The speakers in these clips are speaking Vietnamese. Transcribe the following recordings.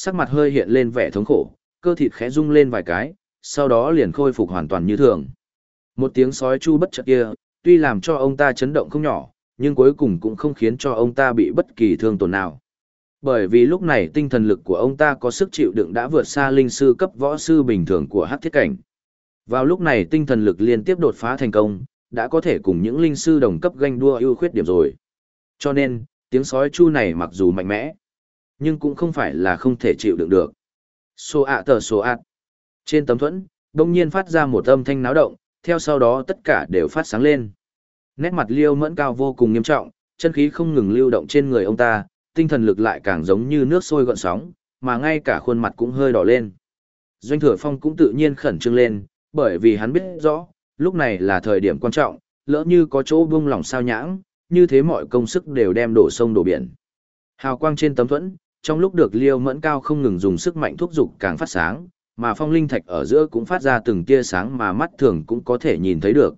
sắc mặt hơi hiện lên vẻ thống khổ, cơ thịt khẽ rung lên vài cái, sau đó liền khôi phục hoàn toàn như thường. Một tiếng sói chu bất chợt kia, tuy làm cho ông ta chấn động không nhỏ, nhưng cuối cùng cũng không khiến cho ông ta bị bất kỳ thương tổn nào. Bởi vì lúc này tinh thần lực của ông ta có sức chịu đựng đã vượt xa linh sư cấp võ sư bình thường của hắc thiết cảnh. Vào lúc này tinh thần lực liên tiếp đột phá thành công, đã có thể cùng những linh sư đồng cấp ganh đua ưu khuyết điểm rồi. Cho nên, tiếng sói chu này mặc dù mạnh mẽ, nhưng cũng không phải là không thể chịu đựng được. Sô ạ tờ sô ạ. Trên tấm thuẫn, đông nhiên phát ra một âm thanh náo động, theo sau đó tất cả đều phát sáng lên. Nét mặt liêu mẫn cao vô cùng nghiêm trọng, chân khí không ngừng lưu động trên người ông ta, tinh thần lực lại càng giống như nước sôi gọn sóng, mà ngay cả khuôn mặt cũng hơi đỏ lên. Doanh thừa phong cũng tự nhiên khẩn trương lên, bởi vì hắn biết rõ, lúc này là thời điểm quan trọng, lỡ như có chỗ buông lỏng sao nhãng, như thế mọi công sức đều đem đổ sông đổ biển. Hào quang trên tấm thuẫn, trong lúc được liêu mẫn cao không ngừng dùng sức mạnh thúc giục càng phát sáng, mà phong linh thạch ở giữa cũng phát ra từng tia sáng mà mắt thường cũng có thể nhìn thấy được.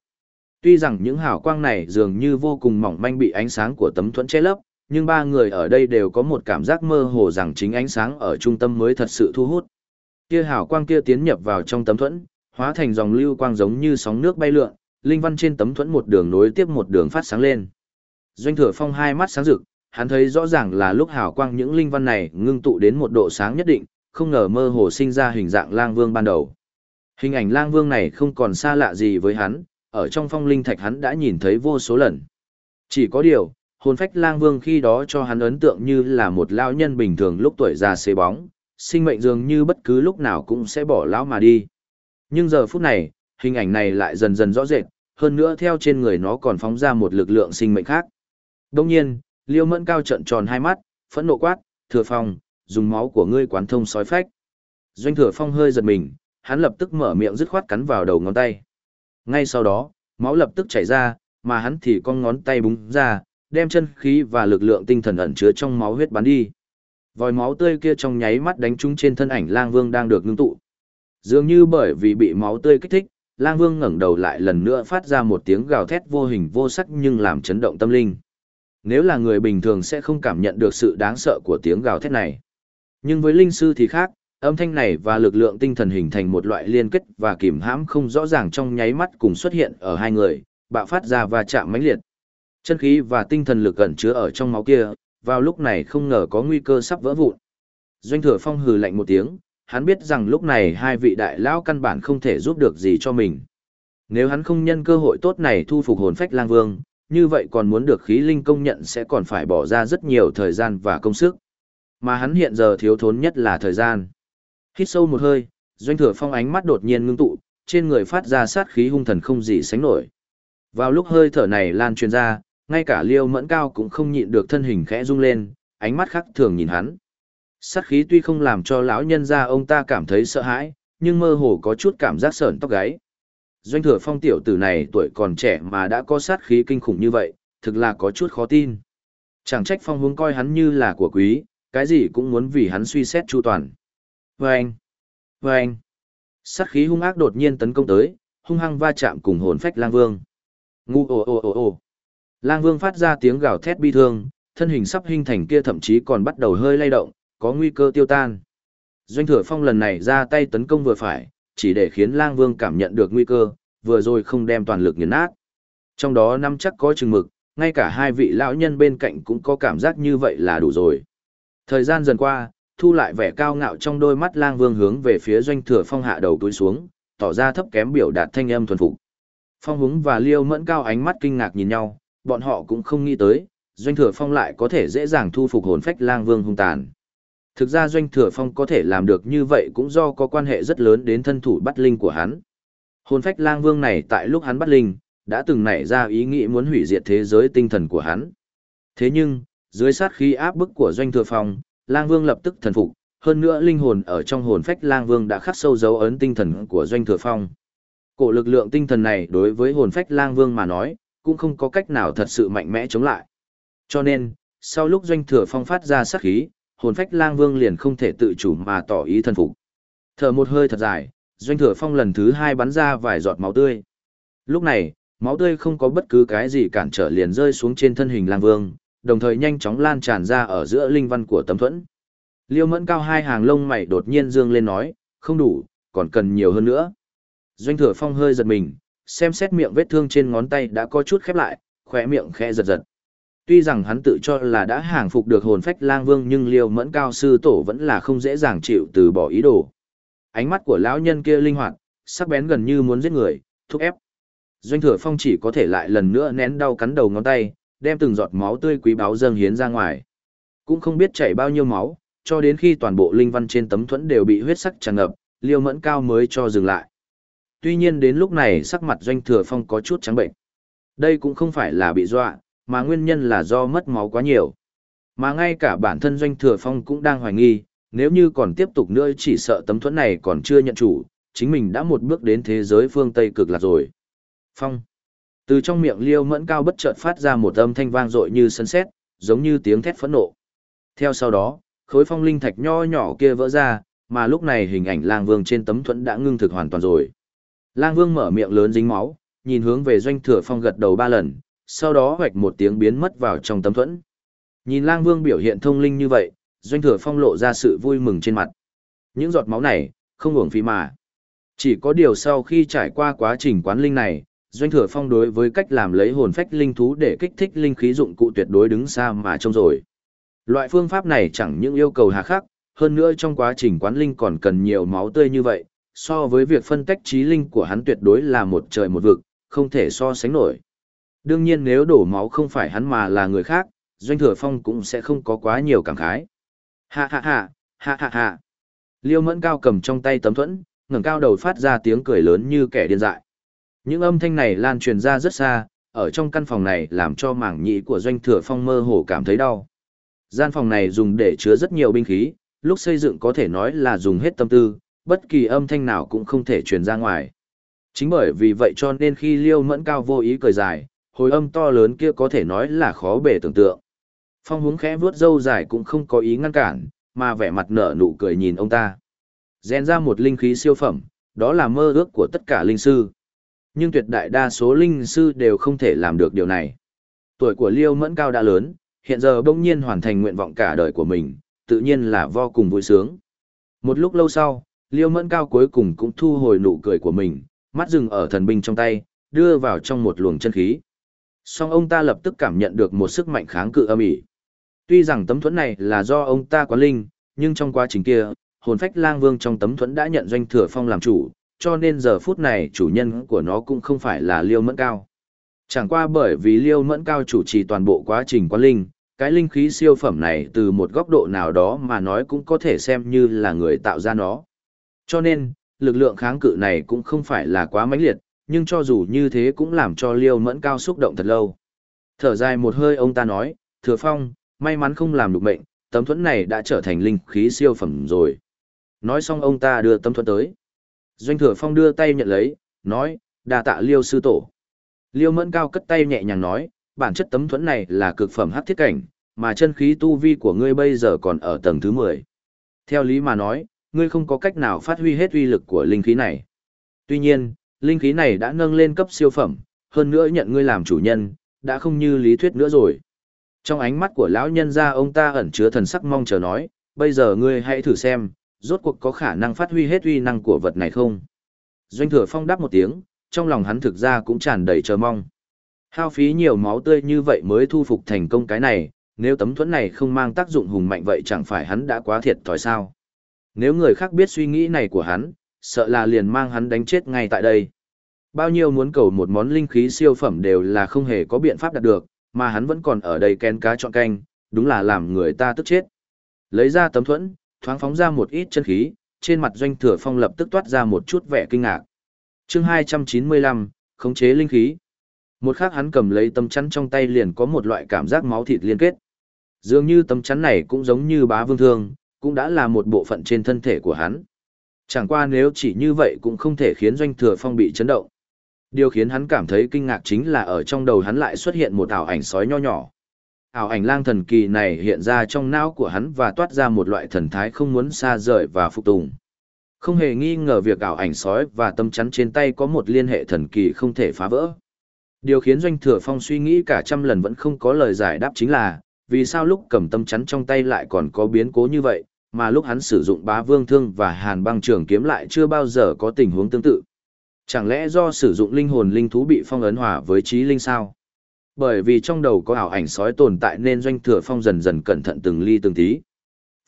Tuy rằng những hào quang này dường như vô cùng mỏng manh bị ánh sáng của tấm thuẫn che lấp, nhưng ba người ở đây đều có một cảm giác mơ hồ rằng chính ánh sáng ở trung tâm mới thật sự thu hút. Kia hào quang kia tiến nhập vào trong tấm thuẫn, hóa thành dòng lưu quang giống như sóng nước bay lượn, linh văn trên tấm thuẫn một đường nối tiếp một đường phát sáng lên. Doanh Thừa Phong hai mắt sáng rực, hắn thấy rõ ràng là lúc hào quang những linh văn này ngưng tụ đến một độ sáng nhất định, không ngờ mơ hồ sinh ra hình dạng lang vương ban đầu. Hình ảnh lang vương này không còn xa lạ gì với hắn, ở trong phong linh thạch hắn đã nhìn thấy vô số lần. Chỉ có điều, hồn phách lang vương khi đó cho hắn ấn tượng như là một lão nhân bình thường lúc tuổi già xế bóng, sinh mệnh dường như bất cứ lúc nào cũng sẽ bỏ lão mà đi. Nhưng giờ phút này, hình ảnh này lại dần dần rõ rệt, hơn nữa theo trên người nó còn phóng ra một lực lượng sinh mệnh khác. Đồng nhiên, liêu mẫn cao trận tròn hai mắt, phẫn nộ quát, thừa phong, dùng máu của ngươi quán thông sói phách. Doanh thừa phong hơi giật mình, hắn lập tức mở miệng dứt khoát cắn vào đầu ngón tay. Ngay sau đó, máu lập tức chảy ra, mà hắn thì con ngón tay búng ra, đem chân khí và lực lượng tinh thần ẩn chứa trong máu huyết bắn đi. Vòi máu tươi kia trong nháy mắt đánh trúng trên thân ảnh Lang Vương đang được ngưng tụ. Dường như bởi vì bị máu tươi kích thích, Lang Vương ngẩng đầu lại lần nữa phát ra một tiếng gào thét vô hình vô sắc nhưng làm chấn động tâm linh. Nếu là người bình thường sẽ không cảm nhận được sự đáng sợ của tiếng gào thét này. Nhưng với linh sư thì khác, âm thanh này và lực lượng tinh thần hình thành một loại liên kết và kìm hãm không rõ ràng trong nháy mắt cùng xuất hiện ở hai người, bạo phát ra và chạm mãnh liệt. Chân khí và tinh thần lực ẩn chứa ở trong máu kia, vào lúc này không ngờ có nguy cơ sắp vỡ vụn. Doanh thừa phong hừ lạnh một tiếng, hắn biết rằng lúc này hai vị đại lão căn bản không thể giúp được gì cho mình. Nếu hắn không nhân cơ hội tốt này thu phục hồn phách lang vương, như vậy còn muốn được khí linh công nhận sẽ còn phải bỏ ra rất nhiều thời gian và công sức. Mà hắn hiện giờ thiếu thốn nhất là thời gian. Hít sâu một hơi, doanh thừa phong ánh mắt đột nhiên ngưng tụ, trên người phát ra sát khí hung thần không gì sánh nổi. Vào lúc hơi thở này lan truyền ra, ngay cả liêu mẫn cao cũng không nhịn được thân hình khẽ rung lên, ánh mắt khác thường nhìn hắn. Sát khí tuy không làm cho lão nhân gia ông ta cảm thấy sợ hãi, nhưng mơ hồ có chút cảm giác sởn tóc gáy. Doanh thừa phong tiểu tử này tuổi còn trẻ mà đã có sát khí kinh khủng như vậy, thực là có chút khó tin. Chẳng trách phong hướng coi hắn như là của quý, cái gì cũng muốn vì hắn suy xét chu toàn. Vâng! Vâng! Sát khí hung ác đột nhiên tấn công tới, hung hăng va chạm cùng hồn phách lang vương. Ngu ồ ồ ồ ồ! Lang vương phát ra tiếng gào thét bi thương, thân hình sắp hình thành kia thậm chí còn bắt đầu hơi lay động, có nguy cơ tiêu tan. Doanh thừa phong lần này ra tay tấn công vừa phải, chỉ để khiến lang vương cảm nhận được nguy cơ, vừa rồi không đem toàn lực nghiền nát. Trong đó năm chắc có chừng mực, ngay cả hai vị lão nhân bên cạnh cũng có cảm giác như vậy là đủ rồi. Thời gian dần qua, thu lại vẻ cao ngạo trong đôi mắt lang vương hướng về phía doanh thừa phong hạ đầu túi xuống, tỏ ra thấp kém biểu đạt thanh âm thuần phục. Phong húng và liêu mẫn cao ánh mắt kinh ngạc nhìn nhau, bọn họ cũng không nghĩ tới, doanh thừa phong lại có thể dễ dàng thu phục hồn phách lang vương hung tàn. Thực ra doanh thừa phong có thể làm được như vậy cũng do có quan hệ rất lớn đến thân thủ bắt linh của hắn. Hồn phách lang vương này tại lúc hắn bắt linh, đã từng nảy ra ý nghĩ muốn hủy diệt thế giới tinh thần của hắn. Thế nhưng, dưới sát khí áp bức của doanh thừa phong, lang vương lập tức thần phục, hơn nữa linh hồn ở trong hồn phách lang vương đã khắc sâu dấu ấn tinh thần của doanh thừa phong. Cổ lực lượng tinh thần này đối với hồn phách lang vương mà nói, cũng không có cách nào thật sự mạnh mẽ chống lại. Cho nên, sau lúc doanh thừa phong phát ra sát khí, hồn phách lang vương liền không thể tự chủ mà tỏ ý thân phục. Thở một hơi thật dài, doanh thừa phong lần thứ hai bắn ra vài giọt máu tươi. Lúc này, máu tươi không có bất cứ cái gì cản trở liền rơi xuống trên thân hình lang vương, đồng thời nhanh chóng lan tràn ra ở giữa linh văn của tấm thuẫn. Liêu mẫn cao hai hàng lông mày đột nhiên dương lên nói, không đủ, còn cần nhiều hơn nữa. Doanh thừa phong hơi giật mình, xem xét miệng vết thương trên ngón tay đã có chút khép lại, khỏe miệng khẽ giật giật. Tuy rằng hắn tự cho là đã hàng phục được hồn phách lang vương nhưng liêu mẫn cao sư tổ vẫn là không dễ dàng chịu từ bỏ ý đồ. Ánh mắt của lão nhân kia linh hoạt, sắc bén gần như muốn giết người, thúc ép. Doanh thừa phong chỉ có thể lại lần nữa nén đau cắn đầu ngón tay, đem từng giọt máu tươi quý báu dâng hiến ra ngoài. Cũng không biết chảy bao nhiêu máu, cho đến khi toàn bộ linh văn trên tấm thuẫn đều bị huyết sắc tràn ngập, liêu mẫn cao mới cho dừng lại. Tuy nhiên đến lúc này sắc mặt doanh thừa phong có chút trắng bệnh. Đây cũng không phải là bị dọa, mà nguyên nhân là do mất máu quá nhiều. Mà ngay cả bản thân doanh thừa phong cũng đang hoài nghi, nếu như còn tiếp tục nữa chỉ sợ tấm thuẫn này còn chưa nhận chủ, chính mình đã một bước đến thế giới phương Tây cực lạc rồi. Phong. Từ trong miệng liêu mẫn cao bất chợt phát ra một âm thanh vang dội như sân sét, giống như tiếng thét phẫn nộ. Theo sau đó, khối phong linh thạch nho nhỏ kia vỡ ra, mà lúc này hình ảnh lang vương trên tấm thuẫn đã ngưng thực hoàn toàn rồi. Lang vương mở miệng lớn dính máu, nhìn hướng về doanh thừa phong gật đầu ba lần, sau đó hoạch một tiếng biến mất vào trong tấm thuẫn. Nhìn lang vương biểu hiện thông linh như vậy, doanh thừa phong lộ ra sự vui mừng trên mặt. Những giọt máu này, không uổng phí mà. Chỉ có điều sau khi trải qua quá trình quán linh này, doanh thừa phong đối với cách làm lấy hồn phách linh thú để kích thích linh khí dụng cụ tuyệt đối đứng xa mà trông rồi. Loại phương pháp này chẳng những yêu cầu hà khắc, hơn nữa trong quá trình quán linh còn cần nhiều máu tươi như vậy, so với việc phân tách trí linh của hắn tuyệt đối là một trời một vực, không thể so sánh nổi. Đương nhiên nếu đổ máu không phải hắn mà là người khác, Doanh Thừa Phong cũng sẽ không có quá nhiều cảm khái. Ha ha ha, ha ha ha. Liêu mẫn cao cầm trong tay tấm thuẫn, ngẩng cao đầu phát ra tiếng cười lớn như kẻ điên dại. Những âm thanh này lan truyền ra rất xa, ở trong căn phòng này làm cho mảng nhĩ của Doanh Thừa Phong mơ hồ cảm thấy đau. Gian phòng này dùng để chứa rất nhiều binh khí, lúc xây dựng có thể nói là dùng hết tâm tư, bất kỳ âm thanh nào cũng không thể truyền ra ngoài. Chính bởi vì vậy cho nên khi Liêu Mẫn Cao vô ý cười dài, hồi âm to lớn kia có thể nói là khó bể tưởng tượng. Phong hướng khẽ vuốt râu dài cũng không có ý ngăn cản, mà vẻ mặt nở nụ cười nhìn ông ta. Rèn ra một linh khí siêu phẩm, đó là mơ ước của tất cả linh sư. Nhưng tuyệt đại đa số linh sư đều không thể làm được điều này. Tuổi của Liêu Mẫn Cao đã lớn, hiện giờ bỗng nhiên hoàn thành nguyện vọng cả đời của mình, tự nhiên là vô cùng vui sướng. Một lúc lâu sau, Liêu Mẫn Cao cuối cùng cũng thu hồi nụ cười của mình, mắt dừng ở thần binh trong tay, đưa vào trong một luồng chân khí. Song ông ta lập tức cảm nhận được một sức mạnh kháng cự âm ỉ. Tuy rằng tấm thuẫn này là do ông ta quán linh, nhưng trong quá trình kia, hồn phách lang vương trong tấm thuẫn đã nhận doanh thừa phong làm chủ, cho nên giờ phút này chủ nhân của nó cũng không phải là Liêu Mẫn Cao. Chẳng qua bởi vì Liêu Mẫn Cao chủ trì toàn bộ quá trình quán linh, cái linh khí siêu phẩm này từ một góc độ nào đó mà nói cũng có thể xem như là người tạo ra nó. Cho nên, lực lượng kháng cự này cũng không phải là quá mãnh liệt, nhưng cho dù như thế cũng làm cho Liêu Mẫn Cao xúc động thật lâu. Thở dài một hơi ông ta nói, Thừa Phong, may mắn không làm được mệnh, tấm thuẫn này đã trở thành linh khí siêu phẩm rồi. Nói xong ông ta đưa tấm thuẫn tới. Doanh Thừa Phong đưa tay nhận lấy, nói, đà tạ Liêu sư tổ. Liêu Mẫn Cao cất tay nhẹ nhàng nói, bản chất tấm thuẫn này là cực phẩm hắc thiết cảnh, mà chân khí tu vi của ngươi bây giờ còn ở tầng thứ 10. Theo lý mà nói, ngươi không có cách nào phát huy hết uy lực của linh khí này. Tuy nhiên, linh khí này đã nâng lên cấp siêu phẩm, hơn nữa nhận ngươi làm chủ nhân, đã không như lý thuyết nữa rồi. Trong ánh mắt của lão nhân gia ông ta ẩn chứa thần sắc mong chờ nói, bây giờ ngươi hãy thử xem, rốt cuộc có khả năng phát huy hết uy năng của vật này không? Doanh thừa phong đáp một tiếng, trong lòng hắn thực ra cũng tràn đầy chờ mong. Hao phí nhiều máu tươi như vậy mới thu phục thành công cái này, nếu tấm thuẫn này không mang tác dụng hùng mạnh vậy chẳng phải hắn đã quá thiệt thòi sao. Nếu người khác biết suy nghĩ này của hắn, sợ là liền mang hắn đánh chết ngay tại đây. Bao nhiêu muốn cầu một món linh khí siêu phẩm đều là không hề có biện pháp đạt được, mà hắn vẫn còn ở đây kén cá chọn canh, đúng là làm người ta tức chết. Lấy ra tấm thuẫn, thoáng phóng ra một ít chân khí, trên mặt doanh thừa phong lập tức toát ra một chút vẻ kinh ngạc. chương 295, khống chế linh khí. Một khắc hắn cầm lấy tấm chắn trong tay liền có một loại cảm giác máu thịt liên kết. Dường như tấm chắn này cũng giống như bá vương thương, cũng đã là một bộ phận trên thân thể của hắn. Chẳng qua nếu chỉ như vậy cũng không thể khiến doanh thừa phong bị chấn động. Điều khiến hắn cảm thấy kinh ngạc chính là ở trong đầu hắn lại xuất hiện một ảo ảnh sói nho nhỏ. Ảo ảnh lang thần kỳ này hiện ra trong não của hắn và toát ra một loại thần thái không muốn xa rời và phục tùng. Không hề nghi ngờ việc ảo ảnh sói và tâm chắn trên tay có một liên hệ thần kỳ không thể phá vỡ. Điều khiến Doanh Thừa Phong suy nghĩ cả trăm lần vẫn không có lời giải đáp chính là, vì sao lúc cầm tâm chắn trong tay lại còn có biến cố như vậy, mà lúc hắn sử dụng bá vương thương và hàn băng trường kiếm lại chưa bao giờ có tình huống tương tự. Chẳng lẽ do sử dụng linh hồn linh thú bị phong ấn hòa với trí linh sao? Bởi vì trong đầu có ảo ảnh sói tồn tại nên doanh thừa phong dần dần cẩn thận từng ly từng tí.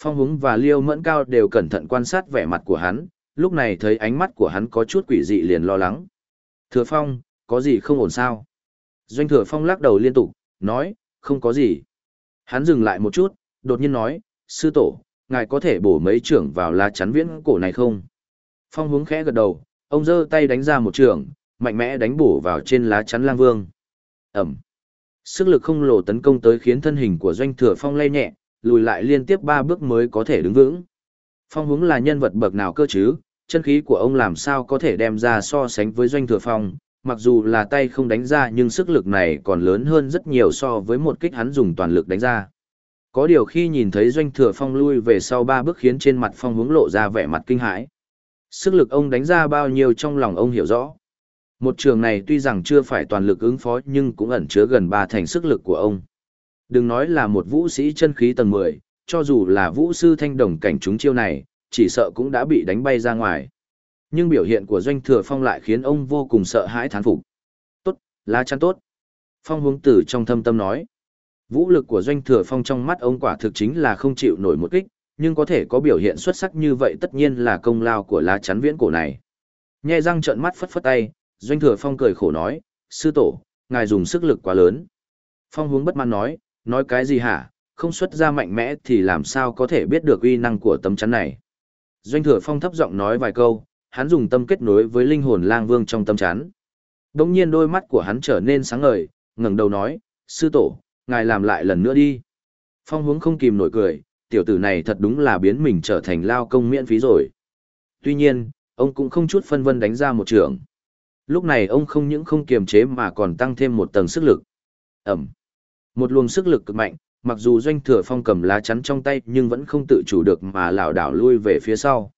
Phong húng và liêu mẫn cao đều cẩn thận quan sát vẻ mặt của hắn, lúc này thấy ánh mắt của hắn có chút quỷ dị liền lo lắng. Thừa phong, có gì không ổn sao? Doanh thừa phong lắc đầu liên tục, nói, không có gì. Hắn dừng lại một chút, đột nhiên nói, sư tổ, ngài có thể bổ mấy trưởng vào lá chắn viễn cổ này không? Phong hướng khẽ gật đầu, ông giơ tay đánh ra một trưởng, mạnh mẽ đánh bổ vào trên lá chắn lang vương. Ẩm. Sức lực không lồ tấn công tới khiến thân hình của doanh thừa phong lay nhẹ, lùi lại liên tiếp ba bước mới có thể đứng vững. Phong hướng là nhân vật bậc nào cơ chứ, chân khí của ông làm sao có thể đem ra so sánh với doanh thừa phong, mặc dù là tay không đánh ra nhưng sức lực này còn lớn hơn rất nhiều so với một kích hắn dùng toàn lực đánh ra. Có điều khi nhìn thấy doanh thừa phong lui về sau ba bước khiến trên mặt phong hướng lộ ra vẻ mặt kinh hãi. Sức lực ông đánh ra bao nhiêu trong lòng ông hiểu rõ. Một trường này tuy rằng chưa phải toàn lực ứng phó nhưng cũng ẩn chứa gần ba thành sức lực của ông. Đừng nói là một vũ sĩ chân khí tầng 10, cho dù là vũ sư thanh đồng cảnh chúng chiêu này, chỉ sợ cũng đã bị đánh bay ra ngoài. Nhưng biểu hiện của doanh thừa phong lại khiến ông vô cùng sợ hãi thán phục. Tốt, lá chắn tốt. Phong hướng tử trong thâm tâm nói. Vũ lực của doanh thừa phong trong mắt ông quả thực chính là không chịu nổi một kích, nhưng có thể có biểu hiện xuất sắc như vậy tất nhiên là công lao của lá chắn viễn cổ này. Nhe răng trợn mắt phất phất tay, doanh thừa phong cười khổ nói, sư tổ, ngài dùng sức lực quá lớn. Phong hướng bất mãn nói, nói cái gì hả, không xuất ra mạnh mẽ thì làm sao có thể biết được uy năng của tấm chắn này. Doanh thừa phong thấp giọng nói vài câu, hắn dùng tâm kết nối với linh hồn lang vương trong tâm chắn. Đông nhiên đôi mắt của hắn trở nên sáng ngời, ngẩng đầu nói, sư tổ, ngài làm lại lần nữa đi. Phong hướng không kìm nổi cười, tiểu tử này thật đúng là biến mình trở thành lao công miễn phí rồi. Tuy nhiên, ông cũng không chút phân vân đánh ra một trường. Lúc này ông không những không kiềm chế mà còn tăng thêm một tầng sức lực. Ẩm. Một luồng sức lực cực mạnh, mặc dù doanh thừa phong cầm lá chắn trong tay nhưng vẫn không tự chủ được mà lảo đảo lui về phía sau.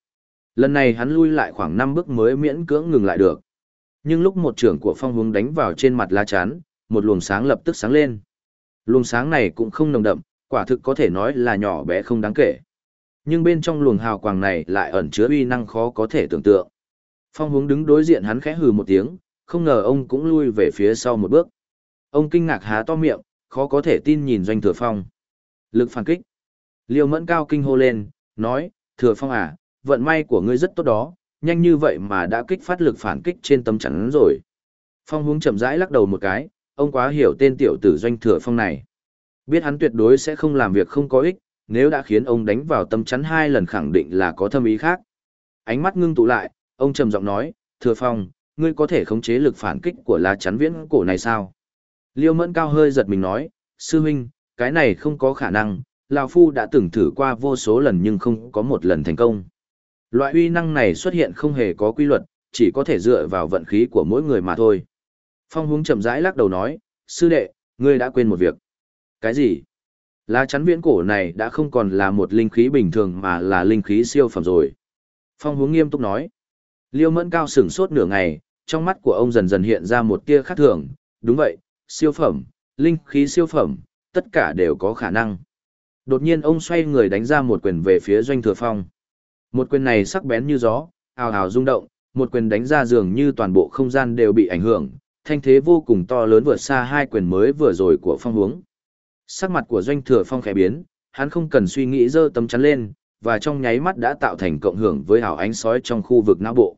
Lần này hắn lui lại khoảng 5 bước mới miễn cưỡng ngừng lại được. Nhưng lúc một trưởng của phong hướng đánh vào trên mặt lá chắn, một luồng sáng lập tức sáng lên. Luồng sáng này cũng không nồng đậm, quả thực có thể nói là nhỏ bé không đáng kể. Nhưng bên trong luồng hào quang này lại ẩn chứa uy năng khó có thể tưởng tượng. Phong hướng đứng đối diện hắn khẽ hừ một tiếng, không ngờ ông cũng lui về phía sau một bước. Ông kinh ngạc há to miệng, khó có thể tin nhìn doanh thừa phong. Lực phản kích. Liêu mẫn cao kinh hô lên, nói, thừa phong à, vận may của ngươi rất tốt đó, nhanh như vậy mà đã kích phát lực phản kích trên tấm chắn rồi. Phong hướng chậm rãi lắc đầu một cái, ông quá hiểu tên tiểu tử doanh thừa phong này. Biết hắn tuyệt đối sẽ không làm việc không có ích, nếu đã khiến ông đánh vào tâm chắn hai lần khẳng định là có thâm ý khác. Ánh mắt ngưng tụ lại, ông trầm giọng nói, thừa phong, ngươi có thể khống chế lực phản kích của lá chắn viễn cổ này sao? Liêu mẫn cao hơi giật mình nói, sư huynh, cái này không có khả năng, Lão Phu đã từng thử qua vô số lần nhưng không có một lần thành công. Loại uy năng này xuất hiện không hề có quy luật, chỉ có thể dựa vào vận khí của mỗi người mà thôi. Phong hướng chậm rãi lắc đầu nói, sư đệ, ngươi đã quên một việc. Cái gì? Lá chắn viễn cổ này đã không còn là một linh khí bình thường mà là linh khí siêu phẩm rồi. Phong hướng nghiêm túc nói. Liêu mẫn cao sửng sốt nửa ngày, trong mắt của ông dần dần hiện ra một tia khác thường. Đúng vậy, siêu phẩm, linh khí siêu phẩm, tất cả đều có khả năng. Đột nhiên ông xoay người đánh ra một quyền về phía doanh thừa phong. Một quyền này sắc bén như gió, ào ào rung động, một quyền đánh ra dường như toàn bộ không gian đều bị ảnh hưởng, thanh thế vô cùng to lớn vượt xa hai quyền mới vừa rồi của phong hướng. Sắc mặt của doanh thừa phong khẽ biến, hắn không cần suy nghĩ dơ tấm chắn lên, và trong nháy mắt đã tạo thành cộng hưởng với hào ánh sói trong khu vực não bộ.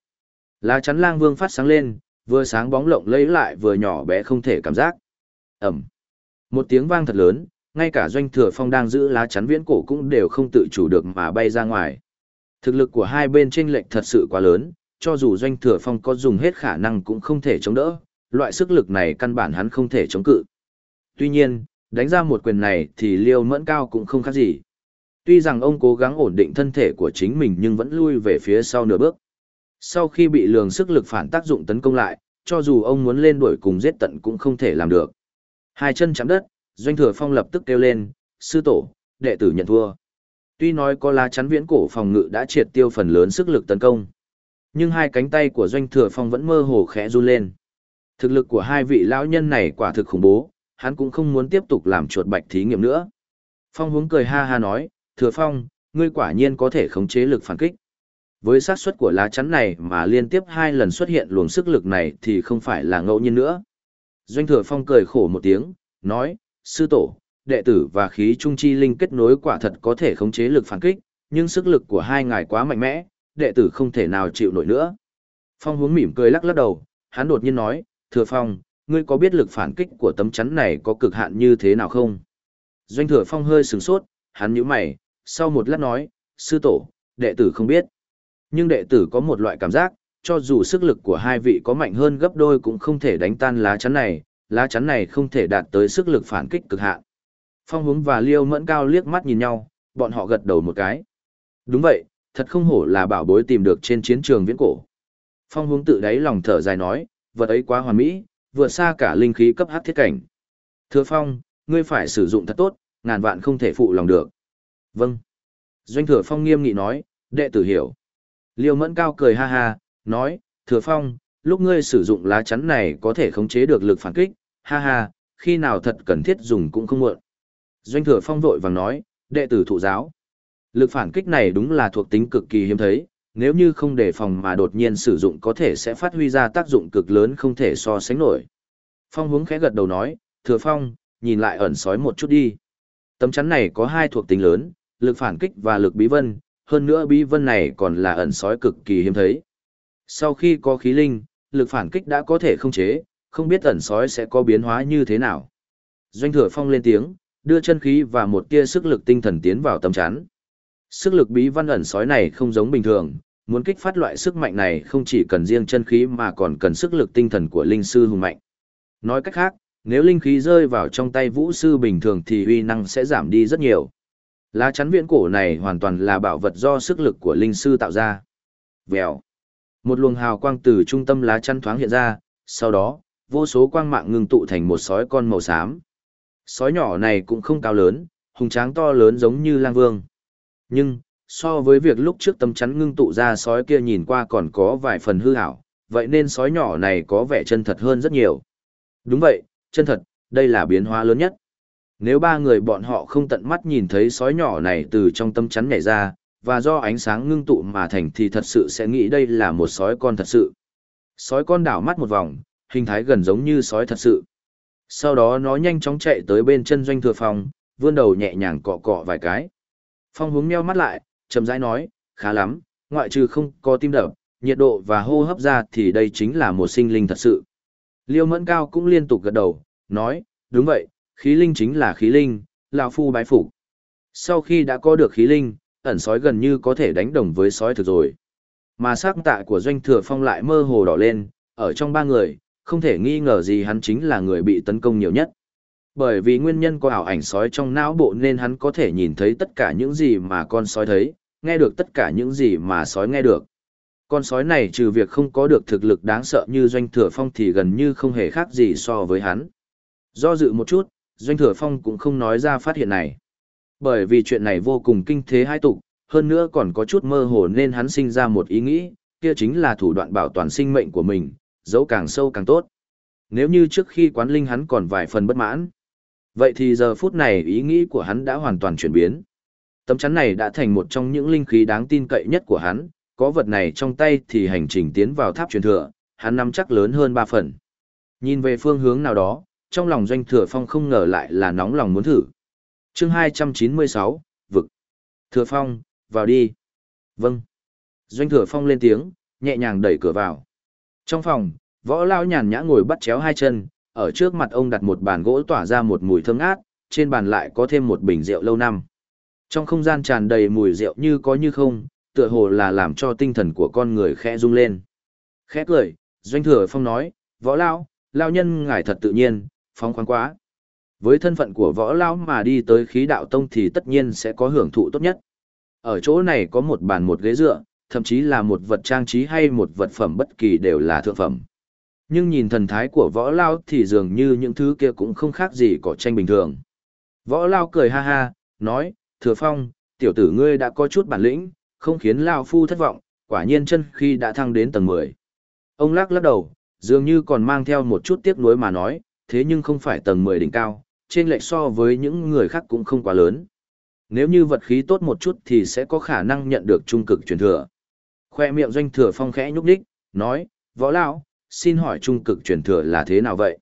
Lá chắn lang vương phát sáng lên, vừa sáng bóng lộng lấy lại vừa nhỏ bé không thể cảm giác. Ẩm. Một tiếng vang thật lớn, ngay cả doanh thừa phong đang giữ lá chắn viễn cổ cũng đều không tự chủ được mà bay ra ngoài. Thực lực của hai bên chênh lệch thật sự quá lớn, cho dù doanh thừa phong có dùng hết khả năng cũng không thể chống đỡ, loại sức lực này căn bản hắn không thể chống cự. Tuy nhiên, đánh ra một quyền này thì liêu mẫn cao cũng không khác gì. Tuy rằng ông cố gắng ổn định thân thể của chính mình nhưng vẫn lui về phía sau nửa bước. Sau khi bị lường sức lực phản tác dụng tấn công lại, cho dù ông muốn lên đuổi cùng giết tận cũng không thể làm được. Hai chân chạm đất, doanh thừa phong lập tức kêu lên, sư tổ, đệ tử nhận thua. Tuy nói có lá chắn viễn cổ phòng ngự đã triệt tiêu phần lớn sức lực tấn công, nhưng hai cánh tay của doanh thừa phong vẫn mơ hồ khẽ run lên. Thực lực của hai vị lão nhân này quả thực khủng bố, hắn cũng không muốn tiếp tục làm chuột bạch thí nghiệm nữa. Phong hướng cười ha ha nói, thừa phong, ngươi quả nhiên có thể khống chế lực phản kích. Với xác suất của lá chắn này mà liên tiếp hai lần xuất hiện luồng sức lực này thì không phải là ngẫu nhiên nữa. Doanh thừa phong cười khổ một tiếng, nói, sư tổ, đệ tử và khí trung chi linh kết nối quả thật có thể khống chế lực phản kích, nhưng sức lực của hai ngài quá mạnh mẽ, đệ tử không thể nào chịu nổi nữa. Phong hướng mỉm cười lắc lắc đầu, hắn đột nhiên nói, thừa phong, ngươi có biết lực phản kích của tấm chắn này có cực hạn như thế nào không? Doanh thừa phong hơi sừng sốt, hắn nhíu mày, sau một lát nói, sư tổ, đệ tử không biết. Nhưng đệ tử có một loại cảm giác, cho dù sức lực của hai vị có mạnh hơn gấp đôi cũng không thể đánh tan lá chắn này, lá chắn này không thể đạt tới sức lực phản kích cực hạn. Phong hướng và Liêu mẫn cao liếc mắt nhìn nhau, bọn họ gật đầu một cái. Đúng vậy, thật không hổ là bảo bối tìm được trên chiến trường viễn cổ. Phong hướng tự đáy lòng thở dài nói, vật ấy quá hoàn mỹ, vượt xa cả linh khí cấp hắc thiết cảnh. thừa Phong, ngươi phải sử dụng thật tốt, ngàn vạn không thể phụ lòng được. Vâng. Doanh thừa Phong nghiêm nghị nói, đệ tử hiểu. Liêu mẫn cao cười ha ha, nói, thừa Phong, lúc ngươi sử dụng lá chắn này có thể khống chế được lực phản kích, ha ha, khi nào thật cần thiết dùng cũng không muộn. Doanh thừa Phong vội vàng nói, đệ tử thụ giáo. Lực phản kích này đúng là thuộc tính cực kỳ hiếm thấy, nếu như không đề phòng mà đột nhiên sử dụng có thể sẽ phát huy ra tác dụng cực lớn không thể so sánh nổi. Phong hướng khẽ gật đầu nói, thừa phong, nhìn lại ẩn sói một chút đi. Tấm chắn này có hai thuộc tính lớn, lực phản kích và lực bí vân, hơn nữa bí vân này còn là ẩn sói cực kỳ hiếm thấy. Sau khi có khí linh, lực phản kích đã có thể không chế, không biết ẩn sói sẽ có biến hóa như thế nào. Doanh thừa phong lên tiếng, đưa chân khí và một tia sức lực tinh thần tiến vào tấm chắn. Sức lực bí văn ẩn sói này không giống bình thường, muốn kích phát loại sức mạnh này không chỉ cần riêng chân khí mà còn cần sức lực tinh thần của linh sư hùng mạnh. Nói cách khác, nếu linh khí rơi vào trong tay vũ sư bình thường thì uy năng sẽ giảm đi rất nhiều. Lá chắn viễn cổ này hoàn toàn là bảo vật do sức lực của linh sư tạo ra. Vèo. Một luồng hào quang từ trung tâm lá chắn thoáng hiện ra, sau đó, vô số quang mạng ngừng tụ thành một sói con màu xám. Sói nhỏ này cũng không cao lớn, hùng tráng to lớn giống như lang vương. Nhưng, so với việc lúc trước tâm chắn ngưng tụ ra sói kia nhìn qua còn có vài phần hư hảo, vậy nên sói nhỏ này có vẻ chân thật hơn rất nhiều. Đúng vậy, chân thật, đây là biến hóa lớn nhất. Nếu ba người bọn họ không tận mắt nhìn thấy sói nhỏ này từ trong tâm chắn nhảy ra, và do ánh sáng ngưng tụ mà thành thì thật sự sẽ nghĩ đây là một sói con thật sự. Sói con đảo mắt một vòng, hình thái gần giống như sói thật sự. Sau đó nó nhanh chóng chạy tới bên chân doanh thừa phòng, vươn đầu nhẹ nhàng cọ cọ vài cái. Phong hướng meo mắt lại, chậm rãi nói, khá lắm, ngoại trừ không có tim đập, nhiệt độ và hô hấp ra thì đây chính là một sinh linh thật sự. Liêu mẫn cao cũng liên tục gật đầu, nói, đúng vậy, khí linh chính là khí linh, lão phu bái phục. Sau khi đã có được khí linh, ẩn sói gần như có thể đánh đồng với sói thực rồi. Mà sắc tạ của doanh thừa phong lại mơ hồ đỏ lên, ở trong ba người, không thể nghi ngờ gì hắn chính là người bị tấn công nhiều nhất. Bởi vì nguyên nhân có ảo ảnh sói trong não bộ nên hắn có thể nhìn thấy tất cả những gì mà con sói thấy, nghe được tất cả những gì mà sói nghe được. Con sói này trừ việc không có được thực lực đáng sợ như Doanh Thừa Phong thì gần như không hề khác gì so với hắn. Do dự một chút, Doanh Thừa Phong cũng không nói ra phát hiện này. Bởi vì chuyện này vô cùng kinh thế hai tục, hơn nữa còn có chút mơ hồ nên hắn sinh ra một ý nghĩ, kia chính là thủ đoạn bảo toàn sinh mệnh của mình, giấu càng sâu càng tốt. Nếu như trước khi quán linh hắn còn vài phần bất mãn, vậy thì giờ phút này ý nghĩ của hắn đã hoàn toàn chuyển biến. Tấm chắn này đã thành một trong những linh khí đáng tin cậy nhất của hắn, có vật này trong tay thì hành trình tiến vào tháp truyền thừa, hắn nắm chắc lớn hơn ba phần. Nhìn về phương hướng nào đó, trong lòng doanh thừa phong không ngờ lại là nóng lòng muốn thử. chương 296, vực. Thừa phong, vào đi. Vâng. Doanh thừa phong lên tiếng, nhẹ nhàng đẩy cửa vào. Trong phòng, võ lao nhàn nhã ngồi bắt chéo hai chân, ở trước mặt ông đặt một bàn gỗ tỏa ra một mùi thơm ngát, trên bàn lại có thêm một bình rượu lâu năm. Trong không gian tràn đầy mùi rượu như có như không, tựa hồ là làm cho tinh thần của con người khẽ rung lên. Khẽ cười, Doanh Thừa Phong nói, võ lao, lao nhân ngài thật tự nhiên, phóng khoáng quá. Với thân phận của võ lao mà đi tới khí đạo tông thì tất nhiên sẽ có hưởng thụ tốt nhất. Ở chỗ này có một bàn một ghế dựa, thậm chí là một vật trang trí hay một vật phẩm bất kỳ đều là thượng phẩm. Nhưng nhìn thần thái của võ lao thì dường như những thứ kia cũng không khác gì cỏ tranh bình thường. Võ lao cười ha ha, nói, thừa phong, tiểu tử ngươi đã có chút bản lĩnh, không khiến Lao Phu thất vọng, quả nhiên chân khi đã thăng đến tầng 10. Ông lắc lắc đầu, dường như còn mang theo một chút tiếc nuối mà nói, thế nhưng không phải tầng 10 đỉnh cao, trên lệch so với những người khác cũng không quá lớn. Nếu như vật khí tốt một chút thì sẽ có khả năng nhận được trung cực truyền thừa. Khoe miệng doanh thừa phong khẽ nhúc đích, nói, võ lão, xin hỏi trung cực truyền thừa là thế nào vậy?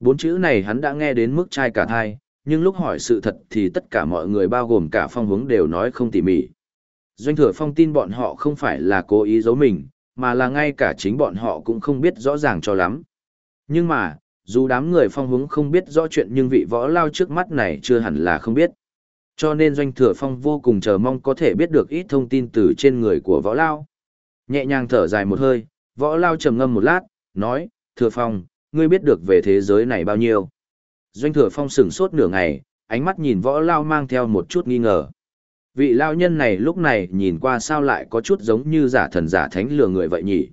Bốn chữ này hắn đã nghe đến mức trai cả thai, nhưng lúc hỏi sự thật thì tất cả mọi người bao gồm cả phong hướng đều nói không tỉ mỉ. Doanh thừa phong tin bọn họ không phải là cố ý giấu mình, mà là ngay cả chính bọn họ cũng không biết rõ ràng cho lắm. Nhưng mà, dù đám người phong hướng không biết rõ chuyện nhưng vị võ lao trước mắt này chưa hẳn là không biết. Cho nên doanh thừa phong vô cùng chờ mong có thể biết được ít thông tin từ trên người của võ lao. Nhẹ nhàng thở dài một hơi, võ lao trầm ngâm một lát, nói, thừa phong, ngươi biết được về thế giới này bao nhiêu. Doanh thừa phong sửng sốt nửa ngày, ánh mắt nhìn võ lao mang theo một chút nghi ngờ. Vị lao nhân này lúc này nhìn qua sao lại có chút giống như giả thần giả thánh lừa người vậy nhỉ.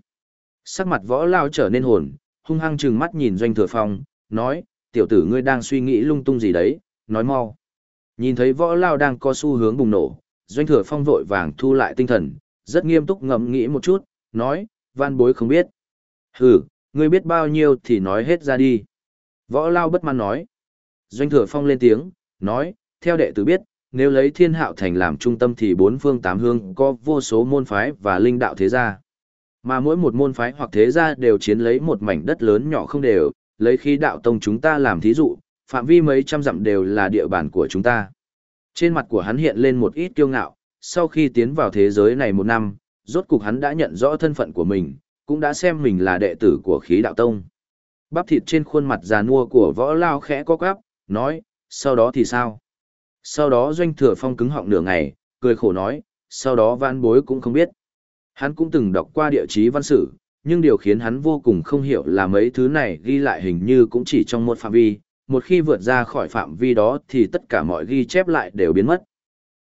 Sắc mặt võ lao trở nên hồn, hung hăng trừng mắt nhìn doanh thừa phong, nói, tiểu tử ngươi đang suy nghĩ lung tung gì đấy, nói mau. Nhìn thấy võ lao đang có xu hướng bùng nổ, doanh thừa phong vội vàng thu lại tinh thần, rất nghiêm túc ngẫm nghĩ một chút, nói, van bối không biết. Hừ, ngươi biết bao nhiêu thì nói hết ra đi. Võ lao bất mãn nói. Doanh thừa phong lên tiếng, nói, theo đệ tử biết, nếu lấy thiên hạo thành làm trung tâm thì bốn phương tám hương có vô số môn phái và linh đạo thế gia. Mà mỗi một môn phái hoặc thế gia đều chiến lấy một mảnh đất lớn nhỏ không đều, lấy khi đạo tông chúng ta làm thí dụ, phạm vi mấy trăm dặm đều là địa bàn của chúng ta. Trên mặt của hắn hiện lên một ít kiêu ngạo, sau khi tiến vào thế giới này một năm, rốt cục hắn đã nhận rõ thân phận của mình, cũng đã xem mình là đệ tử của khí đạo tông. Bắp thịt trên khuôn mặt già nua của võ lao khẽ có quắp, nói, sau đó thì sao? Sau đó doanh thừa phong cứng họng nửa ngày, cười khổ nói, sau đó vãn bối cũng không biết. Hắn cũng từng đọc qua địa chí văn sử, nhưng điều khiến hắn vô cùng không hiểu là mấy thứ này ghi lại hình như cũng chỉ trong một phạm vi, một khi vượt ra khỏi phạm vi đó thì tất cả mọi ghi chép lại đều biến mất.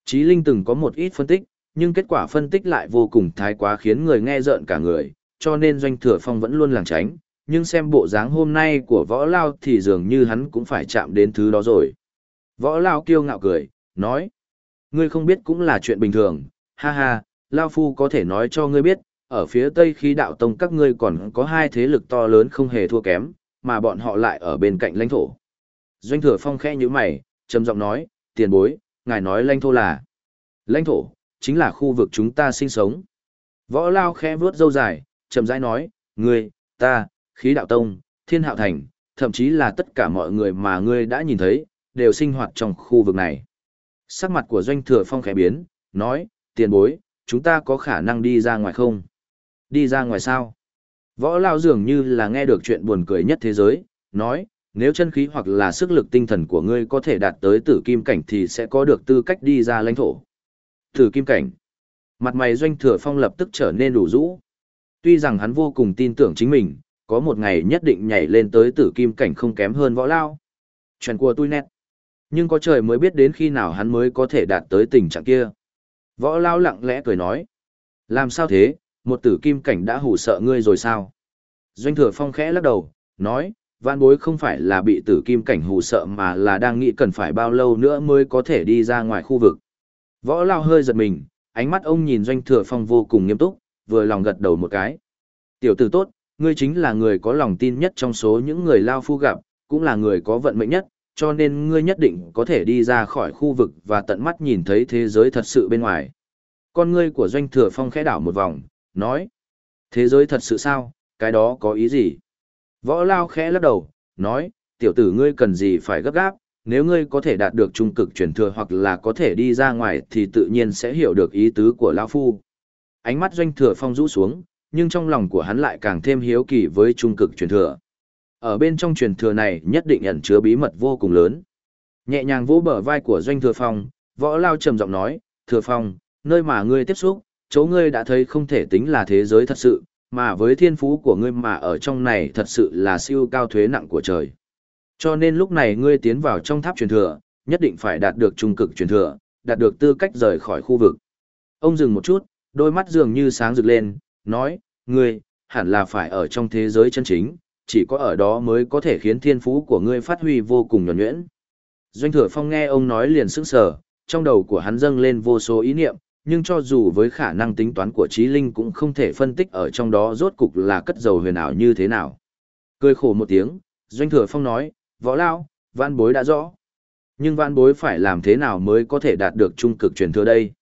Chí Linh từng có một ít phân tích, nhưng kết quả phân tích lại vô cùng thái quá khiến người nghe rợn cả người, cho nên doanh thừa phong vẫn luôn làng tránh, nhưng xem bộ dáng hôm nay của võ lao thì dường như hắn cũng phải chạm đến thứ đó rồi. Võ lao kiêu ngạo cười, nói, ngươi không biết cũng là chuyện bình thường, ha ha, lao phu có thể nói cho ngươi biết, ở phía tây khí đạo tông các ngươi còn có hai thế lực to lớn không hề thua kém, mà bọn họ lại ở bên cạnh lãnh thổ. Doanh thừa phong khẽ như mày, trầm giọng nói, tiền bối, ngài nói lãnh thổ là. Lãnh thổ, chính là khu vực chúng ta sinh sống. Võ lao khẽ vuốt râu dài, chậm rãi nói, ngươi, ta, khí đạo tông, thiên hạo thành, thậm chí là tất cả mọi người mà ngươi đã nhìn thấy, đều sinh hoạt trong khu vực này. Sắc mặt của doanh thừa phong khẽ biến, nói, tiền bối, chúng ta có khả năng đi ra ngoài không? Đi ra ngoài sao? Võ lao dường như là nghe được chuyện buồn cười nhất thế giới, nói, nếu chân khí hoặc là sức lực tinh thần của ngươi có thể đạt tới tử kim cảnh thì sẽ có được tư cách đi ra lãnh thổ. Tử kim cảnh. Mặt mày doanh thừa phong lập tức trở nên đủ rũ. Tuy rằng hắn vô cùng tin tưởng chính mình, có một ngày nhất định nhảy lên tới tử kim cảnh không kém hơn võ lao. Chuyện của tôi nét. Nhưng có trời mới biết đến khi nào hắn mới có thể đạt tới tình trạng kia. Võ lao lặng lẽ cười nói. Làm sao thế, một tử kim cảnh đã hủ sợ ngươi rồi sao? Doanh thừa phong khẽ lắc đầu, nói, vạn bối không phải là bị tử kim cảnh hù sợ mà là đang nghĩ cần phải bao lâu nữa mới có thể đi ra ngoài khu vực. Võ lao hơi giật mình, ánh mắt ông nhìn doanh thừa phong vô cùng nghiêm túc, vừa lòng gật đầu một cái. Tiểu tử tốt, ngươi chính là người có lòng tin nhất trong số những người lao phu gặp, cũng là người có vận mệnh nhất, cho nên ngươi nhất định có thể đi ra khỏi khu vực và tận mắt nhìn thấy thế giới thật sự bên ngoài. Con ngươi của doanh thừa phong khẽ đảo một vòng, nói. Thế giới thật sự sao, cái đó có ý gì? Võ lao khẽ lắc đầu, nói, tiểu tử ngươi cần gì phải gấp gáp, nếu ngươi có thể đạt được trung cực truyền thừa hoặc là có thể đi ra ngoài thì tự nhiên sẽ hiểu được ý tứ của lão phu. Ánh mắt doanh thừa phong rũ xuống, nhưng trong lòng của hắn lại càng thêm hiếu kỳ với trung cực truyền thừa. Ở bên trong truyền thừa này nhất định ẩn chứa bí mật vô cùng lớn. Nhẹ nhàng vỗ bờ vai của doanh thừa phong, võ lao trầm giọng nói, thừa phong, nơi mà ngươi tiếp xúc, chỗ ngươi đã thấy không thể tính là thế giới thật sự, mà với thiên phú của ngươi mà ở trong này thật sự là siêu cao thuế nặng của trời. Cho nên lúc này ngươi tiến vào trong tháp truyền thừa, nhất định phải đạt được trung cực truyền thừa, đạt được tư cách rời khỏi khu vực. Ông dừng một chút, đôi mắt dường như sáng rực lên, nói, ngươi, hẳn là phải ở trong thế giới chân chính, chỉ có ở đó mới có thể khiến thiên phú của ngươi phát huy vô cùng nhuẩn nhuyễn. Doanh thừa phong nghe ông nói liền sững sờ, trong đầu của hắn dâng lên vô số ý niệm, nhưng cho dù với khả năng tính toán của trí linh cũng không thể phân tích ở trong đó rốt cục là cất dầu huyền ảo như thế nào. Cười khổ một tiếng, Doanh thừa phong nói, võ lao, văn bối đã rõ. Nhưng văn bối phải làm thế nào mới có thể đạt được trung cực truyền thừa đây?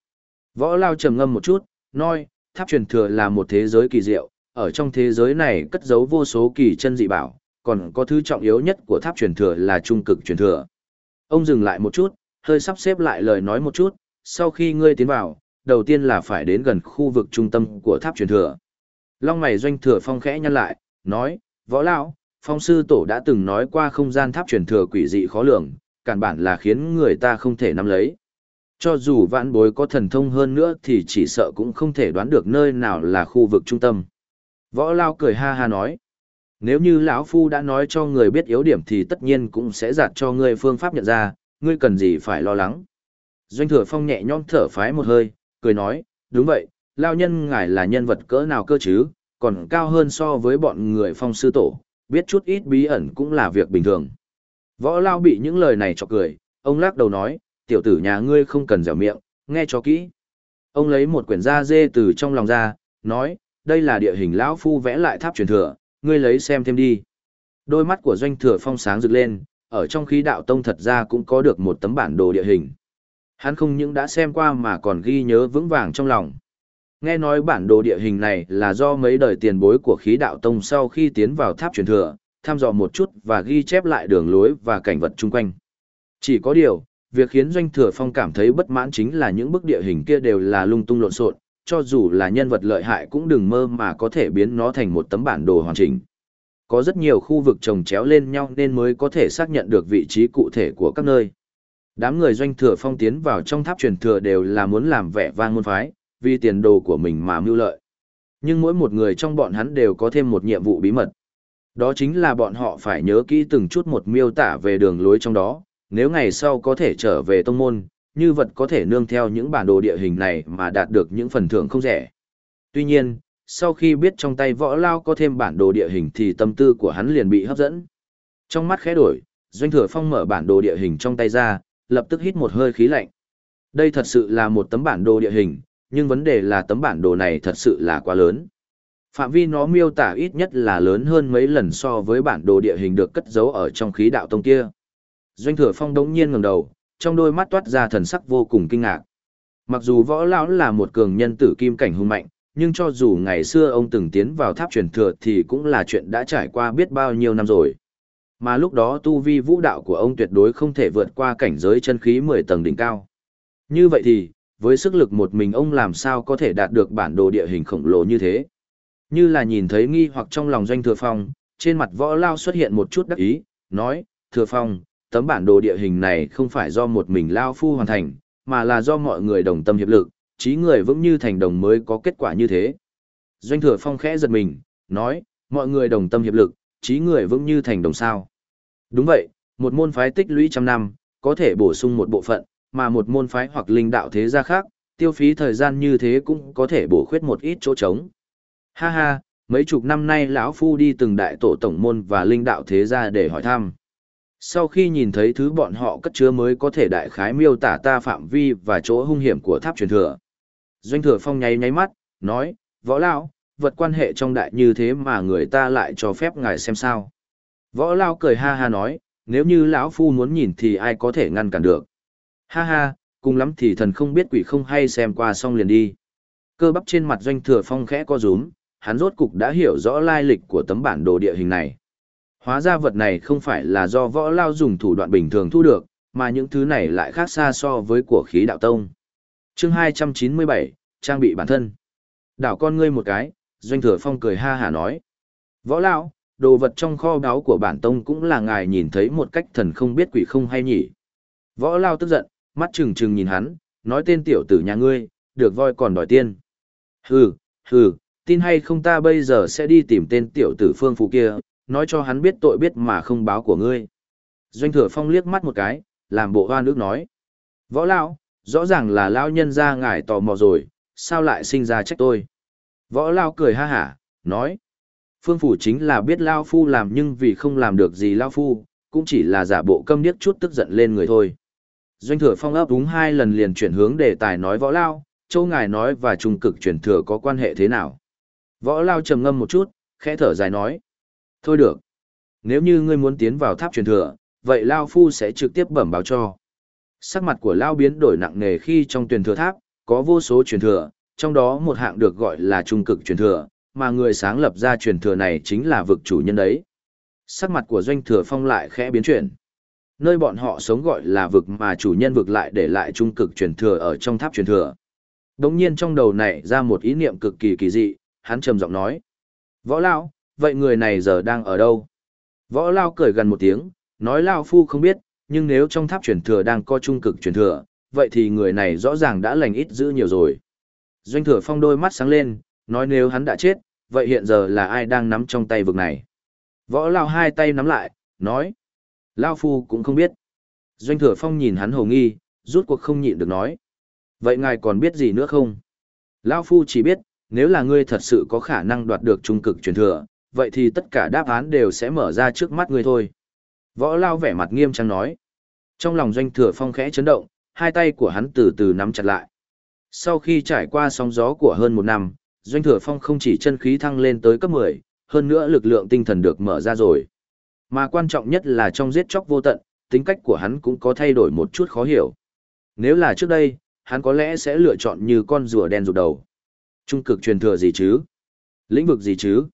Võ Lao trầm ngâm một chút, nói, tháp truyền thừa là một thế giới kỳ diệu, ở trong thế giới này cất giấu vô số kỳ chân dị bảo, còn có thứ trọng yếu nhất của tháp truyền thừa là trung cực truyền thừa. Ông dừng lại một chút, hơi sắp xếp lại lời nói một chút, sau khi ngươi tiến vào, đầu tiên là phải đến gần khu vực trung tâm của tháp truyền thừa. Long mày doanh thừa phong khẽ nhăn lại, nói, võ lão, phong sư tổ đã từng nói qua không gian tháp truyền thừa quỷ dị khó lường, cản bản là khiến người ta không thể nắm lấy. Cho dù vãn bối có thần thông hơn nữa thì chỉ sợ cũng không thể đoán được nơi nào là khu vực trung tâm. Võ Lao cười ha ha nói, nếu như lão Phu đã nói cho người biết yếu điểm thì tất nhiên cũng sẽ giạt cho ngươi phương pháp nhận ra, ngươi cần gì phải lo lắng. Doanh thừa phong nhẹ nhõm thở phái một hơi, cười nói, đúng vậy, Lao nhân ngài là nhân vật cỡ nào cơ chứ, còn cao hơn so với bọn người phong sư tổ, biết chút ít bí ẩn cũng là việc bình thường. Võ Lao bị những lời này cho cười, ông lắc đầu nói, tiểu tử nhà ngươi không cần dẻo miệng, nghe cho kỹ. Ông lấy một quyển da dê từ trong lòng ra, nói, đây là địa hình lão phu vẽ lại tháp truyền thừa, ngươi lấy xem thêm đi. Đôi mắt của doanh thừa phong sáng rực lên, ở trong khí đạo tông thật ra cũng có được một tấm bản đồ địa hình. Hắn không những đã xem qua mà còn ghi nhớ vững vàng trong lòng. Nghe nói bản đồ địa hình này là do mấy đời tiền bối của khí đạo tông sau khi tiến vào tháp truyền thừa, thăm dò một chút và ghi chép lại đường lối và cảnh vật chung quanh. Chỉ có điều, việc khiến Doanh Thừa Phong cảm thấy bất mãn chính là những bức địa hình kia đều là lung tung lộn xộn, cho dù là nhân vật lợi hại cũng đừng mơ mà có thể biến nó thành một tấm bản đồ hoàn chỉnh. Có rất nhiều khu vực trồng chéo lên nhau nên mới có thể xác nhận được vị trí cụ thể của các nơi. Đám người Doanh Thừa Phong tiến vào trong tháp truyền thừa đều là muốn làm vẻ vang môn phái, vì tiền đồ của mình mà mưu lợi. Nhưng mỗi một người trong bọn hắn đều có thêm một nhiệm vụ bí mật. Đó chính là bọn họ phải nhớ kỹ từng chút một miêu tả về đường lối trong đó, nếu ngày sau có thể trở về tông môn, như vật có thể nương theo những bản đồ địa hình này mà đạt được những phần thưởng không rẻ. Tuy nhiên, sau khi biết trong tay võ lao có thêm bản đồ địa hình thì tâm tư của hắn liền bị hấp dẫn. Trong mắt khẽ đổi, Doanh Thừa Phong mở bản đồ địa hình trong tay ra, lập tức hít một hơi khí lạnh. Đây thật sự là một tấm bản đồ địa hình, nhưng vấn đề là tấm bản đồ này thật sự là quá lớn. Phạm vi nó miêu tả ít nhất là lớn hơn mấy lần so với bản đồ địa hình được cất giấu ở trong khí đạo tông kia. Doanh thừa phong đống nhiên ngẩng đầu, trong đôi mắt toát ra thần sắc vô cùng kinh ngạc. Mặc dù võ lão là một cường nhân tử kim cảnh hung mạnh, nhưng cho dù ngày xưa ông từng tiến vào tháp truyền thừa thì cũng là chuyện đã trải qua biết bao nhiêu năm rồi. Mà lúc đó tu vi vũ đạo của ông tuyệt đối không thể vượt qua cảnh giới chân khí 10 tầng đỉnh cao. Như vậy thì, với sức lực một mình ông làm sao có thể đạt được bản đồ địa hình khổng lồ như thế. Như là nhìn thấy nghi hoặc trong lòng doanh thừa phong, trên mặt võ lao xuất hiện một chút đắc ý, nói, thừa phong, tấm bản đồ địa hình này không phải do một mình lao phu hoàn thành, mà là do mọi người đồng tâm hiệp lực, trí người vững như thành đồng mới có kết quả như thế. Doanh thừa phong khẽ giật mình, nói, mọi người đồng tâm hiệp lực, trí người vững như thành đồng sao. Đúng vậy, một môn phái tích lũy trăm năm, có thể bổ sung một bộ phận, mà một môn phái hoặc linh đạo thế gia khác, tiêu phí thời gian như thế cũng có thể bổ khuyết một ít chỗ trống. Ha ha, mấy chục năm nay lão phu đi từng đại tổ tổng môn và linh đạo thế gia để hỏi thăm. Sau khi nhìn thấy thứ bọn họ cất chứa mới có thể đại khái miêu tả ta phạm vi và chỗ hung hiểm của tháp truyền thừa. Doanh thừa phong nháy nháy mắt, nói, võ lão, vật quan hệ trong đại như thế mà người ta lại cho phép ngài xem sao. Võ lão cười ha ha nói, nếu như lão phu muốn nhìn thì ai có thể ngăn cản được. Ha ha, cùng lắm thì thần không biết quỷ không hay xem qua xong liền đi. Cơ bắp trên mặt doanh thừa phong khẽ co rúm, hắn rốt cục đã hiểu rõ lai lịch của tấm bản đồ địa hình này. Hóa ra vật này không phải là do võ lao dùng thủ đoạn bình thường thu được, mà những thứ này lại khác xa so với của khí đạo tông. chương 297, trang bị bản thân. Đảo con ngươi một cái, doanh thừa phong cười ha hà nói. Võ lao, đồ vật trong kho báu của bản tông cũng là ngài nhìn thấy một cách thần không biết quỷ không hay nhỉ. Võ lao tức giận, mắt trừng trừng nhìn hắn, nói tên tiểu tử nhà ngươi, được voi còn đòi tiên. Hừ, hừ, tin hay không ta bây giờ sẽ đi tìm tên tiểu tử phương phụ kia, nói cho hắn biết tội biết mà không báo của ngươi. Doanh thừa phong liếc mắt một cái, làm bộ hoa nước nói. Võ lão, rõ ràng là lão nhân ra ngài tò mò rồi, sao lại sinh ra trách tôi. Võ lão cười ha hả, nói. Phương phủ chính là biết lão phu làm nhưng vì không làm được gì lão phu, cũng chỉ là giả bộ câm điếc chút tức giận lên người thôi. Doanh thừa phong ấp đúng hai lần liền chuyển hướng đề tài nói võ lao, châu ngài nói và trung cực chuyển thừa có quan hệ thế nào. Võ lao trầm ngâm một chút, khẽ thở dài nói. Thôi được. Nếu như ngươi muốn tiến vào tháp truyền thừa, vậy Lao Phu sẽ trực tiếp bẩm báo cho. Sắc mặt của Lao biến đổi nặng nề khi trong truyền thừa tháp, có vô số truyền thừa, trong đó một hạng được gọi là trung cực truyền thừa, mà người sáng lập ra truyền thừa này chính là vực chủ nhân đấy. Sắc mặt của doanh thừa phong lại khẽ biến chuyển. Nơi bọn họ sống gọi là vực mà chủ nhân vực lại để lại trung cực truyền thừa ở trong tháp truyền thừa. Đống nhiên trong đầu này ra một ý niệm cực kỳ kỳ dị, hắn trầm giọng nói. Võ Lao, vậy người này giờ đang ở đâu? Võ Lao cười gần một tiếng, nói Lao Phu không biết, nhưng nếu trong tháp truyền thừa đang có trung cực truyền thừa, vậy thì người này rõ ràng đã lành ít giữ nhiều rồi. Doanh thừa phong đôi mắt sáng lên, nói nếu hắn đã chết, vậy hiện giờ là ai đang nắm trong tay vực này? Võ Lao hai tay nắm lại, nói. Lao Phu cũng không biết. Doanh thừa phong nhìn hắn hồ nghi, rút cuộc không nhịn được nói. Vậy ngài còn biết gì nữa không? Lao Phu chỉ biết, nếu là ngươi thật sự có khả năng đoạt được trung cực truyền thừa, vậy thì tất cả đáp án đều sẽ mở ra trước mắt ngươi thôi. Võ Lao vẻ mặt nghiêm trang nói. Trong lòng doanh thừa phong khẽ chấn động, hai tay của hắn từ từ nắm chặt lại. Sau khi trải qua sóng gió của hơn một năm, doanh thừa phong không chỉ chân khí thăng lên tới cấp 10, hơn nữa lực lượng tinh thần được mở ra rồi. Mà quan trọng nhất là trong giết chóc vô tận, tính cách của hắn cũng có thay đổi một chút khó hiểu. Nếu là trước đây, hắn có lẽ sẽ lựa chọn như con rùa đen rụt đầu. Trung cực truyền thừa gì chứ? Lĩnh vực gì chứ?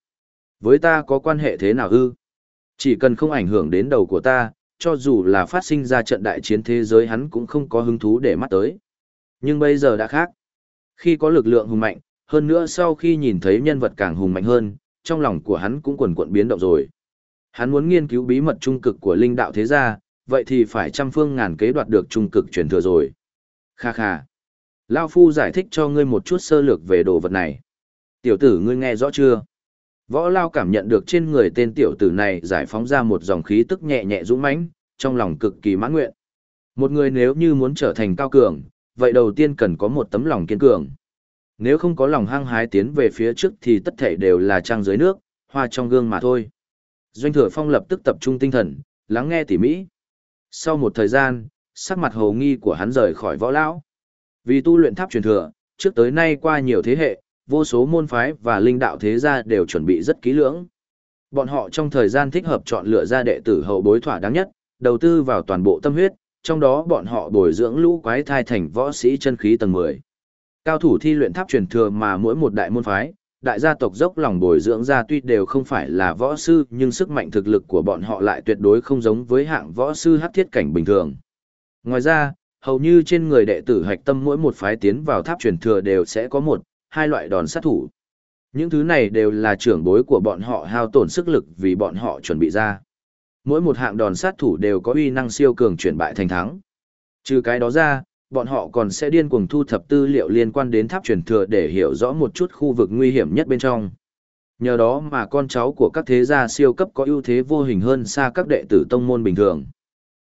Với ta có quan hệ thế nào ư? Chỉ cần không ảnh hưởng đến đầu của ta, cho dù là phát sinh ra trận đại chiến thế giới hắn cũng không có hứng thú để mắt tới. Nhưng bây giờ đã khác. Khi có lực lượng hùng mạnh, hơn nữa sau khi nhìn thấy nhân vật càng hùng mạnh hơn, trong lòng của hắn cũng quần quận biến động rồi. Hắn muốn nghiên cứu bí mật trung cực của linh đạo thế gia, vậy thì phải trăm phương ngàn kế đoạt được trung cực truyền thừa rồi. Kha kha. Lao Phu giải thích cho ngươi một chút sơ lược về đồ vật này. Tiểu tử ngươi nghe rõ chưa? Võ Lao cảm nhận được trên người tên tiểu tử này giải phóng ra một dòng khí tức nhẹ nhẹ dũng mãnh, trong lòng cực kỳ mãn nguyện. Một người nếu như muốn trở thành cao cường, vậy đầu tiên cần có một tấm lòng kiên cường. Nếu không có lòng hăng hái tiến về phía trước thì tất thể đều là trang dưới nước, hoa trong gương mà thôi. Doanh thừa phong lập tức tập trung tinh thần, lắng nghe tỉ mỹ. Sau một thời gian, sắc mặt hồ nghi của hắn rời khỏi võ lão. Vì tu luyện tháp truyền thừa, trước tới nay qua nhiều thế hệ, vô số môn phái và linh đạo thế gia đều chuẩn bị rất kỹ lưỡng. Bọn họ trong thời gian thích hợp chọn lựa ra đệ tử hậu bối thỏa đáng nhất, đầu tư vào toàn bộ tâm huyết, trong đó bọn họ bồi dưỡng lũ quái thai thành võ sĩ chân khí tầng 10. Cao thủ thi luyện tháp truyền thừa mà mỗi một đại môn phái, đại gia tộc dốc lòng bồi dưỡng ra tuy đều không phải là võ sư nhưng sức mạnh thực lực của bọn họ lại tuyệt đối không giống với hạng võ sư hắc thiết cảnh bình thường. Ngoài ra, hầu như trên người đệ tử hạch tâm mỗi một phái tiến vào tháp truyền thừa đều sẽ có một, hai loại đòn sát thủ. Những thứ này đều là trưởng bối của bọn họ hao tổn sức lực vì bọn họ chuẩn bị ra. Mỗi một hạng đòn sát thủ đều có uy năng siêu cường chuyển bại thành thắng. Trừ cái đó ra, bọn họ còn sẽ điên cuồng thu thập tư liệu liên quan đến tháp truyền thừa để hiểu rõ một chút khu vực nguy hiểm nhất bên trong. Nhờ đó mà con cháu của các thế gia siêu cấp có ưu thế vô hình hơn xa các đệ tử tông môn bình thường.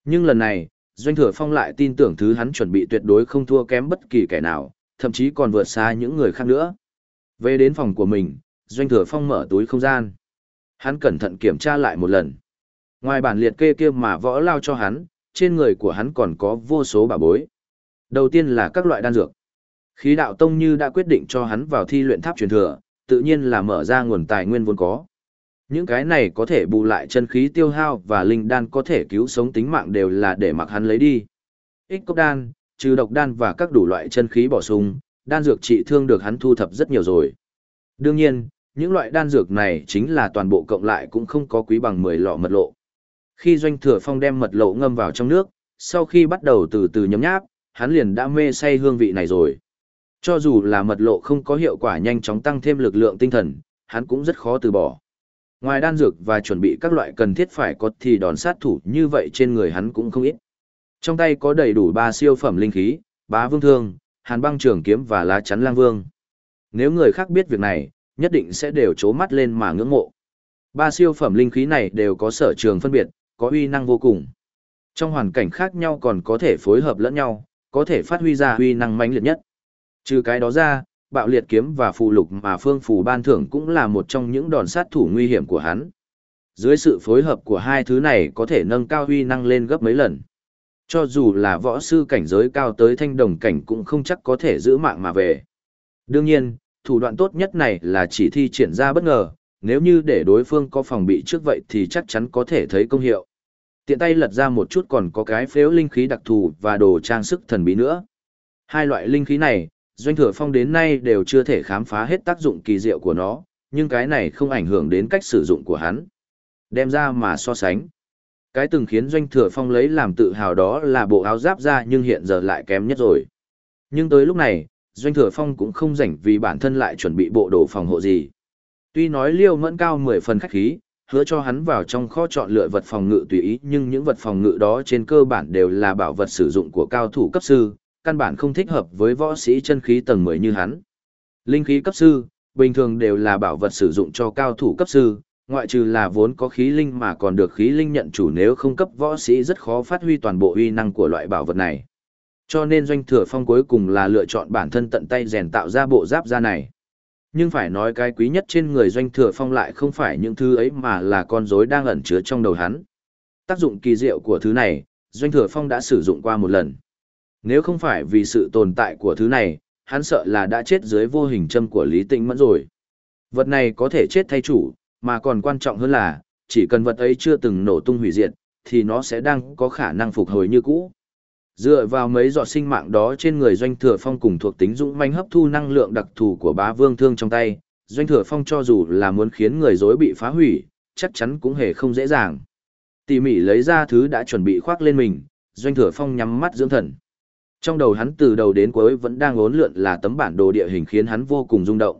Nhưng lần này, Doanh Thừa Phong lại tin tưởng thứ hắn chuẩn bị tuyệt đối không thua kém bất kỳ kẻ nào, thậm chí còn vượt xa những người khác nữa. Về đến phòng của mình, Doanh Thừa Phong mở túi không gian. Hắn cẩn thận kiểm tra lại một lần. Ngoài bản liệt kê kia mà võ lao cho hắn, trên người của hắn còn có vô số bảo bối. Đầu tiên là các loại đan dược. Khí đạo tông như đã quyết định cho hắn vào thi luyện tháp truyền thừa, tự nhiên là mở ra nguồn tài nguyên vốn có. Những cái này có thể bù lại chân khí tiêu hao và linh đan có thể cứu sống tính mạng đều là để mặc hắn lấy đi. Ích cốc đan, trừ độc đan và các đủ loại chân khí bổ sung, đan dược trị thương được hắn thu thập rất nhiều rồi. Đương nhiên, những loại đan dược này chính là toàn bộ cộng lại cũng không có quý bằng 10 lọ mật lộ. Khi doanh thừa phong đem mật lộ ngâm vào trong nước, sau khi bắt đầu từ từ nhấm nháp, hắn liền đã mê say hương vị này rồi. Cho dù là mật lộ không có hiệu quả nhanh chóng tăng thêm lực lượng tinh thần, hắn cũng rất khó từ bỏ. Ngoài đan dược và chuẩn bị các loại cần thiết phải có thì đòn sát thủ như vậy trên người hắn cũng không ít. Trong tay có đầy đủ ba siêu phẩm linh khí, bá vương thương, hàn băng trường kiếm và lá chắn lang vương. Nếu người khác biết việc này, nhất định sẽ đều chố mắt lên mà ngưỡng mộ. Ba siêu phẩm linh khí này đều có sở trường phân biệt, có uy năng vô cùng. Trong hoàn cảnh khác nhau còn có thể phối hợp lẫn nhau, có thể phát huy ra uy năng mãnh liệt nhất. Trừ cái đó ra, bạo liệt kiếm và phù lục mà phương phù ban thưởng cũng là một trong những đòn sát thủ nguy hiểm của hắn. Dưới sự phối hợp của hai thứ này có thể nâng cao uy năng lên gấp mấy lần. Cho dù là võ sư cảnh giới cao tới thanh đồng cảnh cũng không chắc có thể giữ mạng mà về. Đương nhiên, thủ đoạn tốt nhất này là chỉ thi triển ra bất ngờ, nếu như để đối phương có phòng bị trước vậy thì chắc chắn có thể thấy công hiệu. Tiện tay lật ra một chút còn có cái phếu linh khí đặc thù và đồ trang sức thần bí nữa. Hai loại linh khí này, Doanh Thừa Phong đến nay đều chưa thể khám phá hết tác dụng kỳ diệu của nó, nhưng cái này không ảnh hưởng đến cách sử dụng của hắn. Đem ra mà so sánh. Cái từng khiến Doanh Thừa Phong lấy làm tự hào đó là bộ áo giáp ra nhưng hiện giờ lại kém nhất rồi. Nhưng tới lúc này, Doanh Thừa Phong cũng không rảnh vì bản thân lại chuẩn bị bộ đồ phòng hộ gì. Tuy nói liêu mẫn cao 10 phần khách khí, hứa cho hắn vào trong kho chọn lựa vật phòng ngự tùy ý nhưng những vật phòng ngự đó trên cơ bản đều là bảo vật sử dụng của cao thủ cấp sư, căn bản không thích hợp với võ sĩ chân khí tầng 10 như hắn. Linh khí cấp sư, bình thường đều là bảo vật sử dụng cho cao thủ cấp sư, ngoại trừ là vốn có khí linh mà còn được khí linh nhận chủ nếu không cấp võ sĩ rất khó phát huy toàn bộ uy năng của loại bảo vật này. Cho nên doanh thừa phong cuối cùng là lựa chọn bản thân tận tay rèn tạo ra bộ giáp da này. Nhưng phải nói cái quý nhất trên người doanh thừa phong lại không phải những thứ ấy mà là con rối đang ẩn chứa trong đầu hắn. Tác dụng kỳ diệu của thứ này, doanh thừa phong đã sử dụng qua một lần. Nếu không phải vì sự tồn tại của thứ này, hắn sợ là đã chết dưới vô hình châm của Lý Tĩnh Mẫn rồi. Vật này có thể chết thay chủ, mà còn quan trọng hơn là, chỉ cần vật ấy chưa từng nổ tung hủy diệt, thì nó sẽ đang có khả năng phục hồi như cũ. Dựa vào mấy giọt sinh mạng đó trên người doanh thừa phong cùng thuộc tính dũng manh hấp thu năng lượng đặc thù của bá vương thương trong tay, doanh thừa phong cho dù là muốn khiến người dối bị phá hủy, chắc chắn cũng hề không dễ dàng. Tỉ mỉ lấy ra thứ đã chuẩn bị khoác lên mình, doanh thừa phong nhắm mắt dưỡng thần. Trong đầu hắn từ đầu đến cuối vẫn đang ốn lượn là tấm bản đồ địa hình khiến hắn vô cùng rung động.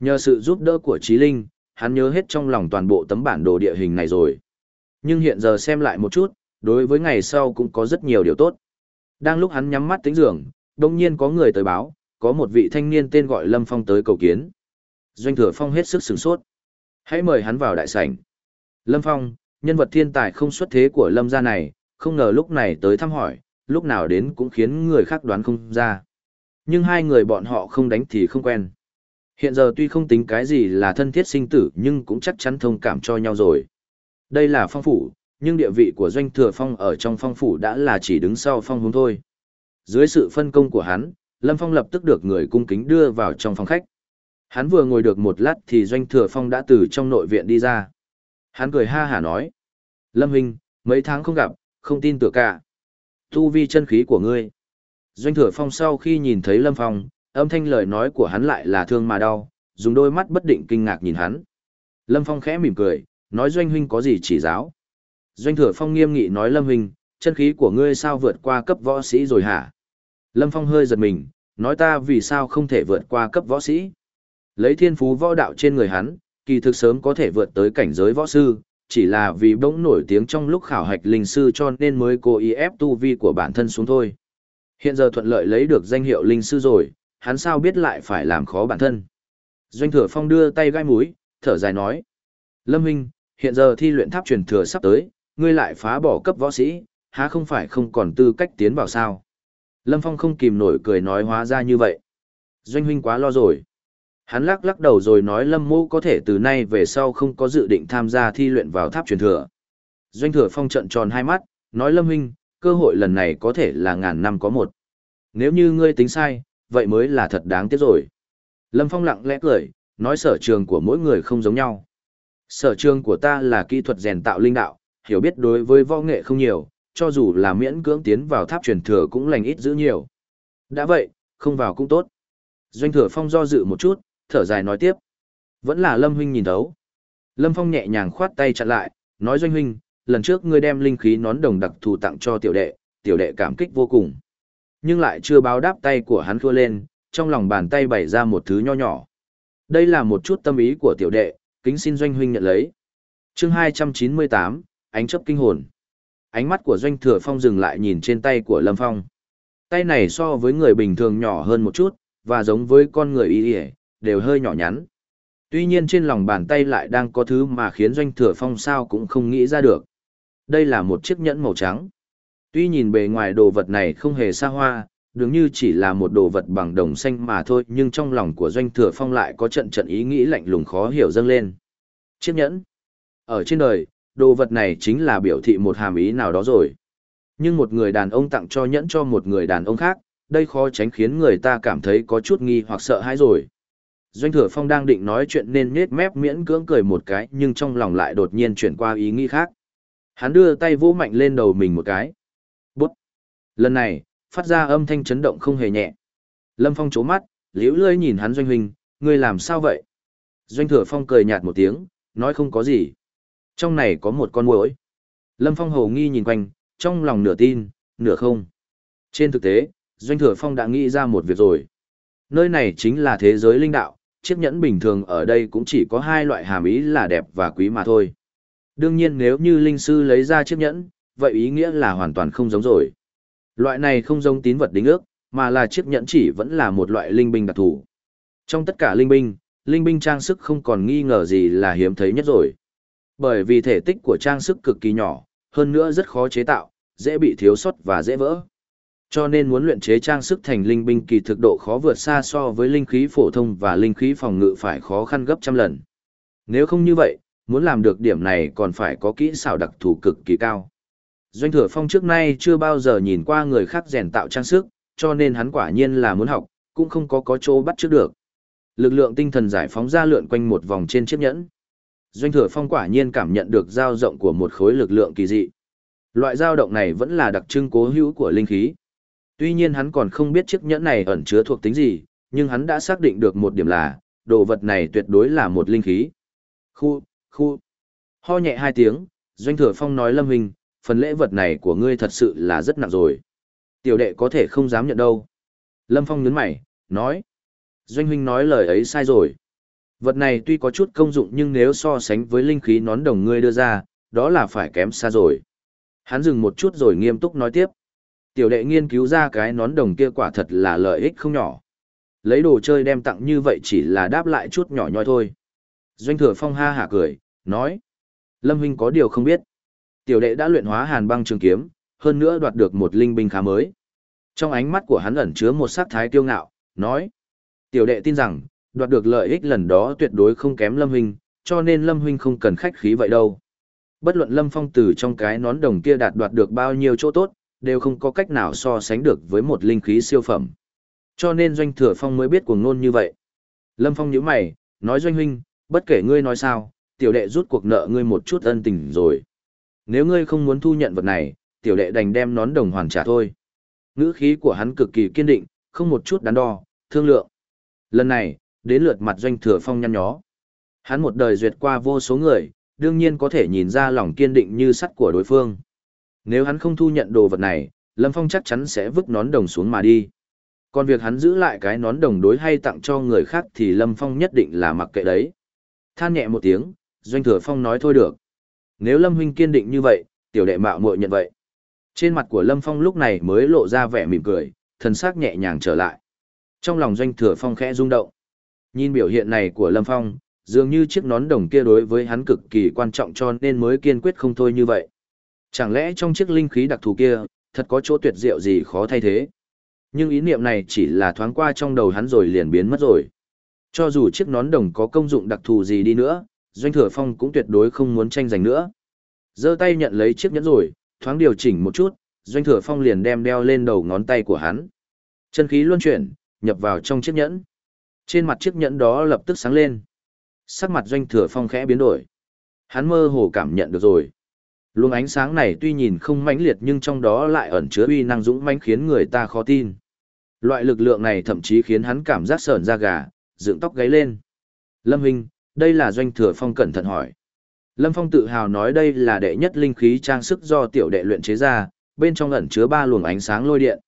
Nhờ sự giúp đỡ của Trí Linh, hắn nhớ hết trong lòng toàn bộ tấm bản đồ địa hình này rồi. Nhưng hiện giờ xem lại một chút, đối với ngày sau cũng có rất nhiều điều tốt. Đang lúc hắn nhắm mắt tính giường, đông nhiên có người tới báo, có một vị thanh niên tên gọi Lâm Phong tới cầu kiến. Doanh thừa phong hết sức sửng sốt. Hãy mời hắn vào đại sảnh. Lâm Phong, nhân vật thiên tài không xuất thế của Lâm gia này, không ngờ lúc này tới thăm hỏi, lúc nào đến cũng khiến người khác đoán không ra. Nhưng hai người bọn họ không đánh thì không quen. Hiện giờ tuy không tính cái gì là thân thiết sinh tử nhưng cũng chắc chắn thông cảm cho nhau rồi. Đây là phong phủ, nhưng địa vị của doanh thừa phong ở trong phong phủ đã là chỉ đứng sau phong hướng thôi. Dưới sự phân công của hắn, Lâm Phong lập tức được người cung kính đưa vào trong phòng khách. Hắn vừa ngồi được một lát thì doanh thừa phong đã từ trong nội viện đi ra. Hắn cười ha hả nói. Lâm Huynh, mấy tháng không gặp, không tin tưởng cả. Tu vi chân khí của ngươi. Doanh thừa phong sau khi nhìn thấy Lâm Phong, âm thanh lời nói của hắn lại là thương mà đau, dùng đôi mắt bất định kinh ngạc nhìn hắn. Lâm Phong khẽ mỉm cười, nói Doanh Huynh có gì chỉ giáo. Doanh thừa phong nghiêm nghị nói Lâm Huynh, chân khí của ngươi sao vượt qua cấp võ sĩ rồi hả? Lâm Phong hơi giật mình, nói ta vì sao không thể vượt qua cấp võ sĩ? Lấy thiên phú võ đạo trên người hắn, kỳ thực sớm có thể vượt tới cảnh giới võ sư, chỉ là vì bỗng nổi tiếng trong lúc khảo hạch linh sư cho nên mới cố ý ép tu vi của bản thân xuống thôi. Hiện giờ thuận lợi lấy được danh hiệu linh sư rồi, hắn sao biết lại phải làm khó bản thân. Doanh thừa phong đưa tay gai mũi, thở dài nói. Lâm Hinh, hiện giờ thi luyện tháp truyền thừa sắp tới, ngươi lại phá bỏ cấp võ sĩ, há không phải không còn tư cách tiến vào sao. Lâm Phong không kìm nổi cười nói hóa ra như vậy. Doanh huynh quá lo rồi. Hắn lắc lắc đầu rồi nói Lâm Mô có thể từ nay về sau không có dự định tham gia thi luyện vào tháp truyền thừa. Doanh thừa phong trận tròn hai mắt, nói Lâm huynh, cơ hội lần này có thể là ngàn năm có một. Nếu như ngươi tính sai, vậy mới là thật đáng tiếc rồi. Lâm Phong lặng lẽ cười, nói sở trường của mỗi người không giống nhau. Sở trường của ta là kỹ thuật rèn tạo linh đạo, hiểu biết đối với võ nghệ không nhiều, cho dù là miễn cưỡng tiến vào tháp truyền thừa cũng lành ít giữ nhiều. Đã vậy, không vào cũng tốt. Doanh thừa phong do dự một chút, thở dài nói tiếp. Vẫn là Lâm Huynh nhìn thấu. Lâm Phong nhẹ nhàng khoát tay chặn lại, nói Doanh Huynh, lần trước ngươi đem linh khí nón đồng đặc thù tặng cho tiểu đệ, tiểu đệ cảm kích vô cùng. Nhưng lại chưa báo đáp tay của hắn khua lên, trong lòng bàn tay bày ra một thứ nho nhỏ. Đây là một chút tâm ý của tiểu đệ, kính xin Doanh Huynh nhận lấy. chương 298, ánh chấp kinh hồn. Ánh mắt của Doanh Thừa Phong dừng lại nhìn trên tay của Lâm Phong. Tay này so với người bình thường nhỏ hơn một chút, và giống với con người y y, đều hơi nhỏ nhắn. Tuy nhiên trên lòng bàn tay lại đang có thứ mà khiến Doanh Thừa Phong sao cũng không nghĩ ra được. Đây là một chiếc nhẫn màu trắng. Tuy nhìn bề ngoài đồ vật này không hề xa hoa, đường như chỉ là một đồ vật bằng đồng xanh mà thôi nhưng trong lòng của Doanh Thừa Phong lại có trận trận ý nghĩ lạnh lùng khó hiểu dâng lên. Chiếc nhẫn. Ở trên đời, đồ vật này chính là biểu thị một hàm ý nào đó rồi. Nhưng một người đàn ông tặng cho nhẫn cho một người đàn ông khác, đây khó tránh khiến người ta cảm thấy có chút nghi hoặc sợ hãi rồi. Doanh thừa phong đang định nói chuyện nên nết mép miễn cưỡng cười một cái nhưng trong lòng lại đột nhiên chuyển qua ý nghĩ khác. Hắn đưa tay vỗ mạnh lên đầu mình một cái. Lần này, phát ra âm thanh chấn động không hề nhẹ. Lâm Phong chố mắt, liễu lơi nhìn hắn doanh huynh, ngươi làm sao vậy? Doanh thừa phong cười nhạt một tiếng, nói không có gì. Trong này có một con muỗi. Lâm Phong hầu nghi nhìn quanh, trong lòng nửa tin, nửa không. Trên thực tế, Doanh thừa phong đã nghĩ ra một việc rồi. Nơi này chính là thế giới linh đạo, chiếc nhẫn bình thường ở đây cũng chỉ có hai loại hàm ý là đẹp và quý mà thôi. Đương nhiên nếu như linh sư lấy ra chiếc nhẫn, vậy ý nghĩa là hoàn toàn không giống rồi. Loại này không giống tín vật đính ước, mà là chiếc nhẫn chỉ vẫn là một loại linh binh đặc thù. Trong tất cả linh binh, linh binh trang sức không còn nghi ngờ gì là hiếm thấy nhất rồi. Bởi vì thể tích của trang sức cực kỳ nhỏ, hơn nữa rất khó chế tạo, dễ bị thiếu sót và dễ vỡ. Cho nên muốn luyện chế trang sức thành linh binh kỳ thực độ khó vượt xa so với linh khí phổ thông và linh khí phòng ngự phải khó khăn gấp trăm lần. Nếu không như vậy, muốn làm được điểm này còn phải có kỹ xảo đặc thù cực kỳ cao. Doanh thừa phong trước nay chưa bao giờ nhìn qua người khác rèn tạo trang sức, cho nên hắn quả nhiên là muốn học, cũng không có có chỗ bắt trước được. Lực lượng tinh thần giải phóng ra lượn quanh một vòng trên chiếc nhẫn. Doanh thừa phong quả nhiên cảm nhận được dao rộng của một khối lực lượng kỳ dị. Loại dao động này vẫn là đặc trưng cố hữu của linh khí. Tuy nhiên hắn còn không biết chiếc nhẫn này ẩn chứa thuộc tính gì, nhưng hắn đã xác định được một điểm là, đồ vật này tuyệt đối là một linh khí. Khu, khu. Ho nhẹ hai tiếng, Doanh Thừa Phong nói Lâm Hình, phần lễ vật này của ngươi thật sự là rất nặng rồi. Tiểu đệ có thể không dám nhận đâu. Lâm Phong nhấn mày, nói. Doanh huynh nói lời ấy sai rồi. Vật này tuy có chút công dụng nhưng nếu so sánh với linh khí nón đồng ngươi đưa ra, đó là phải kém xa rồi. Hắn dừng một chút rồi nghiêm túc nói tiếp. Tiểu đệ nghiên cứu ra cái nón đồng kia quả thật là lợi ích không nhỏ. Lấy đồ chơi đem tặng như vậy chỉ là đáp lại chút nhỏ nhoi thôi. Doanh thừa phong ha hả cười, nói. Lâm huynh có điều không biết. Tiểu đệ đã luyện hóa hàn băng trường kiếm, hơn nữa đoạt được một linh binh khá mới. Trong ánh mắt của hắn ẩn chứa một sắc thái kiêu ngạo, nói. Tiểu đệ tin rằng, đoạt được lợi ích lần đó tuyệt đối không kém Lâm huynh, cho nên Lâm huynh không cần khách khí vậy đâu. Bất luận Lâm Phong từ trong cái nón đồng kia đạt đoạt được bao nhiêu chỗ tốt, đều không có cách nào so sánh được với một linh khí siêu phẩm. Cho nên Doanh Thừa Phong mới biết cuồng ngôn như vậy. Lâm Phong nhíu mày, nói Doanh huynh, bất kể ngươi nói sao, tiểu đệ rút cuộc nợ ngươi một chút ân tình rồi. Nếu ngươi không muốn thu nhận vật này, tiểu đệ đành đem nón đồng hoàn trả thôi. Ngữ khí của hắn cực kỳ kiên định, không một chút đắn đo, thương lượng. Lần này, đến lượt mặt Doanh Thừa Phong nhăn nhó. Hắn một đời duyệt qua vô số người, đương nhiên có thể nhìn ra lòng kiên định như sắt của đối phương. Nếu hắn không thu nhận đồ vật này, Lâm Phong chắc chắn sẽ vứt nón đồng xuống mà đi. Còn việc hắn giữ lại cái nón đồng đối hay tặng cho người khác thì Lâm Phong nhất định là mặc kệ đấy. Than nhẹ một tiếng, Doanh Thừa Phong nói thôi được. Nếu Lâm Huynh kiên định như vậy, tiểu đệ mạo muội nhận vậy. Trên mặt của Lâm Phong lúc này mới lộ ra vẻ mỉm cười, thần sắc nhẹ nhàng trở lại. Trong lòng Doanh Thừa Phong khẽ rung động. Nhìn biểu hiện này của Lâm Phong, dường như chiếc nón đồng kia đối với hắn cực kỳ quan trọng cho nên mới kiên quyết không thôi như vậy. Chẳng lẽ trong chiếc linh khí đặc thù kia, thật có chỗ tuyệt diệu gì khó thay thế? Nhưng ý niệm này chỉ là thoáng qua trong đầu hắn rồi liền biến mất rồi. Cho dù chiếc nón đồng có công dụng đặc thù gì đi nữa, Doanh Thừa Phong cũng tuyệt đối không muốn tranh giành nữa. giơ tay nhận lấy chiếc nhẫn rồi, thoáng điều chỉnh một chút, Doanh Thừa Phong liền đem đeo lên đầu ngón tay của hắn. Chân khí luân chuyển, nhập vào trong chiếc nhẫn. Trên mặt chiếc nhẫn đó lập tức sáng lên. Sắc mặt Doanh Thừa Phong khẽ biến đổi. Hắn mơ hồ cảm nhận được rồi. Luồng ánh sáng này tuy nhìn không mãnh liệt nhưng trong đó lại ẩn chứa uy năng dũng mãnh khiến người ta khó tin. Loại lực lượng này thậm chí khiến hắn cảm giác sởn da gà, dựng tóc gáy lên. Lâm Hình đây là doanh thừa phong cẩn thận hỏi. Lâm Phong tự hào nói đây là đệ nhất linh khí trang sức do tiểu đệ luyện chế ra, bên trong ẩn chứa ba luồng ánh sáng lôi điện.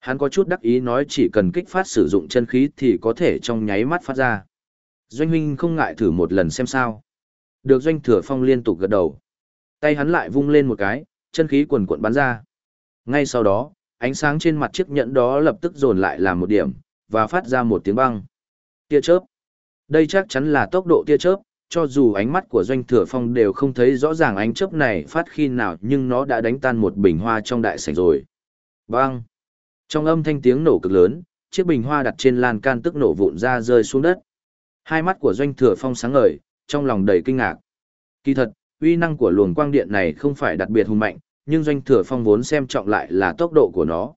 Hắn có chút đắc ý nói chỉ cần kích phát sử dụng chân khí thì có thể trong nháy mắt phát ra. Doanh huynh không ngại thử một lần xem sao. Được doanh thừa phong liên tục gật đầu. Tay hắn lại vung lên một cái, chân khí quần cuộn bắn ra. Ngay sau đó, ánh sáng trên mặt chiếc nhẫn đó lập tức dồn lại làm một điểm, và phát ra một tiếng băng. Tia chớp. Đây chắc chắn là tốc độ tia chớp, cho dù ánh mắt của doanh thừa phong đều không thấy rõ ràng ánh chớp này phát khi nào nhưng nó đã đánh tan một bình hoa trong đại sảnh rồi. Bang! Trong âm thanh tiếng nổ cực lớn, chiếc bình hoa đặt trên lan can tức nổ vụn ra rơi xuống đất. Hai mắt của doanh thừa phong sáng ngời, trong lòng đầy kinh ngạc. Kỳ thật, uy năng của luồng quang điện này không phải đặc biệt hùng mạnh, nhưng doanh thừa phong vốn xem trọng lại là tốc độ của nó.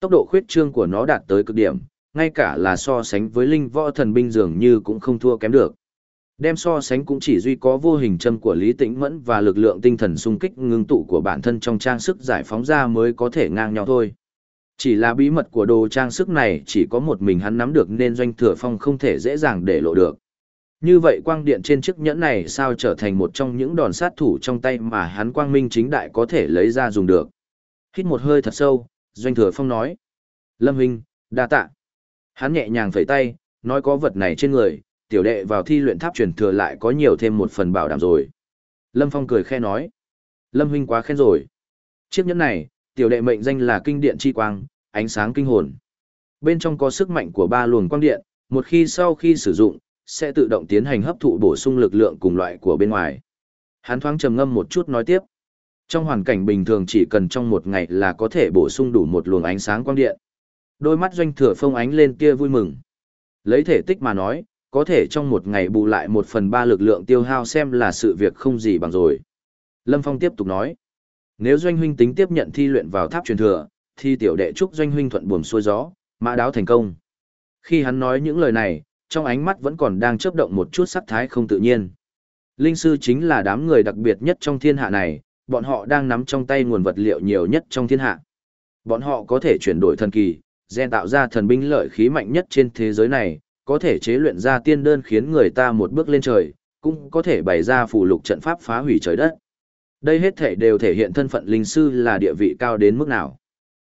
Tốc độ khuyết trương của nó đạt tới cực điểm, ngay cả là so sánh với linh võ thần binh dường như cũng không thua kém được. Đem so sánh cũng chỉ duy có vô hình châm của Lý Tĩnh Mẫn và lực lượng tinh thần sung kích ngưng tụ của bản thân trong trang sức giải phóng ra mới có thể ngang nhau thôi. Chỉ là bí mật của đồ trang sức này chỉ có một mình hắn nắm được nên doanh thừa phong không thể dễ dàng để lộ được. Như vậy quang điện trên chiếc nhẫn này sao trở thành một trong những đòn sát thủ trong tay mà hắn quang minh chính đại có thể lấy ra dùng được. Hít một hơi thật sâu, doanh thừa phong nói. Lâm Hinh, đa tạ. Hắn nhẹ nhàng phẩy tay, nói có vật này trên người, tiểu đệ vào thi luyện tháp truyền thừa lại có nhiều thêm một phần bảo đảm rồi. Lâm Phong cười khe nói. Lâm huynh quá khen rồi. Chiếc nhẫn này, tiểu đệ mệnh danh là kinh điện chi quang, ánh sáng kinh hồn. Bên trong có sức mạnh của ba luồng quang điện, một khi sau khi sử dụng, sẽ tự động tiến hành hấp thụ bổ sung lực lượng cùng loại của bên ngoài. Hắn thoáng trầm ngâm một chút nói tiếp. Trong hoàn cảnh bình thường chỉ cần trong một ngày là có thể bổ sung đủ một luồng ánh sáng quang điện. Đôi mắt doanh thừa phong ánh lên kia vui mừng. Lấy thể tích mà nói, có thể trong một ngày bù lại một phần ba lực lượng tiêu hao xem là sự việc không gì bằng rồi. Lâm Phong tiếp tục nói, nếu doanh huynh tính tiếp nhận thi luyện vào tháp truyền thừa, thì tiểu đệ chúc doanh huynh thuận buồm xuôi gió, mã đáo thành công. Khi hắn nói những lời này, trong ánh mắt vẫn còn đang chớp động một chút sắc thái không tự nhiên. Linh sư chính là đám người đặc biệt nhất trong thiên hạ này, bọn họ đang nắm trong tay nguồn vật liệu nhiều nhất trong thiên hạ. Bọn họ có thể chuyển đổi thần kỳ, gen tạo ra thần binh lợi khí mạnh nhất trên thế giới này, có thể chế luyện ra tiên đơn khiến người ta một bước lên trời, cũng có thể bày ra phù lục trận pháp phá hủy trời đất. Đây hết thể đều thể hiện thân phận linh sư là địa vị cao đến mức nào.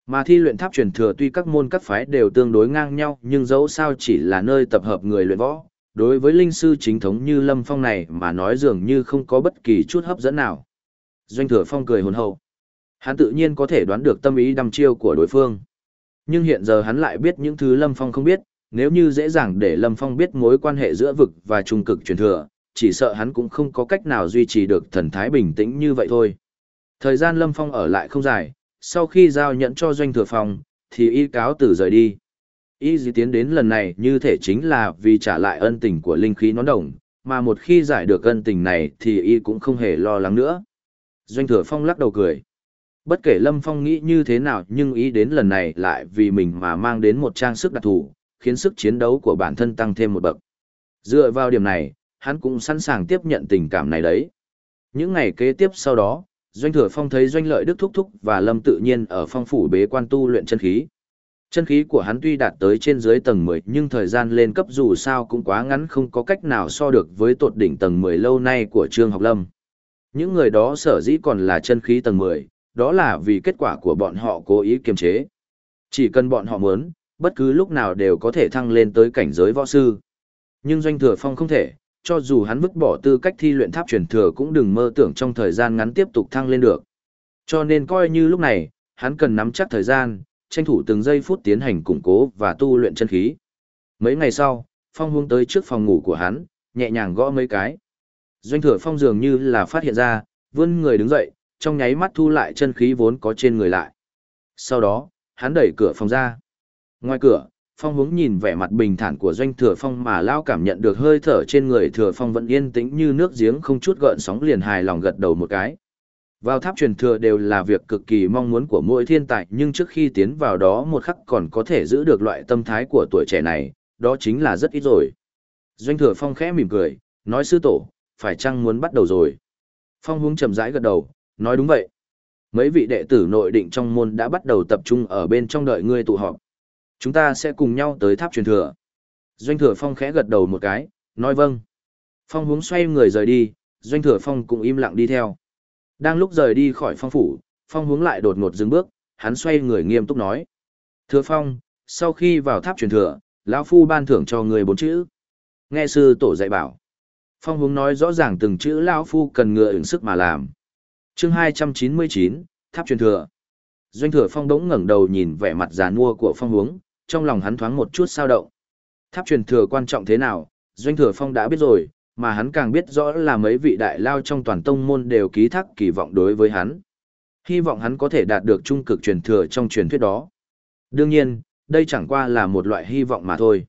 Mà thi luyện tháp truyền thừa tuy các môn các phái đều tương đối ngang nhau, nhưng dẫu sao chỉ là nơi tập hợp người luyện võ. Đối với linh sư chính thống như Lâm Phong này mà nói dường như không có bất kỳ chút hấp dẫn nào. Doanh thừa phong cười hồn hậu. Hắn tự nhiên có thể đoán được tâm ý đăm chiêu của đối phương. Nhưng hiện giờ hắn lại biết những thứ Lâm Phong không biết, nếu như dễ dàng để Lâm Phong biết mối quan hệ giữa vực và trung cực truyền thừa, chỉ sợ hắn cũng không có cách nào duy trì được thần thái bình tĩnh như vậy thôi. Thời gian Lâm Phong ở lại không dài, sau khi giao nhận cho doanh thừa phòng, thì y cáo từ rời đi. Y dĩ tiến đến lần này như thể chính là vì trả lại ân tình của linh khí nón đồng, mà một khi giải được ân tình này thì y cũng không hề lo lắng nữa. Doanh thừa phong lắc đầu cười. Bất kể Lâm Phong nghĩ như thế nào nhưng ý đến lần này lại vì mình mà mang đến một trang sức đặc thù, khiến sức chiến đấu của bản thân tăng thêm một bậc. Dựa vào điểm này, hắn cũng sẵn sàng tiếp nhận tình cảm này đấy. Những ngày kế tiếp sau đó, Doanh Thừa Phong thấy Doanh Lợi Đức thúc thúc và Lâm tự nhiên ở phong phủ bế quan tu luyện chân khí. Chân khí của hắn tuy đạt tới trên dưới tầng 10 nhưng thời gian lên cấp dù sao cũng quá ngắn không có cách nào so được với tột đỉnh tầng 10 lâu nay của Trương Học Lâm. Những người đó sở dĩ còn là chân khí tầng 10, đó là vì kết quả của bọn họ cố ý kiềm chế. Chỉ cần bọn họ muốn, bất cứ lúc nào đều có thể thăng lên tới cảnh giới võ sư. Nhưng Doanh Thừa Phong không thể, cho dù hắn vứt bỏ tư cách thi luyện tháp truyền thừa cũng đừng mơ tưởng trong thời gian ngắn tiếp tục thăng lên được. Cho nên coi như lúc này, hắn cần nắm chắc thời gian, tranh thủ từng giây phút tiến hành củng cố và tu luyện chân khí. Mấy ngày sau, Phong hướng tới trước phòng ngủ của hắn, nhẹ nhàng gõ mấy cái. Doanh Thừa Phong dường như là phát hiện ra, vươn người đứng dậy, trong nháy mắt thu lại chân khí vốn có trên người lại. Sau đó, hắn đẩy cửa phòng ra. Ngoài cửa, Phong hướng nhìn vẻ mặt bình thản của doanh thừa phong mà lao cảm nhận được hơi thở trên người thừa phong vẫn yên tĩnh như nước giếng không chút gợn sóng liền hài lòng gật đầu một cái. Vào tháp truyền thừa đều là việc cực kỳ mong muốn của mỗi thiên tài nhưng trước khi tiến vào đó một khắc còn có thể giữ được loại tâm thái của tuổi trẻ này, đó chính là rất ít rồi. Doanh thừa phong khẽ mỉm cười, nói sư tổ, phải chăng muốn bắt đầu rồi. Phong hướng chậm rãi gật đầu, nói đúng vậy. Mấy vị đệ tử nội định trong môn đã bắt đầu tập trung ở bên trong đợi ngươi tụ họp. Chúng ta sẽ cùng nhau tới tháp truyền thừa. Doanh thừa phong khẽ gật đầu một cái, nói vâng. Phong hướng xoay người rời đi, doanh thừa phong cũng im lặng đi theo. Đang lúc rời đi khỏi phong phủ, phong hướng lại đột ngột dừng bước, hắn xoay người nghiêm túc nói. Thừa phong, sau khi vào tháp truyền thừa, lão phu ban thưởng cho người bốn chữ. Nghe sư tổ dạy bảo. Phong hướng nói rõ ràng từng chữ lão phu cần ngựa ứng sức mà làm. Chương 299, tháp truyền thừa. Doanh thừa phong đống ngẩng đầu nhìn vẻ mặt giàn mua của phong Huống, trong lòng hắn thoáng một chút sao động. Tháp truyền thừa quan trọng thế nào, Doanh Thừa Phong đã biết rồi, mà hắn càng biết rõ là mấy vị đại lao trong toàn tông môn đều ký thác kỳ vọng đối với hắn. Hy vọng hắn có thể đạt được trung cực truyền thừa trong truyền thuyết đó. Đương nhiên, đây chẳng qua là một loại hy vọng mà thôi.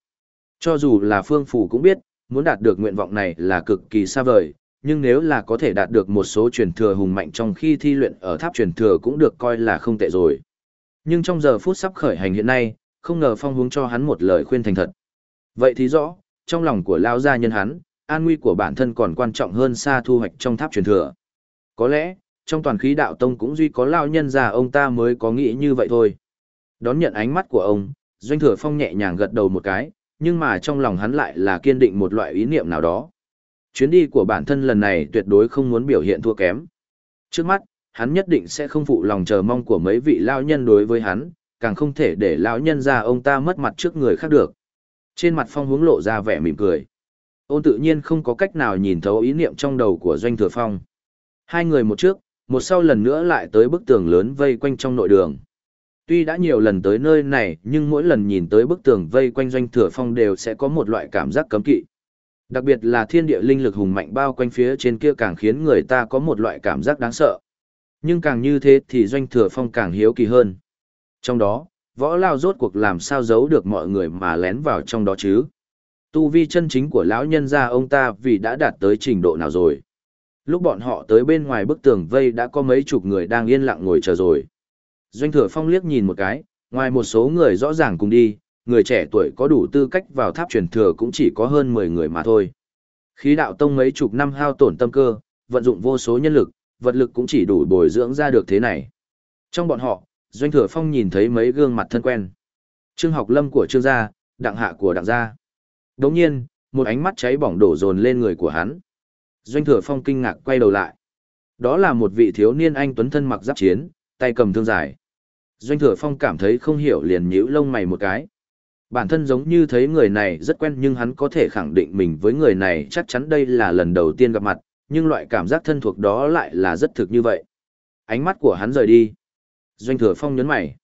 Cho dù là phương phủ cũng biết, muốn đạt được nguyện vọng này là cực kỳ xa vời, nhưng nếu là có thể đạt được một số truyền thừa hùng mạnh trong khi thi luyện ở tháp truyền thừa cũng được coi là không tệ rồi. Nhưng trong giờ phút sắp khởi hành hiện nay, không ngờ phong hướng cho hắn một lời khuyên thành thật. Vậy thì rõ, trong lòng của lao gia nhân hắn, an nguy của bản thân còn quan trọng hơn xa thu hoạch trong tháp truyền thừa. Có lẽ, trong toàn khí đạo tông cũng duy có lao nhân già ông ta mới có nghĩ như vậy thôi. Đón nhận ánh mắt của ông, Doanh Thừa Phong nhẹ nhàng gật đầu một cái, nhưng mà trong lòng hắn lại là kiên định một loại ý niệm nào đó. Chuyến đi của bản thân lần này tuyệt đối không muốn biểu hiện thua kém. Trước mắt, hắn nhất định sẽ không phụ lòng chờ mong của mấy vị lao nhân đối với hắn, càng không thể để lão nhân ra ông ta mất mặt trước người khác được. Trên mặt phong hướng lộ ra vẻ mỉm cười. Ôn tự nhiên không có cách nào nhìn thấu ý niệm trong đầu của Doanh Thừa Phong. Hai người một trước, một sau lần nữa lại tới bức tường lớn vây quanh trong nội đường. Tuy đã nhiều lần tới nơi này, nhưng mỗi lần nhìn tới bức tường vây quanh Doanh Thừa Phong đều sẽ có một loại cảm giác cấm kỵ. Đặc biệt là thiên địa linh lực hùng mạnh bao quanh phía trên kia càng khiến người ta có một loại cảm giác đáng sợ. Nhưng càng như thế thì Doanh Thừa Phong càng hiếu kỳ hơn. Trong đó, võ lao rốt cuộc làm sao giấu được mọi người mà lén vào trong đó chứ? Tu vi chân chính của lão nhân gia ông ta vì đã đạt tới trình độ nào rồi? Lúc bọn họ tới bên ngoài bức tường vây đã có mấy chục người đang yên lặng ngồi chờ rồi. Doanh thừa phong liếc nhìn một cái, ngoài một số người rõ ràng cùng đi, người trẻ tuổi có đủ tư cách vào tháp truyền thừa cũng chỉ có hơn 10 người mà thôi. Khí đạo tông mấy chục năm hao tổn tâm cơ, vận dụng vô số nhân lực, vật lực cũng chỉ đủ bồi dưỡng ra được thế này. Trong bọn họ, Doanh Thừa Phong nhìn thấy mấy gương mặt thân quen. Trương Học Lâm của Trương gia, Đặng Hạ của Đặng gia. Đồng nhiên, một ánh mắt cháy bỏng đổ dồn lên người của hắn. Doanh Thừa Phong kinh ngạc quay đầu lại. Đó là một vị thiếu niên anh tuấn thân mặc giáp chiến, tay cầm thương dài. Doanh Thừa Phong cảm thấy không hiểu liền nhíu lông mày một cái. Bản thân giống như thấy người này rất quen nhưng hắn có thể khẳng định mình với người này chắc chắn đây là lần đầu tiên gặp mặt, nhưng loại cảm giác thân thuộc đó lại là rất thực như vậy. Ánh mắt của hắn rời đi. Doanh Thừa Phong nhấn mày.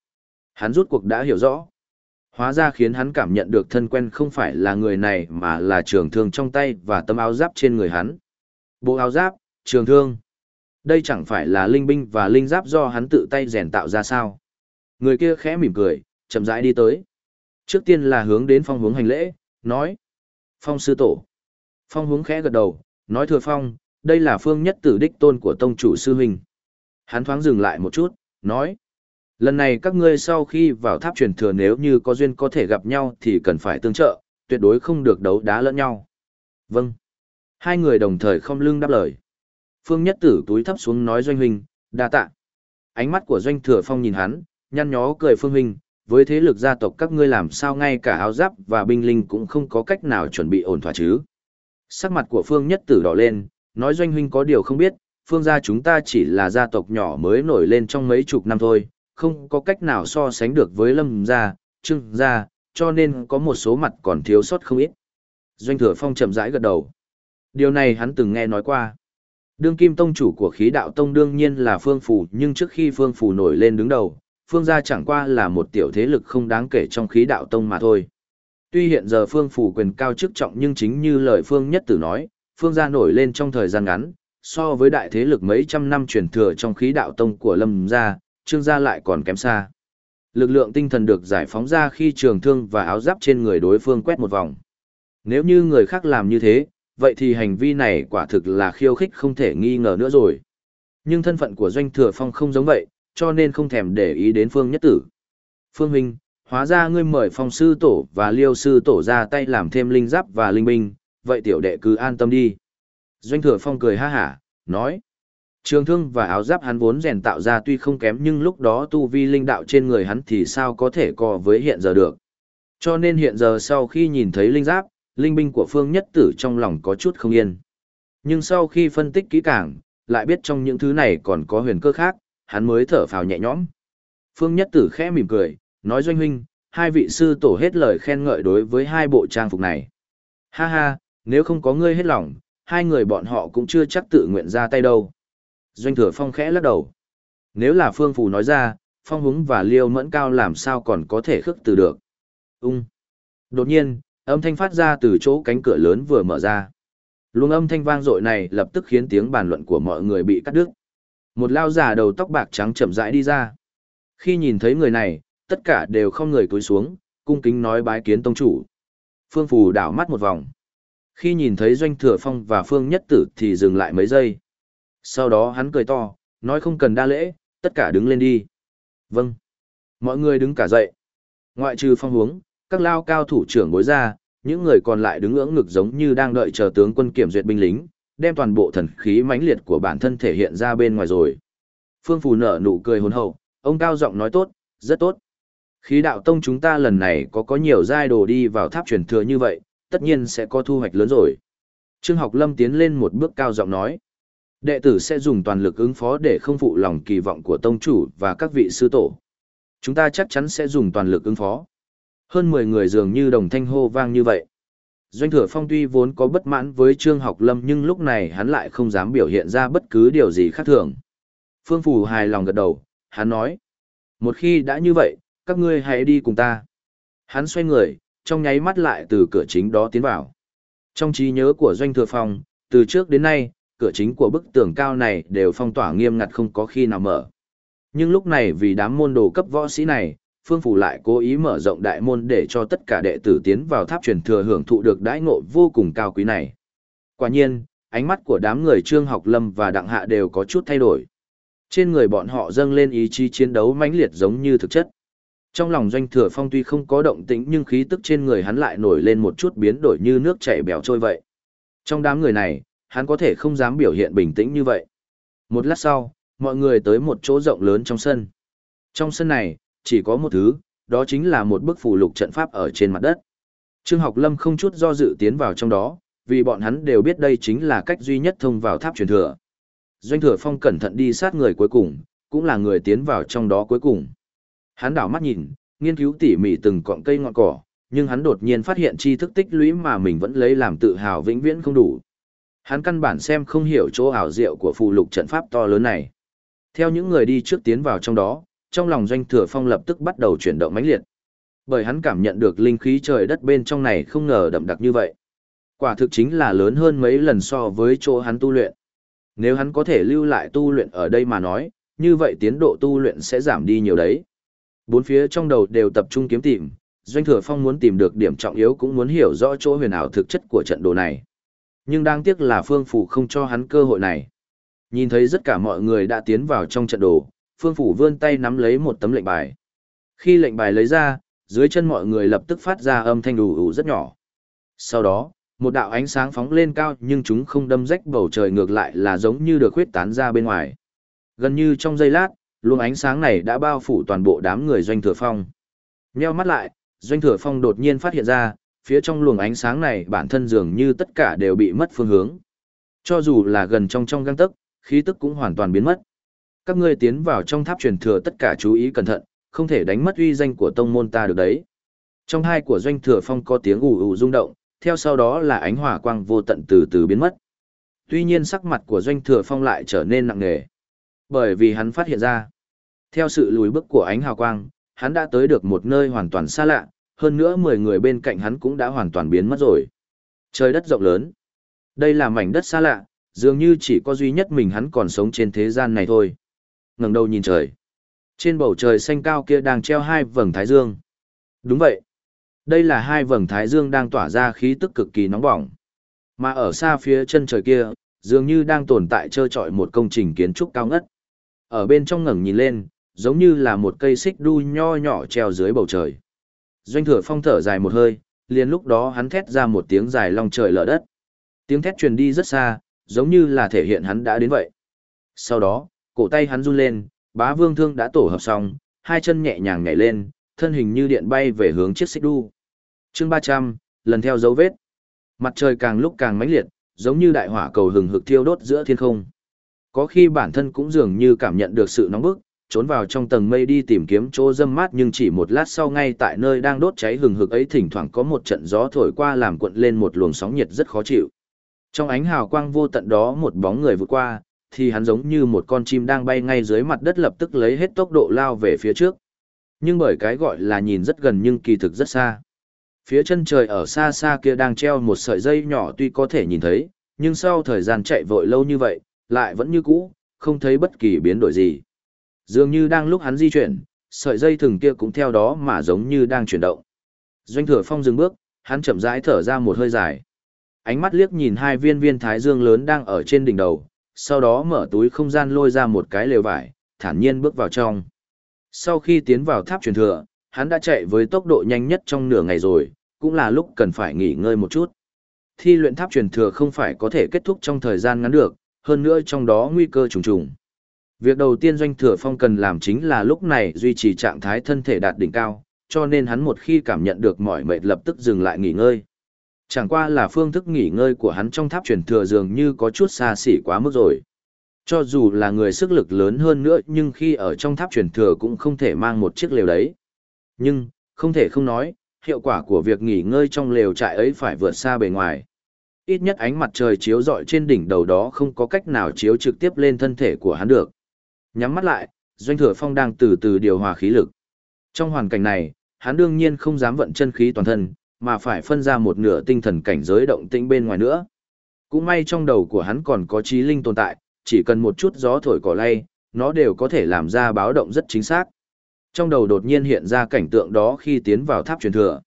Hắn rút cuộc đã hiểu rõ. Hóa ra khiến hắn cảm nhận được thân quen không phải là người này mà là trường thương trong tay và tấm áo giáp trên người hắn. Bộ áo giáp, trường thương. Đây chẳng phải là linh binh và linh giáp do hắn tự tay rèn tạo ra sao. Người kia khẽ mỉm cười, chậm rãi đi tới. Trước tiên là hướng đến phong hướng hành lễ, nói. Phong sư tổ. Phong hướng khẽ gật đầu, nói thừa phong, đây là phương nhất tử đích tôn của tông chủ sư huynh. Hắn thoáng dừng lại một chút, nói. Lần này các ngươi sau khi vào tháp truyền thừa nếu như có duyên có thể gặp nhau thì cần phải tương trợ, tuyệt đối không được đấu đá lẫn nhau. Vâng. Hai người đồng thời không lưng đáp lời. Phương Nhất Tử túi thấp xuống nói Doanh Huynh, đa tạ. Ánh mắt của Doanh Thừa Phong nhìn hắn, nhăn nhó cười Phương Huynh, với thế lực gia tộc các ngươi làm sao ngay cả áo giáp và binh linh cũng không có cách nào chuẩn bị ổn thỏa chứ. Sắc mặt của Phương Nhất Tử đỏ lên, nói Doanh Huynh có điều không biết, Phương gia chúng ta chỉ là gia tộc nhỏ mới nổi lên trong mấy chục năm thôi, không có cách nào so sánh được với Lâm gia, Trương gia, cho nên có một số mặt còn thiếu sót không ít. Doanh Thừa Phong chậm rãi gật đầu. Điều này hắn từng nghe nói qua. Đương kim tông chủ của khí đạo tông đương nhiên là Phương Phủ nhưng trước khi Phương Phủ nổi lên đứng đầu, Phương gia chẳng qua là một tiểu thế lực không đáng kể trong khí đạo tông mà thôi. Tuy hiện giờ Phương Phủ quyền cao chức trọng nhưng chính như lời Phương Nhất Tử nói, Phương gia nổi lên trong thời gian ngắn, so với đại thế lực mấy trăm năm truyền thừa trong khí đạo tông của Lâm gia, Trương gia lại còn kém xa. Lực lượng tinh thần được giải phóng ra khi trường thương và áo giáp trên người đối phương quét một vòng. Nếu như người khác làm như thế, vậy thì hành vi này quả thực là khiêu khích không thể nghi ngờ nữa rồi. Nhưng thân phận của Doanh Thừa Phong không giống vậy, cho nên không thèm để ý đến Phương Nhất Tử. Phương Huynh, hóa ra ngươi mời Phong Sư Tổ và Liêu Sư Tổ ra tay làm thêm linh giáp và linh binh, vậy tiểu đệ cứ an tâm đi. Doanh Thừa Phong cười ha hả, nói. Trường thương và áo giáp hắn vốn rèn tạo ra tuy không kém nhưng lúc đó tu vi linh đạo trên người hắn thì sao có thể co với hiện giờ được. Cho nên hiện giờ sau khi nhìn thấy linh giáp, linh binh của phương nhất tử trong lòng có chút không yên. Nhưng sau khi phân tích kỹ càng, lại biết trong những thứ này còn có huyền cơ khác, hắn mới thở phào nhẹ nhõm. Phương nhất tử khẽ mỉm cười, nói doanh huynh, hai vị sư tổ hết lời khen ngợi đối với hai bộ trang phục này. Ha ha, nếu không có ngươi hết lòng, hai người bọn họ cũng chưa chắc tự nguyện ra tay đâu. Doanh thừa phong khẽ lắc đầu. Nếu là phương phù nói ra, phong húng và liêu mẫn cao làm sao còn có thể khước từ được. Ung. Đột nhiên, âm thanh phát ra từ chỗ cánh cửa lớn vừa mở ra. Luồng âm thanh vang dội này lập tức khiến tiếng bàn luận của mọi người bị cắt đứt. Một lao giả đầu tóc bạc trắng chậm rãi đi ra. Khi nhìn thấy người này, tất cả đều không người cúi xuống, cung kính nói bái kiến tông chủ. Phương Phù đảo mắt một vòng. Khi nhìn thấy Doanh Thừa Phong và Phương Nhất Tử thì dừng lại mấy giây. Sau đó hắn cười to, nói không cần đa lễ, tất cả đứng lên đi. Vâng. Mọi người đứng cả dậy. Ngoại trừ phong hướng, các lao cao thủ trưởng bối ra, Những người còn lại đứng ưỡng ngực giống như đang đợi chờ tướng quân kiểm duyệt binh lính, đem toàn bộ thần khí mãnh liệt của bản thân thể hiện ra bên ngoài rồi. Phương Phù nở nụ cười hồn hậu, ông cao giọng nói tốt, rất tốt. Khí đạo tông chúng ta lần này có có nhiều giai đồ đi vào tháp truyền thừa như vậy, tất nhiên sẽ có thu hoạch lớn rồi. Trương học lâm tiến lên một bước cao giọng nói. Đệ tử sẽ dùng toàn lực ứng phó để không phụ lòng kỳ vọng của tông chủ và các vị sư tổ. Chúng ta chắc chắn sẽ dùng toàn lực ứng phó. Hơn 10 người dường như đồng thanh hô vang như vậy. Doanh thừa phong tuy vốn có bất mãn với Trương học lâm nhưng lúc này hắn lại không dám biểu hiện ra bất cứ điều gì khác thường. Phương Phù hài lòng gật đầu, hắn nói. Một khi đã như vậy, các ngươi hãy đi cùng ta. Hắn xoay người, trong nháy mắt lại từ cửa chính đó tiến vào. Trong trí nhớ của Doanh Thừa Phong, từ trước đến nay, cửa chính của bức tường cao này đều phong tỏa nghiêm ngặt không có khi nào mở. Nhưng lúc này vì đám môn đồ cấp võ sĩ này, Phương Phủ lại cố ý mở rộng đại môn để cho tất cả đệ tử tiến vào tháp truyền thừa hưởng thụ được đãi ngộ vô cùng cao quý này. Quả nhiên, ánh mắt của đám người Trương Học Lâm và Đặng Hạ đều có chút thay đổi. Trên người bọn họ dâng lên ý chí chiến đấu mãnh liệt giống như thực chất. Trong lòng doanh thừa phong tuy không có động tĩnh nhưng khí tức trên người hắn lại nổi lên một chút biến đổi như nước chảy bèo trôi vậy. Trong đám người này, hắn có thể không dám biểu hiện bình tĩnh như vậy. Một lát sau, mọi người tới một chỗ rộng lớn trong sân. Trong sân này, chỉ có một thứ, đó chính là một bức phù lục trận pháp ở trên mặt đất. Trương học lâm không chút do dự tiến vào trong đó, vì bọn hắn đều biết đây chính là cách duy nhất thông vào tháp truyền thừa. Doanh thừa phong cẩn thận đi sát người cuối cùng, cũng là người tiến vào trong đó cuối cùng. Hắn đảo mắt nhìn, nghiên cứu tỉ mỉ từng cọng cây ngọn cỏ, nhưng hắn đột nhiên phát hiện tri thức tích lũy mà mình vẫn lấy làm tự hào vĩnh viễn không đủ. Hắn căn bản xem không hiểu chỗ ảo diệu của phù lục trận pháp to lớn này. Theo những người đi trước tiến vào trong đó, trong lòng doanh thừa phong lập tức bắt đầu chuyển động mãnh liệt. Bởi hắn cảm nhận được linh khí trời đất bên trong này không ngờ đậm đặc như vậy. Quả thực chính là lớn hơn mấy lần so với chỗ hắn tu luyện. Nếu hắn có thể lưu lại tu luyện ở đây mà nói, như vậy tiến độ tu luyện sẽ giảm đi nhiều đấy. Bốn phía trong đầu đều tập trung kiếm tìm, Doanh Thừa Phong muốn tìm được điểm trọng yếu cũng muốn hiểu rõ chỗ huyền ảo thực chất của trận đồ này. Nhưng đáng tiếc là Phương Phủ không cho hắn cơ hội này. Nhìn thấy tất cả mọi người đã tiến vào trong trận đồ, Phương Phủ vươn tay nắm lấy một tấm lệnh bài. Khi lệnh bài lấy ra, dưới chân mọi người lập tức phát ra âm thanh đủ ủ rất nhỏ. Sau đó, một đạo ánh sáng phóng lên cao nhưng chúng không đâm rách bầu trời ngược lại là giống như được huyết tán ra bên ngoài. Gần như trong giây lát, luồng ánh sáng này đã bao phủ toàn bộ đám người doanh thừa phong. Nheo mắt lại, doanh thừa phong đột nhiên phát hiện ra, phía trong luồng ánh sáng này bản thân dường như tất cả đều bị mất phương hướng. Cho dù là gần trong trong găng tấc, khí tức cũng hoàn toàn biến mất. Các ngươi tiến vào trong tháp truyền thừa tất cả chú ý cẩn thận, không thể đánh mất uy danh của tông môn ta được đấy. Trong hai của doanh thừa phong có tiếng ù ù rung động, theo sau đó là ánh hỏa quang vô tận từ từ biến mất. Tuy nhiên sắc mặt của doanh thừa phong lại trở nên nặng nề. Bởi vì hắn phát hiện ra, theo sự lùi bước của ánh hào quang, hắn đã tới được một nơi hoàn toàn xa lạ, hơn nữa 10 người bên cạnh hắn cũng đã hoàn toàn biến mất rồi. Trời đất rộng lớn. Đây là mảnh đất xa lạ, dường như chỉ có duy nhất mình hắn còn sống trên thế gian này thôi ngẩng đầu nhìn trời. Trên bầu trời xanh cao kia đang treo hai vầng thái dương. Đúng vậy. Đây là hai vầng thái dương đang tỏa ra khí tức cực kỳ nóng bỏng. Mà ở xa phía chân trời kia, dường như đang tồn tại trơ trọi một công trình kiến trúc cao ngất. Ở bên trong ngẩng nhìn lên, giống như là một cây xích đu nho nhỏ treo dưới bầu trời. Doanh thừa phong thở dài một hơi, liền lúc đó hắn thét ra một tiếng dài long trời lở đất. Tiếng thét truyền đi rất xa, giống như là thể hiện hắn đã đến vậy. Sau đó, cổ tay hắn run lên, bá vương thương đã tổ hợp xong, hai chân nhẹ nhàng nhảy lên, thân hình như điện bay về hướng chiếc xích đu. chương 300, lần theo dấu vết. Mặt trời càng lúc càng mãnh liệt, giống như đại hỏa cầu hừng hực thiêu đốt giữa thiên không. Có khi bản thân cũng dường như cảm nhận được sự nóng bức, trốn vào trong tầng mây đi tìm kiếm chỗ dâm mát nhưng chỉ một lát sau ngay tại nơi đang đốt cháy hừng hực ấy thỉnh thoảng có một trận gió thổi qua làm cuộn lên một luồng sóng nhiệt rất khó chịu. Trong ánh hào quang vô tận đó một bóng người vượt qua, thì hắn giống như một con chim đang bay ngay dưới mặt đất lập tức lấy hết tốc độ lao về phía trước. Nhưng bởi cái gọi là nhìn rất gần nhưng kỳ thực rất xa. Phía chân trời ở xa xa kia đang treo một sợi dây nhỏ tuy có thể nhìn thấy, nhưng sau thời gian chạy vội lâu như vậy, lại vẫn như cũ, không thấy bất kỳ biến đổi gì. Dường như đang lúc hắn di chuyển, sợi dây thừng kia cũng theo đó mà giống như đang chuyển động. Doanh thừa phong dừng bước, hắn chậm rãi thở ra một hơi dài. Ánh mắt liếc nhìn hai viên viên thái dương lớn đang ở trên đỉnh đầu, sau đó mở túi không gian lôi ra một cái lều vải, thản nhiên bước vào trong. Sau khi tiến vào tháp truyền thừa, hắn đã chạy với tốc độ nhanh nhất trong nửa ngày rồi, cũng là lúc cần phải nghỉ ngơi một chút. Thi luyện tháp truyền thừa không phải có thể kết thúc trong thời gian ngắn được, hơn nữa trong đó nguy cơ trùng trùng. Việc đầu tiên doanh thừa phong cần làm chính là lúc này duy trì trạng thái thân thể đạt đỉnh cao, cho nên hắn một khi cảm nhận được mỏi mệt lập tức dừng lại nghỉ ngơi. Chẳng qua là phương thức nghỉ ngơi của hắn trong tháp truyền thừa dường như có chút xa xỉ quá mức rồi. Cho dù là người sức lực lớn hơn nữa nhưng khi ở trong tháp truyền thừa cũng không thể mang một chiếc lều đấy. Nhưng, không thể không nói, hiệu quả của việc nghỉ ngơi trong lều trại ấy phải vượt xa bề ngoài. Ít nhất ánh mặt trời chiếu rọi trên đỉnh đầu đó không có cách nào chiếu trực tiếp lên thân thể của hắn được. Nhắm mắt lại, Doanh Thừa Phong đang từ từ điều hòa khí lực. Trong hoàn cảnh này, hắn đương nhiên không dám vận chân khí toàn thân, mà phải phân ra một nửa tinh thần cảnh giới động tĩnh bên ngoài nữa. Cũng may trong đầu của hắn còn có trí linh tồn tại, chỉ cần một chút gió thổi cỏ lay, nó đều có thể làm ra báo động rất chính xác. Trong đầu đột nhiên hiện ra cảnh tượng đó khi tiến vào tháp truyền thừa.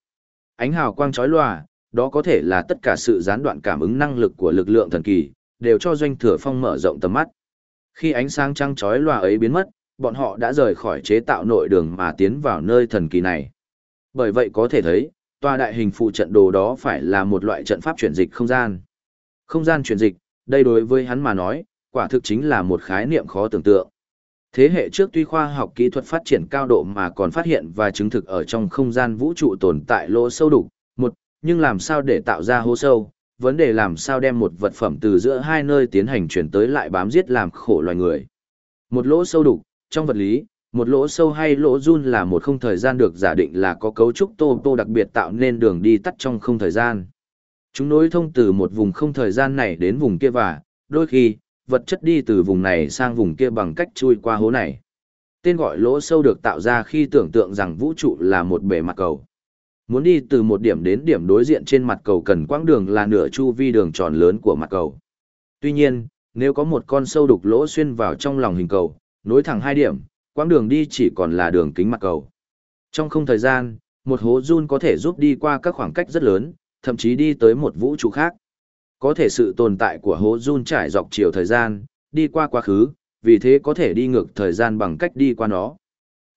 Ánh hào quang chói lòa, đó có thể là tất cả sự gián đoạn cảm ứng năng lực của lực lượng thần kỳ, đều cho doanh thừa phong mở rộng tầm mắt. Khi ánh sáng trăng chói lòa ấy biến mất, bọn họ đã rời khỏi chế tạo nội đường mà tiến vào nơi thần kỳ này. Bởi vậy có thể thấy, tòa đại hình phụ trận đồ đó phải là một loại trận pháp chuyển dịch không gian. Không gian chuyển dịch, đây đối với hắn mà nói, quả thực chính là một khái niệm khó tưởng tượng. Thế hệ trước tuy khoa học kỹ thuật phát triển cao độ mà còn phát hiện và chứng thực ở trong không gian vũ trụ tồn tại lỗ sâu đục, một, nhưng làm sao để tạo ra hố sâu, vấn đề làm sao đem một vật phẩm từ giữa hai nơi tiến hành chuyển tới lại bám giết làm khổ loài người. Một lỗ sâu đục, trong vật lý, một lỗ sâu hay lỗ run là một không thời gian được giả định là có cấu trúc tô tô đặc biệt tạo nên đường đi tắt trong không thời gian. Chúng nối thông từ một vùng không thời gian này đến vùng kia và, đôi khi, vật chất đi từ vùng này sang vùng kia bằng cách chui qua hố này. Tên gọi lỗ sâu được tạo ra khi tưởng tượng rằng vũ trụ là một bề mặt cầu. Muốn đi từ một điểm đến điểm đối diện trên mặt cầu cần quãng đường là nửa chu vi đường tròn lớn của mặt cầu. Tuy nhiên, nếu có một con sâu đục lỗ xuyên vào trong lòng hình cầu, nối thẳng hai điểm, quãng đường đi chỉ còn là đường kính mặt cầu. Trong không thời gian, một hố run có thể giúp đi qua các khoảng cách rất lớn, thậm chí đi tới một vũ trụ khác. Có thể sự tồn tại của hố run trải dọc chiều thời gian, đi qua quá khứ, vì thế có thể đi ngược thời gian bằng cách đi qua nó.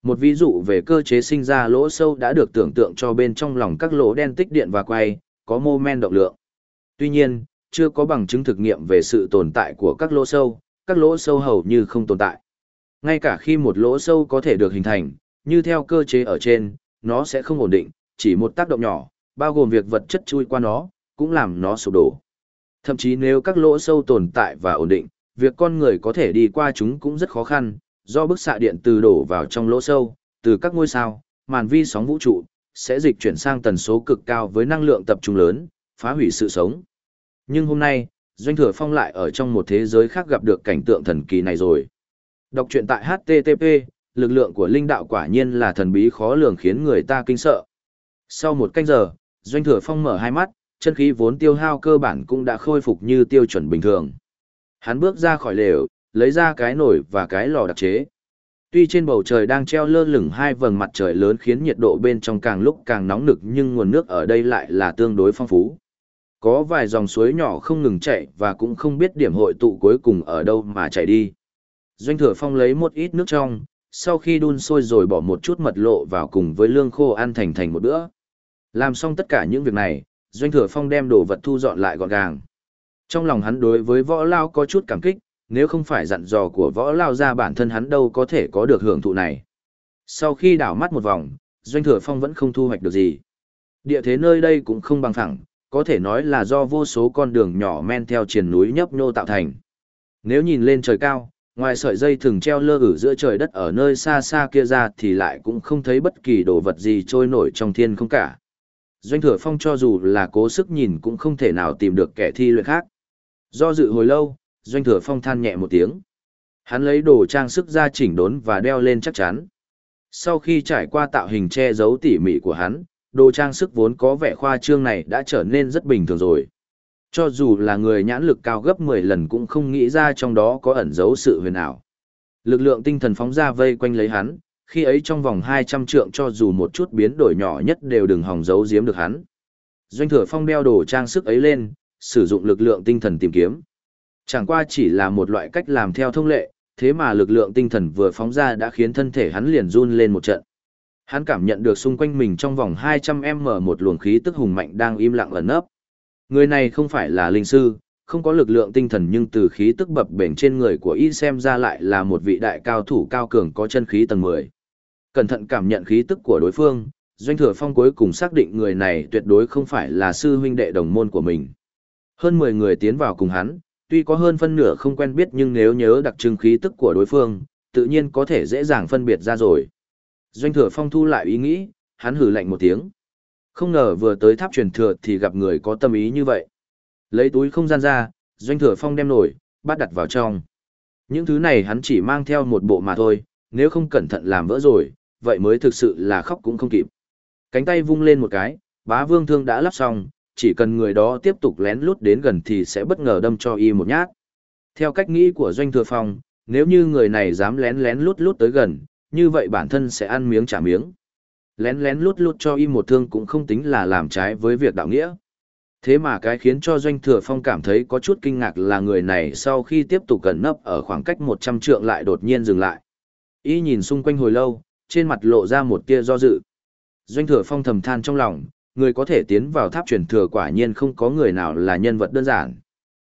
Một ví dụ về cơ chế sinh ra lỗ sâu đã được tưởng tượng cho bên trong lòng các lỗ đen tích điện và quay, có mô men động lượng. Tuy nhiên, chưa có bằng chứng thực nghiệm về sự tồn tại của các lỗ sâu, các lỗ sâu hầu như không tồn tại. Ngay cả khi một lỗ sâu có thể được hình thành, như theo cơ chế ở trên, nó sẽ không ổn định, chỉ một tác động nhỏ, bao gồm việc vật chất chui qua nó, cũng làm nó sụp đổ. Thậm chí nếu các lỗ sâu tồn tại và ổn định, việc con người có thể đi qua chúng cũng rất khó khăn, do bức xạ điện từ đổ vào trong lỗ sâu, từ các ngôi sao, màn vi sóng vũ trụ, sẽ dịch chuyển sang tần số cực cao với năng lượng tập trung lớn, phá hủy sự sống. Nhưng hôm nay, Doanh Thừa Phong lại ở trong một thế giới khác gặp được cảnh tượng thần kỳ này rồi. Đọc truyện tại HTTP, lực lượng của linh đạo quả nhiên là thần bí khó lường khiến người ta kinh sợ. Sau một canh giờ, Doanh Thừa Phong mở hai mắt, chân khí vốn tiêu hao cơ bản cũng đã khôi phục như tiêu chuẩn bình thường. Hắn bước ra khỏi lều, lấy ra cái nồi và cái lò đặc chế. Tuy trên bầu trời đang treo lơ lửng hai vầng mặt trời lớn khiến nhiệt độ bên trong càng lúc càng nóng nực nhưng nguồn nước ở đây lại là tương đối phong phú. Có vài dòng suối nhỏ không ngừng chảy và cũng không biết điểm hội tụ cuối cùng ở đâu mà chảy đi. Doanh thừa phong lấy một ít nước trong, sau khi đun sôi rồi bỏ một chút mật lộ vào cùng với lương khô ăn thành thành một bữa. Làm xong tất cả những việc này, Doanh thừa phong đem đồ vật thu dọn lại gọn gàng. Trong lòng hắn đối với võ lao có chút cảm kích, nếu không phải dặn dò của võ lao ra bản thân hắn đâu có thể có được hưởng thụ này. Sau khi đảo mắt một vòng, Doanh thừa phong vẫn không thu hoạch được gì. Địa thế nơi đây cũng không bằng phẳng, có thể nói là do vô số con đường nhỏ men theo triền núi nhấp nhô tạo thành. Nếu nhìn lên trời cao, ngoài sợi dây thường treo lơ ử giữa trời đất ở nơi xa xa kia ra thì lại cũng không thấy bất kỳ đồ vật gì trôi nổi trong thiên không cả. Doanh thừa phong cho dù là cố sức nhìn cũng không thể nào tìm được kẻ thi luyện khác. Do dự hồi lâu, doanh thừa phong than nhẹ một tiếng. Hắn lấy đồ trang sức ra chỉnh đốn và đeo lên chắc chắn. Sau khi trải qua tạo hình che giấu tỉ mỉ của hắn, đồ trang sức vốn có vẻ khoa trương này đã trở nên rất bình thường rồi. Cho dù là người nhãn lực cao gấp 10 lần cũng không nghĩ ra trong đó có ẩn giấu sự huyền ảo. Lực lượng tinh thần phóng ra vây quanh lấy hắn, khi ấy trong vòng 200 trượng cho dù một chút biến đổi nhỏ nhất đều đừng hòng giấu giếm được hắn. Doanh thừa phong đeo đồ trang sức ấy lên, sử dụng lực lượng tinh thần tìm kiếm. Chẳng qua chỉ là một loại cách làm theo thông lệ, thế mà lực lượng tinh thần vừa phóng ra đã khiến thân thể hắn liền run lên một trận. Hắn cảm nhận được xung quanh mình trong vòng 200m một luồng khí tức hùng mạnh đang im lặng ẩn nấp. Người này không phải là linh sư, không có lực lượng tinh thần nhưng từ khí tức bập bềnh trên người của y xem ra lại là một vị đại cao thủ cao cường có chân khí tầng 10. Cẩn thận cảm nhận khí tức của đối phương, Doanh Thừa Phong cuối cùng xác định người này tuyệt đối không phải là sư huynh đệ đồng môn của mình. Hơn 10 người tiến vào cùng hắn, tuy có hơn phân nửa không quen biết nhưng nếu nhớ đặc trưng khí tức của đối phương, tự nhiên có thể dễ dàng phân biệt ra rồi. Doanh Thừa Phong thu lại ý nghĩ, hắn hử lạnh một tiếng. Không ngờ vừa tới tháp truyền thừa thì gặp người có tâm ý như vậy. Lấy túi không gian ra, Doanh Thừa Phong đem nổi, bắt đặt vào trong. Những thứ này hắn chỉ mang theo một bộ mà thôi, nếu không cẩn thận làm vỡ rồi, vậy mới thực sự là khóc cũng không kịp. Cánh tay vung lên một cái, bá vương thương đã lắp xong, chỉ cần người đó tiếp tục lén lút đến gần thì sẽ bất ngờ đâm cho y một nhát. Theo cách nghĩ của Doanh Thừa Phong, nếu như người này dám lén lén lút lút tới gần, như vậy bản thân sẽ ăn miếng trả miếng. Lén lén lút lút cho y một thương cũng không tính là làm trái với việc đạo nghĩa. Thế mà cái khiến cho Doanh Thừa Phong cảm thấy có chút kinh ngạc là người này sau khi tiếp tục gần nấp ở khoảng cách 100 trượng lại đột nhiên dừng lại. Y nhìn xung quanh hồi lâu, trên mặt lộ ra một tia do dự. Doanh Thừa Phong thầm than trong lòng, người có thể tiến vào tháp truyền thừa quả nhiên không có người nào là nhân vật đơn giản.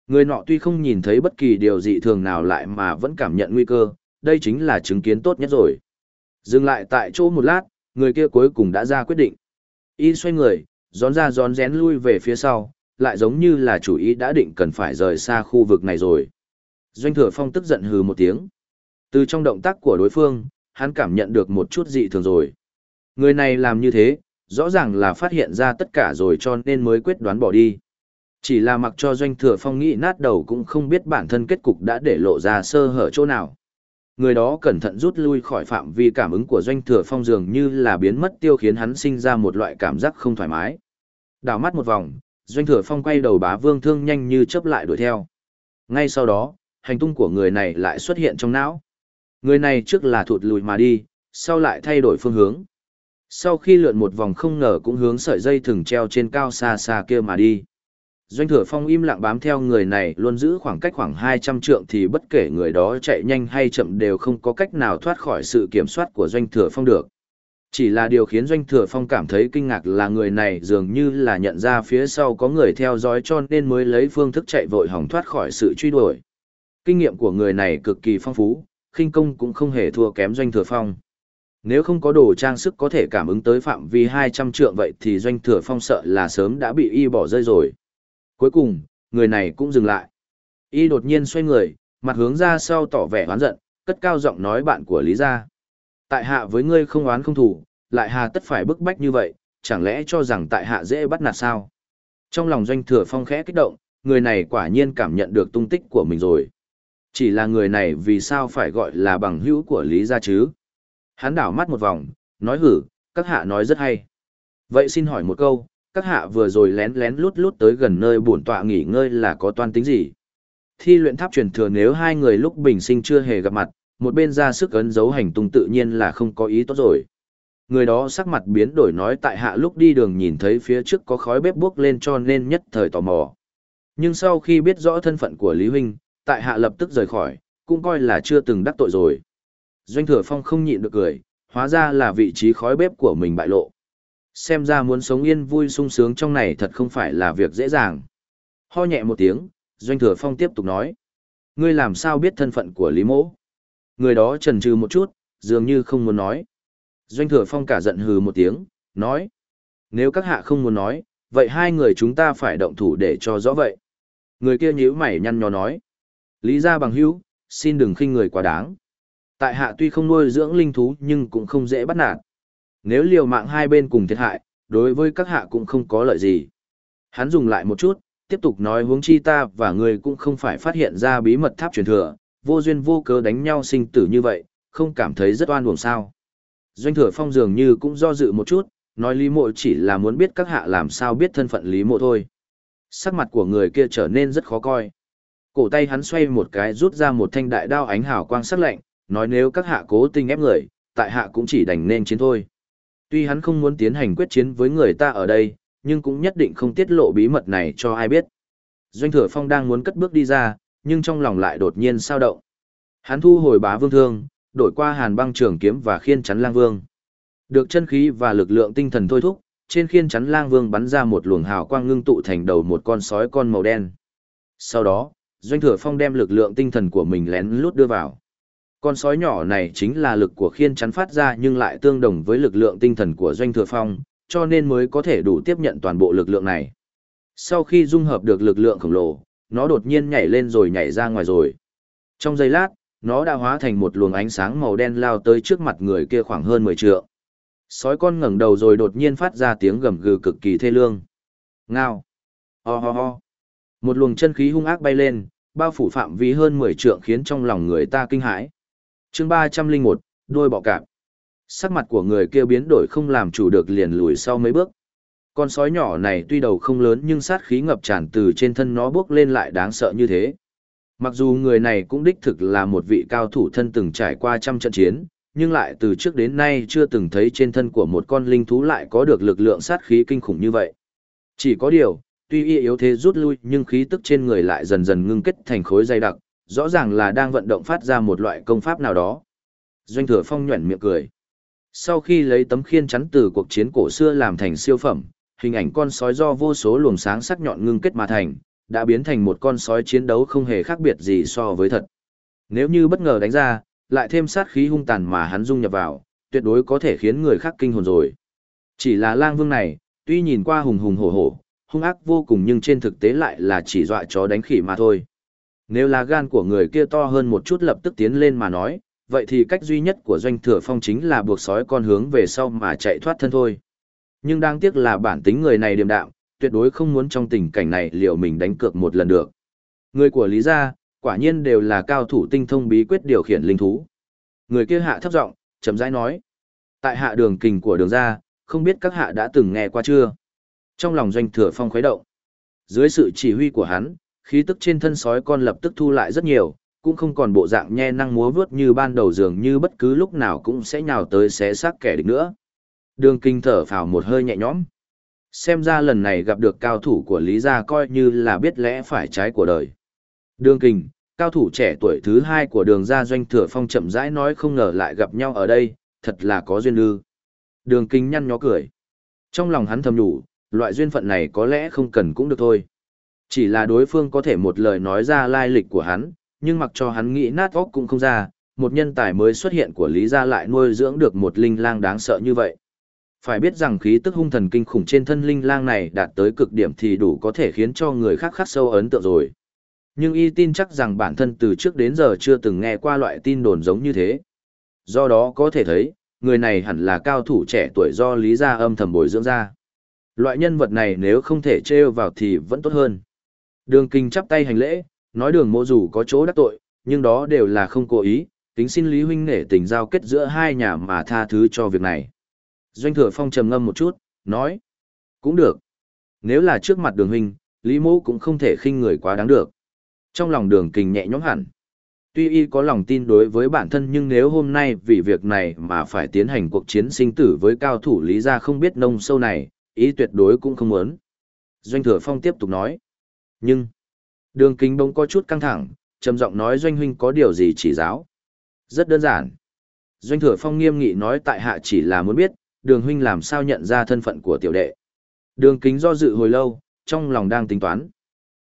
Người nọ tuy không nhìn thấy bất kỳ điều dị thường nào lại mà vẫn cảm nhận nguy cơ, đây chính là chứng kiến tốt nhất rồi. Dừng lại tại chỗ một lát, người kia cuối cùng đã ra quyết định. Y xoay người, gión ra gión rén lui về phía sau, lại giống như là chủ ý đã định cần phải rời xa khu vực này rồi. Doanh thừa phong tức giận hừ một tiếng. Từ trong động tác của đối phương, hắn cảm nhận được một chút dị thường rồi. Người này làm như thế, rõ ràng là phát hiện ra tất cả rồi cho nên mới quyết đoán bỏ đi. Chỉ là mặc cho doanh thừa phong nghĩ nát đầu cũng không biết bản thân kết cục đã để lộ ra sơ hở chỗ nào. Người đó cẩn thận rút lui khỏi phạm vi cảm ứng của doanh thừa phong dường như là biến mất tiêu khiến hắn sinh ra một loại cảm giác không thoải mái. Đào mắt một vòng, doanh thừa phong quay đầu bá vương thương nhanh như chớp lại đuổi theo. Ngay sau đó, hành tung của người này lại xuất hiện trong não. Người này trước là thụt lùi mà đi, sau lại thay đổi phương hướng. Sau khi lượn một vòng không ngờ cũng hướng sợi dây thừng treo trên cao xa xa kia mà đi. Doanh thừa phong im lặng bám theo người này luôn giữ khoảng cách khoảng 200 trượng thì bất kể người đó chạy nhanh hay chậm đều không có cách nào thoát khỏi sự kiểm soát của doanh thừa phong được. Chỉ là điều khiến doanh thừa phong cảm thấy kinh ngạc là người này dường như là nhận ra phía sau có người theo dõi cho nên mới lấy phương thức chạy vội hỏng thoát khỏi sự truy đuổi. Kinh nghiệm của người này cực kỳ phong phú, khinh công cũng không hề thua kém doanh thừa phong. Nếu không có đồ trang sức có thể cảm ứng tới phạm vi 200 trượng vậy thì doanh thừa phong sợ là sớm đã bị y bỏ rơi rồi. Cuối cùng, người này cũng dừng lại. Y đột nhiên xoay người, mặt hướng ra sau tỏ vẻ oán giận, cất cao giọng nói bạn của Lý gia. Tại hạ với ngươi không oán không thủ, lại hà tất phải bức bách như vậy, chẳng lẽ cho rằng tại hạ dễ bắt nạt sao? Trong lòng doanh thừa phong khẽ kích động, người này quả nhiên cảm nhận được tung tích của mình rồi. Chỉ là người này vì sao phải gọi là bằng hữu của Lý gia chứ? Hắn đảo mắt một vòng, nói hử, các hạ nói rất hay. Vậy xin hỏi một câu, các hạ vừa rồi lén lén lút lút tới gần nơi bổn tọa nghỉ ngơi là có toan tính gì? Thi luyện tháp truyền thừa nếu hai người lúc bình sinh chưa hề gặp mặt, một bên ra sức ấn dấu hành tung tự nhiên là không có ý tốt rồi. Người đó sắc mặt biến đổi nói tại hạ lúc đi đường nhìn thấy phía trước có khói bếp bốc lên cho nên nhất thời tò mò. Nhưng sau khi biết rõ thân phận của Lý Huynh, tại hạ lập tức rời khỏi, cũng coi là chưa từng đắc tội rồi. Doanh thừa phong không nhịn được cười, hóa ra là vị trí khói bếp của mình bại lộ. Xem ra muốn sống yên vui sung sướng trong này thật không phải là việc dễ dàng. Ho nhẹ một tiếng, Doanh thừa phong tiếp tục nói. Ngươi làm sao biết thân phận của Lý Mỗ? Người đó trần trừ một chút, dường như không muốn nói. Doanh thừa phong cả giận hừ một tiếng, nói. Nếu các hạ không muốn nói, vậy hai người chúng ta phải động thủ để cho rõ vậy. Người kia nhíu mày nhăn nhó nói. Lý ra bằng hữu, xin đừng khinh người quá đáng. Tại hạ tuy không nuôi dưỡng linh thú nhưng cũng không dễ bắt nạt. Nếu liều mạng hai bên cùng thiệt hại, đối với các hạ cũng không có lợi gì. Hắn dùng lại một chút, tiếp tục nói huống chi ta và người cũng không phải phát hiện ra bí mật tháp truyền thừa, vô duyên vô cớ đánh nhau sinh tử như vậy, không cảm thấy rất oan uổng sao. Doanh thừa phong dường như cũng do dự một chút, nói Lý Mộ chỉ là muốn biết các hạ làm sao biết thân phận Lý Mộ thôi. Sắc mặt của người kia trở nên rất khó coi. Cổ tay hắn xoay một cái rút ra một thanh đại đao ánh hào quang sắc lạnh, nói nếu các hạ cố tình ép người, tại hạ cũng chỉ đành nên chiến thôi. Tuy hắn không muốn tiến hành quyết chiến với người ta ở đây, nhưng cũng nhất định không tiết lộ bí mật này cho ai biết. Doanh thừa phong đang muốn cất bước đi ra, nhưng trong lòng lại đột nhiên sao động. Hắn thu hồi bá vương thương, đổi qua hàn băng trường kiếm và khiên chắn lang vương. Được chân khí và lực lượng tinh thần thôi thúc, trên khiên chắn lang vương bắn ra một luồng hào quang ngưng tụ thành đầu một con sói con màu đen. Sau đó, Doanh Thừa Phong đem lực lượng tinh thần của mình lén lút đưa vào. Con sói nhỏ này chính là lực của khiên chắn phát ra nhưng lại tương đồng với lực lượng tinh thần của Doanh Thừa Phong, cho nên mới có thể đủ tiếp nhận toàn bộ lực lượng này. Sau khi dung hợp được lực lượng khổng lồ, nó đột nhiên nhảy lên rồi nhảy ra ngoài rồi. Trong giây lát, nó đã hóa thành một luồng ánh sáng màu đen lao tới trước mặt người kia khoảng hơn 10 trượng. Sói con ngẩng đầu rồi đột nhiên phát ra tiếng gầm gừ cực kỳ thê lương. Ngao. Ho ho ho. Một luồng chân khí hung ác bay lên, bao phủ phạm vi hơn 10 trượng khiến trong lòng người ta kinh hãi chương 301, đôi bọ cạp. Sắc mặt của người kia biến đổi không làm chủ được liền lùi sau mấy bước. Con sói nhỏ này tuy đầu không lớn nhưng sát khí ngập tràn từ trên thân nó bước lên lại đáng sợ như thế. Mặc dù người này cũng đích thực là một vị cao thủ thân từng trải qua trăm trận chiến, nhưng lại từ trước đến nay chưa từng thấy trên thân của một con linh thú lại có được lực lượng sát khí kinh khủng như vậy. Chỉ có điều, tuy y yếu thế rút lui nhưng khí tức trên người lại dần dần ngưng kết thành khối dày đặc, rõ ràng là đang vận động phát ra một loại công pháp nào đó. Doanh thừa phong nhuẩn miệng cười. Sau khi lấy tấm khiên chắn từ cuộc chiến cổ xưa làm thành siêu phẩm, hình ảnh con sói do vô số luồng sáng sắc nhọn ngưng kết mà thành, đã biến thành một con sói chiến đấu không hề khác biệt gì so với thật. Nếu như bất ngờ đánh ra, lại thêm sát khí hung tàn mà hắn dung nhập vào, tuyệt đối có thể khiến người khác kinh hồn rồi. Chỉ là lang vương này, tuy nhìn qua hùng hùng hổ hổ, hung ác vô cùng nhưng trên thực tế lại là chỉ dọa chó đánh khỉ mà thôi. Nếu là gan của người kia to hơn một chút lập tức tiến lên mà nói, vậy thì cách duy nhất của doanh thừa phong chính là buộc sói con hướng về sau mà chạy thoát thân thôi. Nhưng đáng tiếc là bản tính người này điềm đạm, tuyệt đối không muốn trong tình cảnh này liệu mình đánh cược một lần được. Người của Lý Gia, quả nhiên đều là cao thủ tinh thông bí quyết điều khiển linh thú. Người kia hạ thấp giọng, chậm rãi nói. Tại hạ đường kình của đường Gia, không biết các hạ đã từng nghe qua chưa? Trong lòng doanh thừa phong khuấy động. Dưới sự chỉ huy của hắn, khí tức trên thân sói con lập tức thu lại rất nhiều, cũng không còn bộ dạng nhe năng múa vướt như ban đầu dường như bất cứ lúc nào cũng sẽ nhào tới xé xác kẻ địch nữa. Đường kinh thở phào một hơi nhẹ nhõm. Xem ra lần này gặp được cao thủ của Lý Gia coi như là biết lẽ phải trái của đời. Đường kinh, cao thủ trẻ tuổi thứ hai của đường gia doanh thừa phong chậm rãi nói không ngờ lại gặp nhau ở đây, thật là có duyên ư. Đường kinh nhăn nhó cười. Trong lòng hắn thầm nhủ, loại duyên phận này có lẽ không cần cũng được thôi. Chỉ là đối phương có thể một lời nói ra lai lịch của hắn, nhưng mặc cho hắn nghĩ nát óc cũng không ra, một nhân tài mới xuất hiện của Lý Gia lại nuôi dưỡng được một linh lang đáng sợ như vậy. Phải biết rằng khí tức hung thần kinh khủng trên thân linh lang này đạt tới cực điểm thì đủ có thể khiến cho người khác khắc sâu ấn tượng rồi. Nhưng y tin chắc rằng bản thân từ trước đến giờ chưa từng nghe qua loại tin đồn giống như thế. Do đó có thể thấy, người này hẳn là cao thủ trẻ tuổi do Lý Gia âm thầm bồi dưỡng ra. Loại nhân vật này nếu không thể trêu vào thì vẫn tốt hơn. Đường kinh chắp tay hành lễ, nói đường mộ dù có chỗ đắc tội, nhưng đó đều là không cố ý, tính xin Lý Huynh nể tình giao kết giữa hai nhà mà tha thứ cho việc này. Doanh thừa phong trầm ngâm một chút, nói, cũng được. Nếu là trước mặt đường huynh, Lý mộ cũng không thể khinh người quá đáng được. Trong lòng đường kình nhẹ nhõm hẳn. Tuy y có lòng tin đối với bản thân nhưng nếu hôm nay vì việc này mà phải tiến hành cuộc chiến sinh tử với cao thủ lý gia không biết nông sâu này, ý tuyệt đối cũng không muốn. Doanh thừa phong tiếp tục nói. Nhưng, đường kính bỗng có chút căng thẳng, trầm giọng nói doanh huynh có điều gì chỉ giáo. Rất đơn giản. Doanh thừa phong nghiêm nghị nói tại hạ chỉ là muốn biết, đường huynh làm sao nhận ra thân phận của tiểu đệ. Đường kính do dự hồi lâu, trong lòng đang tính toán.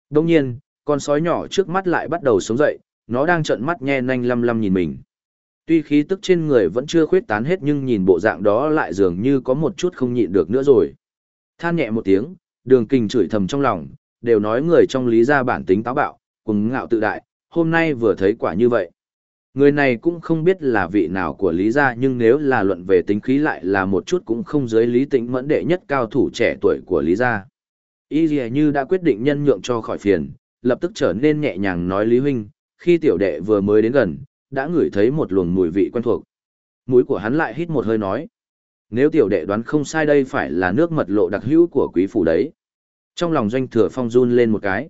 Đông nhiên, con sói nhỏ trước mắt lại bắt đầu sống dậy, nó đang trợn mắt nhe nanh lăm lăm nhìn mình. Tuy khí tức trên người vẫn chưa khuyết tán hết nhưng nhìn bộ dạng đó lại dường như có một chút không nhịn được nữa rồi. Than nhẹ một tiếng, đường kình chửi thầm trong lòng, đều nói người trong lý gia bản tính táo bạo, cùng ngạo tự đại, hôm nay vừa thấy quả như vậy. Người này cũng không biết là vị nào của lý gia nhưng nếu là luận về tính khí lại là một chút cũng không dưới lý tĩnh mẫn đệ nhất cao thủ trẻ tuổi của lý gia. Y dì như đã quyết định nhân nhượng cho khỏi phiền, lập tức trở nên nhẹ nhàng nói Lý Huynh, khi tiểu đệ vừa mới đến gần, đã ngửi thấy một luồng mùi vị quen thuộc. Mũi của hắn lại hít một hơi nói. Nếu tiểu đệ đoán không sai đây phải là nước mật lộ đặc hữu của quý phủ đấy. Trong lòng doanh thừa phong run lên một cái.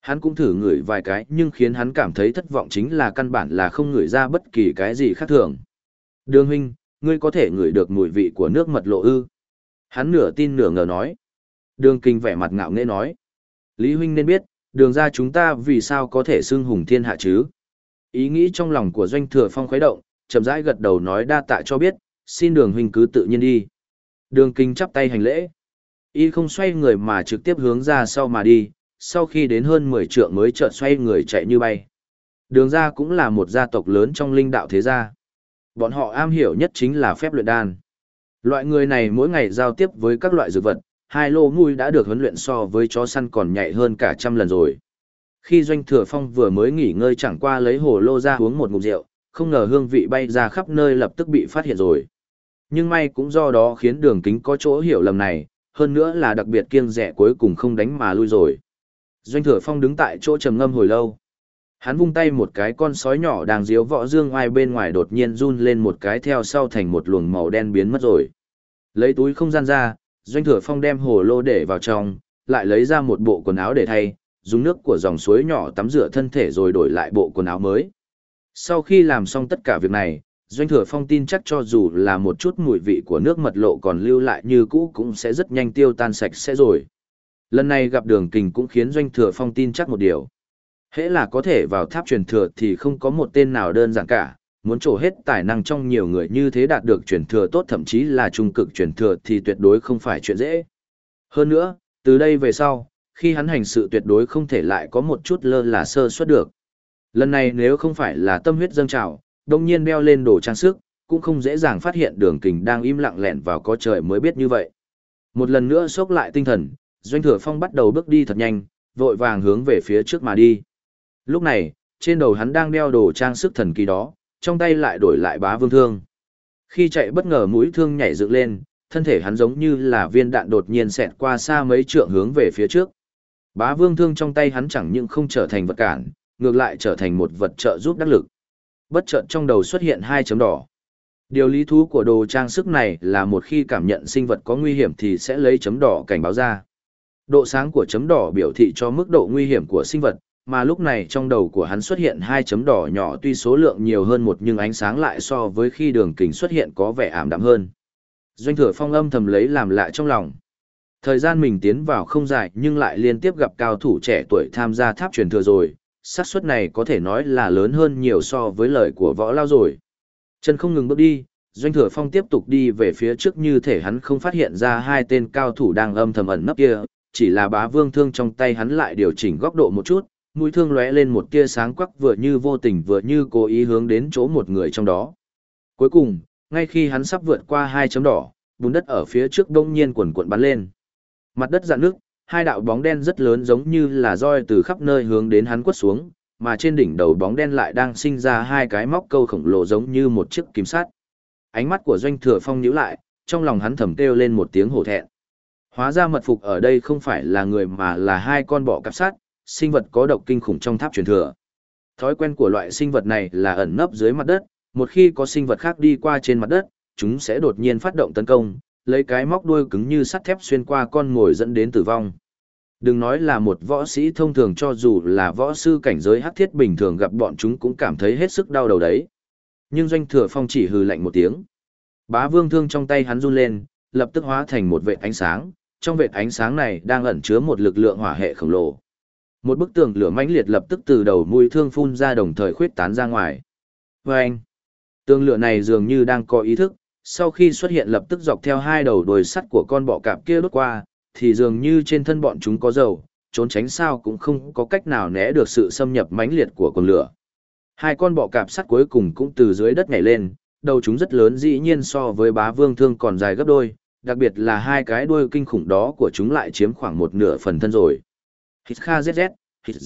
Hắn cũng thử ngửi vài cái nhưng khiến hắn cảm thấy thất vọng chính là căn bản là không ngửi ra bất kỳ cái gì khác thường. Đường huynh, ngươi có thể ngửi được mùi vị của nước mật lộ ư. Hắn nửa tin nửa ngờ nói. Đường kinh vẻ mặt ngạo nghễ nói. Lý huynh nên biết, đường ra chúng ta vì sao có thể xưng hùng thiên hạ chứ? Ý nghĩ trong lòng của doanh thừa phong khuấy động, chậm rãi gật đầu nói đa tạ cho biết, xin đường huynh cứ tự nhiên đi. Đường kinh chắp tay hành lễ. Y không xoay người mà trực tiếp hướng ra sau mà đi, sau khi đến hơn 10 trượng mới chợt xoay người chạy như bay. Đường ra cũng là một gia tộc lớn trong linh đạo thế gia. Bọn họ am hiểu nhất chính là phép luyện đan. Loại người này mỗi ngày giao tiếp với các loại dược vật, hai lô mùi đã được huấn luyện so với chó săn còn nhạy hơn cả trăm lần rồi. Khi Doanh Thừa Phong vừa mới nghỉ ngơi chẳng qua lấy hồ lô ra uống một ngụm rượu, không ngờ hương vị bay ra khắp nơi lập tức bị phát hiện rồi. Nhưng may cũng do đó khiến đường kính có chỗ hiểu lầm này, hơn nữa là đặc biệt kiêng rẻ cuối cùng không đánh mà lui rồi. Doanh Thừa Phong đứng tại chỗ trầm ngâm hồi lâu. Hắn vung tay một cái con sói nhỏ đang diếu võ dương oai bên ngoài đột nhiên run lên một cái theo sau thành một luồng màu đen biến mất rồi. Lấy túi không gian ra, Doanh Thừa Phong đem hồ lô để vào trong, lại lấy ra một bộ quần áo để thay, dùng nước của dòng suối nhỏ tắm rửa thân thể rồi đổi lại bộ quần áo mới. Sau khi làm xong tất cả việc này, Doanh Thừa Phong tin chắc cho dù là một chút mùi vị của nước mật lộ còn lưu lại như cũ cũng sẽ rất nhanh tiêu tan sạch sẽ rồi. Lần này gặp đường kình cũng khiến Doanh Thừa Phong tin chắc một điều. Hễ là có thể vào tháp truyền thừa thì không có một tên nào đơn giản cả, muốn trổ hết tài năng trong nhiều người như thế đạt được truyền thừa tốt thậm chí là trung cực truyền thừa thì tuyệt đối không phải chuyện dễ. Hơn nữa, từ đây về sau, khi hắn hành sự tuyệt đối không thể lại có một chút lơ là sơ suất được. Lần này nếu không phải là tâm huyết dâng trào, đông nhiên đeo lên đồ trang sức, cũng không dễ dàng phát hiện đường kình đang im lặng lẹn vào có trời mới biết như vậy. Một lần nữa sốc lại tinh thần, Doanh Thừa Phong bắt đầu bước đi thật nhanh, vội vàng hướng về phía trước mà đi. Lúc này, trên đầu hắn đang đeo đồ trang sức thần kỳ đó, trong tay lại đổi lại bá vương thương. Khi chạy bất ngờ mũi thương nhảy dựng lên, thân thể hắn giống như là viên đạn đột nhiên xẹt qua xa mấy trượng hướng về phía trước. Bá vương thương trong tay hắn chẳng những không trở thành vật cản, ngược lại trở thành một vật trợ giúp đắc lực. Bất chợt trong đầu xuất hiện hai chấm đỏ. Điều lý thú của đồ trang sức này là một khi cảm nhận sinh vật có nguy hiểm thì sẽ lấy chấm đỏ cảnh báo ra. Độ sáng của chấm đỏ biểu thị cho mức độ nguy hiểm của sinh vật, mà lúc này trong đầu của hắn xuất hiện hai chấm đỏ nhỏ tuy số lượng nhiều hơn một nhưng ánh sáng lại so với khi đường kính xuất hiện có vẻ ảm đạm hơn. Doanh thừa phong âm thầm lấy làm lạ trong lòng. Thời gian mình tiến vào không dài nhưng lại liên tiếp gặp cao thủ trẻ tuổi tham gia tháp truyền thừa rồi, xác suất này có thể nói là lớn hơn nhiều so với lời của võ lao rồi. Chân không ngừng bước đi, Doanh Thừa Phong tiếp tục đi về phía trước như thể hắn không phát hiện ra hai tên cao thủ đang âm thầm ẩn nấp kia, chỉ là bá vương thương trong tay hắn lại điều chỉnh góc độ một chút, mũi thương lóe lên một tia sáng quắc vừa như vô tình vừa như cố ý hướng đến chỗ một người trong đó. Cuối cùng, ngay khi hắn sắp vượt qua hai chấm đỏ, bùn đất ở phía trước đông nhiên quần cuộn bắn lên. Mặt đất dạn nước, hai đạo bóng đen rất lớn giống như là roi từ khắp nơi hướng đến hắn quất xuống, mà trên đỉnh đầu bóng đen lại đang sinh ra hai cái móc câu khổng lồ giống như một chiếc kim sắt. Ánh mắt của Doanh Thừa Phong nhíu lại, trong lòng hắn thầm kêu lên một tiếng hổ thẹn. Hóa ra mật phục ở đây không phải là người mà là hai con bọ cạp sát, sinh vật có độc kinh khủng trong tháp truyền thừa. Thói quen của loại sinh vật này là ẩn nấp dưới mặt đất, một khi có sinh vật khác đi qua trên mặt đất, chúng sẽ đột nhiên phát động tấn công, lấy cái móc đuôi cứng như sắt thép xuyên qua con ngồi dẫn đến tử vong. Đừng nói là một võ sĩ thông thường cho dù là võ sư cảnh giới hắc thiết bình thường gặp bọn chúng cũng cảm thấy hết sức đau đầu đấy. Nhưng doanh thừa phong chỉ hừ lạnh một tiếng. Bá vương thương trong tay hắn run lên, lập tức hóa thành một vệt ánh sáng, trong vệt ánh sáng này đang ẩn chứa một lực lượng hỏa hệ khổng lồ. Một bức tường lửa mãnh liệt lập tức từ đầu mũi thương phun ra đồng thời khuyết tán ra ngoài. Vâng! Tường lửa này dường như đang có ý thức, sau khi xuất hiện lập tức dọc theo hai đầu đồi sắt của con bọ cạp kia đốt qua, thì dường như trên thân bọn chúng có dầu, trốn tránh sao cũng không có cách nào né được sự xâm nhập mãnh liệt của con lửa. Hai con bọ cạp sắt cuối cùng cũng từ dưới đất nhảy lên, đầu chúng rất lớn dĩ nhiên so với bá vương thương còn dài gấp đôi, đặc biệt là hai cái đuôi kinh khủng đó của chúng lại chiếm khoảng một nửa phần thân rồi. Hít kha zz, hít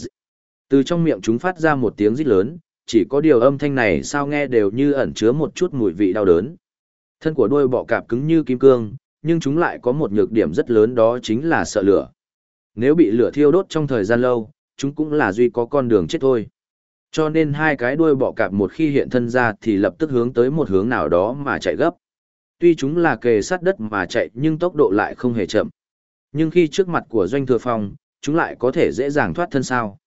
Từ trong miệng chúng phát ra một tiếng rít lớn, chỉ có điều âm thanh này sao nghe đều như ẩn chứa một chút mùi vị đau đớn. Thân của đuôi bọ cạp cứng như kim cương, nhưng chúng lại có một nhược điểm rất lớn đó chính là sợ lửa. Nếu bị lửa thiêu đốt trong thời gian lâu, chúng cũng là duy có con đường chết thôi. Cho nên hai cái đuôi bọ cạp một khi hiện thân ra thì lập tức hướng tới một hướng nào đó mà chạy gấp. Tuy chúng là kề sát đất mà chạy nhưng tốc độ lại không hề chậm. Nhưng khi trước mặt của doanh thừa phong, chúng lại có thể dễ dàng thoát thân sao.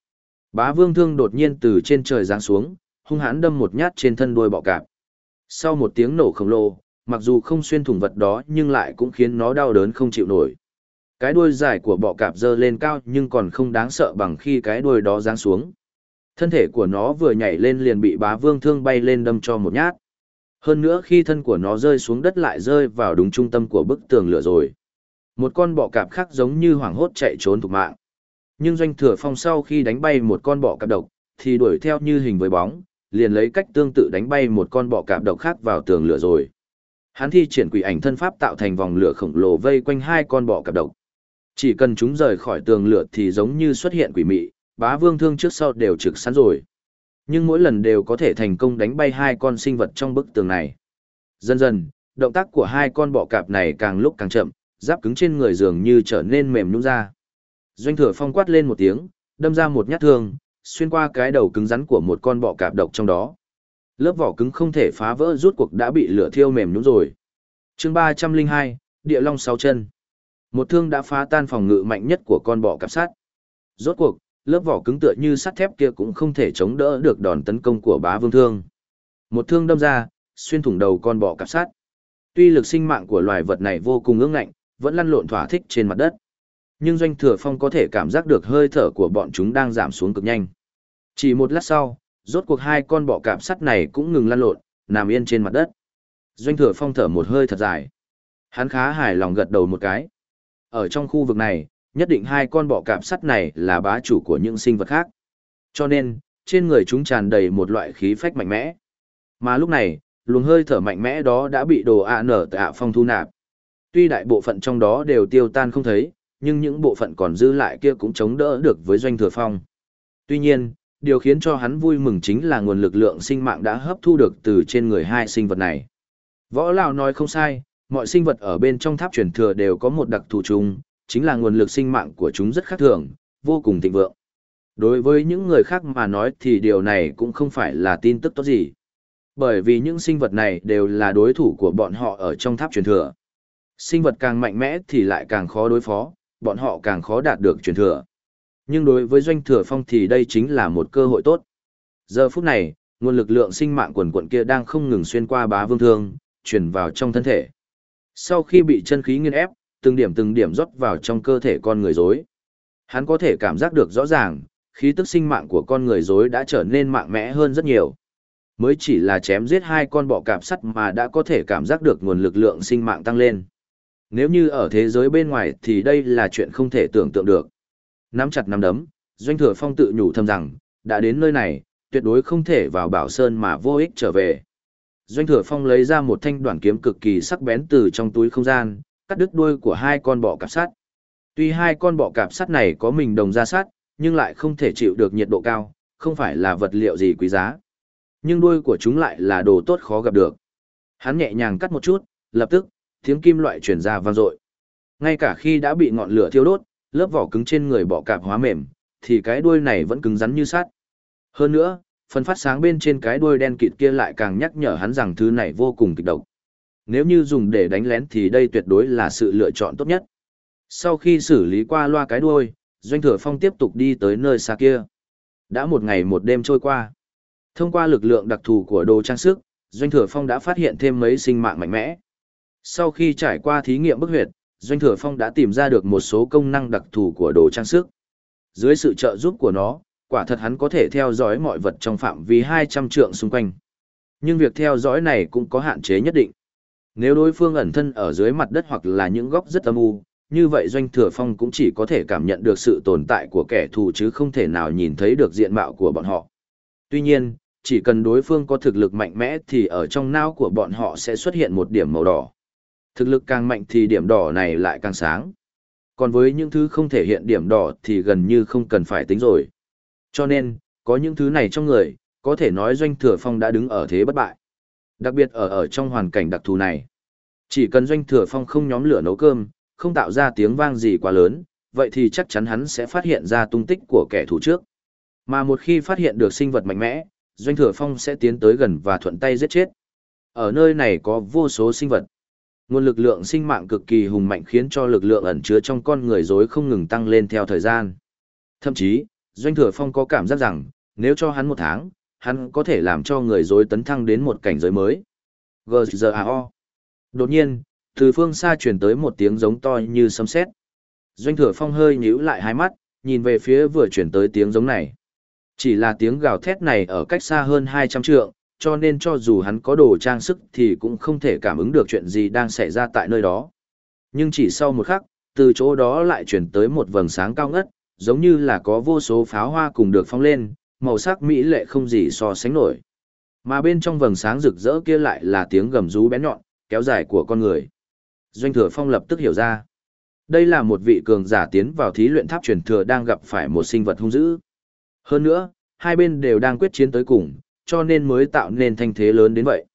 Bá vương thương đột nhiên từ trên trời giáng xuống, hung hãn đâm một nhát trên thân đuôi bọ cạp. Sau một tiếng nổ khổng lồ, mặc dù không xuyên thủng vật đó nhưng lại cũng khiến nó đau đớn không chịu nổi. Cái đuôi dài của bọ cạp dơ lên cao nhưng còn không đáng sợ bằng khi cái đuôi đó giáng xuống. Thân thể của nó vừa nhảy lên liền bị bá vương thương bay lên đâm cho một nhát. Hơn nữa khi thân của nó rơi xuống đất lại rơi vào đúng trung tâm của bức tường lửa rồi. Một con bọ cạp khác giống như hoảng hốt chạy trốn thục mạng. Nhưng doanh thừa phong sau khi đánh bay một con bọ cạp độc, thì đuổi theo như hình với bóng, liền lấy cách tương tự đánh bay một con bọ cạp độc khác vào tường lửa rồi. Hắn thi triển quỷ ảnh thân pháp tạo thành vòng lửa khổng lồ vây quanh hai con bọ cạp độc. Chỉ cần chúng rời khỏi tường lửa thì giống như xuất hiện quỷ mị, bá vương thương trước sau đều trực sẵn rồi. Nhưng mỗi lần đều có thể thành công đánh bay hai con sinh vật trong bức tường này. Dần dần, động tác của hai con bọ cạp này càng lúc càng chậm, giáp cứng trên người dường như trở nên mềm nhũn ra. Doanh thừa phong quát lên một tiếng, đâm ra một nhát thương, xuyên qua cái đầu cứng rắn của một con bọ cạp độc trong đó. Lớp vỏ cứng không thể phá vỡ rút cuộc đã bị lửa thiêu mềm nhũn rồi. Chương ba trăm linh hai, Địa Long sáu chân. Một thương đã phá tan phòng ngự mạnh nhất của con bọ cạp sắt. Rốt cuộc, lớp vỏ cứng tựa như sắt thép kia cũng không thể chống đỡ được đòn tấn công của bá vương thương. Một thương đâm ra, xuyên thủng đầu con bọ cạp sắt. Tuy lực sinh mạng của loài vật này vô cùng ương ngạnh, vẫn lăn lộn thỏa thích trên mặt đất. Nhưng Doanh Thừa Phong có thể cảm giác được hơi thở của bọn chúng đang giảm xuống cực nhanh. Chỉ một lát sau, rốt cuộc hai con bọ cạp sắt này cũng ngừng lăn lộn, nằm yên trên mặt đất. Doanh Thừa Phong thở một hơi thật dài. Hắn khá hài lòng gật đầu một cái. Ở trong khu vực này, nhất định hai con bọ cạp sắt này là bá chủ của những sinh vật khác. Cho nên, trên người chúng tràn đầy một loại khí phách mạnh mẽ. Mà lúc này, luồng hơi thở mạnh mẽ đó đã bị đồ ạ nở tạ phong thu nạp. Tuy đại bộ phận trong đó đều tiêu tan không thấy, nhưng những bộ phận còn dư lại kia cũng chống đỡ được với doanh thừa phong. Tuy nhiên, điều khiến cho hắn vui mừng chính là nguồn lực lượng sinh mạng đã hấp thu được từ trên người hai sinh vật này. Võ Lão nói không sai, mọi sinh vật ở bên trong tháp truyền thừa đều có một đặc thù chung, chính là nguồn lực sinh mạng của chúng rất khác thường, vô cùng thịnh vượng. Đối với những người khác mà nói thì điều này cũng không phải là tin tức tốt gì. Bởi vì những sinh vật này đều là đối thủ của bọn họ ở trong tháp truyền thừa. Sinh vật càng mạnh mẽ thì lại càng khó đối phó, bọn họ càng khó đạt được truyền thừa. Nhưng đối với doanh thừa phong thì đây chính là một cơ hội tốt. Giờ phút này, nguồn lực lượng sinh mạng quần quận kia đang không ngừng xuyên qua bá vương thương, truyền vào trong thân thể. Sau khi bị chân khí nghiền ép, từng điểm từng điểm rót vào trong cơ thể con người rối. Hắn có thể cảm giác được rõ ràng, khí tức sinh mạng của con người rối đã trở nên mạnh mẽ hơn rất nhiều. Mới chỉ là chém giết hai con bọ cạp sắt mà đã có thể cảm giác được nguồn lực lượng sinh mạng tăng lên. Nếu như ở thế giới bên ngoài thì đây là chuyện không thể tưởng tượng được. Nắm chặt nắm đấm, Doanh Thừa Phong tự nhủ thầm rằng, đã đến nơi này, tuyệt đối không thể vào Bảo Sơn mà vô ích trở về. Doanh Thừa Phong lấy ra một thanh đoạn kiếm cực kỳ sắc bén từ trong túi không gian, cắt đứt đuôi của hai con bọ cạp sắt. Tuy hai con bọ cạp sắt này có mình đồng ra sắt, nhưng lại không thể chịu được nhiệt độ cao, không phải là vật liệu gì quý giá. Nhưng đuôi của chúng lại là đồ tốt khó gặp được. Hắn nhẹ nhàng cắt một chút, lập tức, tiếng kim loại truyền ra vang dội. Ngay cả khi đã bị ngọn lửa thiêu đốt, lớp vỏ cứng trên người bọ cạp hóa mềm, thì cái đuôi này vẫn cứng rắn như sắt. Hơn nữa, phần phát sáng bên trên cái đuôi đen kịt kia lại càng nhắc nhở hắn rằng thứ này vô cùng kịch độc. Nếu như dùng để đánh lén thì đây tuyệt đối là sự lựa chọn tốt nhất. Sau khi xử lý qua loa cái đuôi, Doanh Thừa Phong tiếp tục đi tới nơi xa kia. Đã một ngày một đêm trôi qua. Thông qua lực lượng đặc thù của đồ trang sức, Doanh Thừa Phong đã phát hiện thêm mấy sinh mạng mạnh mẽ. Sau khi trải qua thí nghiệm bức huyệt, Doanh Thừa Phong đã tìm ra được một số công năng đặc thù của đồ trang sức. Dưới sự trợ giúp của nó, quả thật hắn có thể theo dõi mọi vật trong phạm vi 200 trượng xung quanh. Nhưng việc theo dõi này cũng có hạn chế nhất định. Nếu đối phương ẩn thân ở dưới mặt đất hoặc là những góc rất âm u, như vậy Doanh Thừa Phong cũng chỉ có thể cảm nhận được sự tồn tại của kẻ thù chứ không thể nào nhìn thấy được diện mạo của bọn họ. Tuy nhiên, chỉ cần đối phương có thực lực mạnh mẽ thì ở trong não của bọn họ sẽ xuất hiện một điểm màu đỏ. Thực lực càng mạnh thì điểm đỏ này lại càng sáng. Còn với những thứ không thể hiện điểm đỏ thì gần như không cần phải tính rồi. Cho nên, có những thứ này trong người, có thể nói Doanh Thừa Phong đã đứng ở thế bất bại. Đặc biệt ở ở trong hoàn cảnh đặc thù này. Chỉ cần Doanh Thừa Phong không nhóm lửa nấu cơm, không tạo ra tiếng vang gì quá lớn, vậy thì chắc chắn hắn sẽ phát hiện ra tung tích của kẻ thù trước. Mà một khi phát hiện được sinh vật mạnh mẽ, Doanh Thừa Phong sẽ tiến tới gần và thuận tay giết chết. Ở nơi này có vô số sinh vật. Nguồn lực lượng sinh mạng cực kỳ hùng mạnh khiến cho lực lượng ẩn chứa trong con người dối không ngừng tăng lên theo thời gian. Thậm chí, Doanh Thừa Phong có cảm giác rằng, nếu cho hắn một tháng, hắn có thể làm cho người dối tấn thăng đến một cảnh giới mới. GZAO. Đột nhiên, từ phương xa truyền tới một tiếng giống to như sấm sét. Doanh Thừa Phong hơi nhíu lại hai mắt, nhìn về phía vừa truyền tới tiếng giống này. Chỉ là tiếng gào thét này ở cách xa hơn 200 trượng, cho nên cho dù hắn có đồ trang sức thì cũng không thể cảm ứng được chuyện gì đang xảy ra tại nơi đó. Nhưng chỉ sau một khắc, từ chỗ đó lại chuyển tới một vầng sáng cao ngất, giống như là có vô số pháo hoa cùng được phóng lên, màu sắc mỹ lệ không gì so sánh nổi. Mà bên trong vầng sáng rực rỡ kia lại là tiếng gầm rú bén nhọn, kéo dài của con người. Doanh thừa phong lập tức hiểu ra. Đây là một vị cường giả tiến vào thí luyện tháp truyền thừa đang gặp phải một sinh vật hung dữ. Hơn nữa, hai bên đều đang quyết chiến tới cùng, cho nên mới tạo nên thanh thế lớn đến vậy.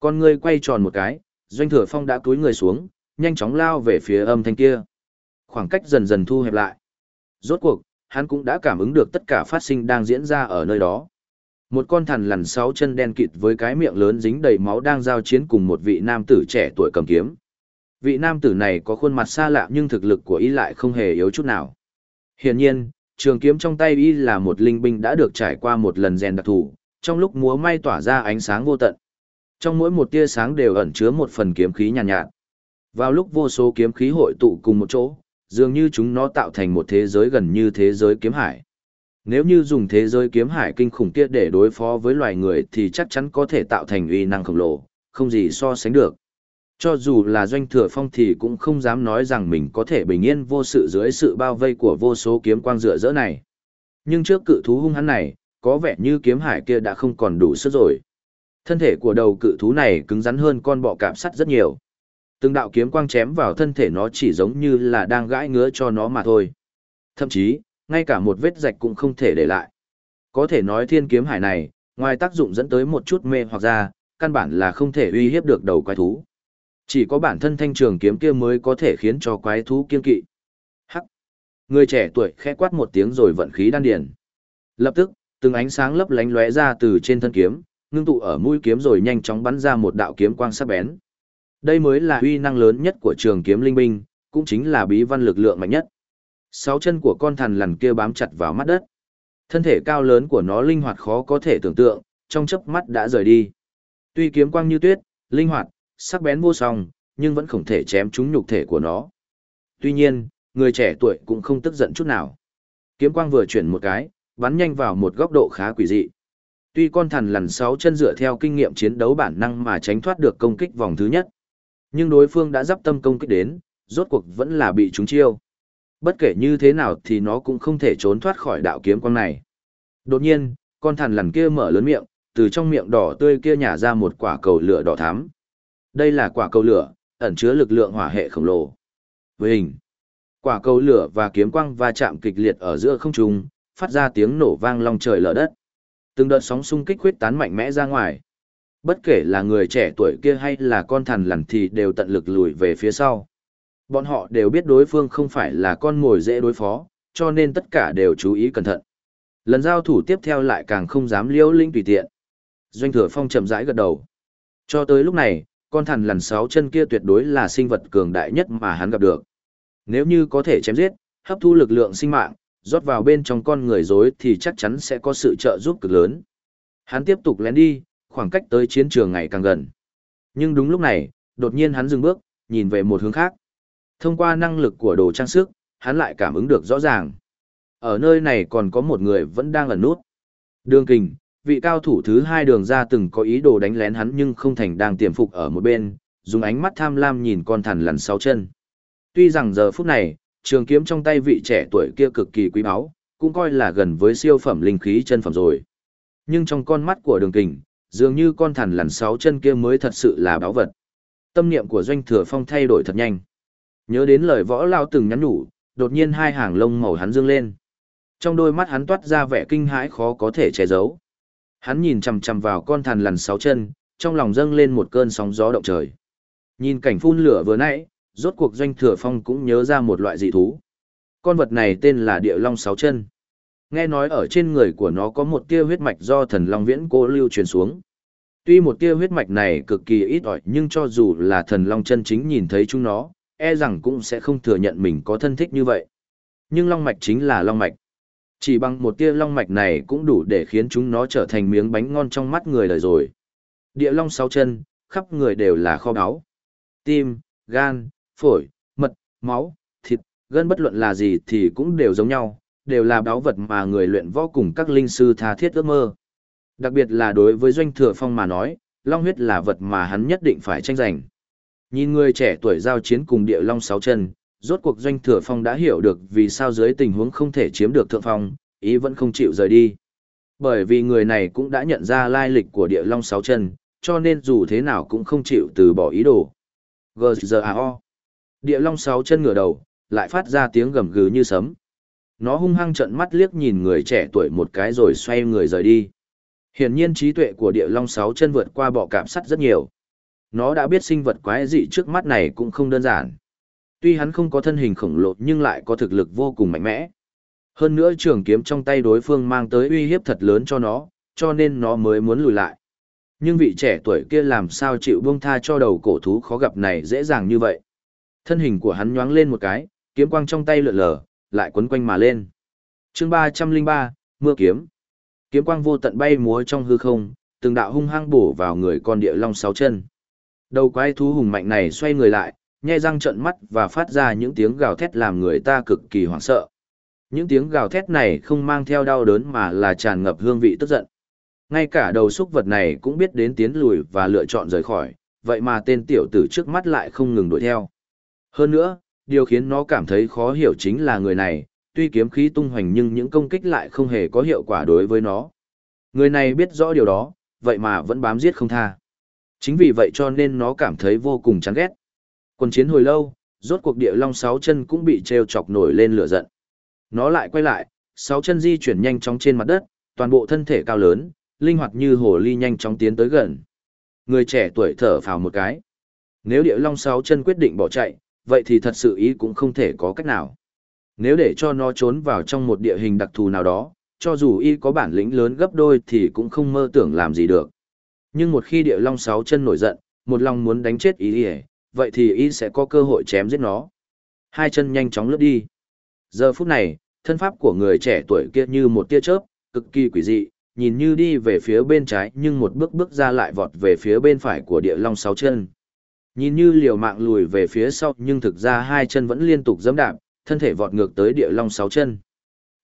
Con người quay tròn một cái, doanh thừa phong đã cúi người xuống, nhanh chóng lao về phía âm thanh kia. Khoảng cách dần dần thu hẹp lại. Rốt cuộc, hắn cũng đã cảm ứng được tất cả phát sinh đang diễn ra ở nơi đó. Một con thằn lằn sáu chân đen kịt với cái miệng lớn dính đầy máu đang giao chiến cùng một vị nam tử trẻ tuổi cầm kiếm. Vị nam tử này có khuôn mặt xa lạ nhưng thực lực của y lại không hề yếu chút nào. Hiển nhiên, trường kiếm trong tay y là một linh binh đã được trải qua một lần rèn đặc thù, trong lúc múa may tỏa ra ánh sáng vô tận. Trong mỗi một tia sáng đều ẩn chứa một phần kiếm khí nhàn nhạt, nhạt. Vào lúc vô số kiếm khí hội tụ cùng một chỗ, dường như chúng nó tạo thành một thế giới gần như thế giới kiếm hải. Nếu như dùng thế giới kiếm hải kinh khủng kia để đối phó với loài người thì chắc chắn có thể tạo thành uy năng khổng lồ, không gì so sánh được. Cho dù là doanh thừa phong thì cũng không dám nói rằng mình có thể bình yên vô sự dưới sự bao vây của vô số kiếm quang dựa rỡ này. Nhưng trước cự thú hung hắn này, có vẻ như kiếm hải kia đã không còn đủ sức rồi. Thân thể của đầu cự thú này cứng rắn hơn con bọ cạp sắt rất nhiều. Từng đạo kiếm quang chém vào thân thể nó chỉ giống như là đang gãi ngứa cho nó mà thôi. Thậm chí, ngay cả một vết rạch cũng không thể để lại. Có thể nói thiên kiếm hải này, ngoài tác dụng dẫn tới một chút mê hoặc ra, căn bản là không thể uy hiếp được đầu quái thú. Chỉ có bản thân thanh trường kiếm kia mới có thể khiến cho quái thú kiên kỵ. Hắc. Người trẻ tuổi khẽ quát một tiếng rồi vận khí đan điền. Lập tức, từng ánh sáng lấp lánh lóe ra từ trên thân kiếm, ngưng tụ ở mũi kiếm rồi nhanh chóng bắn ra một đạo kiếm quang sắc bén. Đây mới là uy năng lớn nhất của trường kiếm linh binh, cũng chính là bí văn lực lượng mạnh nhất. Sáu chân của con thằn lằn kia bám chặt vào mắt đất. Thân thể cao lớn của nó linh hoạt khó có thể tưởng tượng, trong chớp mắt đã rời đi. Tuy kiếm quang như tuyết, linh hoạt, sắc bén vô song, nhưng vẫn không thể chém trúng nhục thể của nó. Tuy nhiên, người trẻ tuổi cũng không tức giận chút nào. Kiếm quang vừa chuyển một cái, bắn nhanh vào một góc độ khá quỷ dị. Tuy con thằn lằn sáu chân dựa theo kinh nghiệm chiến đấu bản năng mà tránh thoát được công kích vòng thứ nhất, nhưng đối phương đã dắp tâm công kích đến, rốt cuộc vẫn là bị trúng chiêu. Bất kể như thế nào thì nó cũng không thể trốn thoát khỏi đạo kiếm quang này. Đột nhiên, con thằn lằn kia mở lớn miệng, từ trong miệng đỏ tươi kia nhả ra một quả cầu lửa đỏ thắm. Đây là quả cầu lửa, ẩn chứa lực lượng hỏa hệ khổng lồ. Với hình, quả cầu lửa và kiếm quang va chạm kịch liệt ở giữa không trung, phát ra tiếng nổ vang long trời lở đất. Từng đợt sóng xung kích huyết tán mạnh mẽ ra ngoài. Bất kể là người trẻ tuổi kia hay là con thằn lằn thì đều tận lực lùi về phía sau. Bọn họ đều biết đối phương không phải là con mồi dễ đối phó, cho nên tất cả đều chú ý cẩn thận. Lần giao thủ tiếp theo lại càng không dám liêu linh tùy tiện. Doanh thừa phong chậm rãi gật đầu. Cho tới lúc này, con thằn lằn sáu chân kia tuyệt đối là sinh vật cường đại nhất mà hắn gặp được. Nếu như có thể chém giết, hấp thu lực lượng sinh mạng, rót vào bên trong con người dối thì chắc chắn sẽ có sự trợ giúp cực lớn. Hắn tiếp tục lén đi, khoảng cách tới chiến trường ngày càng gần. Nhưng đúng lúc này, đột nhiên hắn dừng bước, nhìn về một hướng khác. Thông qua năng lực của đồ trang sức, hắn lại cảm ứng được rõ ràng. Ở nơi này còn có một người vẫn đang ẩn nút. Đường kình, vị cao thủ thứ hai đường ra từng có ý đồ đánh lén hắn nhưng không thành đang tiềm phục ở một bên, dùng ánh mắt tham lam nhìn con thằn lằn sáu chân. Tuy rằng giờ phút này, trường kiếm trong tay vị trẻ tuổi kia cực kỳ quý báu, cũng coi là gần với siêu phẩm linh khí chân phẩm rồi. Nhưng trong con mắt của đường kình, dường như con thằn lằn sáu chân kia mới thật sự là báu vật. Tâm niệm của doanh thừa phong thay đổi thật nhanh. Nhớ đến lời võ lao từng nhắn nhủ, đột nhiên hai hàng lông màu hắn dương lên. Trong đôi mắt hắn toát ra vẻ kinh hãi khó có thể che giấu. Hắn nhìn chằm chằm vào con thằn lằn sáu chân, trong lòng dâng lên một cơn sóng gió động trời. Nhìn cảnh phun lửa vừa nãy, rốt cuộc doanh thừa phong cũng nhớ ra một loại dị thú. Con vật này tên là địa long sáu chân. Nghe nói ở trên người của nó có một tia huyết mạch do thần long viễn cô lưu truyền xuống. Tuy một tia huyết mạch này cực kỳ ít ỏi nhưng cho dù là thần long chân chính nhìn thấy chúng nó, e rằng cũng sẽ không thừa nhận mình có thân thích như vậy. Nhưng long mạch chính là long mạch. Chỉ bằng một tia long mạch này cũng đủ để khiến chúng nó trở thành miếng bánh ngon trong mắt người đời rồi. Địa long sáu chân, khắp người đều là kho báu. Tim, gan, phổi, mật, máu, thịt, gân bất luận là gì thì cũng đều giống nhau, đều là báo vật mà người luyện võ cùng các linh sư tha thiết ước mơ. Đặc biệt là đối với doanh thừa phong mà nói, long huyết là vật mà hắn nhất định phải tranh giành. Nhìn người trẻ tuổi giao chiến cùng địa long sáu chân, rốt cuộc doanh thừa phong đã hiểu được vì sao dưới tình huống không thể chiếm được thượng phong, ý vẫn không chịu rời đi. Bởi vì người này cũng đã nhận ra lai lịch của địa long sáu chân, cho nên dù thế nào cũng không chịu từ bỏ ý đồ. G.G.A.O. Địa long sáu chân ngửa đầu, lại phát ra tiếng gầm gừ như sấm. Nó hung hăng trận mắt liếc nhìn người trẻ tuổi một cái rồi xoay người rời đi. Hiển nhiên trí tuệ của địa long sáu chân vượt qua bọ cạp sắt rất nhiều. Nó đã biết sinh vật quái dị trước mắt này cũng không đơn giản. Tuy hắn không có thân hình khổng lồ nhưng lại có thực lực vô cùng mạnh mẽ. Hơn nữa trường kiếm trong tay đối phương mang tới uy hiếp thật lớn cho nó, cho nên nó mới muốn lùi lại. Nhưng vị trẻ tuổi kia làm sao chịu buông tha cho đầu cổ thú khó gặp này dễ dàng như vậy. Thân hình của hắn nhoáng lên một cái, kiếm quang trong tay lượn lờ, lại quấn quanh mà lên. chương ba trăm linh ba Mưa kiếm. Kiếm quang vô tận bay múa trong hư không, từng đạo hung hăng bổ vào người con địa long sáu chân. Đầu quái thú hùng mạnh này xoay người lại, nhai răng trợn mắt và phát ra những tiếng gào thét làm người ta cực kỳ hoảng sợ. Những tiếng gào thét này không mang theo đau đớn mà là tràn ngập hương vị tức giận. Ngay cả đầu xúc vật này cũng biết đến tiến lùi và lựa chọn rời khỏi, vậy mà tên tiểu tử trước mắt lại không ngừng đuổi theo. Hơn nữa, điều khiến nó cảm thấy khó hiểu chính là người này, tuy kiếm khí tung hoành nhưng những công kích lại không hề có hiệu quả đối với nó. Người này biết rõ điều đó, vậy mà vẫn bám giết không tha. Chính vì vậy cho nên nó cảm thấy vô cùng chán ghét. Quân chiến hồi lâu, rốt cuộc địa long sáu chân cũng bị treo chọc nổi lên lửa giận. Nó lại quay lại, sáu chân di chuyển nhanh chóng trên mặt đất, toàn bộ thân thể cao lớn, linh hoạt như hồ ly nhanh chóng tiến tới gần. Người trẻ tuổi thở phào một cái. Nếu địa long sáu chân quyết định bỏ chạy, vậy thì thật sự ý cũng không thể có cách nào. Nếu để cho nó trốn vào trong một địa hình đặc thù nào đó, cho dù y có bản lĩnh lớn gấp đôi thì cũng không mơ tưởng làm gì được. Nhưng một khi địa long sáu chân nổi giận, một lòng muốn đánh chết ý y, vậy thì y sẽ có cơ hội chém giết nó. Hai chân nhanh chóng lướt đi. Giờ phút này, thân pháp của người trẻ tuổi kia như một tia chớp, cực kỳ quỷ dị, nhìn như đi về phía bên trái nhưng một bước bước ra lại vọt về phía bên phải của địa long sáu chân. Nhìn như liều mạng lùi về phía sau nhưng thực ra hai chân vẫn liên tục dẫm đạp, thân thể vọt ngược tới địa long sáu chân.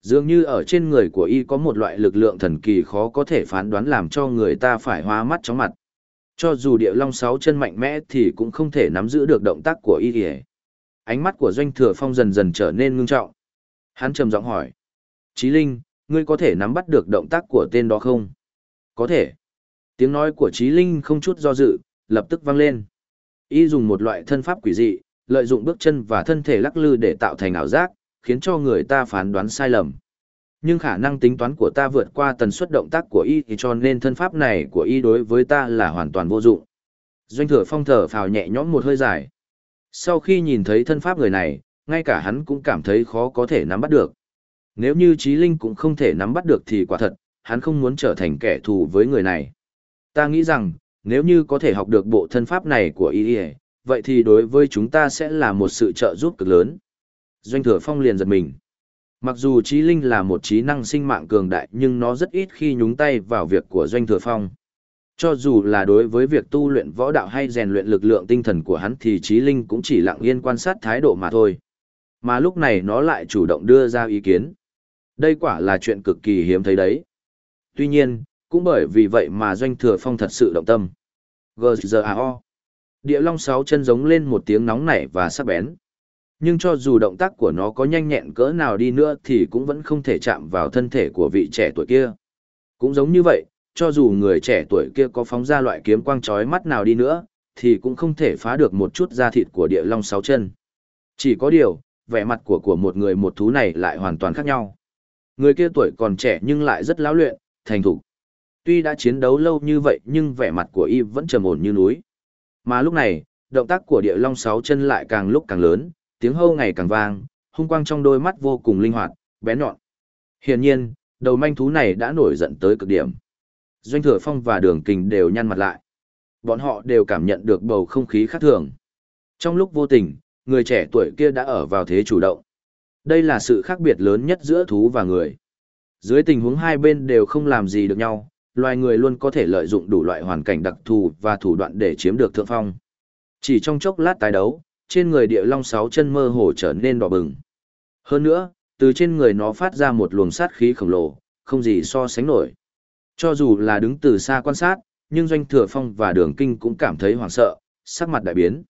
Dường như ở trên người của y có một loại lực lượng thần kỳ khó có thể phán đoán làm cho người ta phải hoa mắt chóng mặt. Cho dù địa long sáu chân mạnh mẽ thì cũng không thể nắm giữ được động tác của y kìa. Ánh mắt của doanh thừa phong dần dần trở nên ngưng trọng. Hắn trầm giọng hỏi. Chí Linh, ngươi có thể nắm bắt được động tác của tên đó không? Có thể. Tiếng nói của Chí Linh không chút do dự, lập tức vang lên. Y dùng một loại thân pháp quỷ dị, lợi dụng bước chân và thân thể lắc lư để tạo thành ảo giác, khiến cho người ta phán đoán sai lầm. Nhưng khả năng tính toán của ta vượt qua tần suất động tác của y thì cho nên thân pháp này của y đối với ta là hoàn toàn vô dụng. Doanh thừa phong thở phào nhẹ nhõm một hơi dài. Sau khi nhìn thấy thân pháp người này, ngay cả hắn cũng cảm thấy khó có thể nắm bắt được. Nếu như trí linh cũng không thể nắm bắt được thì quả thật, hắn không muốn trở thành kẻ thù với người này. Ta nghĩ rằng, nếu như có thể học được bộ thân pháp này của y vậy thì đối với chúng ta sẽ là một sự trợ giúp cực lớn. Doanh thừa phong liền giật mình. Mặc dù trí linh là một trí năng sinh mạng cường đại nhưng nó rất ít khi nhúng tay vào việc của doanh thừa phong. Cho dù là đối với việc tu luyện võ đạo hay rèn luyện lực lượng tinh thần của hắn thì trí linh cũng chỉ lặng yên quan sát thái độ mà thôi. Mà lúc này nó lại chủ động đưa ra ý kiến. Đây quả là chuyện cực kỳ hiếm thấy đấy. Tuy nhiên, cũng bởi vì vậy mà doanh thừa phong thật sự động tâm. GZAO. Địa long sáu chân giống lên một tiếng nóng nảy và sắc bén. Nhưng cho dù động tác của nó có nhanh nhẹn cỡ nào đi nữa thì cũng vẫn không thể chạm vào thân thể của vị trẻ tuổi kia. Cũng giống như vậy, cho dù người trẻ tuổi kia có phóng ra loại kiếm quang chói mắt nào đi nữa, thì cũng không thể phá được một chút da thịt của địa long sáu chân. Chỉ có điều, vẻ mặt của của một người một thú này lại hoàn toàn khác nhau. Người kia tuổi còn trẻ nhưng lại rất lão luyện, thành thục. Tuy đã chiến đấu lâu như vậy nhưng vẻ mặt của y vẫn trầm ổn như núi. Mà lúc này, động tác của địa long sáu chân lại càng lúc càng lớn, tiếng hâu ngày càng vang, hung quang trong đôi mắt vô cùng linh hoạt, bén nhọn. Hiển nhiên, đầu manh thú này đã nổi giận tới cực điểm. Doanh thừa phong và đường kình đều nhăn mặt lại. Bọn họ đều cảm nhận được bầu không khí khác thường. Trong lúc vô tình, người trẻ tuổi kia đã ở vào thế chủ động. Đây là sự khác biệt lớn nhất giữa thú và người. Dưới tình huống hai bên đều không làm gì được nhau, loài người luôn có thể lợi dụng đủ loại hoàn cảnh đặc thù và thủ đoạn để chiếm được thượng phong. Chỉ trong chốc lát tái đấu, trên người địa long sáu chân mơ hồ trở nên đỏ bừng. Hơn nữa, từ trên người nó phát ra một luồng sát khí khổng lồ, không gì so sánh nổi. Cho dù là đứng từ xa quan sát, nhưng Doanh Thừa Phong và Đường Kinh cũng cảm thấy hoảng sợ, sắc mặt đại biến.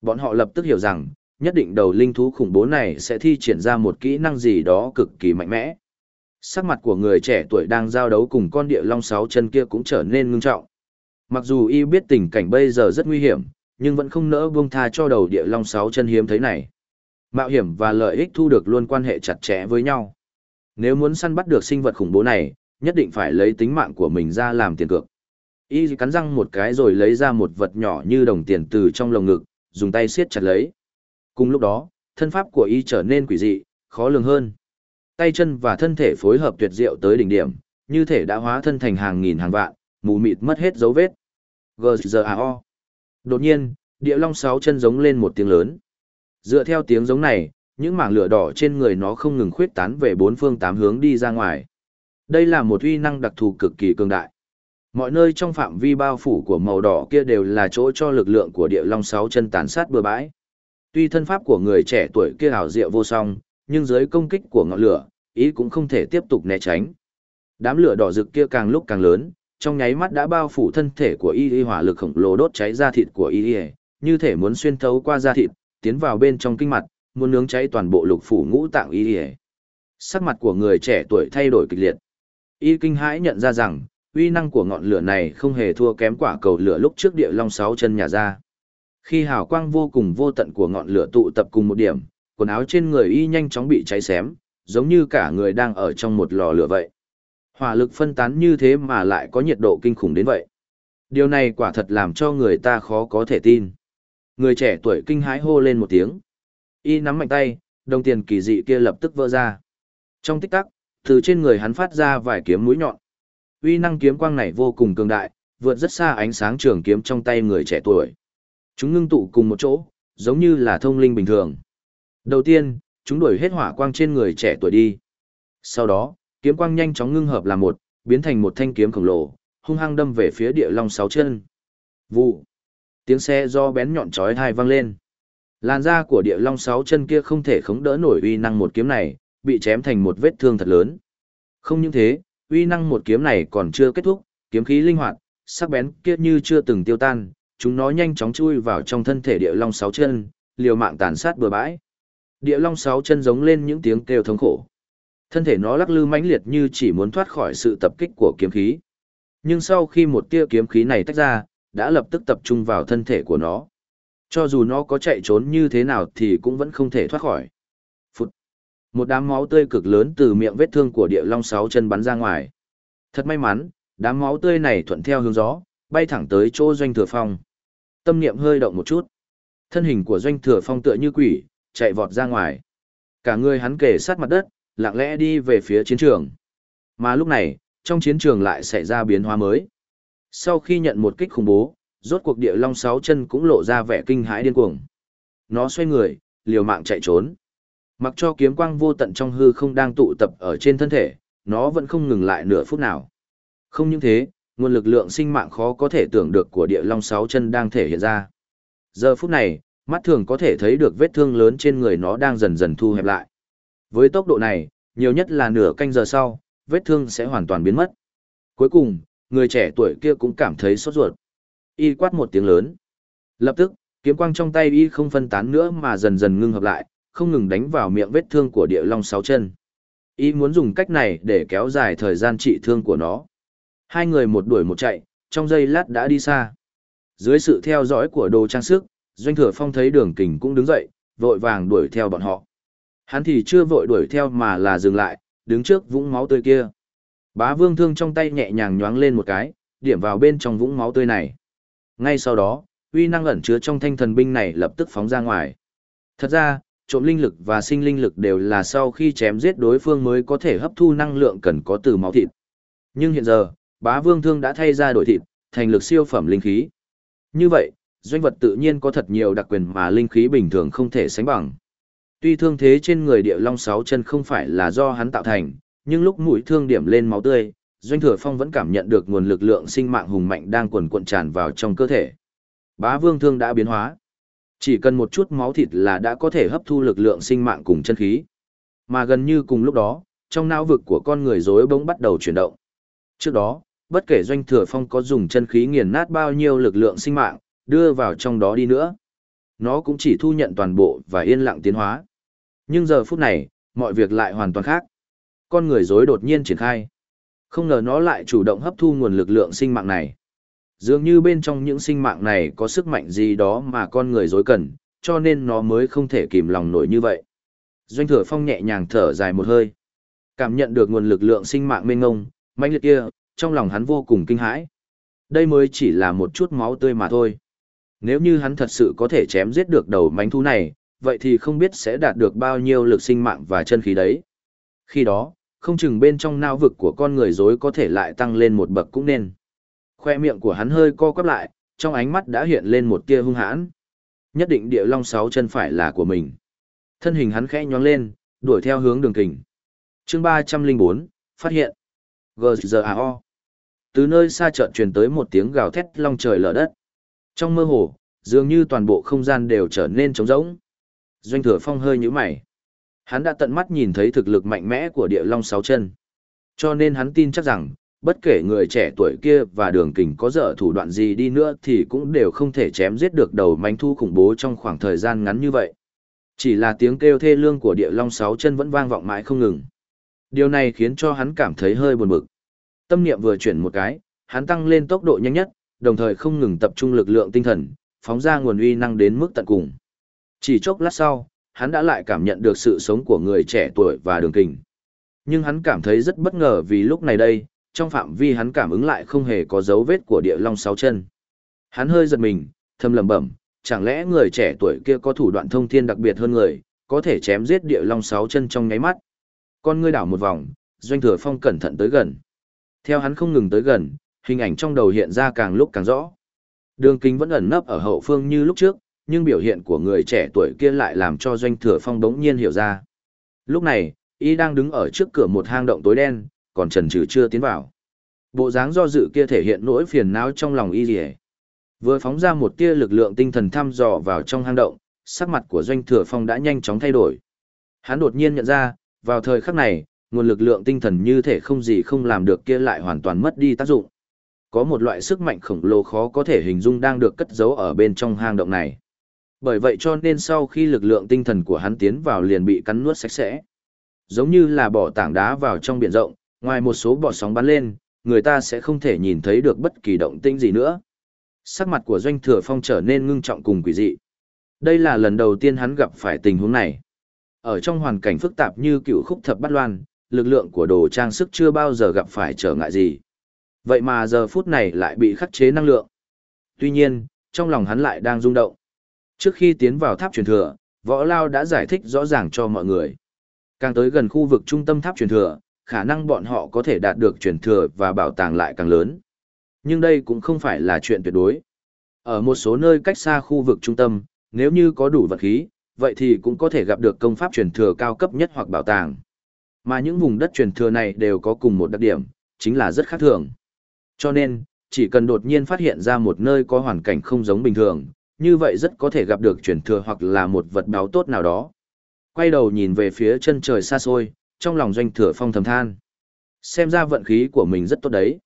Bọn họ lập tức hiểu rằng, nhất định đầu linh thú khủng bố này sẽ thi triển ra một kỹ năng gì đó cực kỳ mạnh mẽ. Sắc mặt của người trẻ tuổi đang giao đấu cùng con địa long sáu chân kia cũng trở nên ngưng trọng. Mặc dù y biết tình cảnh bây giờ rất nguy hiểm, nhưng vẫn không nỡ buông tha cho đầu địa long sáu chân hiếm thấy này. Mạo hiểm và lợi ích thu được luôn quan hệ chặt chẽ với nhau. Nếu muốn săn bắt được sinh vật khủng bố này, nhất định phải lấy tính mạng của mình ra làm tiền cược. Y cắn răng một cái rồi lấy ra một vật nhỏ như đồng tiền từ trong lồng ngực, dùng tay siết chặt lấy. Cùng lúc đó, thân pháp của y trở nên quỷ dị, khó lường hơn. Tay chân và thân thể phối hợp tuyệt diệu tới đỉnh điểm, như thể đã hóa thân thành hàng nghìn hàng vạn, mù mịt mất hết dấu vết. G.G.A.O. Đột nhiên, địa long sáu chân giống lên một tiếng lớn. Dựa theo tiếng giống này, những mảng lửa đỏ trên người nó không ngừng khuyết tán về bốn phương tám hướng đi ra ngoài. Đây là một uy năng đặc thù cực kỳ cường đại. Mọi nơi trong phạm vi bao phủ của màu đỏ kia đều là chỗ cho lực lượng của địa long sáu chân tàn sát bừa bãi. Tuy thân pháp của người trẻ tuổi kia hảo diệu vô song, nhưng dưới công kích của ngọn lửa, ý cũng không thể tiếp tục né tránh. Đám lửa đỏ rực kia càng lúc càng lớn, trong nháy mắt đã bao phủ thân thể của y y hỏa lực khổng lồ đốt cháy da thịt của y y, như thể muốn xuyên thấu qua da thịt, tiến vào bên trong kinh mặt, muốn nướng cháy toàn bộ lục phủ ngũ tạng y y. Sắc mặt của người trẻ tuổi thay đổi kịch liệt. Y kinh hãi nhận ra rằng, uy năng của ngọn lửa này không hề thua kém quả cầu lửa lúc trước địa long sáu chân nhà ra. Khi hào quang vô cùng vô tận của ngọn lửa tụ tập cùng một điểm, quần áo trên người y nhanh chóng bị cháy xém, giống như cả người đang ở trong một lò lửa vậy. Hỏa lực phân tán như thế mà lại có nhiệt độ kinh khủng đến vậy. Điều này quả thật làm cho người ta khó có thể tin. Người trẻ tuổi kinh hãi hô lên một tiếng. Y nắm mạnh tay, đồng tiền kỳ dị kia lập tức vỡ ra. Trong tích tắc, từ trên người hắn phát ra vài kiếm mũi nhọn. Uy năng kiếm quang này vô cùng cường đại, vượt rất xa ánh sáng trường kiếm trong tay người trẻ tuổi. Chúng ngưng tụ cùng một chỗ, giống như là thông linh bình thường. Đầu tiên, chúng đuổi hết hỏa quang trên người trẻ tuổi đi. Sau đó, kiếm quang nhanh chóng ngưng hợp làm một, biến thành một thanh kiếm khổng lồ, hung hăng đâm về phía địa long sáu chân. Vụ. Tiếng xe do bén nhọn chói tai vang lên. Làn da của địa long sáu chân kia không thể khống đỡ nổi uy năng một kiếm này, bị chém thành một vết thương thật lớn. Không những thế, uy năng một kiếm này còn chưa kết thúc, kiếm khí linh hoạt, sắc bén kia như chưa từng tiêu tan, chúng nó nhanh chóng chui vào trong thân thể địa long sáu chân, liều mạng tàn sát bừa bãi. Địa long sáu chân giống lên những tiếng kêu thống khổ. Thân thể nó lắc lư mãnh liệt như chỉ muốn thoát khỏi sự tập kích của kiếm khí. Nhưng sau khi một tia kiếm khí này tách ra, đã lập tức tập trung vào thân thể của nó. Cho dù nó có chạy trốn như thế nào thì cũng vẫn không thể thoát khỏi. Phụt. Một đám máu tươi cực lớn từ miệng vết thương của địa long sáu chân bắn ra ngoài. Thật may mắn, đám máu tươi này thuận theo hướng gió, bay thẳng tới chỗ doanh thừa phong. Tâm niệm hơi động một chút. Thân hình của doanh thừa phong tựa như quỷ, chạy vọt ra ngoài. Cả người hắn kề sát mặt đất, lặng lẽ đi về phía chiến trường. Mà lúc này, trong chiến trường lại xảy ra biến hóa mới. Sau khi nhận một kích khủng bố, rốt cuộc địa long sáu chân cũng lộ ra vẻ kinh hãi điên cuồng. Nó xoay người, liều mạng chạy trốn. Mặc cho kiếm quang vô tận trong hư không đang tụ tập ở trên thân thể, nó vẫn không ngừng lại nửa phút nào. Không những thế, nguồn lực lượng sinh mạng khó có thể tưởng được của địa long sáu chân đang thể hiện ra. Giờ phút này, mắt thường có thể thấy được vết thương lớn trên người nó đang dần dần thu hẹp lại. Với tốc độ này, nhiều nhất là nửa canh giờ sau, vết thương sẽ hoàn toàn biến mất. Cuối cùng, người trẻ tuổi kia cũng cảm thấy sốt ruột. Y quát một tiếng lớn. Lập tức, kiếm quang trong tay y không phân tán nữa mà dần dần ngưng hợp lại, không ngừng đánh vào miệng vết thương của địa long sáu chân. Y muốn dùng cách này để kéo dài thời gian trị thương của nó. Hai người một đuổi một chạy, trong giây lát đã đi xa. Dưới sự theo dõi của đồ trang sức, Doanh Thừa Phong thấy đường kình cũng đứng dậy, vội vàng đuổi theo bọn họ. Hắn thì chưa vội đuổi theo mà là dừng lại, đứng trước vũng máu tươi kia. Bá vương thương trong tay nhẹ nhàng nhoáng lên một cái, điểm vào bên trong vũng máu tươi này. Ngay sau đó, uy năng ẩn chứa trong thanh thần binh này lập tức phóng ra ngoài. Thật ra, trộm linh lực và sinh linh lực đều là sau khi chém giết đối phương mới có thể hấp thu năng lượng cần có từ máu thịt. Nhưng hiện giờ, bá vương thương đã thay ra đổi thịt, thành lực siêu phẩm linh khí. Như vậy, doanh vật tự nhiên có thật nhiều đặc quyền mà linh khí bình thường không thể sánh bằng. Tuy thương thế trên người địa long sáu chân không phải là do hắn tạo thành, nhưng lúc mũi thương điểm lên máu tươi, doanh thừa phong vẫn cảm nhận được nguồn lực lượng sinh mạng hùng mạnh đang quần cuộn tràn vào trong cơ thể. Bá vương thương đã biến hóa. Chỉ cần một chút máu thịt là đã có thể hấp thu lực lượng sinh mạng cùng chân khí. Mà gần như cùng lúc đó, trong não vực của con người rối bỗng bắt đầu chuyển động. Trước đó, bất kể doanh thừa phong có dùng chân khí nghiền nát bao nhiêu lực lượng sinh mạng, đưa vào trong đó đi nữa. Nó cũng chỉ thu nhận toàn bộ và yên lặng tiến hóa. Nhưng giờ phút này, mọi việc lại hoàn toàn khác. Con người dối đột nhiên triển khai. Không ngờ nó lại chủ động hấp thu nguồn lực lượng sinh mạng này. Dường như bên trong những sinh mạng này có sức mạnh gì đó mà con người dối cần, cho nên nó mới không thể kìm lòng nổi như vậy. Doanh thừa phong nhẹ nhàng thở dài một hơi. Cảm nhận được nguồn lực lượng sinh mạng mênh ngông, mãnh liệt kia, trong lòng hắn vô cùng kinh hãi. Đây mới chỉ là một chút máu tươi mà thôi. Nếu như hắn thật sự có thể chém giết được đầu mánh thú này, vậy thì không biết sẽ đạt được bao nhiêu lực sinh mạng và chân khí đấy. Khi đó, không chừng bên trong nao vực của con người dối có thể lại tăng lên một bậc cũng nên. Khoe miệng của hắn hơi co quắp lại, trong ánh mắt đã hiện lên một tia hung hãn. Nhất định địa long sáu chân phải là của mình. Thân hình hắn khẽ nhóng lên, đuổi theo hướng đường kình. chương ba trăm linh bốn phát hiện. GZAO. Từ nơi xa chợt truyền tới một tiếng gào thét long trời lở đất. Trong mơ hồ, dường như toàn bộ không gian đều trở nên trống rỗng. Doanh thừa phong hơi nhíu mày. Hắn đã tận mắt nhìn thấy thực lực mạnh mẽ của địa long sáu chân. Cho nên hắn tin chắc rằng, bất kể người trẻ tuổi kia và đường kình có dở thủ đoạn gì đi nữa thì cũng đều không thể chém giết được đầu manh thu khủng bố trong khoảng thời gian ngắn như vậy. Chỉ là tiếng kêu thê lương của địa long sáu chân vẫn vang vọng mãi không ngừng. Điều này khiến cho hắn cảm thấy hơi buồn bực. Tâm niệm vừa chuyển một cái, hắn tăng lên tốc độ nhanh nhất, đồng thời không ngừng tập trung lực lượng tinh thần, phóng ra nguồn uy năng đến mức tận cùng. Chỉ chốc lát sau, hắn đã lại cảm nhận được sự sống của người trẻ tuổi và đường kình. Nhưng hắn cảm thấy rất bất ngờ vì lúc này đây, trong phạm vi hắn cảm ứng lại không hề có dấu vết của địa long sáu chân. Hắn hơi giật mình, thầm lẩm bẩm, chẳng lẽ người trẻ tuổi kia có thủ đoạn thông thiên đặc biệt hơn người, có thể chém giết địa long sáu chân trong nháy mắt. Con ngươi đảo một vòng, doanh thừa phong cẩn thận tới gần. Theo hắn không ngừng tới gần, hình ảnh trong đầu hiện ra càng lúc càng rõ. Đường kính vẫn ẩn nấp ở hậu phương như lúc trước, nhưng biểu hiện của người trẻ tuổi kia lại làm cho doanh thừa phong đống nhiên hiểu ra. Lúc này, y đang đứng ở trước cửa một hang động tối đen, còn trần trừ chưa tiến vào. Bộ dáng do dự kia thể hiện nỗi phiền não trong lòng y rỉ. Vừa phóng ra một tia lực lượng tinh thần thăm dò vào trong hang động, sắc mặt của doanh thừa phong đã nhanh chóng thay đổi. Hắn đột nhiên nhận ra, vào thời khắc này, nguồn lực lượng tinh thần như thể không gì không làm được kia lại hoàn toàn mất đi tác dụng. Có một loại sức mạnh khổng lồ khó có thể hình dung đang được cất giấu ở bên trong hang động này. Bởi vậy cho nên sau khi lực lượng tinh thần của hắn tiến vào liền bị cắn nuốt sạch sẽ. Giống như là bỏ tảng đá vào trong biển rộng, ngoài một số bọt sóng bắn lên, người ta sẽ không thể nhìn thấy được bất kỳ động tĩnh gì nữa. Sắc mặt của Doanh Thừa Phong trở nên ngưng trọng cùng quỷ dị. Đây là lần đầu tiên hắn gặp phải tình huống này. Ở trong hoàn cảnh phức tạp như cựu khúc thập bát loan, lực lượng của đồ trang sức chưa bao giờ gặp phải trở ngại gì. Vậy mà giờ phút này lại bị khắc chế năng lượng. Tuy nhiên, trong lòng hắn lại đang rung động. Trước khi tiến vào tháp truyền thừa, võ lao đã giải thích rõ ràng cho mọi người. Càng tới gần khu vực trung tâm tháp truyền thừa, khả năng bọn họ có thể đạt được truyền thừa và bảo tàng lại càng lớn. Nhưng đây cũng không phải là chuyện tuyệt đối. Ở một số nơi cách xa khu vực trung tâm, nếu như có đủ vật khí, vậy thì cũng có thể gặp được công pháp truyền thừa cao cấp nhất hoặc bảo tàng. Mà những vùng đất truyền thừa này đều có cùng một đặc điểm, chính là rất khác thường. Cho nên, chỉ cần đột nhiên phát hiện ra một nơi có hoàn cảnh không giống bình thường, như vậy rất có thể gặp được truyền thừa hoặc là một vật báo tốt nào đó. Quay đầu nhìn về phía chân trời xa xôi, trong lòng doanh thừa phong thầm than. Xem ra vận khí của mình rất tốt đấy.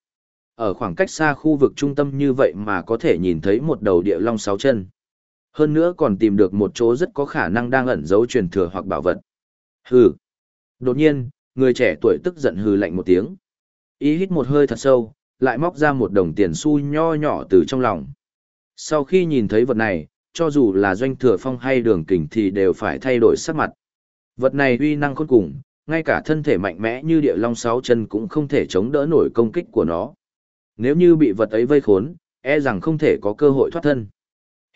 Ở khoảng cách xa khu vực trung tâm như vậy mà có thể nhìn thấy một đầu địa long sáu chân. Hơn nữa còn tìm được một chỗ rất có khả năng đang ẩn giấu truyền thừa hoặc bảo vật. Hừ. Đột nhiên, người trẻ tuổi tức giận hừ lạnh một tiếng. Ý hít một hơi thật sâu, lại móc ra một đồng tiền xu nho nhỏ từ trong lòng. Sau khi nhìn thấy vật này, cho dù là doanh thừa phong hay đường kình thì đều phải thay đổi sắc mặt. Vật này uy năng khôn cùng, ngay cả thân thể mạnh mẽ như địa long sáu chân cũng không thể chống đỡ nổi công kích của nó. Nếu như bị vật ấy vây khốn, e rằng không thể có cơ hội thoát thân.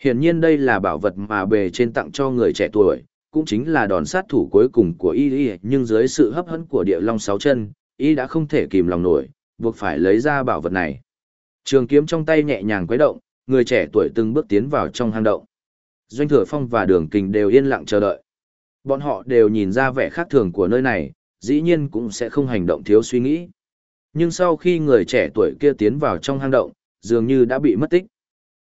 Hiển nhiên đây là bảo vật mà bề trên tặng cho người trẻ tuổi, cũng chính là đòn sát thủ cuối cùng của y y, nhưng dưới sự hấp dẫn của địa long sáu chân, y đã không thể kìm lòng nổi, buộc phải lấy ra bảo vật này. Trường kiếm trong tay nhẹ nhàng quấy động, người trẻ tuổi từng bước tiến vào trong hang động. Doanh Thừa Phong và Đường Kình đều yên lặng chờ đợi. Bọn họ đều nhìn ra vẻ khác thường của nơi này, dĩ nhiên cũng sẽ không hành động thiếu suy nghĩ. Nhưng sau khi người trẻ tuổi kia tiến vào trong hang động, dường như đã bị mất tích.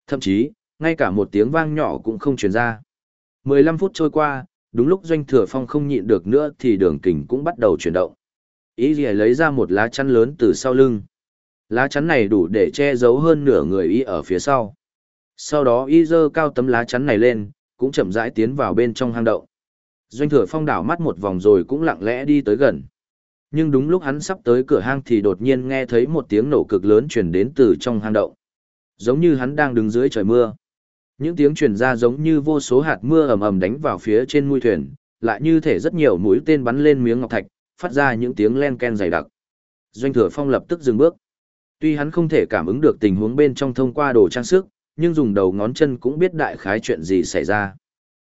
Thậm chí, ngay cả một tiếng vang nhỏ cũng không truyền ra. 15 phút trôi qua, đúng lúc Doanh Thừa Phong không nhịn được nữa thì đường kình cũng bắt đầu chuyển động. Ý gì lấy ra một lá chắn lớn từ sau lưng. Lá chắn này đủ để che giấu hơn nửa người y ở phía sau. Sau đó y dơ cao tấm lá chắn này lên, cũng chậm rãi tiến vào bên trong hang động. Doanh thừa phong đảo mắt một vòng rồi cũng lặng lẽ đi tới gần. Nhưng đúng lúc hắn sắp tới cửa hang thì đột nhiên nghe thấy một tiếng nổ cực lớn truyền đến từ trong hang động. Giống như hắn đang đứng dưới trời mưa. Những tiếng truyền ra giống như vô số hạt mưa ầm ầm đánh vào phía trên mũi thuyền, lại như thể rất nhiều mũi tên bắn lên miếng ngọc thạch, phát ra những tiếng len ken dày đặc. Doanh thừa phong lập tức dừng bước. Tuy hắn không thể cảm ứng được tình huống bên trong thông qua đồ trang sức, nhưng dùng đầu ngón chân cũng biết đại khái chuyện gì xảy ra.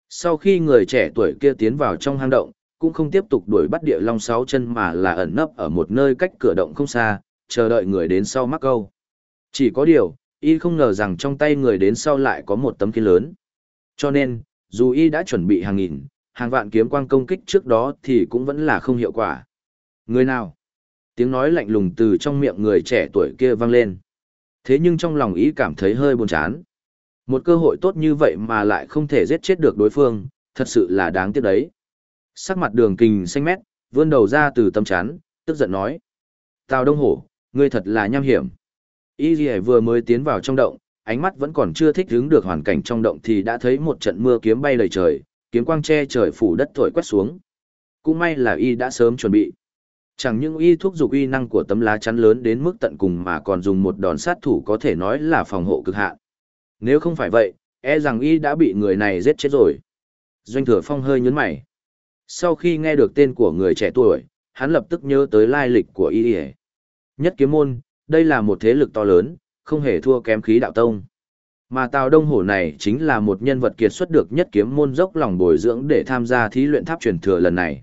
Sau khi người trẻ tuổi kia tiến vào trong hang động, cũng không tiếp tục đuổi bắt địa long sáu chân mà là ẩn nấp ở một nơi cách cửa động không xa, chờ đợi người đến sau mắc câu. Chỉ có điều, y không ngờ rằng trong tay người đến sau lại có một tấm kiếm lớn. Cho nên, dù y đã chuẩn bị hàng nghìn, hàng vạn kiếm quang công kích trước đó thì cũng vẫn là không hiệu quả. Người nào? Tiếng nói lạnh lùng từ trong miệng người trẻ tuổi kia vang lên. Thế nhưng trong lòng ý cảm thấy hơi buồn chán. Một cơ hội tốt như vậy mà lại không thể giết chết được đối phương, thật sự là đáng tiếc đấy. Sắc mặt đường kình xanh mét, vươn đầu ra từ tâm chán, tức giận nói. Tào Đông Hổ, ngươi thật là nham hiểm. Y Ghi vừa mới tiến vào trong động, ánh mắt vẫn còn chưa thích ứng được hoàn cảnh trong động thì đã thấy một trận mưa kiếm bay đầy trời, kiếm quang che trời phủ đất thổi quét xuống. Cũng may là Y đã sớm chuẩn bị. Chẳng những Y thuốc dục y năng của tấm lá chắn lớn đến mức tận cùng mà còn dùng một đòn sát thủ có thể nói là phòng hộ cực hạn. Nếu không phải vậy, e rằng Y đã bị người này giết chết rồi. Doanh thừa phong hơi nhấn mày. Sau khi nghe được tên của người trẻ tuổi, hắn lập tức nhớ tới lai lịch của Y. Nhất kiếm môn, đây là một thế lực to lớn, không hề thua kém khí đạo tông. Mà Tào Đông Hổ này chính là một nhân vật kiệt xuất được nhất kiếm môn dốc lòng bồi dưỡng để tham gia thí luyện tháp truyền thừa lần này.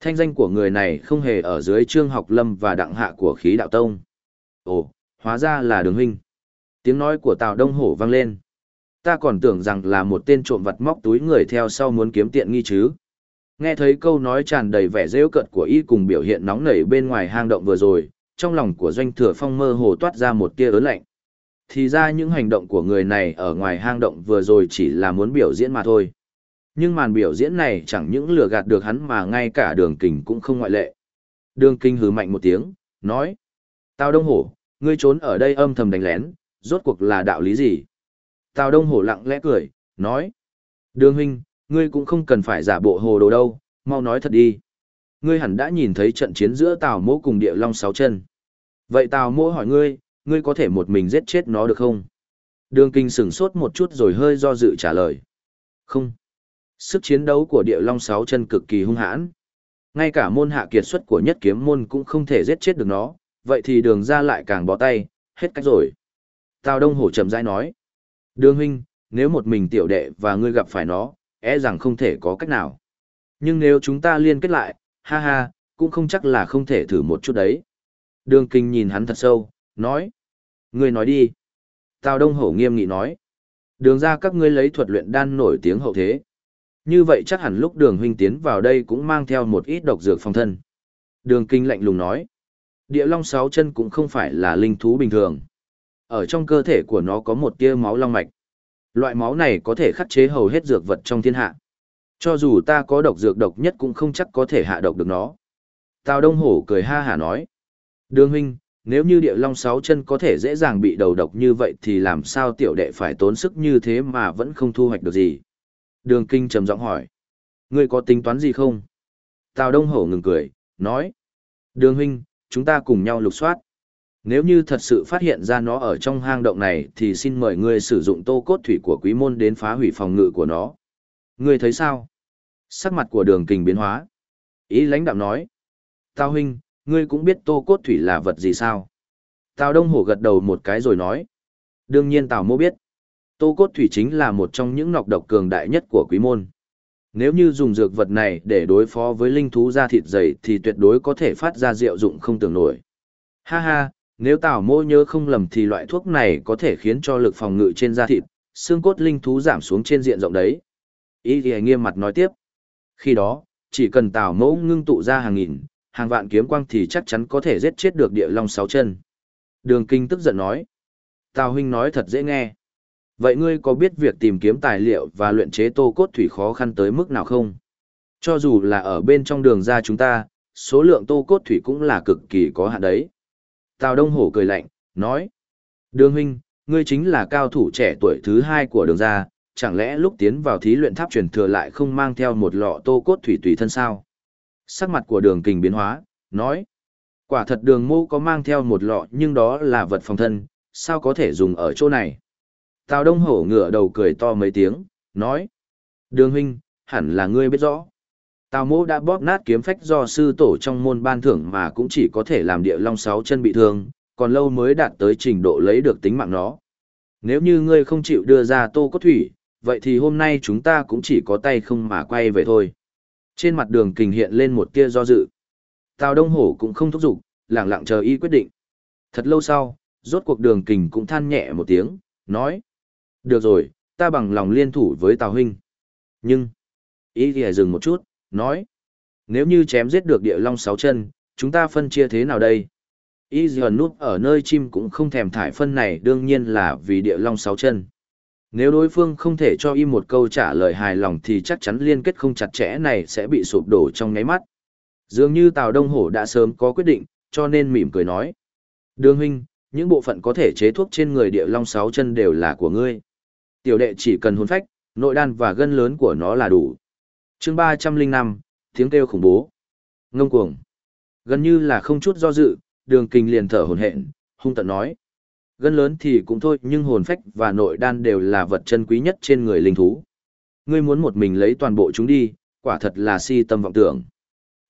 Thanh danh của người này không hề ở dưới trương học lâm và đặng hạ của khí đạo tông. Ồ, hóa ra là đường huynh. Tiếng nói của Tào Đông Hổ vang lên. Ta còn tưởng rằng là một tên trộm vật móc túi người theo sau muốn kiếm tiện nghi chứ. Nghe thấy câu nói tràn đầy vẻ rêu cợt của y cùng biểu hiện nóng nảy bên ngoài hang động vừa rồi, trong lòng của doanh thừa phong mơ hồ toát ra một tia ớn lạnh. Thì ra những hành động của người này ở ngoài hang động vừa rồi chỉ là muốn biểu diễn mà thôi. Nhưng màn biểu diễn này chẳng những lừa gạt được hắn mà ngay cả đường kình cũng không ngoại lệ. Đường kinh hứ mạnh một tiếng, nói. Tào Đông Hổ, ngươi trốn ở đây âm thầm đánh lén, rốt cuộc là đạo lý gì? Tào Đông Hổ lặng lẽ cười, nói. Đường huynh, ngươi cũng không cần phải giả bộ hồ đồ đâu, mau nói thật đi. Ngươi hẳn đã nhìn thấy trận chiến giữa Tào Mỗ cùng Địa Long Sáu Chân. Vậy Tào Mỗ hỏi ngươi, ngươi có thể một mình giết chết nó được không? Đường kinh sửng sốt một chút rồi hơi do dự trả lời. Không. Sức chiến đấu của địa long sáu chân cực kỳ hung hãn. Ngay cả môn hạ kiệt xuất của nhất kiếm môn cũng không thể giết chết được nó, vậy thì đường ra lại càng bó tay, hết cách rồi. Tào Đông Hổ trầm rãi nói. Đường huynh, nếu một mình tiểu đệ và ngươi gặp phải nó, e rằng không thể có cách nào. Nhưng nếu chúng ta liên kết lại, ha ha, cũng không chắc là không thể thử một chút đấy. Đường kinh nhìn hắn thật sâu, nói. Ngươi nói đi. Tào Đông Hổ nghiêm nghị nói. Đường ra các ngươi lấy thuật luyện đan nổi tiếng hậu thế. Như vậy chắc hẳn lúc đường huynh tiến vào đây cũng mang theo một ít độc dược phòng thân. Đường kinh lạnh lùng nói. Địa long sáu chân cũng không phải là linh thú bình thường. Ở trong cơ thể của nó có một tia máu long mạch. Loại máu này có thể khắc chế hầu hết dược vật trong thiên hạ. Cho dù ta có độc dược độc nhất cũng không chắc có thể hạ độc được nó. Tào Đông Hổ cười ha hả nói. Đường huynh, nếu như địa long sáu chân có thể dễ dàng bị đầu độc như vậy thì làm sao tiểu đệ phải tốn sức như thế mà vẫn không thu hoạch được gì? Đường kinh trầm giọng hỏi. Ngươi có tính toán gì không? Tào Đông Hổ ngừng cười, nói. Đường huynh, chúng ta cùng nhau lục soát. Nếu như thật sự phát hiện ra nó ở trong hang động này thì xin mời ngươi sử dụng tô cốt thủy của quý môn đến phá hủy phòng ngự của nó. Ngươi thấy sao? Sắc mặt của đường kinh biến hóa. Ý lãnh đạm nói. Tào huynh, ngươi cũng biết tô cốt thủy là vật gì sao? Tào Đông Hổ gật đầu một cái rồi nói. Đương nhiên Tào mô biết. Tô cốt thủy chính là một trong những nọc độc cường đại nhất của quý môn. Nếu như dùng dược vật này để đối phó với linh thú da thịt dày thì tuyệt đối có thể phát ra diệu dụng không tưởng nổi. Ha ha, nếu Tào mô nhớ không lầm thì loại thuốc này có thể khiến cho lực phòng ngự trên da thịt, xương cốt linh thú giảm xuống trên diện rộng đấy. Ý thì nghiêm mặt nói tiếp. Khi đó, chỉ cần Tào mẫu ngưng tụ ra hàng nghìn, hàng vạn kiếm quang thì chắc chắn có thể giết chết được địa long sáu chân. Đường kinh tức giận nói. Tào huynh nói thật dễ nghe. Vậy ngươi có biết việc tìm kiếm tài liệu và luyện chế tô cốt thủy khó khăn tới mức nào không? Cho dù là ở bên trong đường ra chúng ta, số lượng tô cốt thủy cũng là cực kỳ có hạn đấy. Tào Đông Hổ cười lạnh, nói. Đường huynh, ngươi chính là cao thủ trẻ tuổi thứ hai của đường gia, chẳng lẽ lúc tiến vào thí luyện tháp truyền thừa lại không mang theo một lọ tô cốt thủy tùy thân sao? Sắc mặt của đường kình biến hóa, nói. Quả thật đường mô có mang theo một lọ nhưng đó là vật phòng thân, sao có thể dùng ở chỗ này? Tào Đông Hổ ngửa đầu cười to mấy tiếng, nói. Đường huynh, hẳn là ngươi biết rõ. Tào mô đã bóp nát kiếm phách do sư tổ trong môn ban thưởng mà cũng chỉ có thể làm địa long sáu chân bị thương, còn lâu mới đạt tới trình độ lấy được tính mạng nó. Nếu như ngươi không chịu đưa ra tô cốt thủy, vậy thì hôm nay chúng ta cũng chỉ có tay không mà quay về thôi. Trên mặt đường kình hiện lên một tia do dự. Tào Đông Hổ cũng không thúc giục, lặng lặng chờ y quyết định. Thật lâu sau, rốt cuộc đường kình cũng than nhẹ một tiếng, nói. Được rồi, ta bằng lòng liên thủ với Tào Huynh. Nhưng, y thì dừng một chút, nói. Nếu như chém giết được địa long sáu chân, chúng ta phân chia thế nào đây? Y dần nút ở nơi chim cũng không thèm thải phân này đương nhiên là vì địa long sáu chân. Nếu đối phương không thể cho y một câu trả lời hài lòng thì chắc chắn liên kết không chặt chẽ này sẽ bị sụp đổ trong nháy mắt. Dường như Tào Đông Hổ đã sớm có quyết định, cho nên mỉm cười nói. Đường huynh, những bộ phận có thể chế thuốc trên người địa long sáu chân đều là của ngươi. Tiểu đệ chỉ cần hồn phách, nội đan và gân lớn của nó là đủ. chương ba trăm linh năm tiếng kêu khủng bố. Ngông cuồng. Gần như là không chút do dự, đường kinh liền thở hồn hện, hung tận nói. Gân lớn thì cũng thôi nhưng hồn phách và nội đan đều là vật chân quý nhất trên người linh thú. Ngươi muốn một mình lấy toàn bộ chúng đi, quả thật là si tâm vọng tưởng.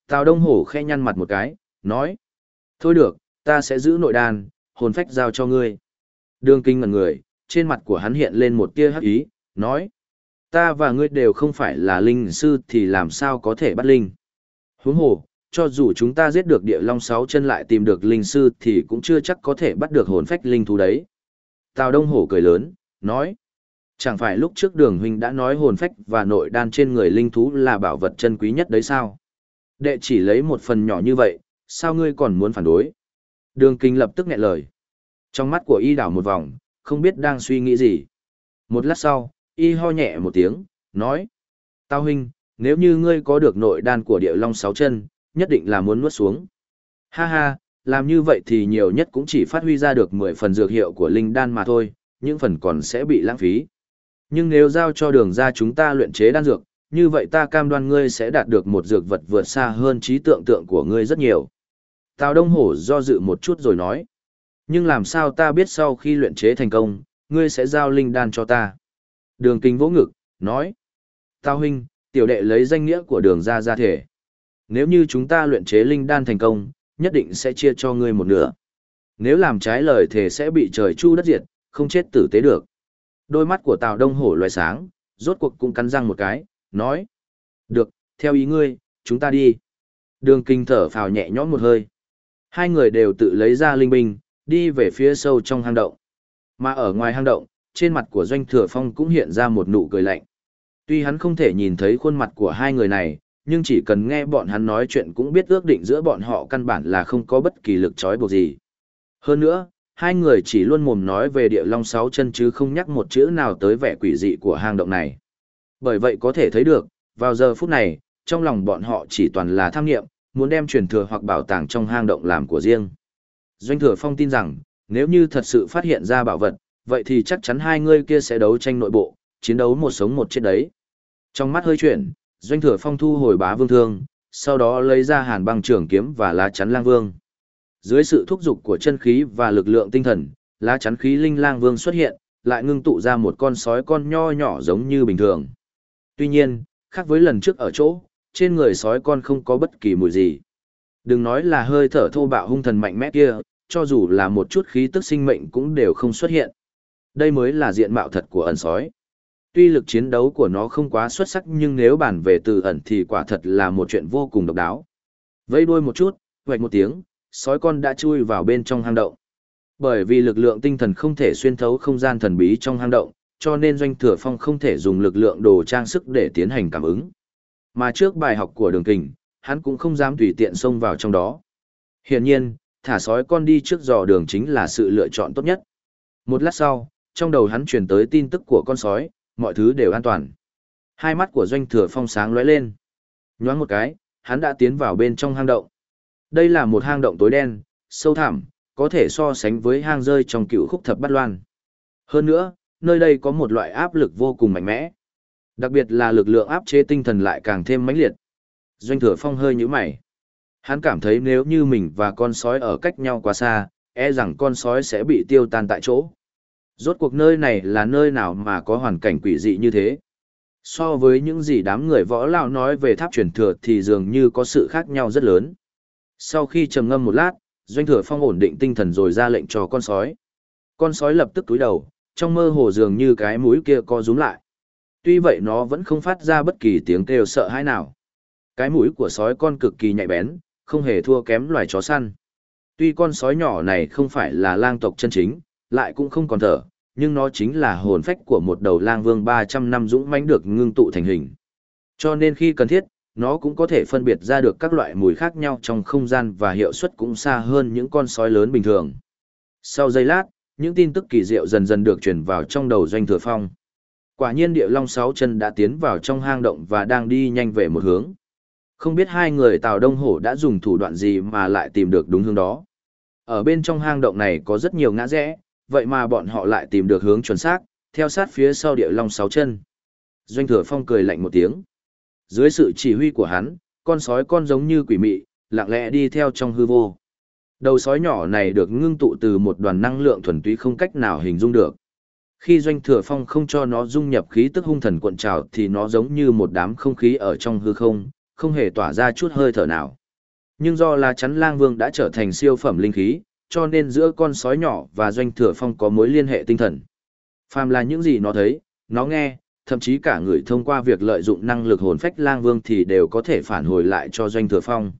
Tào Đông Hổ khe nhăn mặt một cái, nói. Thôi được, ta sẽ giữ nội đan, hồn phách giao cho ngươi. Đường kinh ngẩn người, trên mặt của hắn hiện lên một tia hắc ý, nói. Ta và ngươi đều không phải là linh sư thì làm sao có thể bắt linh. Huống hồ, cho dù chúng ta giết được địa long sáu chân lại tìm được linh sư thì cũng chưa chắc có thể bắt được hồn phách linh thú đấy. Tào Đông Hổ cười lớn, nói. Chẳng phải lúc trước đường huynh đã nói hồn phách và nội đan trên người linh thú là bảo vật chân quý nhất đấy sao? Đệ chỉ lấy một phần nhỏ như vậy, sao ngươi còn muốn phản đối? Đường kinh lập tức nghẹn lời. Trong mắt của y đảo một vòng, không biết đang suy nghĩ gì. Một lát sau, y ho nhẹ một tiếng, nói. Tao huynh, nếu như ngươi có được nội đan của địa long sáu chân, nhất định là muốn nuốt xuống. Ha ha, làm như vậy thì nhiều nhất cũng chỉ phát huy ra được 10 phần dược hiệu của linh đan mà thôi, những phần còn sẽ bị lãng phí. Nhưng nếu giao cho đường ra chúng ta luyện chế đan dược, như vậy ta cam đoan ngươi sẽ đạt được một dược vật vượt xa hơn trí tượng tượng của ngươi rất nhiều. Tào Đông Hổ do dự một chút rồi nói. Nhưng làm sao ta biết sau khi luyện chế thành công, ngươi sẽ giao linh đan cho ta? Đường kinh vỗ ngực, nói. Tào huynh, tiểu đệ lấy danh nghĩa của đường ra ra thể. Nếu như chúng ta luyện chế linh đan thành công, nhất định sẽ chia cho ngươi một nửa. Nếu làm trái lời thề sẽ bị trời chu đất diệt, không chết tử tế được. Đôi mắt của Tào Đông Hổ loài sáng, rốt cuộc cũng cắn răng một cái, nói. Được, theo ý ngươi, chúng ta đi. Đường kinh thở phào nhẹ nhõm một hơi. Hai người đều tự lấy ra linh binh, đi về phía sâu trong hang động. Mà ở ngoài hang động, trên mặt của Doanh Thừa Phong cũng hiện ra một nụ cười lạnh. Tuy hắn không thể nhìn thấy khuôn mặt của hai người này, nhưng chỉ cần nghe bọn hắn nói chuyện cũng biết ước định giữa bọn họ căn bản là không có bất kỳ lực trói buộc gì. Hơn nữa, hai người chỉ luôn mồm nói về địa long sáu chân chứ không nhắc một chữ nào tới vẻ quỷ dị của hang động này. Bởi vậy có thể thấy được, vào giờ phút này, trong lòng bọn họ chỉ toàn là tham nghiệm, muốn đem truyền thừa hoặc bảo tàng trong hang động làm của riêng. Doanh thừa phong tin rằng, nếu như thật sự phát hiện ra bảo vật, vậy thì chắc chắn hai người kia sẽ đấu tranh nội bộ, chiến đấu một sống một chết đấy. Trong mắt hơi chuyển, doanh thừa phong thu hồi bá vương thương, sau đó lấy ra hàn băng trường kiếm và lá chắn lang vương. Dưới sự thúc giục của chân khí và lực lượng tinh thần, lá chắn khí linh lang vương xuất hiện, lại ngưng tụ ra một con sói con nho nhỏ giống như bình thường. Tuy nhiên, khác với lần trước ở chỗ, trên người sói con không có bất kỳ mùi gì. Đừng nói là hơi thở thô bạo hung thần mạnh mẽ kia, cho dù là một chút khí tức sinh mệnh cũng đều không xuất hiện. Đây mới là diện mạo thật của ẩn sói. Tuy lực chiến đấu của nó không quá xuất sắc nhưng nếu bàn về từ ẩn thì quả thật là một chuyện vô cùng độc đáo. Vây đuôi một chút, hoạch một tiếng, sói con đã chui vào bên trong hang động. Bởi vì lực lượng tinh thần không thể xuyên thấu không gian thần bí trong hang động, cho nên doanh thừa phong không thể dùng lực lượng đồ trang sức để tiến hành cảm ứng. Mà trước bài học của đường kình, hắn cũng không dám tùy tiện xông vào trong đó. Hiển nhiên, thả sói con đi trước dò đường chính là sự lựa chọn tốt nhất. Một lát sau, trong đầu hắn truyền tới tin tức của con sói, mọi thứ đều an toàn. Hai mắt của doanh thừa phong sáng lóe lên. Nhoáng một cái, hắn đã tiến vào bên trong hang động. Đây là một hang động tối đen, sâu thẳm, có thể so sánh với hang rơi trong cựu khúc thập bát loan. Hơn nữa, nơi đây có một loại áp lực vô cùng mạnh mẽ. Đặc biệt là lực lượng áp chế tinh thần lại càng thêm mãnh liệt. Doanh thừa phong hơi nhíu mày. Hắn cảm thấy nếu như mình và con sói ở cách nhau quá xa, e rằng con sói sẽ bị tiêu tan tại chỗ. Rốt cuộc nơi này là nơi nào mà có hoàn cảnh quỷ dị như thế. So với những gì đám người võ lão nói về tháp truyền thừa thì dường như có sự khác nhau rất lớn. Sau khi trầm ngâm một lát, Doanh Thừa Phong ổn định tinh thần rồi ra lệnh cho con sói. Con sói lập tức túi đầu, trong mơ hồ dường như cái mũi kia co rúm lại. Tuy vậy nó vẫn không phát ra bất kỳ tiếng kêu sợ hãi nào. Cái mũi của sói con cực kỳ nhạy bén, không hề thua kém loài chó săn. Tuy con sói nhỏ này không phải là lang tộc chân chính, lại cũng không còn thở, nhưng nó chính là hồn phách của một đầu lang vương 300 năm dũng mãnh được ngưng tụ thành hình. Cho nên khi cần thiết, nó cũng có thể phân biệt ra được các loại mùi khác nhau trong không gian và hiệu suất cũng xa hơn những con sói lớn bình thường. Sau giây lát, những tin tức kỳ diệu dần dần được truyền vào trong đầu doanh thừa phong. Quả nhiên địa long sáu chân đã tiến vào trong hang động và đang đi nhanh về một hướng. Không biết hai người Tào Đông Hổ đã dùng thủ đoạn gì mà lại tìm được đúng hướng đó. Ở bên trong hang động này có rất nhiều ngã rẽ, vậy mà bọn họ lại tìm được hướng chuẩn xác, theo sát phía sau địa long sáu chân. Doanh thừa phong cười lạnh một tiếng. Dưới sự chỉ huy của hắn, con sói con giống như quỷ mị, lặng lẽ đi theo trong hư vô. Đầu sói nhỏ này được ngưng tụ từ một đoàn năng lượng thuần túy không cách nào hình dung được. Khi doanh thừa phong không cho nó dung nhập khí tức hung thần cuộn trào thì nó giống như một đám không khí ở trong hư không, không hề tỏa ra chút hơi thở nào. Nhưng do là chắn lang vương đã trở thành siêu phẩm linh khí, cho nên giữa con sói nhỏ và doanh thừa phong có mối liên hệ tinh thần. Phàm là những gì nó thấy, nó nghe, thậm chí cả người thông qua việc lợi dụng năng lực hồn phách lang vương thì đều có thể phản hồi lại cho doanh thừa phong.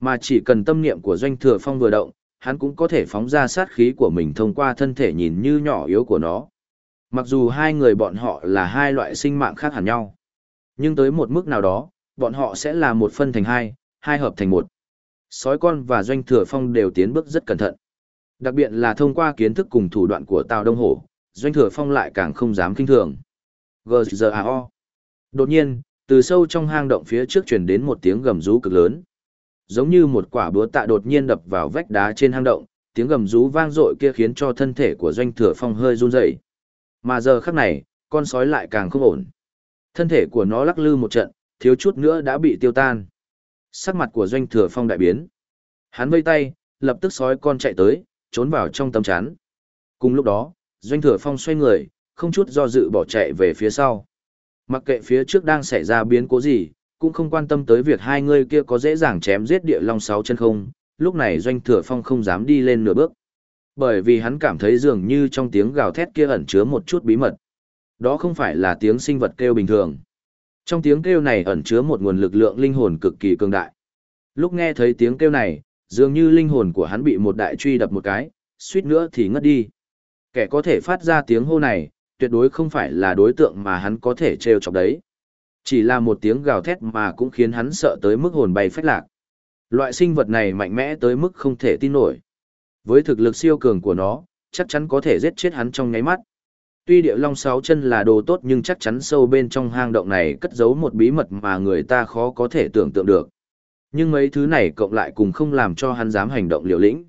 Mà chỉ cần tâm niệm của doanh thừa phong vừa động, hắn cũng có thể phóng ra sát khí của mình thông qua thân thể nhìn như nhỏ yếu của nó. Mặc dù hai người bọn họ là hai loại sinh mạng khác hẳn nhau, nhưng tới một mức nào đó, bọn họ sẽ là một phân thành hai, hai hợp thành một. Sói con và doanh thừa phong đều tiến bước rất cẩn thận. Đặc biệt là thông qua kiến thức cùng thủ đoạn của Tào Đông Hổ, doanh thừa phong lại càng không dám kinh thường. G.G.A.O. Đột nhiên, từ sâu trong hang động phía trước truyền đến một tiếng gầm rú cực lớn. Giống như một quả búa tạ đột nhiên đập vào vách đá trên hang động, tiếng gầm rú vang dội kia khiến cho thân thể của doanh thừa phong hơi run rẩy. Mà giờ khắc này, con sói lại càng không ổn. Thân thể của nó lắc lư một trận, thiếu chút nữa đã bị tiêu tan. Sắc mặt của doanh thừa phong đại biến. Hắn vây tay, lập tức sói con chạy tới, trốn vào trong tấm chắn. Cùng lúc đó, doanh thừa phong xoay người, không chút do dự bỏ chạy về phía sau. Mặc kệ phía trước đang xảy ra biến cố gì, cũng không quan tâm tới việc hai người kia có dễ dàng chém giết địa long sáu chân không, lúc này doanh thừa phong không dám đi lên nửa bước. Bởi vì hắn cảm thấy dường như trong tiếng gào thét kia ẩn chứa một chút bí mật. Đó không phải là tiếng sinh vật kêu bình thường. Trong tiếng kêu này ẩn chứa một nguồn lực lượng linh hồn cực kỳ cường đại. Lúc nghe thấy tiếng kêu này, dường như linh hồn của hắn bị một đại truy đập một cái, suýt nữa thì ngất đi. Kẻ có thể phát ra tiếng hô này, tuyệt đối không phải là đối tượng mà hắn có thể trêu chọc đấy. Chỉ là một tiếng gào thét mà cũng khiến hắn sợ tới mức hồn bay phách lạc. Loại sinh vật này mạnh mẽ tới mức không thể tin nổi. Với thực lực siêu cường của nó, chắc chắn có thể giết chết hắn trong nháy mắt. Tuy địa long sáu chân là đồ tốt nhưng chắc chắn sâu bên trong hang động này cất giấu một bí mật mà người ta khó có thể tưởng tượng được. Nhưng mấy thứ này cộng lại cùng không làm cho hắn dám hành động liều lĩnh.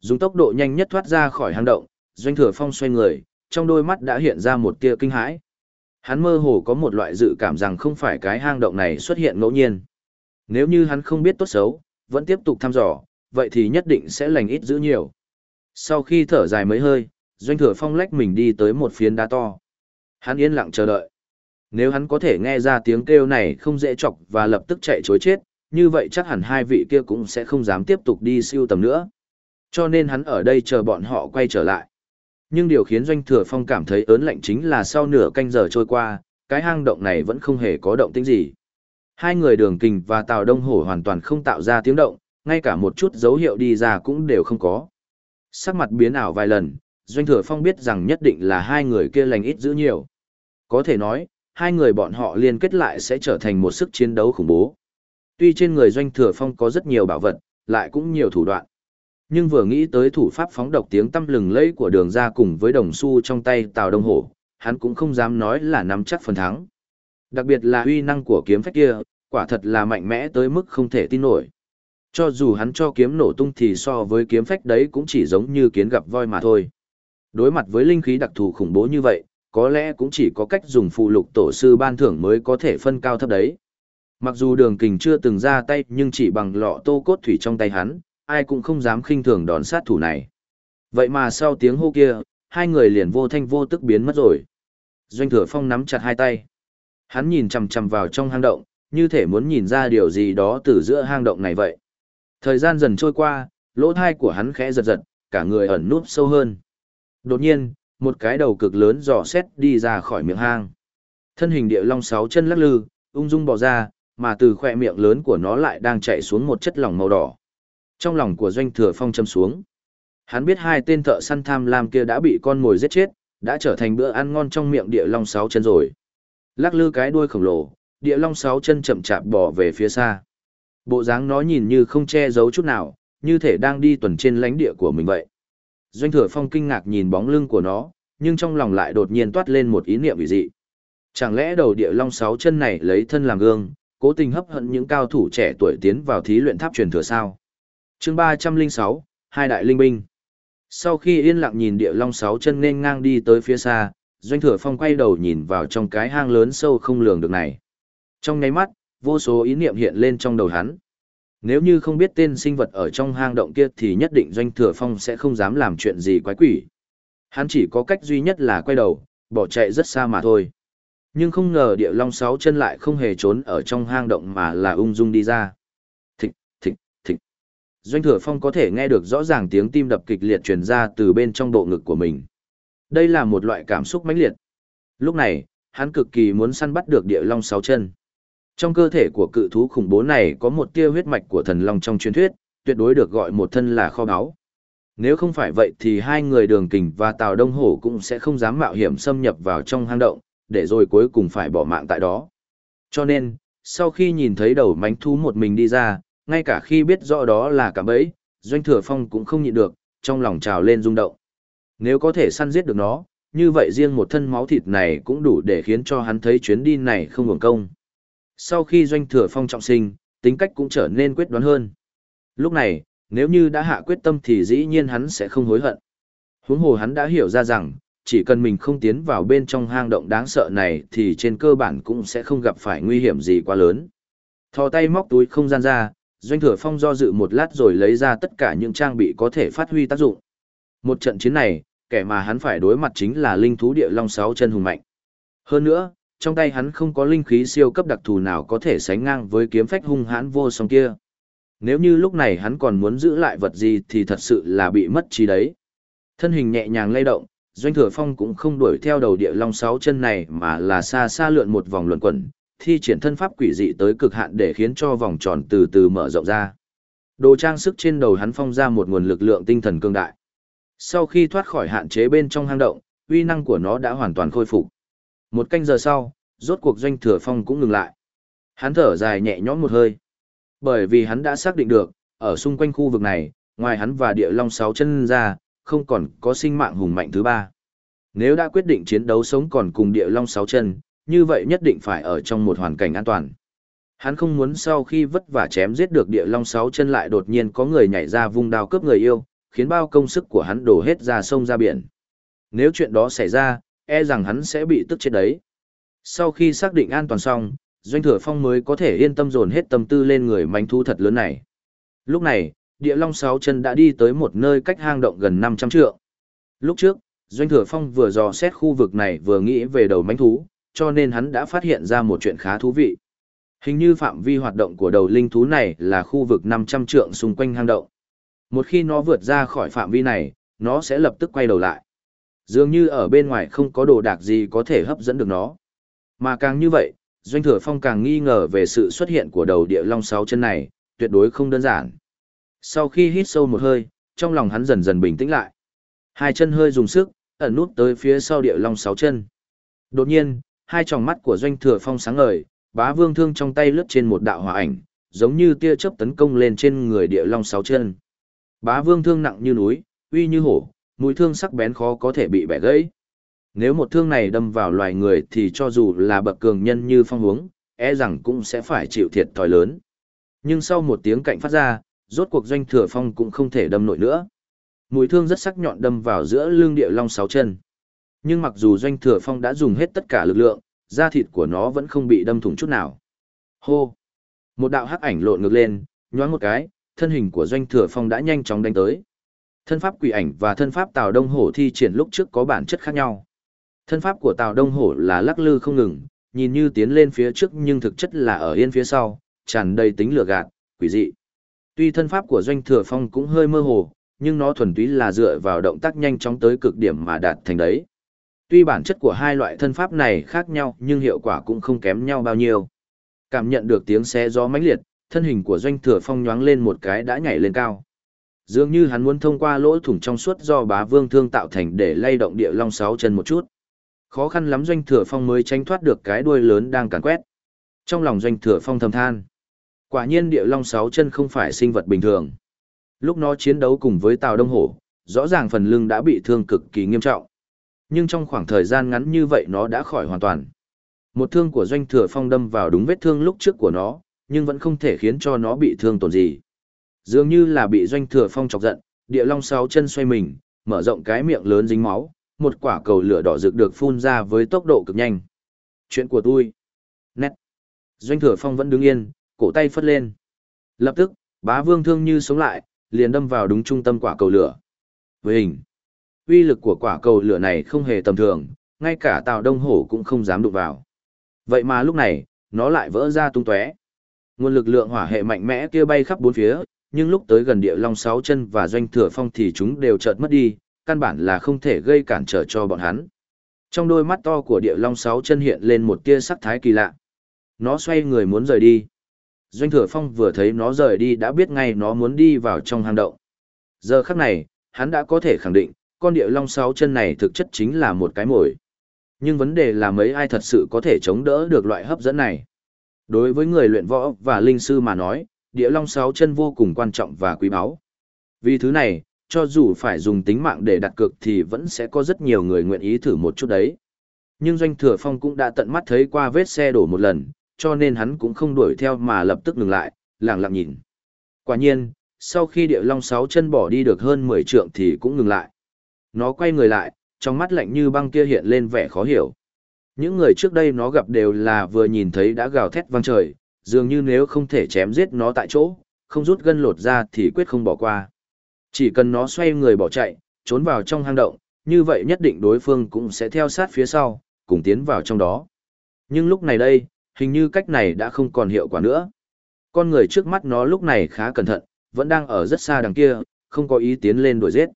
Dùng tốc độ nhanh nhất thoát ra khỏi hang động, doanh thừa phong xoay người, trong đôi mắt đã hiện ra một tia kinh hãi. Hắn mơ hồ có một loại dự cảm rằng không phải cái hang động này xuất hiện ngẫu nhiên. Nếu như hắn không biết tốt xấu, vẫn tiếp tục thăm dò, vậy thì nhất định sẽ lành ít giữ nhiều. Sau khi thở dài mấy hơi, doanh thừa phong lách mình đi tới một phiến đá to. Hắn yên lặng chờ đợi. Nếu hắn có thể nghe ra tiếng kêu này không dễ chọc và lập tức chạy chối chết, như vậy chắc hẳn hai vị kia cũng sẽ không dám tiếp tục đi siêu tầm nữa. Cho nên hắn ở đây chờ bọn họ quay trở lại. Nhưng điều khiến Doanh Thừa Phong cảm thấy ớn lạnh chính là sau nửa canh giờ trôi qua, cái hang động này vẫn không hề có động tĩnh gì. Hai người đường kình và Tào Đông Hổ hoàn toàn không tạo ra tiếng động, ngay cả một chút dấu hiệu đi ra cũng đều không có. Sắc mặt biến ảo vài lần, Doanh Thừa Phong biết rằng nhất định là hai người kia lành ít giữ nhiều. Có thể nói, hai người bọn họ liên kết lại sẽ trở thành một sức chiến đấu khủng bố. Tuy trên người Doanh Thừa Phong có rất nhiều bảo vật, lại cũng nhiều thủ đoạn. Nhưng vừa nghĩ tới thủ pháp phóng độc tiếng tâm lừng lẫy của đường ra cùng với đồng xu trong tay Tào Đông Hổ, hắn cũng không dám nói là nắm chắc phần thắng. Đặc biệt là uy năng của kiếm phách kia, quả thật là mạnh mẽ tới mức không thể tin nổi. Cho dù hắn cho kiếm nổ tung thì so với kiếm phách đấy cũng chỉ giống như kiến gặp voi mà thôi. Đối mặt với linh khí đặc thù khủng bố như vậy, có lẽ cũng chỉ có cách dùng phụ lục tổ sư ban thưởng mới có thể phân cao thấp đấy. Mặc dù đường kình chưa từng ra tay nhưng chỉ bằng lọ tô cốt thủy trong tay hắn, ai cũng không dám khinh thường đòn sát thủ này. Vậy mà sau tiếng hô kia, hai người liền vô thanh vô tức biến mất rồi. Doanh thừa phong nắm chặt hai tay. Hắn nhìn chằm chằm vào trong hang động, như thể muốn nhìn ra điều gì đó từ giữa hang động này vậy. Thời gian dần trôi qua, lỗ thai của hắn khẽ giật giật, cả người ẩn núp sâu hơn. Đột nhiên, một cái đầu cực lớn dò xét đi ra khỏi miệng hang. Thân hình địa long sáu chân lắc lư, ung dung bò ra, mà từ khoe miệng lớn của nó lại đang chạy xuống một chất lỏng màu đỏ. Trong lòng của doanh thừa phong châm xuống. Hắn biết hai tên thợ săn tham lam kia đã bị con mồi giết chết, đã trở thành bữa ăn ngon trong miệng địa long sáu chân rồi. Lắc lư cái đuôi khổng lồ, địa long sáu chân chậm chạp bỏ về phía xa. Bộ dáng nó nhìn như không che giấu chút nào, như thể đang đi tuần trên lãnh địa của mình vậy. Doanh thừa phong kinh ngạc nhìn bóng lưng của nó, nhưng trong lòng lại đột nhiên toát lên một ý niệm ủy dị. Chẳng lẽ đầu địa long sáu chân này lấy thân làm gương, cố tình hấp hận những cao thủ trẻ tuổi tiến vào thí luyện tháp truyền thừa sao? chương ba trăm linh sáu hai đại linh binh. Sau khi yên lặng nhìn địa long sáu chân nên ngang đi tới phía xa, doanh thừa phong quay đầu nhìn vào trong cái hang lớn sâu không lường được này. Trong nháy mắt, vô số ý niệm hiện lên trong đầu hắn. Nếu như không biết tên sinh vật ở trong hang động kia thì nhất định doanh thừa phong sẽ không dám làm chuyện gì quái quỷ. Hắn chỉ có cách duy nhất là quay đầu, bỏ chạy rất xa mà thôi. Nhưng không ngờ địa long sáu chân lại không hề trốn ở trong hang động mà là ung dung đi ra. Thịch, thịch, thịch. Doanh thừa phong có thể nghe được rõ ràng tiếng tim đập kịch liệt truyền ra từ bên trong bộ ngực của mình. Đây là một loại cảm xúc mãnh liệt. Lúc này, hắn cực kỳ muốn săn bắt được địa long sáu chân. Trong cơ thể của cự thú khủng bố này có một tia huyết mạch của thần long trong truyền thuyết, tuyệt đối được gọi một thân là kho báu. Nếu không phải vậy thì hai người đường kình và Tào Đông Hổ cũng sẽ không dám mạo hiểm xâm nhập vào trong hang động, để rồi cuối cùng phải bỏ mạng tại đó. Cho nên, sau khi nhìn thấy đầu mánh thú một mình đi ra, ngay cả khi biết rõ đó là cả bẫy, Doanh Thừa Phong cũng không nhịn được, trong lòng trào lên rung động. Nếu có thể săn giết được nó, như vậy riêng một thân máu thịt này cũng đủ để khiến cho hắn thấy chuyến đi này không hưởng công. Sau khi Doanh Thừa Phong trọng sinh, tính cách cũng trở nên quyết đoán hơn. Lúc này, nếu như đã hạ quyết tâm thì dĩ nhiên hắn sẽ không hối hận. Huống hồ hắn đã hiểu ra rằng, chỉ cần mình không tiến vào bên trong hang động đáng sợ này thì trên cơ bản cũng sẽ không gặp phải nguy hiểm gì quá lớn. Thò tay móc túi không gian ra, Doanh Thừa Phong do dự một lát rồi lấy ra tất cả những trang bị có thể phát huy tác dụng. Một trận chiến này, kẻ mà hắn phải đối mặt chính là linh thú địa long sáu chân hùng mạnh. Hơn nữa, trong tay hắn không có linh khí siêu cấp đặc thù nào có thể sánh ngang với kiếm phách hung hãn vô song kia. Nếu như lúc này hắn còn muốn giữ lại vật gì thì thật sự là bị mất trí đấy. Thân hình nhẹ nhàng lay động, Doanh Thừa Phong cũng không đuổi theo đầu địa long sáu chân này mà là xa xa lượn một vòng luẩn quẩn, thi triển thân pháp quỷ dị tới cực hạn để khiến cho vòng tròn từ từ mở rộng ra. Đồ trang sức trên đầu hắn phong ra một nguồn lực lượng tinh thần cương đại. Sau khi thoát khỏi hạn chế bên trong hang động, uy năng của nó đã hoàn toàn khôi phục. Một canh giờ sau, rốt cuộc Doanh Thừa Phong cũng ngừng lại. Hắn thở dài nhẹ nhõm một hơi. Bởi vì hắn đã xác định được, ở xung quanh khu vực này, ngoài hắn và địa long sáu chân ra, không còn có sinh mạng hùng mạnh thứ ba. Nếu đã quyết định chiến đấu sống còn cùng địa long sáu chân, như vậy nhất định phải ở trong một hoàn cảnh an toàn. Hắn không muốn sau khi vất vả chém giết được địa long sáu chân lại đột nhiên có người nhảy ra vung đao cướp người yêu, khiến bao công sức của hắn đổ hết ra sông ra biển. Nếu chuyện đó xảy ra, e rằng hắn sẽ bị tức chết đấy. Sau khi xác định an toàn xong, Doanh Thừa Phong mới có thể yên tâm dồn hết tâm tư lên người manh thú thật lớn này. Lúc này, địa long sáu chân đã đi tới một nơi cách hang động gần 500 trượng. Lúc trước, Doanh Thừa Phong vừa dò xét khu vực này vừa nghĩ về đầu manh thú, cho nên hắn đã phát hiện ra một chuyện khá thú vị. Hình như phạm vi hoạt động của đầu linh thú này là khu vực 500 trượng xung quanh hang động. Một khi nó vượt ra khỏi phạm vi này, nó sẽ lập tức quay đầu lại. Dường như ở bên ngoài không có đồ đạc gì có thể hấp dẫn được nó. Mà càng như vậy, Doanh Thừa Phong càng nghi ngờ về sự xuất hiện của đầu địa long sáu chân này, tuyệt đối không đơn giản. Sau khi hít sâu một hơi, trong lòng hắn dần dần bình tĩnh lại. Hai chân hơi dùng sức, ẩn nút tới phía sau địa long sáu chân. Đột nhiên, hai tròng mắt của Doanh Thừa Phong sáng ngời, bá vương thương trong tay lướt trên một đạo hỏa ảnh, giống như tia chớp tấn công lên trên người địa long sáu chân. Bá vương thương nặng như núi, uy như hổ, mũi thương sắc bén khó có thể bị bẻ gãy. Nếu một thương này đâm vào loài người thì cho dù là bậc cường nhân như phong hướng, e rằng cũng sẽ phải chịu thiệt thòi lớn. Nhưng sau một tiếng cạnh phát ra, rốt cuộc doanh thừa phong cũng không thể đâm nổi nữa. Mũi thương rất sắc nhọn đâm vào giữa lưng địa long sáu chân. Nhưng mặc dù doanh thừa phong đã dùng hết tất cả lực lượng, da thịt của nó vẫn không bị đâm thủng chút nào. Hô! Một đạo hắc ảnh lộn ngược lên, nhoáng một cái, thân hình của doanh thừa phong đã nhanh chóng đánh tới. Thân pháp quỷ ảnh và thân pháp Tào Đông Hổ thi triển lúc trước có bản chất khác nhau. Thân pháp của Tào Đông Hổ là lắc lư không ngừng, nhìn như tiến lên phía trước nhưng thực chất là ở yên phía sau, tràn đầy tính lừa gạt, quỷ dị. Tuy thân pháp của Doanh Thừa Phong cũng hơi mơ hồ, nhưng nó thuần túy là dựa vào động tác nhanh chóng tới cực điểm mà đạt thành đấy. Tuy bản chất của hai loại thân pháp này khác nhau nhưng hiệu quả cũng không kém nhau bao nhiêu. Cảm nhận được tiếng xé gió mãnh liệt, thân hình của Doanh Thừa Phong nhoáng lên một cái đã nhảy lên cao. Dường như hắn muốn thông qua lỗ thủng trong suốt do bá vương thương tạo thành để lay động địa long sáu chân một chút. Khó khăn lắm Doanh Thừa Phong mới tránh thoát được cái đuôi lớn đang càn quét. Trong lòng Doanh Thừa Phong thầm than. Quả nhiên địa long sáu chân không phải sinh vật bình thường. Lúc nó chiến đấu cùng với Tào Đông Hổ, rõ ràng phần lưng đã bị thương cực kỳ nghiêm trọng. Nhưng trong khoảng thời gian ngắn như vậy nó đã khỏi hoàn toàn. Một thương của Doanh Thừa Phong đâm vào đúng vết thương lúc trước của nó, nhưng vẫn không thể khiến cho nó bị thương tổn gì. Dường như là bị Doanh Thừa Phong chọc giận, địa long sáu chân xoay mình, mở rộng cái miệng lớn dính máu, một quả cầu lửa đỏ rực được phun ra với tốc độ cực nhanh. Chuyện của tôi. Nét. Doanh Thừa Phong vẫn đứng yên, cổ tay phất lên. Lập tức, bá vương thương như sống lại, liền đâm vào đúng trung tâm quả cầu lửa. Với hình, uy lực của quả cầu lửa này không hề tầm thường, ngay cả Tào Đông Hổ cũng không dám đụng vào. Vậy mà lúc này, nó lại vỡ ra tung tóe. Nguồn lực lượng hỏa hệ mạnh mẽ kia bay khắp bốn phía, nhưng lúc tới gần địa long sáu chân và doanh thừa phong thì chúng đều chợt mất đi, căn bản là không thể gây cản trở cho bọn hắn. Trong đôi mắt to của địa long sáu chân hiện lên một tia sắc thái kỳ lạ. Nó xoay người muốn rời đi. Doanh thừa phong vừa thấy nó rời đi đã biết ngay nó muốn đi vào trong hang động. Giờ khắc này, hắn đã có thể khẳng định, con địa long sáu chân này thực chất chính là một cái mồi. Nhưng vấn đề là mấy ai thật sự có thể chống đỡ được loại hấp dẫn này. Đối với người luyện võ và linh sư mà nói, địa long sáu chân vô cùng quan trọng và quý báu. Vì thứ này, cho dù phải dùng tính mạng để đặt cược thì vẫn sẽ có rất nhiều người nguyện ý thử một chút đấy. Nhưng Doanh Thừa Phong cũng đã tận mắt thấy qua vết xe đổ một lần, cho nên hắn cũng không đuổi theo mà lập tức ngừng lại, lặng lặng nhìn. Quả nhiên, sau khi địa long sáu chân bỏ đi được hơn 10 trượng thì cũng ngừng lại. Nó quay người lại, trong mắt lạnh như băng kia hiện lên vẻ khó hiểu. Những người trước đây nó gặp đều là vừa nhìn thấy đã gào thét vang trời, dường như nếu không thể chém giết nó tại chỗ, không rút gân lột ra thì quyết không bỏ qua. Chỉ cần nó xoay người bỏ chạy, trốn vào trong hang động, như vậy nhất định đối phương cũng sẽ theo sát phía sau, cùng tiến vào trong đó. Nhưng lúc này đây, hình như cách này đã không còn hiệu quả nữa. Con người trước mắt nó lúc này khá cẩn thận, vẫn đang ở rất xa đằng kia, không có ý tiến lên đuổi giết.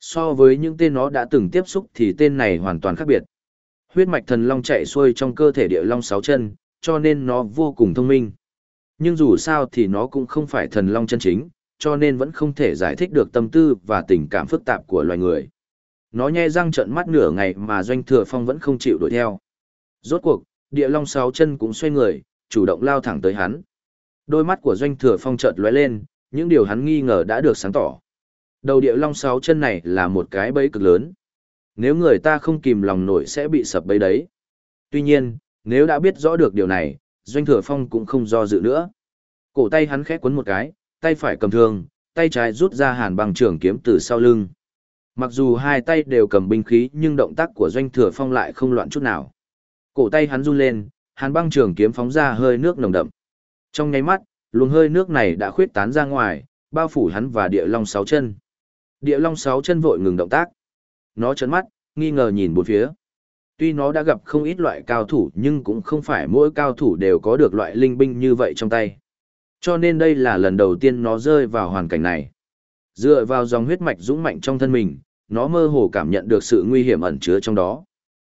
So với những tên nó đã từng tiếp xúc thì tên này hoàn toàn khác biệt. Huyết mạch thần long chạy xuôi trong cơ thể địa long sáu chân, cho nên nó vô cùng thông minh. Nhưng dù sao thì nó cũng không phải thần long chân chính, cho nên vẫn không thể giải thích được tâm tư và tình cảm phức tạp của loài người. Nó nhe răng trợn mắt nửa ngày mà doanh thừa phong vẫn không chịu đuổi theo. Rốt cuộc, địa long sáu chân cũng xoay người, chủ động lao thẳng tới hắn. Đôi mắt của doanh thừa phong chợt lóe lên, những điều hắn nghi ngờ đã được sáng tỏ. Đầu địa long sáu chân này là một cái bẫy cực lớn. Nếu người ta không kìm lòng nổi sẽ bị sập bẫy đấy. Tuy nhiên, nếu đã biết rõ được điều này, doanh thừa phong cũng không do dự nữa. Cổ tay hắn khẽ quấn một cái, tay phải cầm thương, tay trái rút ra hàn bằng trường kiếm từ sau lưng. Mặc dù hai tay đều cầm binh khí nhưng động tác của doanh thừa phong lại không loạn chút nào. Cổ tay hắn run lên, hàn băng trường kiếm phóng ra hơi nước nồng đậm. Trong nháy mắt, luồng hơi nước này đã khuyết tán ra ngoài, bao phủ hắn và địa long sáu chân. Địa long sáu chân vội ngừng động tác. Nó chấn mắt, nghi ngờ nhìn bốn phía. Tuy nó đã gặp không ít loại cao thủ nhưng cũng không phải mỗi cao thủ đều có được loại linh binh như vậy trong tay. Cho nên đây là lần đầu tiên nó rơi vào hoàn cảnh này. Dựa vào dòng huyết mạch dũng mạnh trong thân mình, nó mơ hồ cảm nhận được sự nguy hiểm ẩn chứa trong đó.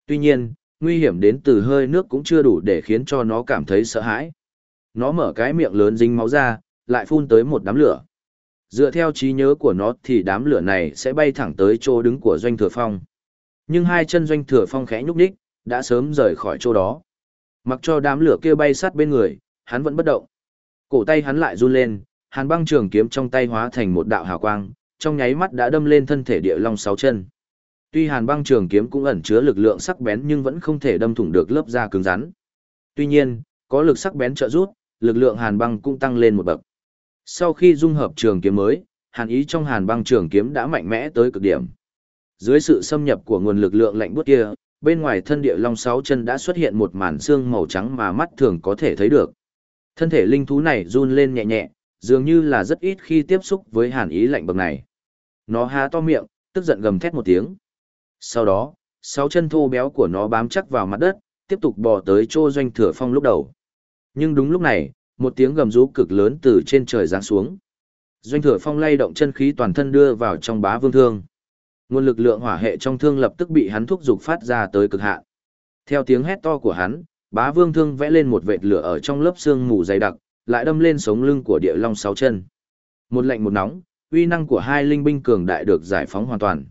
Tuy nhiên, nguy hiểm đến từ hơi nước cũng chưa đủ để khiến cho nó cảm thấy sợ hãi. Nó mở cái miệng lớn dính máu ra, lại phun tới một đám lửa. Dựa theo trí nhớ của nó thì đám lửa này sẽ bay thẳng tới chỗ đứng của doanh thừa phong. Nhưng hai chân doanh thừa phong khẽ nhúc nhích, đã sớm rời khỏi chỗ đó. Mặc cho đám lửa kia bay sát bên người, hắn vẫn bất động. Cổ tay hắn lại run lên, hàn băng trường kiếm trong tay hóa thành một đạo hào quang, trong nháy mắt đã đâm lên thân thể địa long sáu chân. Tuy hàn băng trường kiếm cũng ẩn chứa lực lượng sắc bén nhưng vẫn không thể đâm thủng được lớp da cứng rắn. Tuy nhiên, có lực sắc bén trợ giúp, lực lượng hàn băng cũng tăng lên một bậc. Sau khi dung hợp trường kiếm mới, hàn ý trong hàn băng trường kiếm đã mạnh mẽ tới cực điểm. Dưới sự xâm nhập của nguồn lực lượng lạnh buốt kia, bên ngoài thân địa long sáu chân đã xuất hiện một màn xương màu trắng mà mắt thường có thể thấy được. Thân thể linh thú này run lên nhẹ nhẹ, dường như là rất ít khi tiếp xúc với hàn ý lạnh bậc này. Nó há to miệng, tức giận gầm thét một tiếng. Sau đó, sáu chân thô béo của nó bám chắc vào mặt đất, tiếp tục bò tới chỗ doanh thừa phong lúc đầu. Nhưng đúng lúc này, một tiếng gầm rú cực lớn từ trên trời giáng xuống. Doanh thừa phong lay động chân khí toàn thân đưa vào trong bá vương thương. Nguồn lực lượng hỏa hệ trong thương lập tức bị hắn thúc giục phát ra tới cực hạn. Theo tiếng hét to của hắn, bá vương thương vẽ lên một vệt lửa ở trong lớp xương mù dày đặc, lại đâm lên sống lưng của địa long sáu chân. Một lạnh một nóng, uy năng của hai linh binh cường đại được giải phóng hoàn toàn.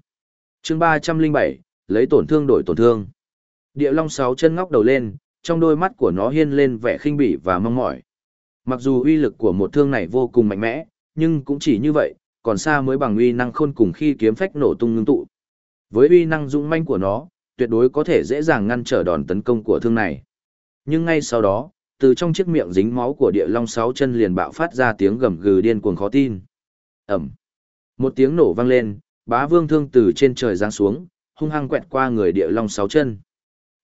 Chương ba trăm linh bảy lấy tổn thương đổi tổn thương. Địa long sáu chân ngóc đầu lên, trong đôi mắt của nó hiên lên vẻ khinh bỉ và mong mỏi. Mặc dù uy lực của một thương này vô cùng mạnh mẽ, nhưng cũng chỉ như vậy, còn xa mới bằng uy năng khôn cùng khi kiếm phách nổ tung ngưng tụ. Với uy năng dũng manh của nó, tuyệt đối có thể dễ dàng ngăn trở đòn tấn công của thương này. Nhưng ngay sau đó, từ trong chiếc miệng dính máu của địa long sáu chân liền bạo phát ra tiếng gầm gừ điên cuồng khó tin. Ẩm. Một tiếng nổ vang lên, bá vương thương từ trên trời giáng xuống, hung hăng quẹt qua người địa long sáu chân.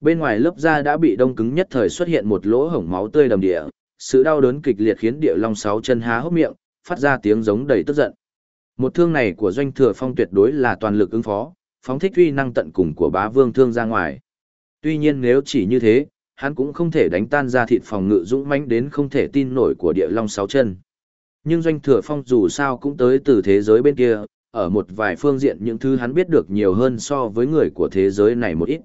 Bên ngoài lớp da đã bị đông cứng nhất thời xuất hiện một lỗ hổng máu tươi đầm địa, sự đau đớn kịch liệt khiến địa long sáu chân há hốc miệng, phát ra tiếng giống đầy tức giận. Một thương này của doanh thừa phong tuyệt đối là toàn lực ứng phó, phóng thích uy năng tận cùng của bá vương thương ra ngoài. Tuy nhiên nếu chỉ như thế, hắn cũng không thể đánh tan ra thịt phòng ngự dũng mãnh đến không thể tin nổi của địa long sáu chân. Nhưng doanh thừa phong dù sao cũng tới từ thế giới bên kia, ở một vài phương diện những thứ hắn biết được nhiều hơn so với người của thế giới này một ít.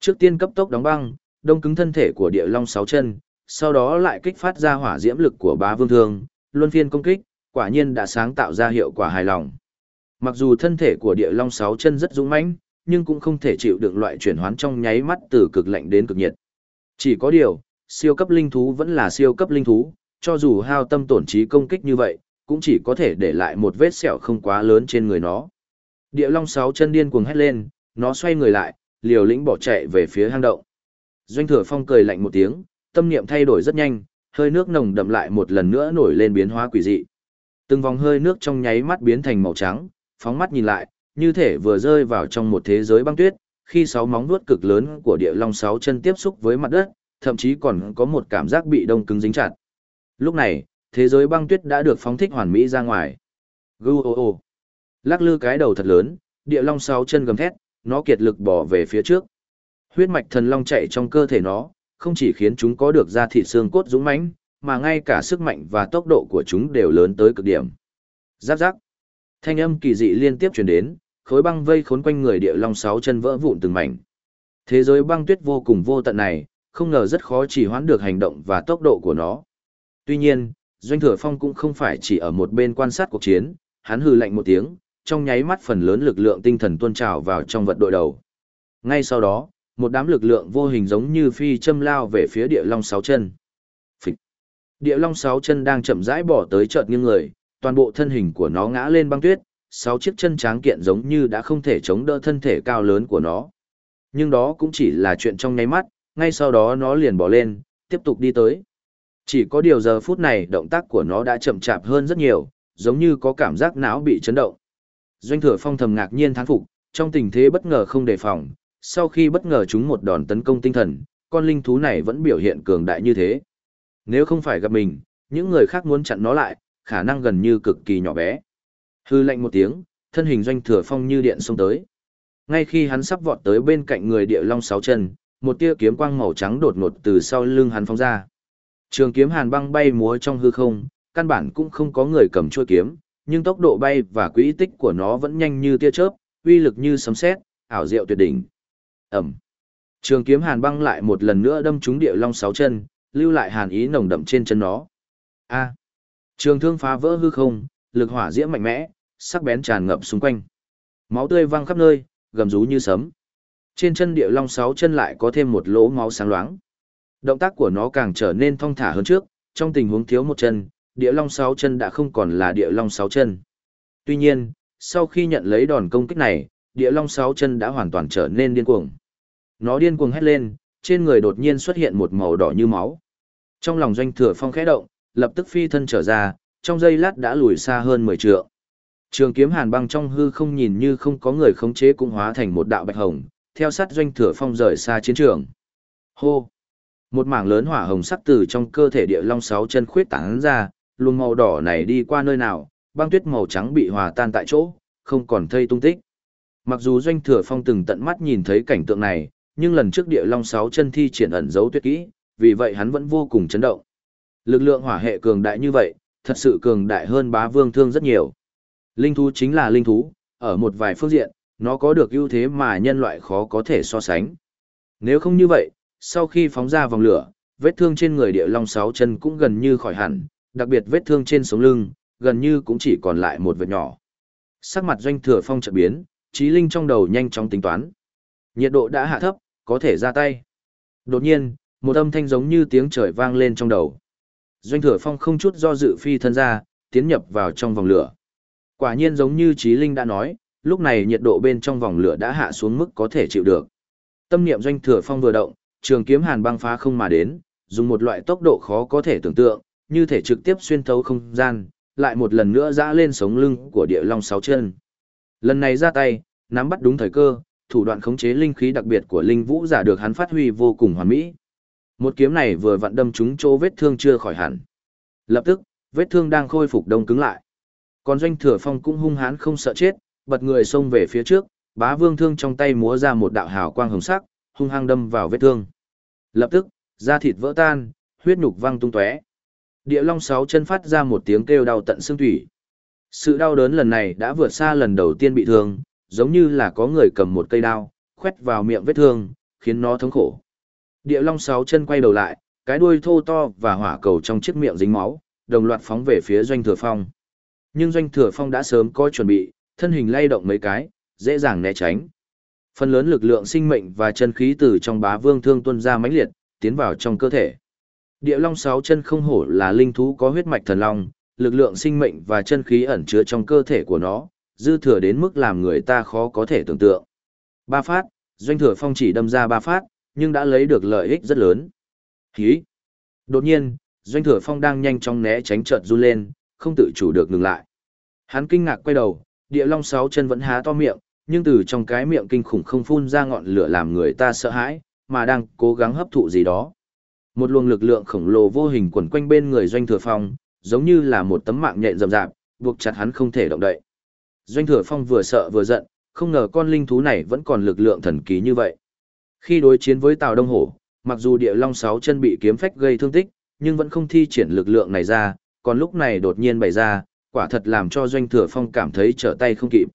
Trước tiên cấp tốc đóng băng, đông cứng thân thể của địa long sáu chân, sau đó lại kích phát ra hỏa diễm lực của bá vương thương, luân phiên công kích, quả nhiên đã sáng tạo ra hiệu quả hài lòng. Mặc dù thân thể của địa long sáu chân rất dũng mãnh, nhưng cũng không thể chịu được loại chuyển hoán trong nháy mắt từ cực lạnh đến cực nhiệt. Chỉ có điều, siêu cấp linh thú vẫn là siêu cấp linh thú, cho dù hao tâm tổn trí công kích như vậy, cũng chỉ có thể để lại một vết sẹo không quá lớn trên người nó. Địa long sáu chân điên cuồng hét lên, nó xoay người lại, liều lĩnh bỏ chạy về phía hang động. Doanh thừa phong cười lạnh một tiếng, tâm niệm thay đổi rất nhanh, hơi nước nồng đậm lại một lần nữa nổi lên biến hóa quỷ dị. Từng vòng hơi nước trong nháy mắt biến thành màu trắng, phóng mắt nhìn lại, như thể vừa rơi vào trong một thế giới băng tuyết, khi sáu móng vuốt cực lớn của địa long sáu chân tiếp xúc với mặt đất, thậm chí còn có một cảm giác bị đông cứng dính chặt. Lúc này, thế giới băng tuyết đã được phóng thích hoàn mỹ ra ngoài. Gu ô ô. Lắc lư cái đầu thật lớn, địa long sáu chân gầm thét, nó kiệt lực bỏ về phía trước. Huyết mạch thần long chạy trong cơ thể nó, không chỉ khiến chúng có được da thịt xương cốt dũng mãnh, mà ngay cả sức mạnh và tốc độ của chúng đều lớn tới cực điểm. Giáp giáp. Thanh âm kỳ dị liên tiếp truyền đến, khối băng vây khốn quanh người địa long sáu chân vỡ vụn từng mảnh. Thế giới băng tuyết vô cùng vô tận này, không ngờ rất khó chỉ hoãn được hành động và tốc độ của nó. Tuy nhiên, Doanh Thừa Phong cũng không phải chỉ ở một bên quan sát cuộc chiến, hắn hừ lạnh một tiếng, trong nháy mắt phần lớn lực lượng tinh thần tuôn trào vào trong vật đội đầu. Ngay sau đó, một đám lực lượng vô hình giống như phi châm lao về phía địa long sáu chân. Địa long sáu chân đang chậm rãi bỏ tới chợt nghiêng người, toàn bộ thân hình của nó ngã lên băng tuyết, sáu chiếc chân tráng kiện giống như đã không thể chống đỡ thân thể cao lớn của nó. Nhưng đó cũng chỉ là chuyện trong nháy mắt, ngay sau đó nó liền bỏ lên, tiếp tục đi tới. Chỉ có điều giờ phút này động tác của nó đã chậm chạp hơn rất nhiều, giống như có cảm giác não bị chấn động. Doanh thừa phong thầm ngạc nhiên thán phục, trong tình thế bất ngờ không đề phòng, sau khi bất ngờ chúng một đòn tấn công tinh thần, con linh thú này vẫn biểu hiện cường đại như thế. Nếu không phải gặp mình, những người khác muốn chặn nó lại, khả năng gần như cực kỳ nhỏ bé. Hư lệnh một tiếng, thân hình doanh thừa phong như điện xông tới. Ngay khi hắn sắp vọt tới bên cạnh người địa long sáu chân, một tia kiếm quang màu trắng đột ngột từ sau lưng hắn phóng ra. Trường kiếm hàn băng bay múa trong hư không, căn bản cũng không có người cầm chuôi kiếm, nhưng tốc độ bay và quỹ tích của nó vẫn nhanh như tia chớp, uy lực như sấm sét, ảo diệu tuyệt đỉnh. Ẩm. Trường kiếm hàn băng lại một lần nữa đâm trúng địa long sáu chân, lưu lại hàn ý nồng đậm trên chân nó. A. Trường thương phá vỡ hư không, lực hỏa diễm mạnh mẽ, sắc bén tràn ngập xung quanh. Máu tươi văng khắp nơi, gầm rú như sấm. Trên chân địa long sáu chân lại có thêm một lỗ máu sáng loáng. Động tác của nó càng trở nên thong thả hơn trước, trong tình huống thiếu một chân, địa long sáu chân đã không còn là địa long sáu chân. Tuy nhiên, sau khi nhận lấy đòn công kích này, địa long sáu chân đã hoàn toàn trở nên điên cuồng. Nó điên cuồng hét lên, trên người đột nhiên xuất hiện một màu đỏ như máu. Trong lòng doanh thừa phong khẽ động, lập tức phi thân trở ra, trong giây lát đã lùi xa hơn 10 trượng. Trường kiếm hàn băng trong hư không nhìn như không có người khống chế cũng hóa thành một đạo bạch hồng, theo sát doanh thừa phong rời xa chiến trường. Hô! Một mảng lớn hỏa hồng sắc từ trong cơ thể địa long sáu chân khuyết tán ra, luồng màu đỏ này đi qua nơi nào, băng tuyết màu trắng bị hòa tan tại chỗ, không còn thây tung tích. Mặc dù doanh thừa phong từng tận mắt nhìn thấy cảnh tượng này, nhưng lần trước địa long sáu chân thi triển ẩn dấu tuyệt kỹ, vì vậy hắn vẫn vô cùng chấn động. Lực lượng hỏa hệ cường đại như vậy, thật sự cường đại hơn bá vương thương rất nhiều. Linh thú chính là linh thú, ở một vài phương diện, nó có được ưu thế mà nhân loại khó có thể so sánh. Nếu không như vậy, sau khi phóng ra vòng lửa, vết thương trên người địa long sáu chân cũng gần như khỏi hẳn, đặc biệt vết thương trên sống lưng, gần như cũng chỉ còn lại một vết nhỏ. Sắc mặt doanh thừa phong chợt biến, trí linh trong đầu nhanh chóng tính toán. Nhiệt độ đã hạ thấp, có thể ra tay. Đột nhiên, một âm thanh giống như tiếng trời vang lên trong đầu. Doanh thừa phong không chút do dự phi thân ra, tiến nhập vào trong vòng lửa. Quả nhiên giống như trí linh đã nói, lúc này nhiệt độ bên trong vòng lửa đã hạ xuống mức có thể chịu được. Tâm niệm doanh thừa phong vừa động, trường kiếm hàn băng phá không mà đến, dùng một loại tốc độ khó có thể tưởng tượng, như thể trực tiếp xuyên thấu không gian, lại một lần nữa dã lên sống lưng của địa long sáu chân. Lần này ra tay, nắm bắt đúng thời cơ, thủ đoạn khống chế linh khí đặc biệt của linh vũ giả được hắn phát huy vô cùng hoàn mỹ. Một kiếm này vừa vặn đâm trúng chỗ vết thương chưa khỏi hẳn. Lập tức, vết thương đang khôi phục đông cứng lại. Còn doanh thừa phong cũng hung hãn không sợ chết, bật người xông về phía trước, bá vương thương trong tay múa ra một đạo hào quang hồng sắc, hung hăng đâm vào vết thương. Lập tức, da thịt vỡ tan, huyết nhục văng tung tóe. Địa Long sáu chân phát ra một tiếng kêu đau tận xương thủy. Sự đau đớn lần này đã vượt xa lần đầu tiên bị thương, giống như là có người cầm một cây đao, khoét vào miệng vết thương, khiến nó thống khổ. Địa Long sáu chân quay đầu lại, cái đuôi thô to và hỏa cầu trong chiếc miệng dính máu, đồng loạt phóng về phía Doanh Thừa Phong. Nhưng Doanh Thừa Phong đã sớm có chuẩn bị, thân hình lay động mấy cái, dễ dàng né tránh. Phần lớn lực lượng sinh mệnh và chân khí từ trong bá vương thương Tuân ra mãnh liệt, tiến vào trong cơ thể. Địa long sáu chân không hổ là linh thú có huyết mạch thần long, lực lượng sinh mệnh và chân khí ẩn chứa trong cơ thể của nó, dư thừa đến mức làm người ta khó có thể tưởng tượng. Ba phát, doanh thừa phong chỉ đâm ra ba phát, nhưng đã lấy được lợi ích rất lớn. Hí! Đột nhiên, doanh thừa phong đang nhanh chóng né tránh chợt run lên, không tự chủ được ngừng lại. Hắn kinh ngạc quay đầu, địa long sáu chân vẫn há to miệng, nhưng từ trong cái miệng kinh khủng không phun ra ngọn lửa làm người ta sợ hãi, mà đang cố gắng hấp thụ gì đó. Một luồng lực lượng khổng lồ vô hình quẩn quanh bên người Doanh Thừa Phong, giống như là một tấm mạng nhện rậm rạp, buộc chặt hắn không thể động đậy. Doanh Thừa Phong vừa sợ vừa giận, không ngờ con linh thú này vẫn còn lực lượng thần kỳ như vậy. Khi đối chiến với Tào Đông Hổ, mặc dù địa long sáu chân bị kiếm phách gây thương tích, nhưng vẫn không thi triển lực lượng này ra, còn lúc này đột nhiên bày ra, quả thật làm cho Doanh Thừa Phong cảm thấy trở tay không kịp.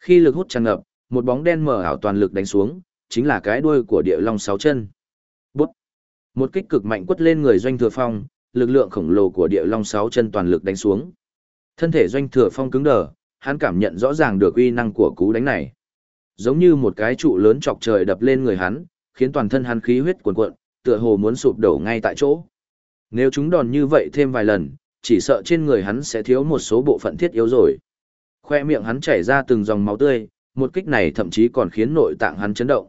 Khi lực hút tràn ngập, một bóng đen mở ảo toàn lực đánh xuống, chính là cái đuôi của địa long sáu chân. Bút! Một kích cực mạnh quất lên người Doanh Thừa Phong, lực lượng khổng lồ của địa long sáu chân toàn lực đánh xuống. Thân thể Doanh Thừa Phong cứng đờ, hắn cảm nhận rõ ràng được uy năng của cú đánh này. Giống như một cái trụ lớn chọc trời đập lên người hắn, khiến toàn thân hắn khí huyết cuồn cuộn, tựa hồ muốn sụp đổ ngay tại chỗ. Nếu chúng đòn như vậy thêm vài lần, chỉ sợ trên người hắn sẽ thiếu một số bộ phận thiết yếu rồi. Khoe miệng hắn chảy ra từng dòng máu tươi, một kích này thậm chí còn khiến nội tạng hắn chấn động.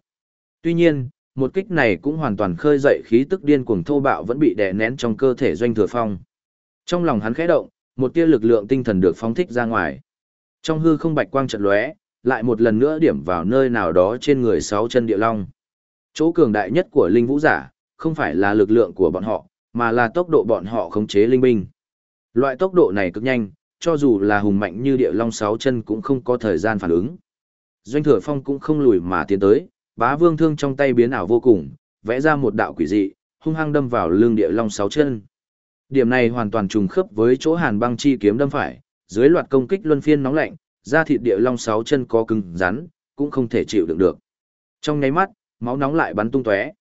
Tuy nhiên, một kích này cũng hoàn toàn khơi dậy khí tức điên cuồng thô bạo vẫn bị đè nén trong cơ thể doanh thừa phong. Trong lòng hắn khẽ động, một tia lực lượng tinh thần được phóng thích ra ngoài. Trong hư không bạch quang trận lóe, lại một lần nữa điểm vào nơi nào đó trên người sáu chân địa long. Chỗ cường đại nhất của linh vũ giả, không phải là lực lượng của bọn họ, mà là tốc độ bọn họ khống chế linh binh. Loại tốc độ này cực nhanh, cho dù là hùng mạnh như địa long sáu chân cũng không có thời gian phản ứng. Doanh thừa phong cũng không lùi mà tiến tới, bá vương thương trong tay biến ảo vô cùng, vẽ ra một đạo quỷ dị, hung hăng đâm vào lưng địa long sáu chân. Điểm này hoàn toàn trùng khớp với chỗ hàn băng chi kiếm đâm phải, dưới loạt công kích luân phiên nóng lạnh, da thịt địa long sáu chân có cứng rắn, cũng không thể chịu đựng được. Trong nháy mắt, máu nóng lại bắn tung tóe.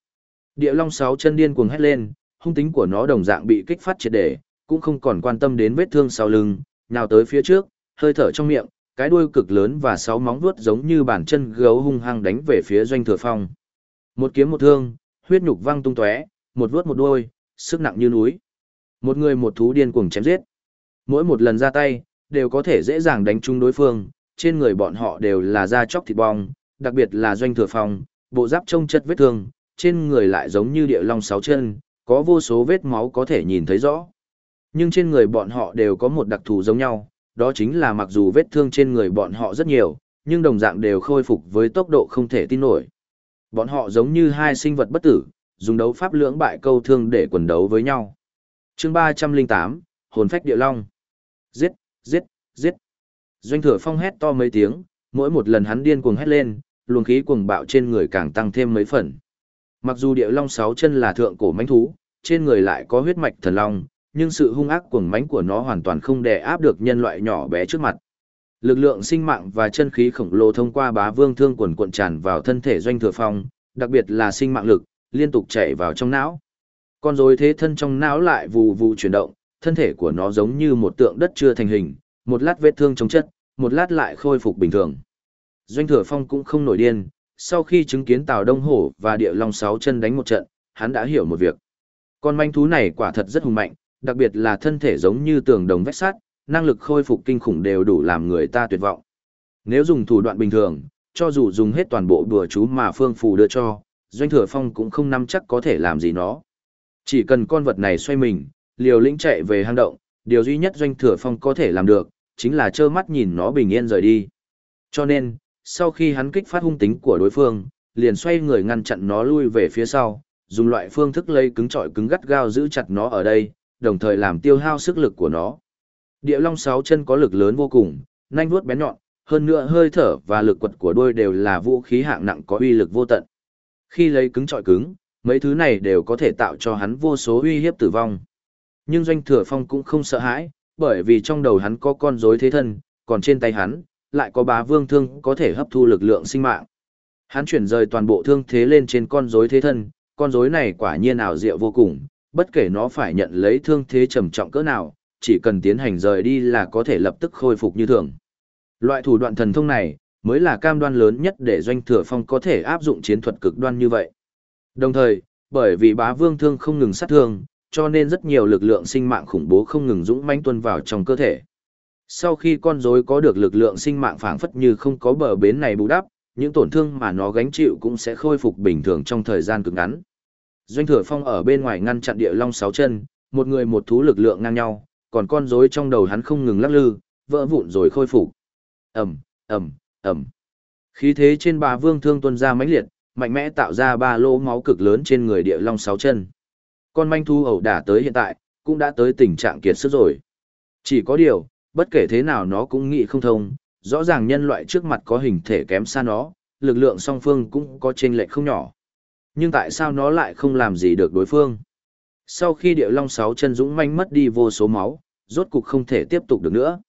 Địa long sáu chân điên cuồng hét lên, hung tính của nó đồng dạng bị kích phát triệt để, cũng không còn quan tâm đến vết thương sau lưng, nào tới phía trước, hơi thở trong miệng, cái đuôi cực lớn và sáu móng vuốt giống như bàn chân gấu hung hăng đánh về phía doanh thừa phong. Một kiếm một thương, huyết nhục văng tung tóe, một vuốt một đuôi, sức nặng như núi. Một người một thú điên cuồng chém giết. Mỗi một lần ra tay, đều có thể dễ dàng đánh trúng đối phương, trên người bọn họ đều là da chóc thịt bong, đặc biệt là doanh thừa phong, bộ giáp trông chất vết thương, trên người lại giống như địa long sáu chân, có vô số vết máu có thể nhìn thấy rõ. Nhưng trên người bọn họ đều có một đặc thù giống nhau, đó chính là mặc dù vết thương trên người bọn họ rất nhiều, nhưng đồng dạng đều khôi phục với tốc độ không thể tin nổi. Bọn họ giống như hai sinh vật bất tử, dùng đấu pháp lưỡng bại câu thương để quần đấu với nhau. chương 308, Hồn phách địa long. Giết, giết, giết. Doanh thừa phong hét to mấy tiếng, mỗi một lần hắn điên cuồng hét lên, luồng khí cuồng bạo trên người càng tăng thêm mấy phần. Mặc dù địa long sáu chân là thượng cổ mãnh thú, trên người lại có huyết mạch thần long, nhưng sự hung ác cuồng mãnh của nó hoàn toàn không đè áp được nhân loại nhỏ bé trước mặt. Lực lượng sinh mạng và chân khí khổng lồ thông qua bá vương thương quần cuộn tràn vào thân thể doanh thừa phong, đặc biệt là sinh mạng lực, liên tục chạy vào trong não. Con rối thế thân trong não lại vù vù chuyển động, thân thể của nó giống như một tượng đất chưa thành hình, một lát vết thương chống chất, một lát lại khôi phục bình thường. Doanh thừa phong cũng không nổi điên, sau khi chứng kiến Tào Đông Hổ và địa long sáu chân đánh một trận, hắn đã hiểu một việc. Con manh thú này quả thật rất hùng mạnh, đặc biệt là thân thể giống như tường đồng vách sắt, năng lực khôi phục kinh khủng đều đủ làm người ta tuyệt vọng. Nếu dùng thủ đoạn bình thường, cho dù dùng hết toàn bộ đùa chú mà Phương Phù đưa cho, Doanh Thừa Phong cũng không nắm chắc có thể làm gì nó. Chỉ cần con vật này xoay mình, liều lĩnh chạy về hang động, điều duy nhất Doanh Thừa Phong có thể làm được, chính là trơ mắt nhìn nó bình yên rời đi. Cho nên, sau khi hắn kích phát hung tính của đối phương, liền xoay người ngăn chặn nó lui về phía sau, dùng loại phương thức lấy cứng trọi cứng gắt gao giữ chặt nó ở đây, đồng thời làm tiêu hao sức lực của nó. Địa long sáu chân có lực lớn vô cùng, nhanh vuốt bén nhọn, hơn nữa hơi thở và lực quật của đôi đều là vũ khí hạng nặng có uy lực vô tận. Khi lấy cứng trọi cứng, mấy thứ này đều có thể tạo cho hắn vô số uy hiếp tử vong. Nhưng doanh thừa phong cũng không sợ hãi, bởi vì trong đầu hắn có con rối thế thân, còn trên tay hắn, lại có bá vương thương có thể hấp thu lực lượng sinh mạng. Hắn chuyển rời toàn bộ thương thế lên trên con rối thế thân, con rối này quả nhiên ảo diệu vô cùng, bất kể nó phải nhận lấy thương thế trầm trọng cỡ nào, chỉ cần tiến hành rời đi là có thể lập tức khôi phục như thường. Loại thủ đoạn thần thông này, mới là cam đoan lớn nhất để doanh thừa phong có thể áp dụng chiến thuật cực đoan như vậy. Đồng thời, bởi vì bá vương thương không ngừng sát thương, cho nên rất nhiều lực lượng sinh mạng khủng bố không ngừng dũng mãnh tuân vào trong cơ thể. Sau khi con rối có được lực lượng sinh mạng phảng phất như không có bờ bến này bù đắp, những tổn thương mà nó gánh chịu cũng sẽ khôi phục bình thường trong thời gian cực ngắn. Doanh Thừa Phong ở bên ngoài ngăn chặn địa long sáu chân, một người một thú lực lượng ngang nhau, còn con rối trong đầu hắn không ngừng lắc lư, vỡ vụn rồi khôi phục. Ầm, ầm, ầm. Khí thế trên bà vương thương tuân ra mãnh liệt, mạnh mẽ tạo ra ba lỗ máu cực lớn trên người địa long sáu chân. Con manh thu ẩu đả tới hiện tại, cũng đã tới tình trạng kiệt sức rồi. Chỉ có điều, bất kể thế nào nó cũng nghĩ không thông, rõ ràng nhân loại trước mặt có hình thể kém xa nó, lực lượng song phương cũng có chênh lệch không nhỏ. Nhưng tại sao nó lại không làm gì được đối phương? Sau khi điệu long sáu chân dũng manh mất đi vô số máu, rốt cục không thể tiếp tục được nữa.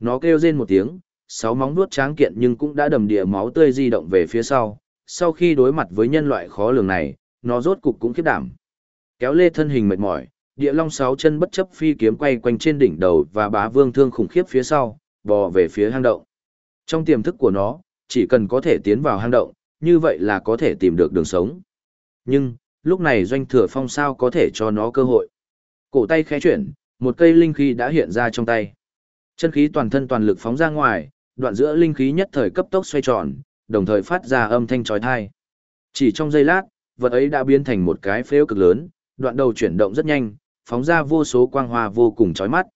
Nó kêu rên một tiếng, sáu móng nuốt tráng kiện nhưng cũng đã đầm địa máu tươi di động về phía sau. Sau khi đối mặt với nhân loại khó lường này, nó rốt cục cũng khiếp đảm. Kéo lê thân hình mệt mỏi, địa long sáu chân bất chấp phi kiếm quay quanh trên đỉnh đầu và bá vương thương khủng khiếp phía sau, bò về phía hang động. Trong tiềm thức của nó, chỉ cần có thể tiến vào hang động, như vậy là có thể tìm được đường sống. Nhưng, lúc này doanh thừa phong sao có thể cho nó cơ hội. Cổ tay khẽ chuyển, một cây linh khí đã hiện ra trong tay. Chân khí toàn thân toàn lực phóng ra ngoài, đoạn giữa linh khí nhất thời cấp tốc xoay tròn, đồng thời phát ra âm thanh chói tai. Chỉ trong giây lát, vật ấy đã biến thành một cái phếu cực lớn, đoạn đầu chuyển động rất nhanh, phóng ra vô số quang hoa vô cùng chói mắt.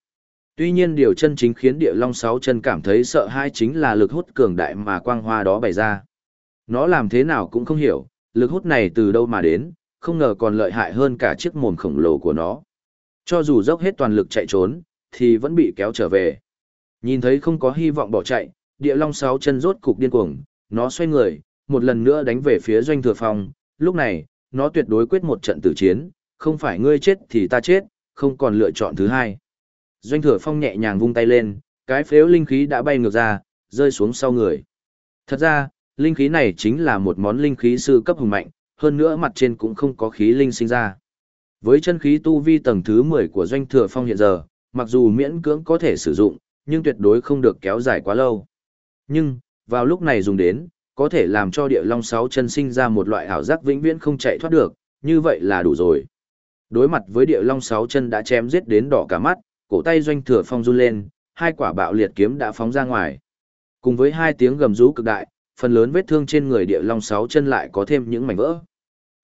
Tuy nhiên điều chân chính khiến địa long sáu chân cảm thấy sợ hãi chính là lực hút cường đại mà quang hoa đó bày ra. Nó làm thế nào cũng không hiểu, lực hút này từ đâu mà đến, không ngờ còn lợi hại hơn cả chiếc mồm khổng lồ của nó. Cho dù dốc hết toàn lực chạy trốn, thì vẫn bị kéo trở về. Nhìn thấy không có hy vọng bỏ chạy, địa long sáu chân rốt cục điên cuồng, nó xoay người, một lần nữa đánh về phía doanh thừa phong. Lúc này, nó tuyệt đối quyết một trận tử chiến, không phải ngươi chết thì ta chết, không còn lựa chọn thứ hai. Doanh thừa phong nhẹ nhàng vung tay lên, cái phếu linh khí đã bay ngược ra, rơi xuống sau người. Thật ra, linh khí này chính là một món linh khí sư cấp hùng mạnh, hơn nữa mặt trên cũng không có khí linh sinh ra. Với chân khí tu vi tầng thứ 10 của doanh thừa phong hiện giờ, mặc dù miễn cưỡng có thể sử dụng, nhưng tuyệt đối không được kéo dài quá lâu. Nhưng, vào lúc này dùng đến, có thể làm cho địa long sáu chân sinh ra một loại ảo giác vĩnh viễn không chạy thoát được, như vậy là đủ rồi. Đối mặt với địa long sáu chân đã chém giết đến đỏ cả mắt, cổ tay doanh thừa phong run lên, hai quả bạo liệt kiếm đã phóng ra ngoài. Cùng với hai tiếng gầm rú cực đại, phần lớn vết thương trên người địa long sáu chân lại có thêm những mảnh vỡ.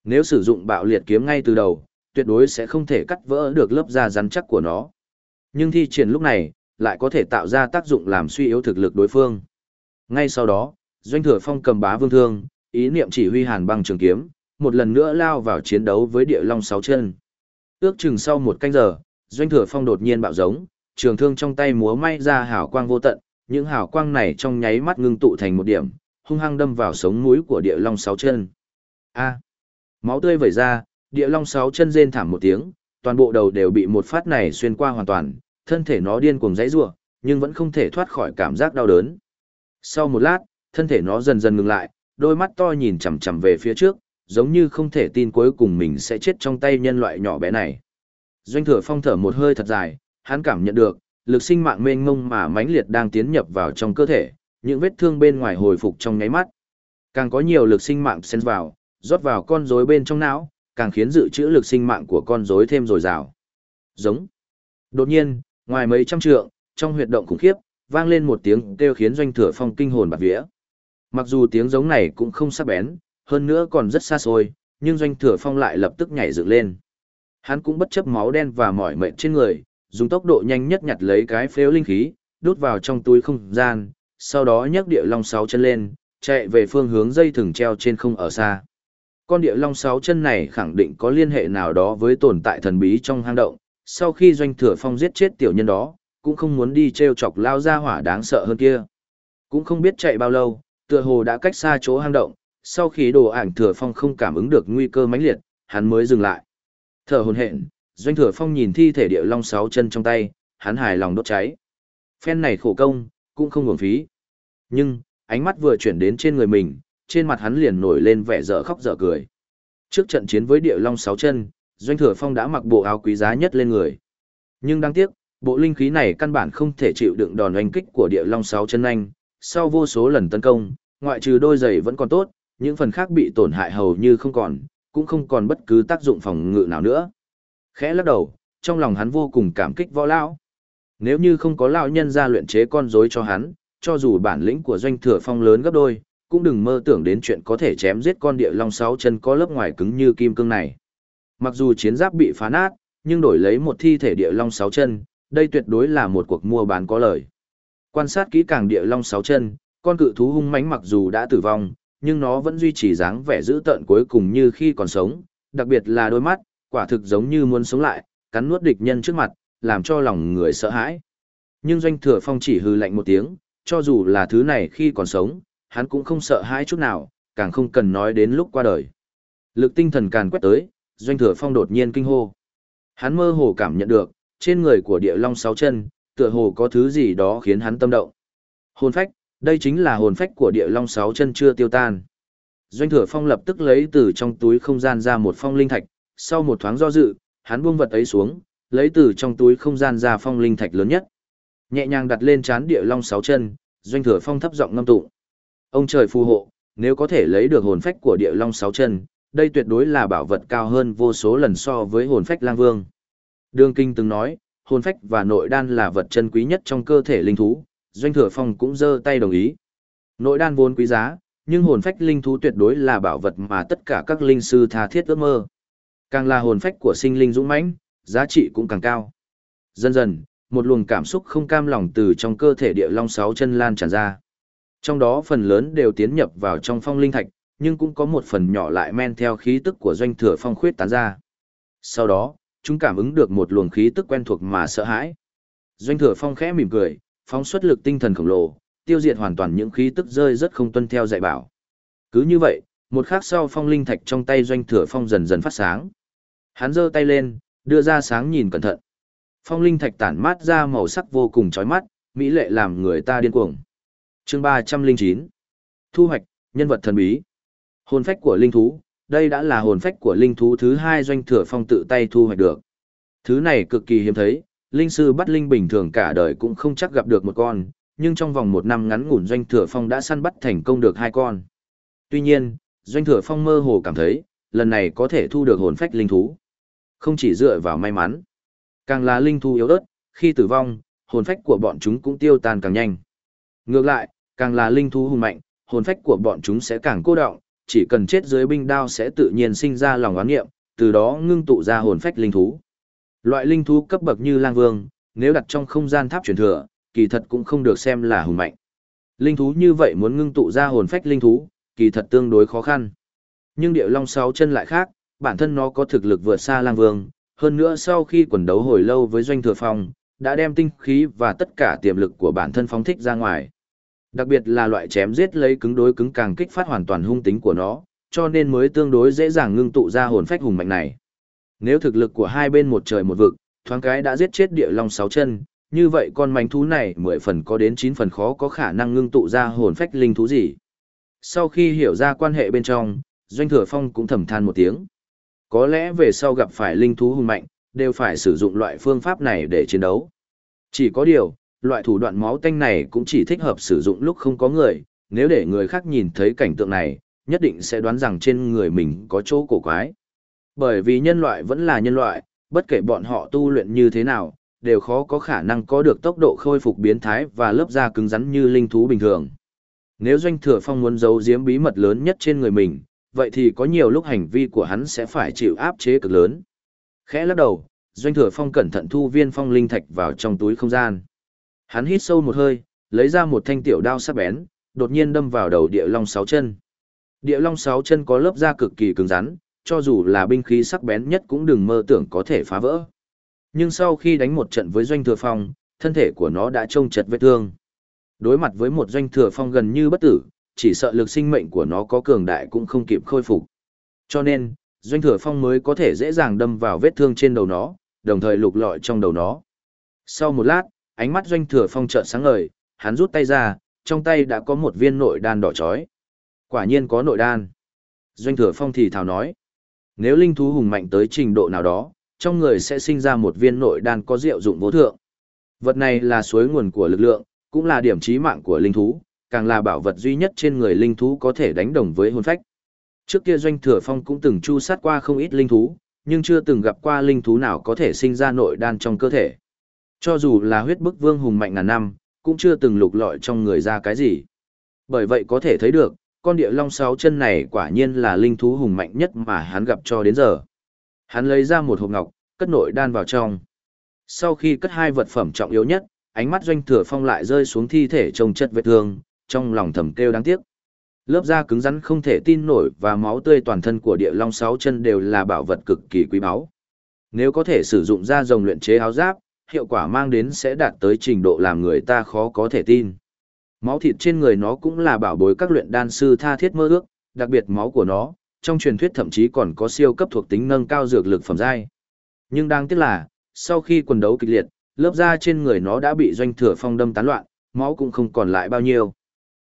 Nếu sử dụng bạo liệt kiếm ngay từ đầu, tuyệt đối sẽ không thể cắt vỡ được lớp da rắn chắc của nó. Nhưng thi triển lúc này, lại có thể tạo ra tác dụng làm suy yếu thực lực đối phương. Ngay sau đó, Doanh Thừa Phong cầm bá vương thương, ý niệm chỉ huy hàn băng trường kiếm, một lần nữa lao vào chiến đấu với địa long sáu chân. Ước chừng sau một canh giờ, Doanh Thừa Phong đột nhiên bạo giống, trường thương trong tay múa may ra hào quang vô tận, những hào quang này trong nháy mắt ngưng tụ thành một điểm, hung hăng đâm vào sống mũi của địa long sáu chân. A. máu tươi vẩy ra, địa long sáu chân rên thảm một tiếng, toàn bộ đầu đều bị một phát này xuyên qua hoàn toàn, thân thể nó điên cuồng dãy rủa, nhưng vẫn không thể thoát khỏi cảm giác đau đớn. Sau một lát, thân thể nó dần dần ngừng lại, đôi mắt to nhìn chằm chằm về phía trước, giống như không thể tin cuối cùng mình sẽ chết trong tay nhân loại nhỏ bé này. Doanh thừa phong thở một hơi thật dài, hắn cảm nhận được, lực sinh mạng mênh mông mà mãnh liệt đang tiến nhập vào trong cơ thể, những vết thương bên ngoài hồi phục trong nháy mắt. Càng có nhiều lực sinh mạng xen vào, rót vào con rối bên trong não, càng khiến dự trữ lực sinh mạng của con rối thêm dồi dào. Giống. Đột nhiên, ngoài mấy trăm trượng, trong huyệt động khủng khiếp, vang lên một tiếng kêu khiến doanh thừa phong kinh hồn bạt vía. Mặc dù tiếng giống này cũng không sắc bén, hơn nữa còn rất xa xôi, nhưng doanh thừa phong lại lập tức nhảy dựng lên. Hắn cũng bất chấp máu đen và mỏi mệt trên người, dùng tốc độ nhanh nhất nhặt lấy cái phếu linh khí, đút vào trong túi không gian, sau đó nhấc địa long sáu chân lên, chạy về phương hướng dây thừng treo trên không ở xa. Con địa long sáu chân này khẳng định có liên hệ nào đó với tồn tại thần bí trong hang động, sau khi doanh thừa phong giết chết tiểu nhân đó, cũng không muốn đi treo chọc lao ra hỏa đáng sợ hơn kia. Cũng không biết chạy bao lâu, tựa hồ đã cách xa chỗ hang động, sau khi đồ ảnh thừa phong không cảm ứng được nguy cơ mãnh liệt, hắn mới dừng lại. Thở hồn hện, doanh thừa phong nhìn thi thể địa long sáu chân trong tay, hắn hài lòng đốt cháy. Phen này khổ công, cũng không uổng phí. Nhưng, ánh mắt vừa chuyển đến trên người mình, trên mặt hắn liền nổi lên vẻ dở khóc dở cười. Trước trận chiến với địa long sáu chân, doanh thừa phong đã mặc bộ áo quý giá nhất lên người. Nhưng đáng tiếc, bộ linh khí này căn bản không thể chịu đựng đòn oanh kích của địa long sáu chân anh, sau vô số lần tấn công, ngoại trừ đôi giày vẫn còn tốt, những phần khác bị tổn hại hầu như không còn, cũng không còn bất cứ tác dụng phòng ngự nào nữa. Khẽ lắc đầu, trong lòng hắn vô cùng cảm kích võ lão. Nếu như không có lão nhân ra luyện chế con rối cho hắn, cho dù bản lĩnh của doanh thừa phong lớn gấp đôi, cũng đừng mơ tưởng đến chuyện có thể chém giết con địa long sáu chân có lớp ngoài cứng như kim cương này. Mặc dù chiến giáp bị phá nát, nhưng đổi lấy một thi thể địa long sáu chân, đây tuyệt đối là một cuộc mua bán có lời. Quan sát kỹ càng địa long sáu chân, con cự thú hung mãnh mặc dù đã tử vong, nhưng nó vẫn duy trì dáng vẻ dữ tợn cuối cùng như khi còn sống, đặc biệt là đôi mắt, quả thực giống như muốn sống lại, cắn nuốt địch nhân trước mặt, làm cho lòng người sợ hãi. Nhưng doanh thừa phong chỉ hư lạnh một tiếng, cho dù là thứ này khi còn sống, hắn cũng không sợ hãi chút nào, càng không cần nói đến lúc qua đời. Lực tinh thần càn quét tới, doanh thừa phong đột nhiên kinh hô. Hắn mơ hồ cảm nhận được, trên người của địa long sáu chân, tựa hồ có thứ gì đó khiến hắn tâm động. Hồn phách, đây chính là hồn phách của địa long sáu chân chưa tiêu tan. Doanh thừa phong lập tức lấy từ trong túi không gian ra một phong linh thạch, sau một thoáng do dự, hắn buông vật ấy xuống, lấy từ trong túi không gian ra phong linh thạch lớn nhất. Nhẹ nhàng đặt lên chán địa long sáu chân, doanh thừa phong thấp giọng ngâm tụng. Ông trời phù hộ, nếu có thể lấy được hồn phách của địa long sáu chân, đây tuyệt đối là bảo vật cao hơn vô số lần so với hồn phách lang vương. Đường Kinh từng nói, hồn phách và nội đan là vật chân quý nhất trong cơ thể linh thú, doanh thừa phong cũng giơ tay đồng ý. Nội đan vốn quý giá, nhưng hồn phách linh thú tuyệt đối là bảo vật mà tất cả các linh sư tha thiết ước mơ. Càng là hồn phách của sinh linh dũng mãnh, giá trị cũng càng cao. Dần dần, một luồng cảm xúc không cam lòng từ trong cơ thể địa long sáu chân lan tràn ra. Trong đó phần lớn đều tiến nhập vào trong phong linh thạch, nhưng cũng có một phần nhỏ lại men theo khí tức của doanh thừa phong khuyết tán ra. Sau đó, chúng cảm ứng được một luồng khí tức quen thuộc mà sợ hãi. Doanh thừa phong khẽ mỉm cười, phóng xuất lực tinh thần khổng lồ, tiêu diệt hoàn toàn những khí tức rơi rất không tuân theo dạy bảo. Cứ như vậy, một khắc sau phong linh thạch trong tay doanh thừa phong dần dần phát sáng. Hắn giơ tay lên, đưa ra sáng nhìn cẩn thận. Phong linh thạch tản mát ra màu sắc vô cùng chói mắt, mỹ lệ làm người ta điên cuồng. Chương 309. Thu hoạch, nhân vật thần bí. Hồn phách của linh thú, đây đã là hồn phách của linh thú thứ hai doanh thừa phong tự tay thu hoạch được. Thứ này cực kỳ hiếm thấy, linh sư bắt linh bình thường cả đời cũng không chắc gặp được một con, nhưng trong vòng một năm ngắn ngủn doanh thừa phong đã săn bắt thành công được hai con. Tuy nhiên, doanh thừa phong mơ hồ cảm thấy, lần này có thể thu được hồn phách linh thú. Không chỉ dựa vào may mắn, càng là linh thú yếu ớt, khi tử vong, hồn phách của bọn chúng cũng tiêu tan càng nhanh. Ngược lại, càng là linh thú hùng mạnh, hồn phách của bọn chúng sẽ càng cô động, chỉ cần chết dưới binh đao sẽ tự nhiên sinh ra lòng oán nghiệm, từ đó ngưng tụ ra hồn phách linh thú. Loại linh thú cấp bậc như lang vương, nếu đặt trong không gian tháp truyền thừa, kỳ thật cũng không được xem là hùng mạnh. Linh thú như vậy muốn ngưng tụ ra hồn phách linh thú, kỳ thật tương đối khó khăn. Nhưng điệu long sáu chân lại khác, bản thân nó có thực lực vượt xa lang vương, hơn nữa sau khi quần đấu hồi lâu với doanh thừa phong, đã đem tinh khí và tất cả tiềm lực của bản thân phóng thích ra ngoài. Đặc biệt là loại chém giết lấy cứng đối cứng càng kích phát hoàn toàn hung tính của nó, cho nên mới tương đối dễ dàng ngưng tụ ra hồn phách hùng mạnh này. Nếu thực lực của hai bên một trời một vực, thoáng cái đã giết chết địa long sáu chân, như vậy con manh thú này mười phần có đến chín phần khó có khả năng ngưng tụ ra hồn phách linh thú gì. Sau khi hiểu ra quan hệ bên trong, Doanh Thừa Phong cũng thầm than một tiếng. Có lẽ về sau gặp phải linh thú hùng mạnh, đều phải sử dụng loại phương pháp này để chiến đấu. Chỉ có điều, loại thủ đoạn máu tanh này cũng chỉ thích hợp sử dụng lúc không có người, nếu để người khác nhìn thấy cảnh tượng này, nhất định sẽ đoán rằng trên người mình có chỗ cổ quái. Bởi vì nhân loại vẫn là nhân loại, bất kể bọn họ tu luyện như thế nào, đều khó có khả năng có được tốc độ khôi phục biến thái và lớp da cứng rắn như linh thú bình thường. Nếu doanh thừa phong muốn giấu giếm bí mật lớn nhất trên người mình, vậy thì có nhiều lúc hành vi của hắn sẽ phải chịu áp chế cực lớn. Khẽ lắc đầu, doanh thừa phong cẩn thận thu viên phong linh thạch vào trong túi không gian. Hắn hít sâu một hơi, lấy ra một thanh tiểu đao sắc bén, đột nhiên đâm vào đầu địa long sáu chân. Địa long sáu chân có lớp da cực kỳ cứng rắn, cho dù là binh khí sắc bén nhất cũng đừng mơ tưởng có thể phá vỡ. Nhưng sau khi đánh một trận với doanh thừa phong, thân thể của nó đã trông chật vết thương. Đối mặt với một doanh thừa phong gần như bất tử, chỉ sợ lực sinh mệnh của nó có cường đại cũng không kịp khôi phục. Cho nên, doanh thừa phong mới có thể dễ dàng đâm vào vết thương trên đầu nó, đồng thời lục lọi trong đầu nó. Sau một lát, ánh mắt doanh thừa phong trợn sáng ngời, hắn rút tay ra, trong tay đã có một viên nội đan đỏ chói. Quả nhiên có nội đan. Doanh thừa phong thì thào nói. Nếu linh thú hùng mạnh tới trình độ nào đó, trong người sẽ sinh ra một viên nội đan có diệu dụng vô thượng. Vật này là suối nguồn của lực lượng, cũng là điểm chí mạng của linh thú, càng là bảo vật duy nhất trên người linh thú có thể đánh đồng với hồn phách. Trước kia Doanh Thừa Phong cũng từng chu sát qua không ít linh thú, nhưng chưa từng gặp qua linh thú nào có thể sinh ra nội đan trong cơ thể. Cho dù là huyết bức vương hùng mạnh ngàn năm, cũng chưa từng lục lọi trong người ra cái gì. Bởi vậy có thể thấy được, con địa long sáu chân này quả nhiên là linh thú hùng mạnh nhất mà hắn gặp cho đến giờ. Hắn lấy ra một hộp ngọc, cất nội đan vào trong. Sau khi cất hai vật phẩm trọng yếu nhất, ánh mắt doanh thừa phong lại rơi xuống thi thể trông chất vết thương, trong lòng thầm kêu đáng tiếc. Lớp da cứng rắn không thể tin nổi và máu tươi toàn thân của địa long sáu chân đều là bảo vật cực kỳ quý báu. Nếu có thể sử dụng da rồng luyện chế áo giáp, hiệu quả mang đến sẽ đạt tới trình độ làm người ta khó có thể tin. Máu thịt trên người nó cũng là bảo bối các luyện đan sư tha thiết mơ ước, đặc biệt máu của nó, trong truyền thuyết thậm chí còn có siêu cấp thuộc tính nâng cao dược lực phẩm giai. Nhưng đáng tiếc là, sau khi quần đấu kịch liệt, lớp da trên người nó đã bị doanh thừa phong đâm tán loạn, máu cũng không còn lại bao nhiêu.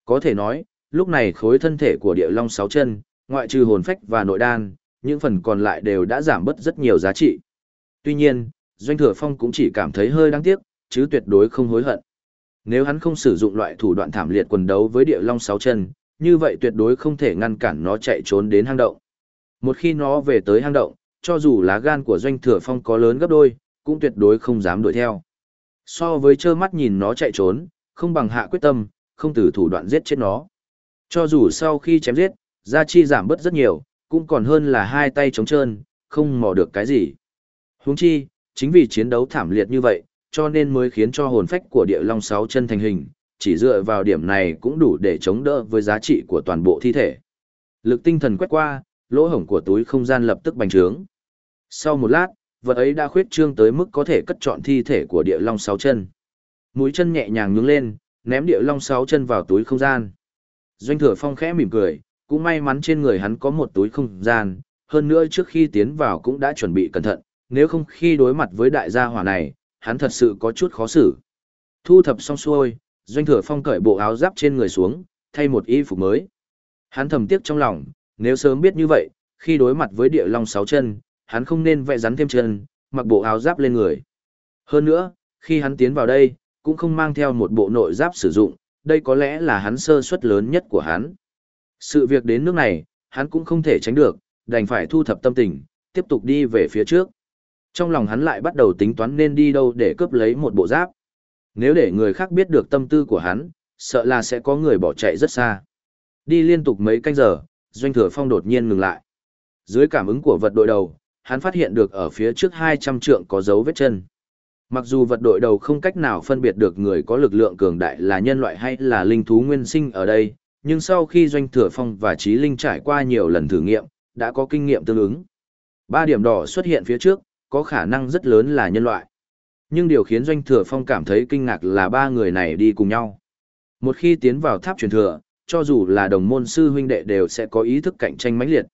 Có thể nói, lúc này khối thân thể của địa long sáu chân, ngoại trừ hồn phách và nội đan, những phần còn lại đều đã giảm bớt rất nhiều giá trị. Tuy nhiên, doanh thừa phong cũng chỉ cảm thấy hơi đáng tiếc, chứ tuyệt đối không hối hận. Nếu hắn không sử dụng loại thủ đoạn thảm liệt quần đấu với địa long sáu chân, như vậy tuyệt đối không thể ngăn cản nó chạy trốn đến hang động. Một khi nó về tới hang động, cho dù lá gan của doanh thừa phong có lớn gấp đôi, cũng tuyệt đối không dám đuổi theo. So với trơ mắt nhìn nó chạy trốn, không bằng hạ quyết tâm, không từ thủ đoạn giết chết nó. Cho dù sau khi chém giết, gia chi giảm bớt rất nhiều, cũng còn hơn là hai tay trống trơn, không mò được cái gì. Huống chi, chính vì chiến đấu thảm liệt như vậy, cho nên mới khiến cho hồn phách của địa long sáu chân thành hình, chỉ dựa vào điểm này cũng đủ để chống đỡ với giá trị của toàn bộ thi thể. Lực tinh thần quét qua, lỗ hổng của túi không gian lập tức bành trướng. Sau một lát, vật ấy đã khuyết trương tới mức có thể cất chọn thi thể của địa long sáu chân. Mũi chân nhẹ nhàng nhướng lên, ném địa long sáu chân vào túi không gian. Doanh thừa phong khẽ mỉm cười, cũng may mắn trên người hắn có một túi không gian, hơn nữa trước khi tiến vào cũng đã chuẩn bị cẩn thận, nếu không khi đối mặt với đại gia hỏa này, hắn thật sự có chút khó xử. Thu thập xong xuôi, Doanh Thừa Phong cởi bộ áo giáp trên người xuống, thay một y phục mới. Hắn thầm tiếc trong lòng, nếu sớm biết như vậy, khi đối mặt với địa long sáu chân, hắn không nên vẽ rắn thêm chân, mặc bộ áo giáp lên người. Hơn nữa, khi hắn tiến vào đây, cũng không mang theo một bộ nội giáp sử dụng, đây có lẽ là hắn sơ suất lớn nhất của hắn. Sự việc đến nước này, hắn cũng không thể tránh được, đành phải thu thập tâm tình, tiếp tục đi về phía trước. Trong lòng hắn lại bắt đầu tính toán nên đi đâu để cướp lấy một bộ giáp. Nếu để người khác biết được tâm tư của hắn, sợ là sẽ có người bỏ chạy rất xa. Đi liên tục mấy canh giờ, Doanh Thừa Phong đột nhiên ngừng lại. Dưới cảm ứng của vật đội đầu, hắn phát hiện được ở phía trước 200 trượng có dấu vết chân. Mặc dù vật đội đầu không cách nào phân biệt được người có lực lượng cường đại là nhân loại hay là linh thú nguyên sinh ở đây, nhưng sau khi Doanh Thừa Phong và Trí Linh trải qua nhiều lần thử nghiệm, đã có kinh nghiệm tương ứng. Ba điểm đỏ xuất hiện phía trước, có khả năng rất lớn là nhân loại. Nhưng điều khiến Doanh Thừa Phong cảm thấy kinh ngạc là ba người này đi cùng nhau. Một khi tiến vào tháp truyền thừa, cho dù là đồng môn sư huynh đệ đều sẽ có ý thức cạnh tranh mãnh liệt.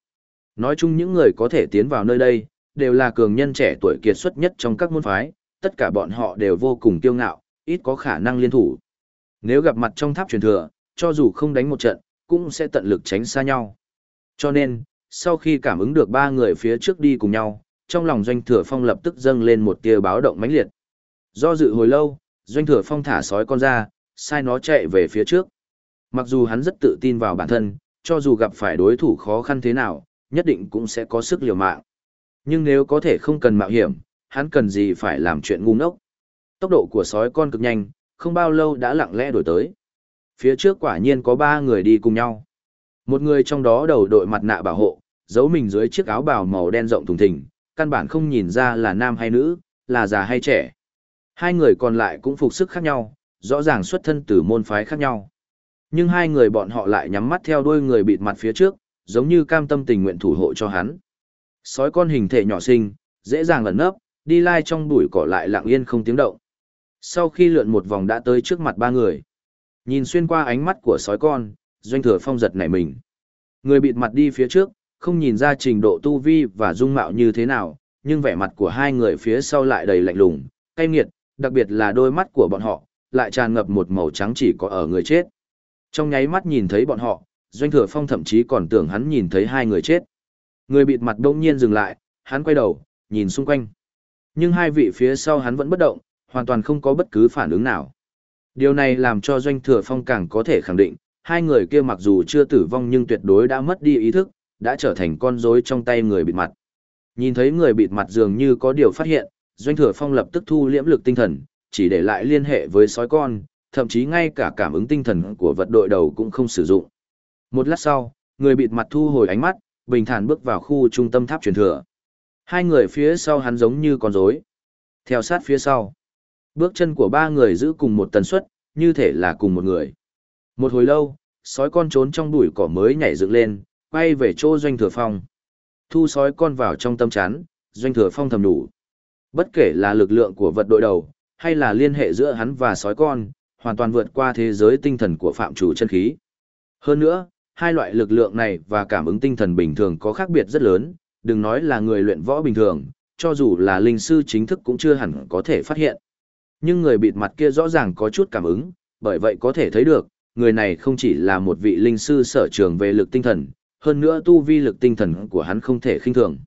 Nói chung những người có thể tiến vào nơi đây, đều là cường nhân trẻ tuổi kiệt xuất nhất trong các môn phái, tất cả bọn họ đều vô cùng kiêu ngạo, ít có khả năng liên thủ. Nếu gặp mặt trong tháp truyền thừa, cho dù không đánh một trận, cũng sẽ tận lực tránh xa nhau. Cho nên, sau khi cảm ứng được ba người phía trước đi cùng nhau, trong lòng doanh thừa phong lập tức dâng lên một tia báo động mãnh liệt. Do dự hồi lâu, doanh thừa phong thả sói con ra, sai nó chạy về phía trước. Mặc dù hắn rất tự tin vào bản thân, cho dù gặp phải đối thủ khó khăn thế nào, nhất định cũng sẽ có sức liều mạng. Nhưng nếu có thể không cần mạo hiểm, hắn cần gì phải làm chuyện ngu ngốc. Tốc độ của sói con cực nhanh, không bao lâu đã lặng lẽ đổi tới. Phía trước quả nhiên có ba người đi cùng nhau. Một người trong đó đầu đội mặt nạ bảo hộ, giấu mình dưới chiếc áo bào màu đen rộng thùng thình, căn bản không nhìn ra là nam hay nữ, là già hay trẻ. Hai người còn lại cũng phục sức khác nhau, rõ ràng xuất thân từ môn phái khác nhau. Nhưng hai người bọn họ lại nhắm mắt theo đuôi người bịt mặt phía trước, giống như cam tâm tình nguyện thủ hộ cho hắn. Sói con hình thể nhỏ xinh, dễ dàng ẩn nấp, đi lai trong bụi cỏ lại lặng yên không tiếng động. Sau khi lượn một vòng đã tới trước mặt ba người. Nhìn xuyên qua ánh mắt của sói con, doanh thừa phong giật nảy mình. Người bịt mặt đi phía trước, không nhìn ra trình độ tu vi và dung mạo như thế nào, nhưng vẻ mặt của hai người phía sau lại đầy lạnh lùng, cay nghiệt, đặc biệt là đôi mắt của bọn họ, lại tràn ngập một màu trắng chỉ có ở người chết. Trong nháy mắt nhìn thấy bọn họ, Doanh Thừa Phong thậm chí còn tưởng hắn nhìn thấy hai người chết. Người bịt mặt đông nhiên dừng lại, hắn quay đầu, nhìn xung quanh. Nhưng hai vị phía sau hắn vẫn bất động, hoàn toàn không có bất cứ phản ứng nào. Điều này làm cho Doanh Thừa Phong càng có thể khẳng định, hai người kia mặc dù chưa tử vong nhưng tuyệt đối đã mất đi ý thức, đã trở thành con rối trong tay người bịt mặt. Nhìn thấy người bịt mặt dường như có điều phát hiện, Doanh Thừa Phong lập tức thu liễm lực tinh thần, chỉ để lại liên hệ với sói con, thậm chí ngay cả cảm ứng tinh thần của vật đội đầu cũng không sử dụng. Một lát sau, người bịt mặt thu hồi ánh mắt, bình thản bước vào khu trung tâm tháp truyền thừa. Hai người phía sau hắn giống như con rối. Theo sát phía sau. Bước chân của ba người giữ cùng một tần suất, như thể là cùng một người. Một hồi lâu, sói con trốn trong bụi cỏ mới nhảy dựng lên, quay về chỗ doanh thừa phong. Thu sói con vào trong tâm chán, doanh thừa phong thầm đủ. Bất kể là lực lượng của vật đội đầu, hay là liên hệ giữa hắn và sói con, hoàn toàn vượt qua thế giới tinh thần của phạm chủ chân khí. Hơn nữa, hai loại lực lượng này và cảm ứng tinh thần bình thường có khác biệt rất lớn, đừng nói là người luyện võ bình thường, cho dù là linh sư chính thức cũng chưa hẳn có thể phát hiện. Nhưng người bịt mặt kia rõ ràng có chút cảm ứng, bởi vậy có thể thấy được, người này không chỉ là một vị linh sư sở trường về lực tinh thần, hơn nữa tu vi lực tinh thần của hắn không thể khinh thường.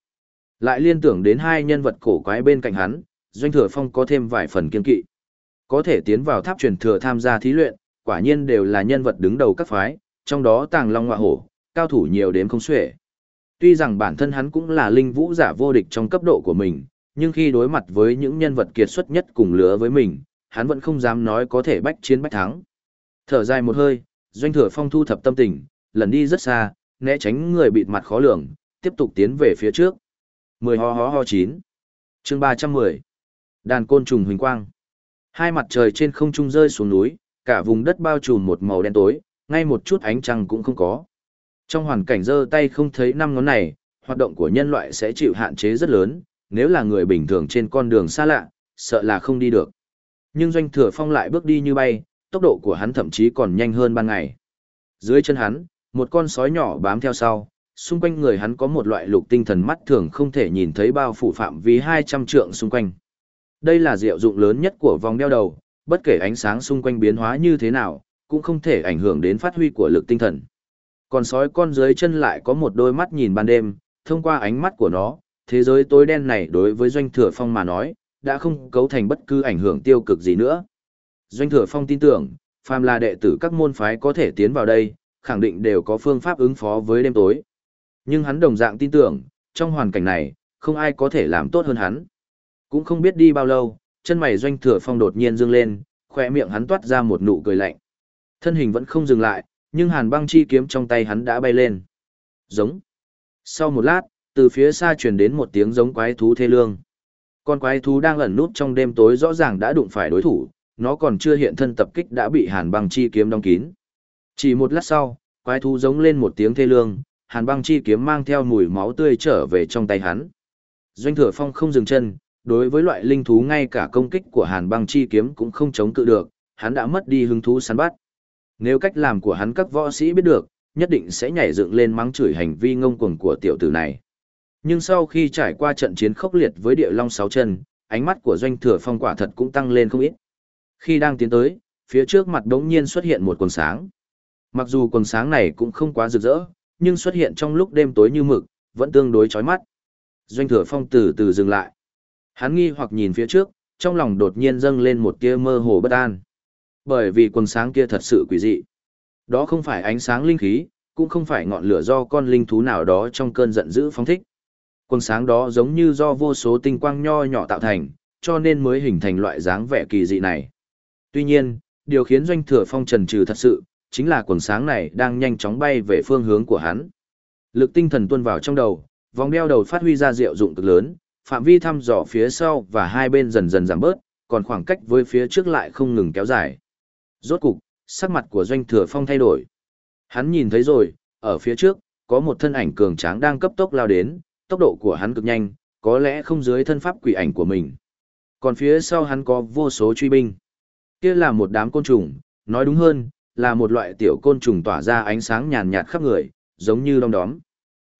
Lại liên tưởng đến hai nhân vật cổ quái bên cạnh hắn, Doanh Thừa Phong có thêm vài phần kiên kỵ. Có thể tiến vào tháp truyền thừa tham gia thí luyện, quả nhiên đều là nhân vật đứng đầu các phái, trong đó Tàng Long Ngọa Hổ, cao thủ nhiều đến không xuể. Tuy rằng bản thân hắn cũng là linh vũ giả vô địch trong cấp độ của mình, nhưng khi đối mặt với những nhân vật kiệt xuất nhất cùng lứa với mình, hắn vẫn không dám nói có thể bách chiến bách thắng. Thở dài một hơi, Doanh Thừa Phong thu thập tâm tình, lần đi rất xa, né tránh người bịt mặt khó lường, tiếp tục tiến về phía trước. Mười ho ho ho chín. Chương ba trăm mười. Đàn côn trùng huỳnh quang. Hai mặt trời trên không trung rơi xuống núi, cả vùng đất bao trùm một màu đen tối, ngay một chút ánh trăng cũng không có. Trong hoàn cảnh giơ tay không thấy năm ngón này, hoạt động của nhân loại sẽ chịu hạn chế rất lớn, nếu là người bình thường trên con đường xa lạ, sợ là không đi được. Nhưng doanh thừa phong lại bước đi như bay, tốc độ của hắn thậm chí còn nhanh hơn ban ngày. Dưới chân hắn, một con sói nhỏ bám theo sau, xung quanh người hắn có một loại lục tinh thần mắt thường không thể nhìn thấy bao phủ phạm vi 200 trượng xung quanh. Đây là diệu dụng lớn nhất của vòng đeo đầu, bất kể ánh sáng xung quanh biến hóa như thế nào, cũng không thể ảnh hưởng đến phát huy của lực tinh thần. Còn sói con dưới chân lại có một đôi mắt nhìn ban đêm, thông qua ánh mắt của nó, thế giới tối đen này đối với Doanh Thừa Phong mà nói, đã không cấu thành bất cứ ảnh hưởng tiêu cực gì nữa. Doanh Thừa Phong tin tưởng, phàm là đệ tử các môn phái có thể tiến vào đây, khẳng định đều có phương pháp ứng phó với đêm tối. Nhưng hắn đồng dạng tin tưởng, trong hoàn cảnh này, không ai có thể làm tốt hơn hắn. Cũng không biết đi bao lâu, chân mày doanh thừa phong đột nhiên dương lên, khỏe miệng hắn toát ra một nụ cười lạnh. Thân hình vẫn không dừng lại, nhưng hàn băng chi kiếm trong tay hắn đã bay lên. Giống. Sau một lát, từ phía xa truyền đến một tiếng giống quái thú thê lương. Con quái thú đang ẩn nút trong đêm tối rõ ràng đã đụng phải đối thủ, nó còn chưa hiện thân tập kích đã bị hàn băng chi kiếm đóng kín. Chỉ một lát sau, quái thú giống lên một tiếng thê lương, hàn băng chi kiếm mang theo mùi máu tươi trở về trong tay hắn. Doanh thừa phong không dừng chân, đối với loại linh thú ngay cả công kích của hàn băng chi kiếm cũng không chống cự được, hắn đã mất đi hứng thú săn bắt. Nếu cách làm của hắn các võ sĩ biết được, nhất định sẽ nhảy dựng lên mắng chửi hành vi ngông cuồng của tiểu tử này. Nhưng sau khi trải qua trận chiến khốc liệt với địa long sáu chân, ánh mắt của doanh thừa phong quả thật cũng tăng lên không ít. Khi đang tiến tới, phía trước mặt đống nhiên xuất hiện một quần sáng. Mặc dù quần sáng này cũng không quá rực rỡ, nhưng xuất hiện trong lúc đêm tối như mực, vẫn tương đối chói mắt. Doanh thừa phong từ từ dừng lại. Hắn nghi hoặc nhìn phía trước, trong lòng đột nhiên dâng lên một tia mơ hồ bất an. Bởi vì quần sáng kia thật sự quỷ dị. Đó không phải ánh sáng linh khí, cũng không phải ngọn lửa do con linh thú nào đó trong cơn giận dữ phóng thích. Quần sáng đó giống như do vô số tinh quang nho nhỏ tạo thành, cho nên mới hình thành loại dáng vẻ kỳ dị này. Tuy nhiên, điều khiến doanh thừa phong trần trừ thật sự, chính là quần sáng này đang nhanh chóng bay về phương hướng của hắn. Lực tinh thần tuôn vào trong đầu, vòng đeo đầu phát huy ra diệu dụng cực lớn, phạm vi thăm dò phía sau và hai bên dần dần giảm bớt, còn khoảng cách với phía trước lại không ngừng kéo dài. Rốt cục, sắc mặt của doanh thừa phong thay đổi. Hắn nhìn thấy rồi, ở phía trước, có một thân ảnh cường tráng đang cấp tốc lao đến, tốc độ của hắn cực nhanh, có lẽ không dưới thân pháp quỷ ảnh của mình. Còn phía sau hắn có vô số truy binh. Kia là một đám côn trùng, nói đúng hơn, là một loại tiểu côn trùng tỏa ra ánh sáng nhàn nhạt khắp người, giống như đom đóm.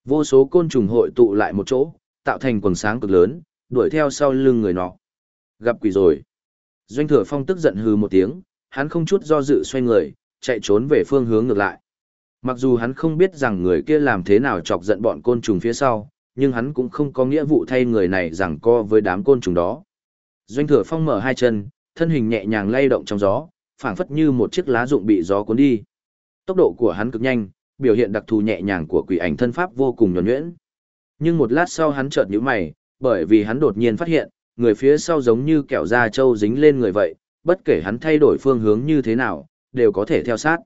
Vô số côn trùng hội tụ lại một chỗ, tạo thành quần sáng cực lớn, đuổi theo sau lưng người nọ. Gặp quỷ rồi. Doanh thừa phong tức giận hừ một tiếng, hắn không chút do dự xoay người, chạy trốn về phương hướng ngược lại. Mặc dù hắn không biết rằng người kia làm thế nào chọc giận bọn côn trùng phía sau, nhưng hắn cũng không có nghĩa vụ thay người này rằng co với đám côn trùng đó. Doanh thừa phong mở hai chân, thân hình nhẹ nhàng lay động trong gió, phảng phất như một chiếc lá rụng bị gió cuốn đi. Tốc độ của hắn cực nhanh, biểu hiện đặc thù nhẹ nhàng của quỷ ảnh thân pháp vô cùng nhuần nhuyễn. Nhưng một lát sau hắn chợt nhíu mày, bởi vì hắn đột nhiên phát hiện, người phía sau giống như kẹo da trâu dính lên người vậy, bất kể hắn thay đổi phương hướng như thế nào, đều có thể theo sát.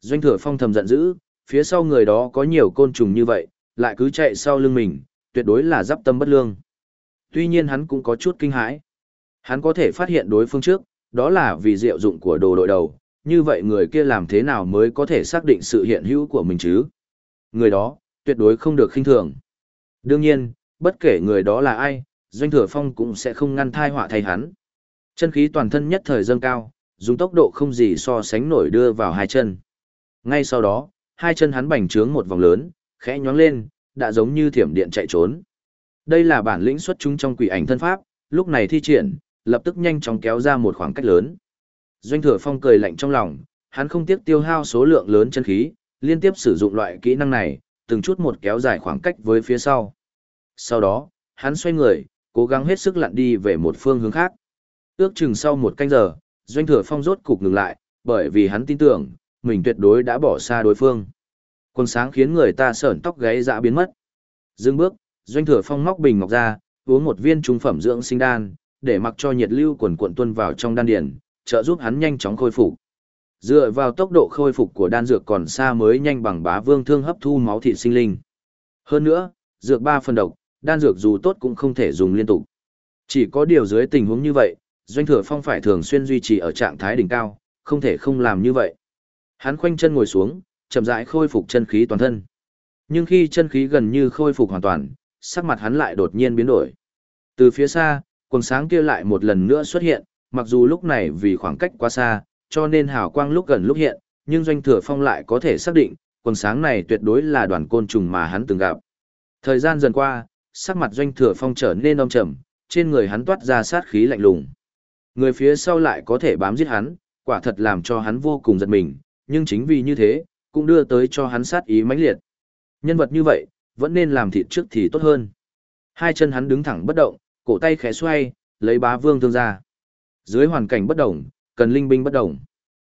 Doanh thừa phong thầm giận dữ, phía sau người đó có nhiều côn trùng như vậy, lại cứ chạy sau lưng mình, tuyệt đối là giáp tâm bất lương. Tuy nhiên hắn cũng có chút kinh hãi. Hắn có thể phát hiện đối phương trước, đó là vì diệu dụng của đồ đội đầu, như vậy người kia làm thế nào mới có thể xác định sự hiện hữu của mình chứ? Người đó, tuyệt đối không được khinh thường. Đương nhiên, bất kể người đó là ai, Doanh Thừa Phong cũng sẽ không ngăn thai họa thay hắn. Chân khí toàn thân nhất thời dâng cao, dùng tốc độ không gì so sánh nổi đưa vào hai chân. Ngay sau đó, hai chân hắn bành trướng một vòng lớn, khẽ nhóng lên, đã giống như thiểm điện chạy trốn. Đây là bản lĩnh xuất chúng trong quỷ ảnh thân pháp, lúc này thi triển, lập tức nhanh chóng kéo ra một khoảng cách lớn. Doanh Thừa Phong cười lạnh trong lòng, hắn không tiếc tiêu hao số lượng lớn chân khí, liên tiếp sử dụng loại kỹ năng này, từng chút một kéo dài khoảng cách với phía sau. Sau đó, hắn xoay người, cố gắng hết sức lặn đi về một phương hướng khác. Ước chừng sau một canh giờ, Doanh Thừa Phong rốt cục ngừng lại, bởi vì hắn tin tưởng, mình tuyệt đối đã bỏ xa đối phương. Quần sáng khiến người ta sởn tóc gáy dã biến mất. Dừng bước, Doanh Thừa Phong móc bình ngọc ra, uống một viên trung phẩm dưỡng sinh đan, để mặc cho nhiệt lưu quần cuộn tuôn vào trong đan điền, trợ giúp hắn nhanh chóng khôi phục. Dựa vào tốc độ khôi phục của đan dược còn xa mới nhanh bằng bá vương thương hấp thu máu thịt sinh linh. Hơn nữa, dược ba phần độc, đan dược dù tốt cũng không thể dùng liên tục. Chỉ có điều dưới tình huống như vậy, Doanh Thừa Phong phải thường xuyên duy trì ở trạng thái đỉnh cao, không thể không làm như vậy. Hắn khoanh chân ngồi xuống, chậm rãi khôi phục chân khí toàn thân. Nhưng khi chân khí gần như khôi phục hoàn toàn, sắc mặt hắn lại đột nhiên biến đổi. Từ phía xa, quần sáng kia lại một lần nữa xuất hiện, mặc dù lúc này vì khoảng cách quá xa, cho nên hào quang lúc gần lúc hiện, nhưng doanh thừa phong lại có thể xác định, quần sáng này tuyệt đối là đoàn côn trùng mà hắn từng gặp. Thời gian dần qua, sắc mặt doanh thừa phong trở nên âm trầm, trên người hắn toát ra sát khí lạnh lùng. Người phía sau lại có thể bám giết hắn, quả thật làm cho hắn vô cùng giật mình, nhưng chính vì như thế, cũng đưa tới cho hắn sát ý mãnh liệt. Nhân vật như vậy, vẫn nên làm thịt trước thì tốt hơn. Hai chân hắn đứng thẳng bất động, cổ tay khẽ xoay, lấy bá vương thương ra. Dưới hoàn cảnh bất đồng, cần linh binh bất đồng.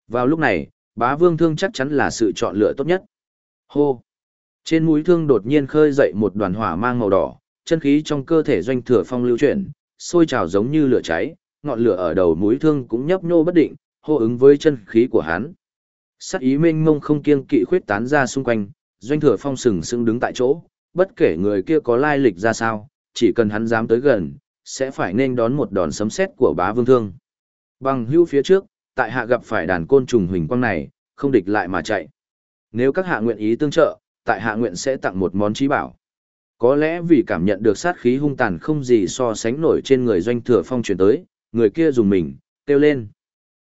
Vào lúc này, bá vương thương chắc chắn là sự chọn lựa tốt nhất. Hô! Trên mũi thương đột nhiên khơi dậy một đoàn hỏa mang màu đỏ, chân khí trong cơ thể doanh thừa phong lưu chuyển, sôi trào giống như lửa cháy, ngọn lửa ở đầu mũi thương cũng nhấp nhô bất định, hô ứng với chân khí của hắn. Sát ý mênh mông không kiêng kỵ khuyết tán ra xung quanh, doanh thừa phong sừng sững đứng tại chỗ, bất kể người kia có lai lịch ra sao, chỉ cần hắn dám tới gần, sẽ phải nên đón một đòn sấm sét của bá vương thương. Bằng hưu phía trước, tại hạ gặp phải đàn côn trùng huỳnh quang này, không địch lại mà chạy. Nếu các hạ nguyện ý tương trợ, tại hạ nguyện sẽ tặng một món trí bảo. Có lẽ vì cảm nhận được sát khí hung tàn không gì so sánh nổi trên người doanh thừa phong truyền tới, người kia dùng mình, kêu lên.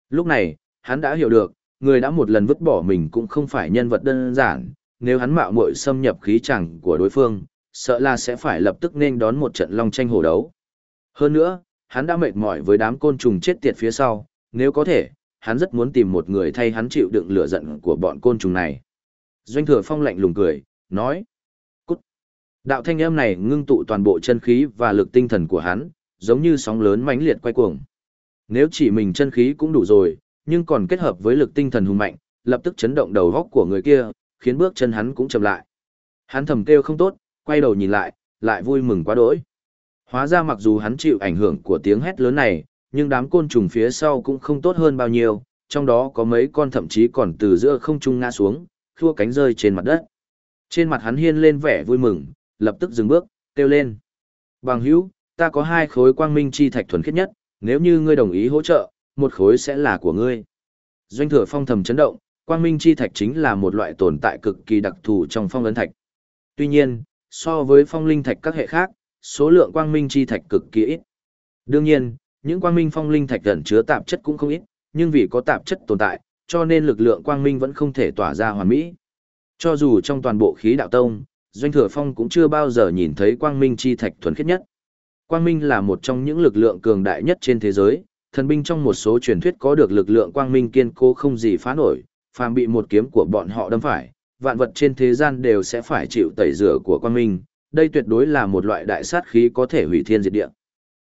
Lúc này, hắn đã hiểu được, người đã một lần vứt bỏ mình cũng không phải nhân vật đơn giản, nếu hắn mạo muội xâm nhập khí chẳng của đối phương, sợ là sẽ phải lập tức nên đón một trận long tranh hổ đấu. Hơn nữa, hắn đã mệt mỏi với đám côn trùng chết tiệt phía sau, nếu có thể, hắn rất muốn tìm một người thay hắn chịu đựng lửa giận của bọn côn trùng này. Doanh thừa phong lạnh lùng cười, nói. Cút. Đạo thanh âm này ngưng tụ toàn bộ chân khí và lực tinh thần của hắn, giống như sóng lớn mãnh liệt quay cuồng. Nếu chỉ mình chân khí cũng đủ rồi, nhưng còn kết hợp với lực tinh thần hùng mạnh, lập tức chấn động đầu góc của người kia, khiến bước chân hắn cũng chậm lại. Hắn thầm kêu không tốt, quay đầu nhìn lại, lại vui mừng quá đỗi. Hóa ra mặc dù hắn chịu ảnh hưởng của tiếng hét lớn này, nhưng đám côn trùng phía sau cũng không tốt hơn bao nhiêu, trong đó có mấy con thậm chí còn từ giữa không trung ngã xuống, khua cánh rơi trên mặt đất. Trên mặt hắn hiên lên vẻ vui mừng, lập tức dừng bước, kêu lên. Bằng hữu, ta có hai khối quang minh chi thạch thuần khiết nhất, nếu như ngươi đồng ý hỗ trợ, một khối sẽ là của ngươi. Doanh thừa phong thầm chấn động, quang minh chi thạch chính là một loại tồn tại cực kỳ đặc thù trong phong ấn thạch. Tuy nhiên, so với phong linh thạch các hệ khác, số lượng quang minh chi thạch cực kỳ ít. Đương nhiên, những quang minh phong linh thạch gần chứa tạp chất cũng không ít, nhưng vì có tạp chất tồn tại, cho nên lực lượng quang minh vẫn không thể tỏa ra hoàn mỹ. Cho dù trong toàn bộ khí đạo tông, Doanh Thừa Phong cũng chưa bao giờ nhìn thấy quang minh chi thạch thuần khiết nhất. Quang minh là một trong những lực lượng cường đại nhất trên thế giới, thần binh trong một số truyền thuyết có được lực lượng quang minh kiên cố không gì phá nổi, phàm bị một kiếm của bọn họ đâm phải, vạn vật trên thế gian đều sẽ phải chịu tẩy rửa của quang minh, đây tuyệt đối là một loại đại sát khí có thể hủy thiên diệt địa.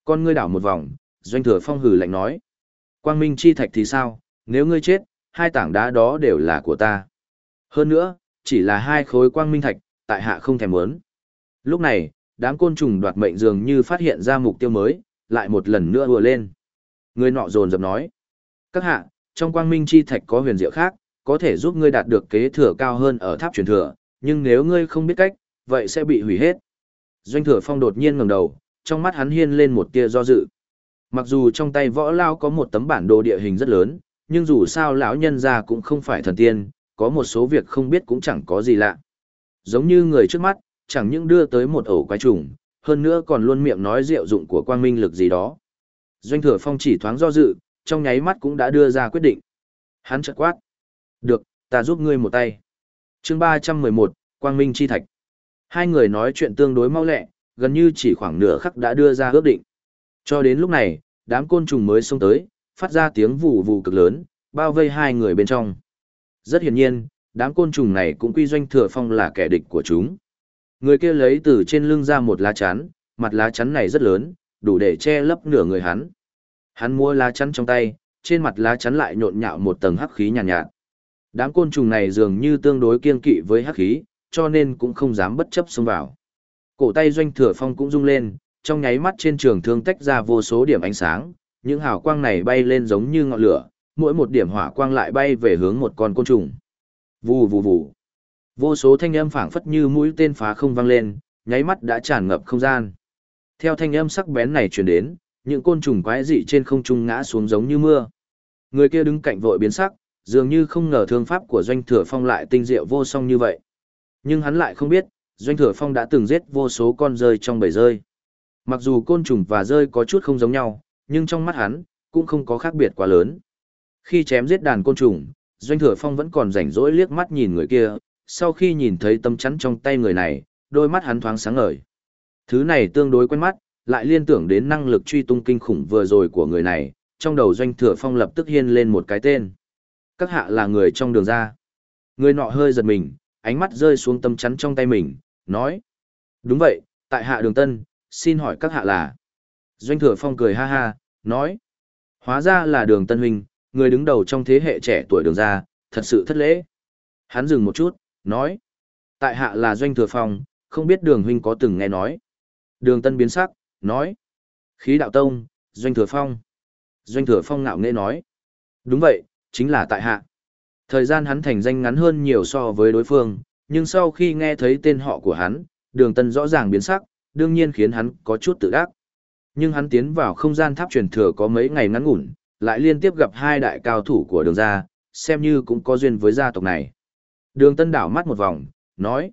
Con ngươi đảo một vòng, doanh thừa phong hừ lạnh nói. Quang minh chi thạch thì sao, nếu ngươi chết, hai tảng đá đó đều là của ta. Hơn nữa, chỉ là hai khối quang minh thạch, tại hạ không thèm muốn. Lúc này, đám côn trùng đoạt mệnh dường như phát hiện ra mục tiêu mới, lại một lần nữa vừa lên. Người nọ dồn dập nói. Các hạ, trong quang minh chi thạch có huyền diệu khác, có thể giúp ngươi đạt được kế thừa cao hơn ở tháp truyền thừa, nhưng nếu ngươi không biết cách, vậy sẽ bị hủy hết. Doanh thừa phong đột nhiên ngẩng đầu, trong mắt hắn hiên lên một tia do dự. Mặc dù trong tay võ lao có một tấm bản đồ địa hình rất lớn, nhưng dù sao lão nhân ra cũng không phải thần tiên, có một số việc không biết cũng chẳng có gì lạ. Giống như người trước mắt, chẳng những đưa tới một ổ quái trùng, hơn nữa còn luôn miệng nói diệu dụng của quang minh lực gì đó. Doanh thừa phong chỉ thoáng do dự, trong nháy mắt cũng đã đưa ra quyết định. Hắn chợt quát. Được, ta giúp ngươi một tay. chương 311, Quang Minh Chi Thạch. Hai người nói chuyện tương đối mau lẹ, gần như chỉ khoảng nửa khắc đã đưa ra ước định. Cho đến lúc này, đám côn trùng mới xông tới, phát ra tiếng vù vù cực lớn, bao vây hai người bên trong. Rất hiển nhiên, đám côn trùng này cũng quy doanh thừa phong là kẻ địch của chúng. Người kia lấy từ trên lưng ra một lá chắn, mặt lá chắn này rất lớn, đủ để che lấp nửa người hắn. Hắn mua lá chắn trong tay, trên mặt lá chắn lại nhộn nhạo một tầng hắc khí nhàn nhạt, nhạt. Đám côn trùng này dường như tương đối kiên kỵ với hắc khí, cho nên cũng không dám bất chấp xông vào. Cổ tay doanh thừa phong cũng rung lên, trong nháy mắt trên trường thương tách ra vô số điểm ánh sáng, những hào quang này bay lên giống như ngọn lửa, mỗi một điểm hỏa quang lại bay về hướng một con côn trùng. Vù vù vù. Vô số thanh âm phảng phất như mũi tên phá không vang lên, nháy mắt đã tràn ngập không gian. Theo thanh âm sắc bén này truyền đến, những côn trùng quái dị trên không trung ngã xuống giống như mưa. Người kia đứng cạnh vội biến sắc, dường như không ngờ thương pháp của doanh thừa phong lại tinh diệu vô song như vậy. Nhưng hắn lại không biết, doanh thừa phong đã từng giết vô số con rơi trong bầy rơi. Mặc dù côn trùng và rơi có chút không giống nhau, nhưng trong mắt hắn, cũng không có khác biệt quá lớn. Khi chém giết đàn côn trùng, doanh thừa phong vẫn còn rảnh rỗi liếc mắt nhìn người kia, sau khi nhìn thấy tâm chắn trong tay người này, đôi mắt hắn thoáng sáng ngời. Thứ này tương đối quen mắt, lại liên tưởng đến năng lực truy tung kinh khủng vừa rồi của người này, trong đầu doanh thừa phong lập tức hiên lên một cái tên. Các hạ là người trong đường ra. Người nọ hơi giật mình, ánh mắt rơi xuống tâm chắn trong tay mình, nói. Đúng vậy, tại hạ đường tân, xin hỏi các hạ là. Doanh thừa phong cười ha ha, nói. Hóa ra là đường tân huynh, người đứng đầu trong thế hệ trẻ tuổi đường ra, thật sự thất lễ. Hắn dừng một chút, nói. Tại hạ là doanh thừa phong, không biết đường huynh có từng nghe nói. Đường tân biến sắc, nói. Khí đạo tông, doanh thừa phong. Doanh thừa phong ngạo nghễ nói. Đúng vậy, chính là tại hạ. Thời gian hắn thành danh ngắn hơn nhiều so với đối phương, nhưng sau khi nghe thấy tên họ của hắn, đường tân rõ ràng biến sắc, đương nhiên khiến hắn có chút tự đắc. Nhưng hắn tiến vào không gian tháp truyền thừa có mấy ngày ngắn ngủn, lại liên tiếp gặp hai đại cao thủ của đường gia, xem như cũng có duyên với gia tộc này. Đường Tân đảo mắt một vòng, nói.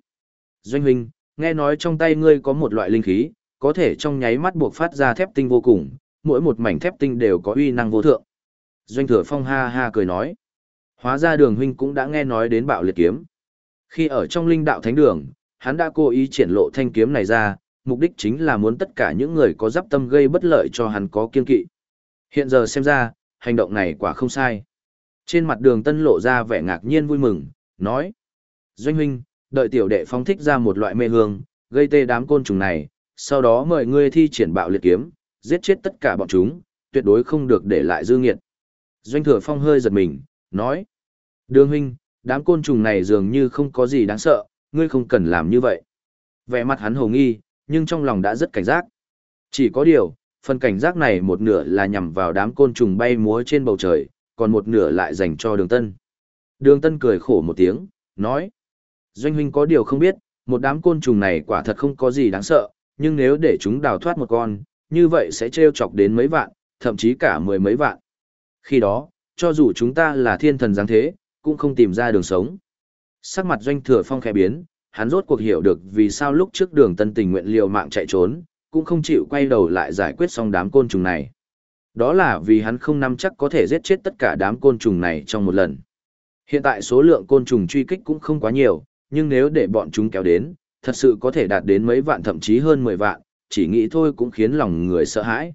Doanh huynh, nghe nói trong tay ngươi có một loại linh khí, có thể trong nháy mắt buộc phát ra thép tinh vô cùng, mỗi một mảnh thép tinh đều có uy năng vô thượng. Doanh thừa phong ha ha cười nói. Hóa ra đường huynh cũng đã nghe nói đến bạo liệt kiếm. Khi ở trong linh đạo thánh đường, hắn đã cố ý triển lộ thanh kiếm này ra, mục đích chính là muốn tất cả những người có giáp tâm gây bất lợi cho hắn có kiên kỵ. Hiện giờ xem ra, hành động này quả không sai. Trên mặt đường tân lộ ra vẻ ngạc nhiên vui mừng, nói. Doanh huynh, đợi tiểu đệ phóng thích ra một loại mê hương, gây tê đám côn trùng này, sau đó mời ngươi thi triển bạo liệt kiếm, giết chết tất cả bọn chúng, tuyệt đối không được để lại dư nghiệt. Doanh thừa phong hơi giật mình, nói. Đường huynh, đám côn trùng này dường như không có gì đáng sợ, ngươi không cần làm như vậy. Vẻ mặt hắn hồ nghi, nhưng trong lòng đã rất cảnh giác. Chỉ có điều, phần cảnh giác này một nửa là nhằm vào đám côn trùng bay múa trên bầu trời, còn một nửa lại dành cho đường tân. Đường tân cười khổ một tiếng, nói. Doanh huynh có điều không biết, một đám côn trùng này quả thật không có gì đáng sợ, nhưng nếu để chúng đào thoát một con, như vậy sẽ trêu chọc đến mấy vạn, thậm chí cả mười mấy vạn. Khi đó, cho dù chúng ta là thiên thần giáng thế, cũng không tìm ra đường sống. Sắc mặt doanh thừa phong khẽ biến, hắn rốt cuộc hiểu được vì sao lúc trước đường tân tình nguyện liều mạng chạy trốn, cũng không chịu quay đầu lại giải quyết xong đám côn trùng này. Đó là vì hắn không nắm chắc có thể giết chết tất cả đám côn trùng này trong một lần. Hiện tại số lượng côn trùng truy kích cũng không quá nhiều, nhưng nếu để bọn chúng kéo đến, thật sự có thể đạt đến mấy vạn thậm chí hơn 10 vạn, chỉ nghĩ thôi cũng khiến lòng người sợ hãi.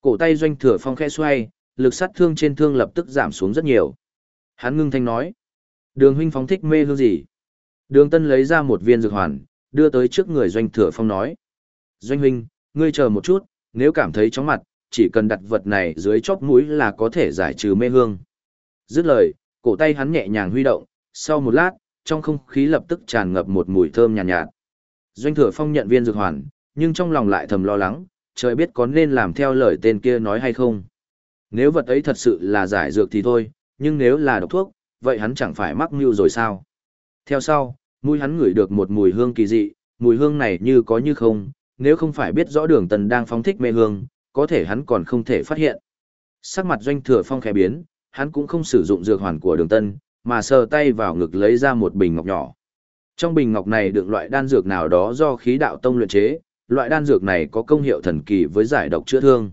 Cổ tay doanh thừa phong khẽ xoay, lực sát thương trên thương lập tức giảm xuống rất nhiều. Hắn ngưng thanh nói, đường huynh phóng thích mê hương gì? Đường tân lấy ra một viên dược hoàn, đưa tới trước người doanh thừa phong nói. Doanh huynh, ngươi chờ một chút, nếu cảm thấy chóng mặt, chỉ cần đặt vật này dưới chóp mũi là có thể giải trừ mê hương. Dứt lời, cổ tay hắn nhẹ nhàng huy động, sau một lát, trong không khí lập tức tràn ngập một mùi thơm nhàn nhạt, nhạt. Doanh thừa phong nhận viên dược hoàn, nhưng trong lòng lại thầm lo lắng, trời biết có nên làm theo lời tên kia nói hay không. Nếu vật ấy thật sự là giải dược thì thôi, nhưng nếu là độc thuốc, vậy hắn chẳng phải mắc mưu rồi sao. Theo sau, mũi hắn ngửi được một mùi hương kỳ dị, mùi hương này như có như không, nếu không phải biết rõ đường tần đang phóng thích mê hương, có thể hắn còn không thể phát hiện. Sắc mặt doanh thừa phong khẽ biến, hắn cũng không sử dụng dược hoàn của đường tân, mà sờ tay vào ngực lấy ra một bình ngọc nhỏ. Trong bình ngọc này đựng loại đan dược nào đó do khí đạo tông luyện chế, loại đan dược này có công hiệu thần kỳ với giải độc chữa thương.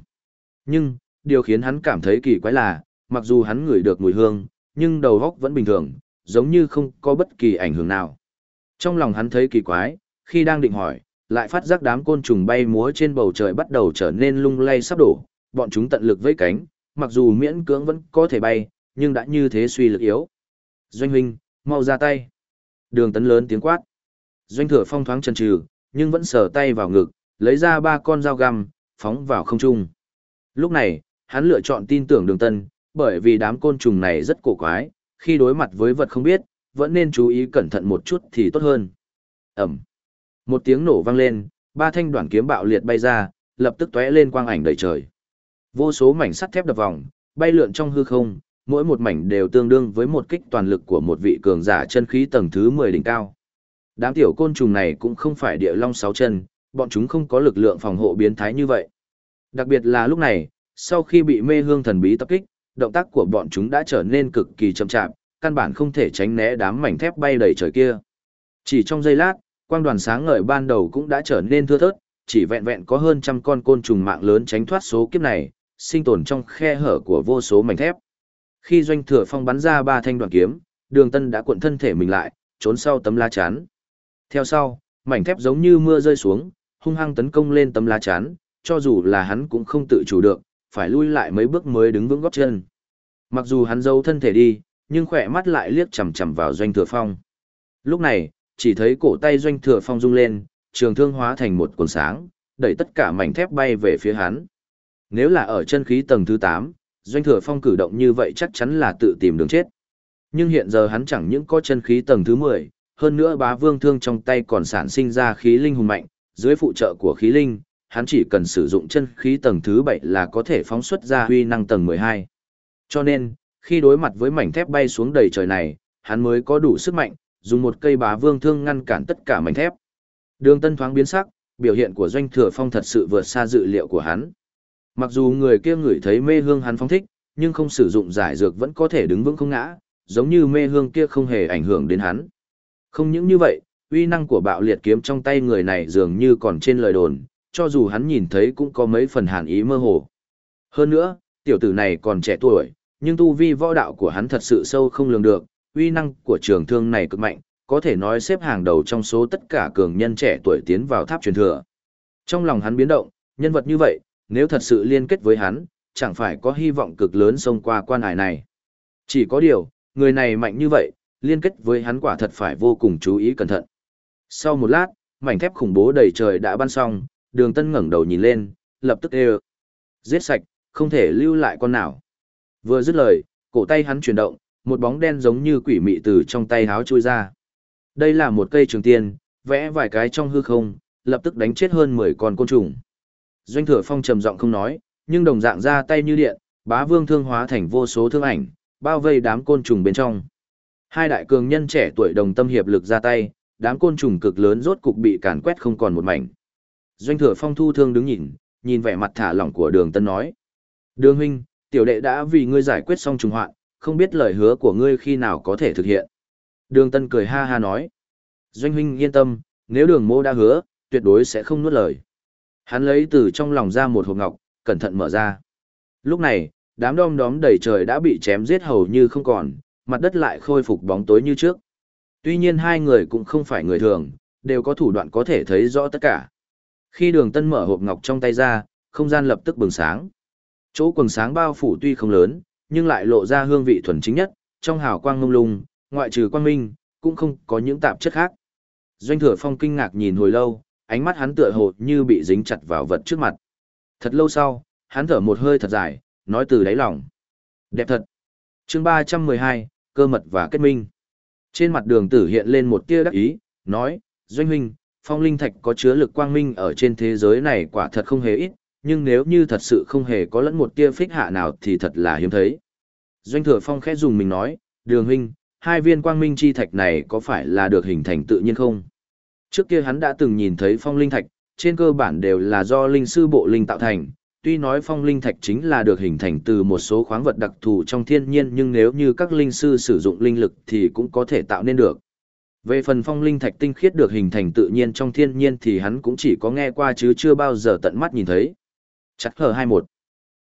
Nhưng, điều khiến hắn cảm thấy kỳ quái là, mặc dù hắn ngửi được mùi hương, nhưng đầu óc vẫn bình thường, giống như không có bất kỳ ảnh hưởng nào. Trong lòng hắn thấy kỳ quái, khi đang định hỏi, lại phát giác đám côn trùng bay múa trên bầu trời bắt đầu trở nên lung lay sắp đổ, bọn chúng tận lực vẫy cánh, mặc dù miễn cưỡng vẫn có thể bay, nhưng đã như thế suy lực yếu. Doanh huynh, mau ra tay. Đường tấn lớn tiếng quát. Doanh thừa phong thoáng chần chừ, nhưng vẫn sờ tay vào ngực, lấy ra ba con dao găm, phóng vào không trung. Lúc này, hắn lựa chọn tin tưởng đường tân, bởi vì đám côn trùng này rất cổ quái, khi đối mặt với vật không biết, vẫn nên chú ý cẩn thận một chút thì tốt hơn. Ẩm. Một tiếng nổ vang lên, ba thanh đoạn kiếm bạo liệt bay ra, lập tức tóe lên quang ảnh đầy trời. Vô số mảnh sắt thép đập vòng, bay lượn trong hư không, mỗi một mảnh đều tương đương với một kích toàn lực của một vị cường giả chân khí tầng thứ 10 đỉnh cao. Đám tiểu côn trùng này cũng không phải địa long sáu chân, bọn chúng không có lực lượng phòng hộ biến thái như vậy. Đặc biệt là lúc này, sau khi bị mê hương thần bí tập kích, động tác của bọn chúng đã trở nên cực kỳ chậm chạp, căn bản không thể tránh né đám mảnh thép bay đầy trời kia. Chỉ trong giây lát, quang đoàn sáng ngời ban đầu cũng đã trở nên thưa thớt, chỉ vẹn vẹn có hơn trăm con côn trùng mạng lớn tránh thoát số kiếp này, sinh tồn trong khe hở của vô số mảnh thép. Khi doanh thừa phong bắn ra ba thanh đoàn kiếm, đường tân đã cuộn thân thể mình lại, trốn sau tấm lá chắn. Theo sau, mảnh thép giống như mưa rơi xuống, hung hăng tấn công lên tấm lá chắn, cho dù là hắn cũng không tự chủ được, phải lui lại mấy bước mới đứng vững gót chân. Mặc dù hắn giấu thân thể đi, nhưng khỏe mắt lại liếc chằm chằm vào doanh thừa phong. Lúc này, chỉ thấy cổ tay doanh thừa phong rung lên, trường thương hóa thành một cuốn sáng, đẩy tất cả mảnh thép bay về phía hắn. Nếu là ở chân khí tầng thứ 8, doanh thừa phong cử động như vậy chắc chắn là tự tìm đường chết. Nhưng hiện giờ hắn chẳng những có chân khí tầng thứ 10, hơn nữa bá vương thương trong tay còn sản sinh ra khí linh hùng mạnh, dưới phụ trợ của khí linh, hắn chỉ cần sử dụng chân khí tầng thứ 7 là có thể phóng xuất ra huy năng tầng 12. Cho nên, khi đối mặt với mảnh thép bay xuống đầy trời này, hắn mới có đủ sức mạnh, dùng một cây bá vương thương ngăn cản tất cả mảnh thép. Đường Tân thoáng biến sắc, biểu hiện của doanh thừa phong thật sự vượt xa dự liệu của hắn. Mặc dù người kia ngửi thấy mê hương hắn phóng thích, nhưng không sử dụng giải dược vẫn có thể đứng vững không ngã, giống như mê hương kia không hề ảnh hưởng đến hắn. Không những như vậy, uy năng của bạo liệt kiếm trong tay người này dường như còn trên lời đồn, cho dù hắn nhìn thấy cũng có mấy phần hàn ý mơ hồ. Hơn nữa, tiểu tử này còn trẻ tuổi, nhưng tu vi võ đạo của hắn thật sự sâu không lường được, uy năng của trường thương này cực mạnh, có thể nói xếp hàng đầu trong số tất cả cường nhân trẻ tuổi tiến vào tháp truyền thừa. Trong lòng hắn biến động, nhân vật như vậy, nếu thật sự liên kết với hắn, chẳng phải có hy vọng cực lớn xông qua quan hải này. Chỉ có điều, người này mạnh như vậy, liên kết với hắn quả thật phải vô cùng chú ý cẩn thận. Sau một lát, mảnh thép khủng bố đầy trời đã ban xong, đường tân ngẩng đầu nhìn lên, lập tức đều. Giết sạch, không thể lưu lại con nào. Vừa dứt lời, cổ tay hắn chuyển động, một bóng đen giống như quỷ mị từ trong tay háo chui ra. Đây là một cây trường tiên, vẽ vài cái trong hư không, lập tức đánh chết hơn 10 con côn trùng. Doanh thừa phong trầm giọng không nói, nhưng đồng dạng ra tay như điện, bá vương thương hóa thành vô số thương ảnh, bao vây đám côn trùng bên trong. Hai đại cường nhân trẻ tuổi đồng tâm hiệp lực ra tay, đám côn trùng cực lớn rốt cục bị càn quét không còn một mảnh. Doanh thừa phong thu thương đứng nhìn, nhìn vẻ mặt thả lỏng của đường tân nói. Đường huynh, tiểu đệ đã vì ngươi giải quyết xong trùng hoạn, không biết lời hứa của ngươi khi nào có thể thực hiện. Đường tân cười ha ha nói. Doanh huynh yên tâm, nếu đường mô đã hứa, tuyệt đối sẽ không nuốt lời. Hắn lấy từ trong lòng ra một hộp ngọc, cẩn thận mở ra. Lúc này, đám đom đóm đầy trời đã bị chém giết hầu như không còn, mặt đất lại khôi phục bóng tối như trước. Tuy nhiên hai người cũng không phải người thường, đều có thủ đoạn có thể thấy rõ tất cả. Khi đường tân mở hộp ngọc trong tay ra, không gian lập tức bừng sáng. Chỗ quần sáng bao phủ tuy không lớn, nhưng lại lộ ra hương vị thuần chính nhất, trong hào quang mông lung, ngoại trừ quang minh, cũng không có những tạp chất khác. Doanh thừa phong kinh ngạc nhìn hồi lâu, ánh mắt hắn tựa hồ như bị dính chặt vào vật trước mặt. Thật lâu sau, hắn thở một hơi thật dài, nói từ đáy lòng. Đẹp thật. chương 312, cơ mật và kết minh. Trên mặt đường tử hiện lên một tia đắc ý, nói, Doanh huynh, phong linh thạch có chứa lực quang minh ở trên thế giới này quả thật không hề ít, nhưng nếu như thật sự không hề có lẫn một tia phích hạ nào thì thật là hiếm thấy. Doanh thừa phong khẽ dùng mình nói, đường huynh, hai viên quang minh chi thạch này có phải là được hình thành tự nhiên không? Trước kia hắn đã từng nhìn thấy phong linh thạch, trên cơ bản đều là do linh sư bộ linh tạo thành. Tuy nói phong linh thạch chính là được hình thành từ một số khoáng vật đặc thù trong thiên nhiên nhưng nếu như các linh sư sử dụng linh lực thì cũng có thể tạo nên được. Về phần phong linh thạch tinh khiết được hình thành tự nhiên trong thiên nhiên thì hắn cũng chỉ có nghe qua chứ chưa bao giờ tận mắt nhìn thấy. Chắc hờ 21.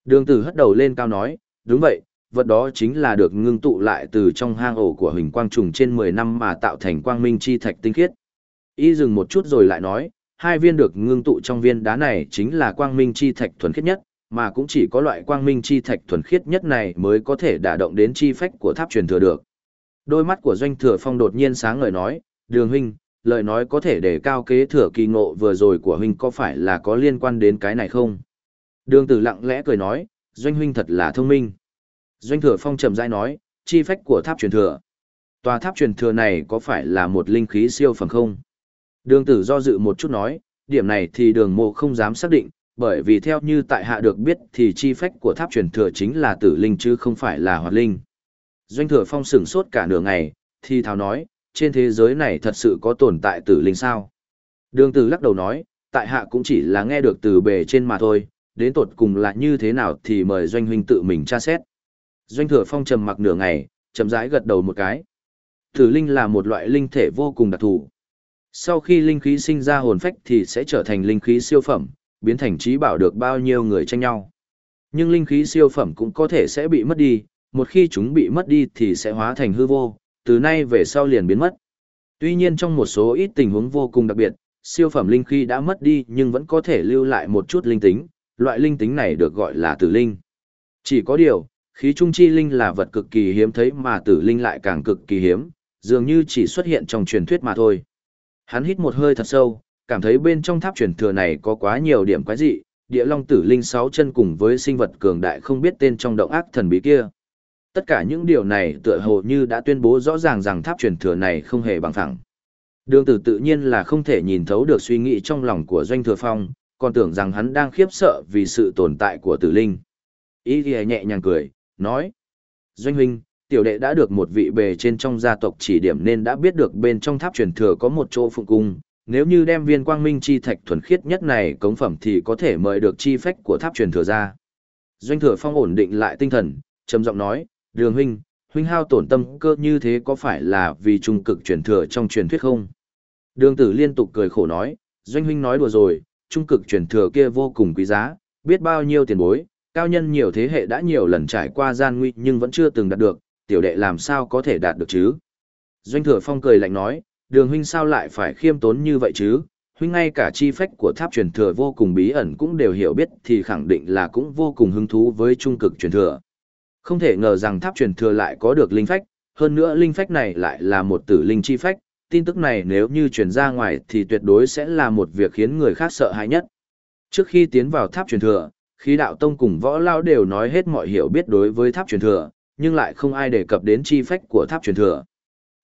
Đường tử hất đầu lên cao nói, đúng vậy, vật đó chính là được ngưng tụ lại từ trong hang ổ của hình quang trùng trên 10 năm mà tạo thành quang minh chi thạch tinh khiết. Y dừng một chút rồi lại nói, hai viên được ngưng tụ trong viên đá này chính là quang minh chi thạch thuần khiết nhất, mà cũng chỉ có loại quang minh chi thạch thuần khiết nhất này mới có thể đả động đến chi phách của tháp truyền thừa được. Đôi mắt của doanh thừa phong đột nhiên sáng ngời nói, đường huynh, lời nói có thể để cao kế thừa kỳ ngộ vừa rồi của huynh có phải là có liên quan đến cái này không? Đường tử lặng lẽ cười nói, doanh huynh thật là thông minh. Doanh thừa phong trầm rãi nói, chi phách của tháp truyền thừa. Tòa tháp truyền thừa này có phải là một linh khí siêu phẩm không? Đường tử do dự một chút nói, điểm này thì đường mộ không dám xác định, bởi vì theo như tại hạ được biết thì chi phách của tháp truyền thừa chính là tử linh chứ không phải là hoạt linh. Doanh thừa phong sửng sốt cả nửa ngày, thì thào nói, trên thế giới này thật sự có tồn tại tử linh sao? Đường tử lắc đầu nói, tại hạ cũng chỉ là nghe được từ bề trên mà thôi, đến tột cùng là như thế nào thì mời doanh huynh tự mình tra xét. Doanh thừa phong trầm mặc nửa ngày, chậm rãi gật đầu một cái. Tử linh là một loại linh thể vô cùng đặc thù. Sau khi linh khí sinh ra hồn phách thì sẽ trở thành linh khí siêu phẩm, biến thành trí bảo được bao nhiêu người tranh nhau. Nhưng linh khí siêu phẩm cũng có thể sẽ bị mất đi, một khi chúng bị mất đi thì sẽ hóa thành hư vô, từ nay về sau liền biến mất. Tuy nhiên trong một số ít tình huống vô cùng đặc biệt, siêu phẩm linh khí đã mất đi nhưng vẫn có thể lưu lại một chút linh tính, loại linh tính này được gọi là tử linh. Chỉ có điều, khí trung chi linh là vật cực kỳ hiếm thấy mà tử linh lại càng cực kỳ hiếm, dường như chỉ xuất hiện trong truyền thuyết mà thôi. Hắn hít một hơi thật sâu, cảm thấy bên trong tháp truyền thừa này có quá nhiều điểm quái dị, địa long tử linh sáu chân cùng với sinh vật cường đại không biết tên trong động ác thần bí kia. Tất cả những điều này tựa hồ như đã tuyên bố rõ ràng rằng tháp truyền thừa này không hề bằng phẳng. Đường tử tự nhiên là không thể nhìn thấu được suy nghĩ trong lòng của Doanh Thừa Phong, còn tưởng rằng hắn đang khiếp sợ vì sự tồn tại của tử linh. Ý thì nhẹ nhàng cười, nói. Doanh huynh, tiểu đệ đã được một vị bề trên trong gia tộc chỉ điểm nên đã biết được bên trong tháp truyền thừa có một chỗ phụng cung. Nếu như đem viên quang minh chi thạch thuần khiết nhất này cống phẩm thì có thể mời được chi phách của tháp truyền thừa ra. Doanh Thừa Phong ổn định lại tinh thần, trầm giọng nói, "Đường huynh, huynh hao tổn tâm cơ như thế có phải là vì trung cực truyền thừa trong truyền thuyết không?" Đường Tử liên tục cười khổ nói, "Doanh huynh nói đùa rồi, trung cực truyền thừa kia vô cùng quý giá, biết bao nhiêu tiền bối, cao nhân nhiều thế hệ đã nhiều lần trải qua gian nguy nhưng vẫn chưa từng đạt được, tiểu đệ làm sao có thể đạt được chứ?" Doanh Thừa Phong cười lạnh nói, "Đường huynh sao lại phải khiêm tốn như vậy chứ?" huynh ngay cả chi phách của tháp truyền thừa vô cùng bí ẩn cũng đều hiểu biết thì khẳng định là cũng vô cùng hứng thú với trung cực truyền thừa. Không thể ngờ rằng tháp truyền thừa lại có được linh phách, hơn nữa linh phách này lại là một tử linh chi phách, tin tức này nếu như truyền ra ngoài thì tuyệt đối sẽ là một việc khiến người khác sợ hãi nhất. Trước khi tiến vào tháp truyền thừa, khí đạo tông cùng võ lao đều nói hết mọi hiểu biết đối với tháp truyền thừa, nhưng lại không ai đề cập đến chi phách của tháp truyền thừa.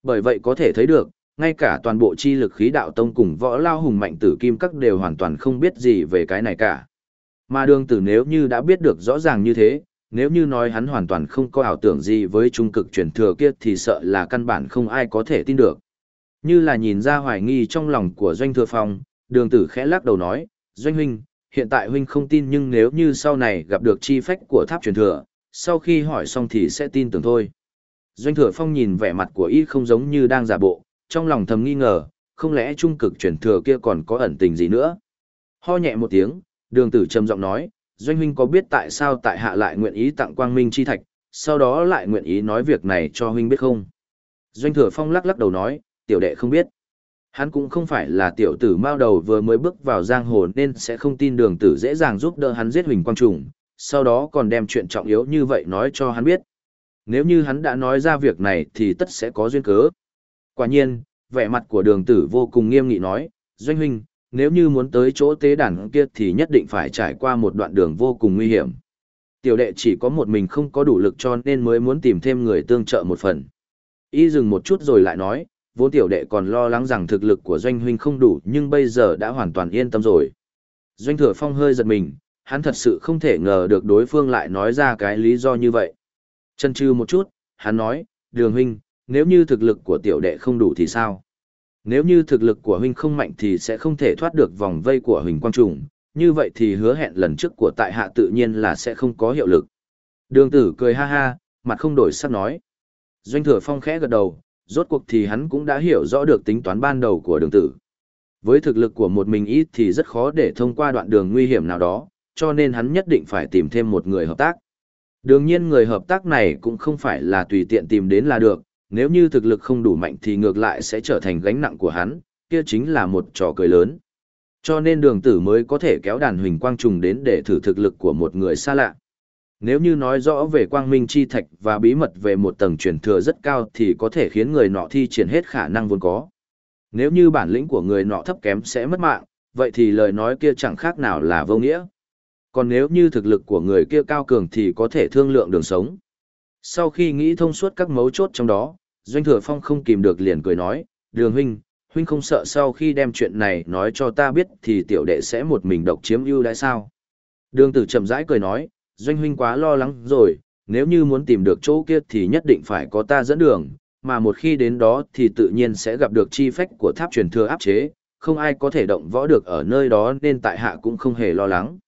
Bởi vậy có thể thấy được, ngay cả toàn bộ chi lực khí đạo tông cùng võ lao hùng mạnh tử kim các đều hoàn toàn không biết gì về cái này cả. Mà đường tử nếu như đã biết được rõ ràng như thế, nếu như nói hắn hoàn toàn không có ảo tưởng gì với trung cực truyền thừa kia thì sợ là căn bản không ai có thể tin được. Như là nhìn ra hoài nghi trong lòng của doanh thừa phong, đường tử khẽ lắc đầu nói, doanh huynh, hiện tại huynh không tin nhưng nếu như sau này gặp được chi phách của tháp truyền thừa, sau khi hỏi xong thì sẽ tin tưởng thôi. Doanh thừa phong nhìn vẻ mặt của y không giống như đang giả bộ, trong lòng thầm nghi ngờ, không lẽ trung cực truyền thừa kia còn có ẩn tình gì nữa. Ho nhẹ một tiếng, đường tử trầm giọng nói, Doanh huynh có biết tại sao tại hạ lại nguyện ý tặng quang minh chi thạch, sau đó lại nguyện ý nói việc này cho huynh biết không? Doanh thừa phong lắc lắc đầu nói, tiểu đệ không biết. Hắn cũng không phải là tiểu tử mao đầu vừa mới bước vào giang hồ nên sẽ không tin đường tử dễ dàng giúp đỡ hắn giết huỳnh quang trùng, sau đó còn đem chuyện trọng yếu như vậy nói cho hắn biết. Nếu như hắn đã nói ra việc này thì tất sẽ có duyên cớ. Quả nhiên, vẻ mặt của đường tử vô cùng nghiêm nghị nói, Doanh huynh, nếu như muốn tới chỗ tế đàn kia thì nhất định phải trải qua một đoạn đường vô cùng nguy hiểm. Tiểu đệ chỉ có một mình không có đủ lực cho nên mới muốn tìm thêm người tương trợ một phần. Y dừng một chút rồi lại nói, vốn tiểu đệ còn lo lắng rằng thực lực của doanh huynh không đủ nhưng bây giờ đã hoàn toàn yên tâm rồi. Doanh thừa phong hơi giật mình, hắn thật sự không thể ngờ được đối phương lại nói ra cái lý do như vậy. Chân trừ một chút, hắn nói, đường huynh, nếu như thực lực của tiểu đệ không đủ thì sao? Nếu như thực lực của huynh không mạnh thì sẽ không thể thoát được vòng vây của huynh quang trùng, như vậy thì hứa hẹn lần trước của tại hạ tự nhiên là sẽ không có hiệu lực. Đường tử cười ha ha, mặt không đổi sắc nói. Doanh thừa phong khẽ gật đầu, rốt cuộc thì hắn cũng đã hiểu rõ được tính toán ban đầu của đường tử. Với thực lực của một mình ít thì rất khó để thông qua đoạn đường nguy hiểm nào đó, cho nên hắn nhất định phải tìm thêm một người hợp tác. Đương nhiên người hợp tác này cũng không phải là tùy tiện tìm đến là được, nếu như thực lực không đủ mạnh thì ngược lại sẽ trở thành gánh nặng của hắn, kia chính là một trò cười lớn. Cho nên đường tử mới có thể kéo đàn huỳnh quang trùng đến để thử thực lực của một người xa lạ. Nếu như nói rõ về quang minh chi thạch và bí mật về một tầng truyền thừa rất cao thì có thể khiến người nọ thi triển hết khả năng vốn có. Nếu như bản lĩnh của người nọ thấp kém sẽ mất mạng, vậy thì lời nói kia chẳng khác nào là vô nghĩa. Còn nếu như thực lực của người kia cao cường thì có thể thương lượng đường sống. Sau khi nghĩ thông suốt các mấu chốt trong đó, Doanh Thừa Phong không kìm được liền cười nói, Đường huynh, huynh không sợ sau khi đem chuyện này nói cho ta biết thì tiểu đệ sẽ một mình độc chiếm ưu đãi sao. Đường tử chậm rãi cười nói, Doanh huynh quá lo lắng rồi, nếu như muốn tìm được chỗ kia thì nhất định phải có ta dẫn đường, mà một khi đến đó thì tự nhiên sẽ gặp được chi phách của tháp truyền thừa áp chế, không ai có thể động võ được ở nơi đó nên tại hạ cũng không hề lo lắng.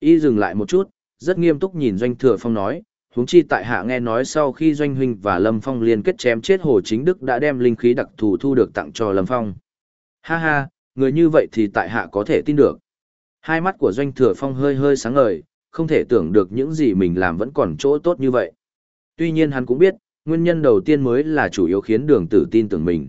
Y dừng lại một chút, rất nghiêm túc nhìn Doanh Thừa Phong nói, huống chi tại hạ nghe nói sau khi doanh huynh và lâm phong liên kết chém chết hồ chính đức đã đem linh khí đặc thù thu được tặng cho lâm phong. Ha ha, người như vậy thì tại hạ có thể tin được. Hai mắt của doanh thừa phong hơi hơi sáng ngời, không thể tưởng được những gì mình làm vẫn còn chỗ tốt như vậy. Tuy nhiên hắn cũng biết, nguyên nhân đầu tiên mới là chủ yếu khiến đường tử tin tưởng mình.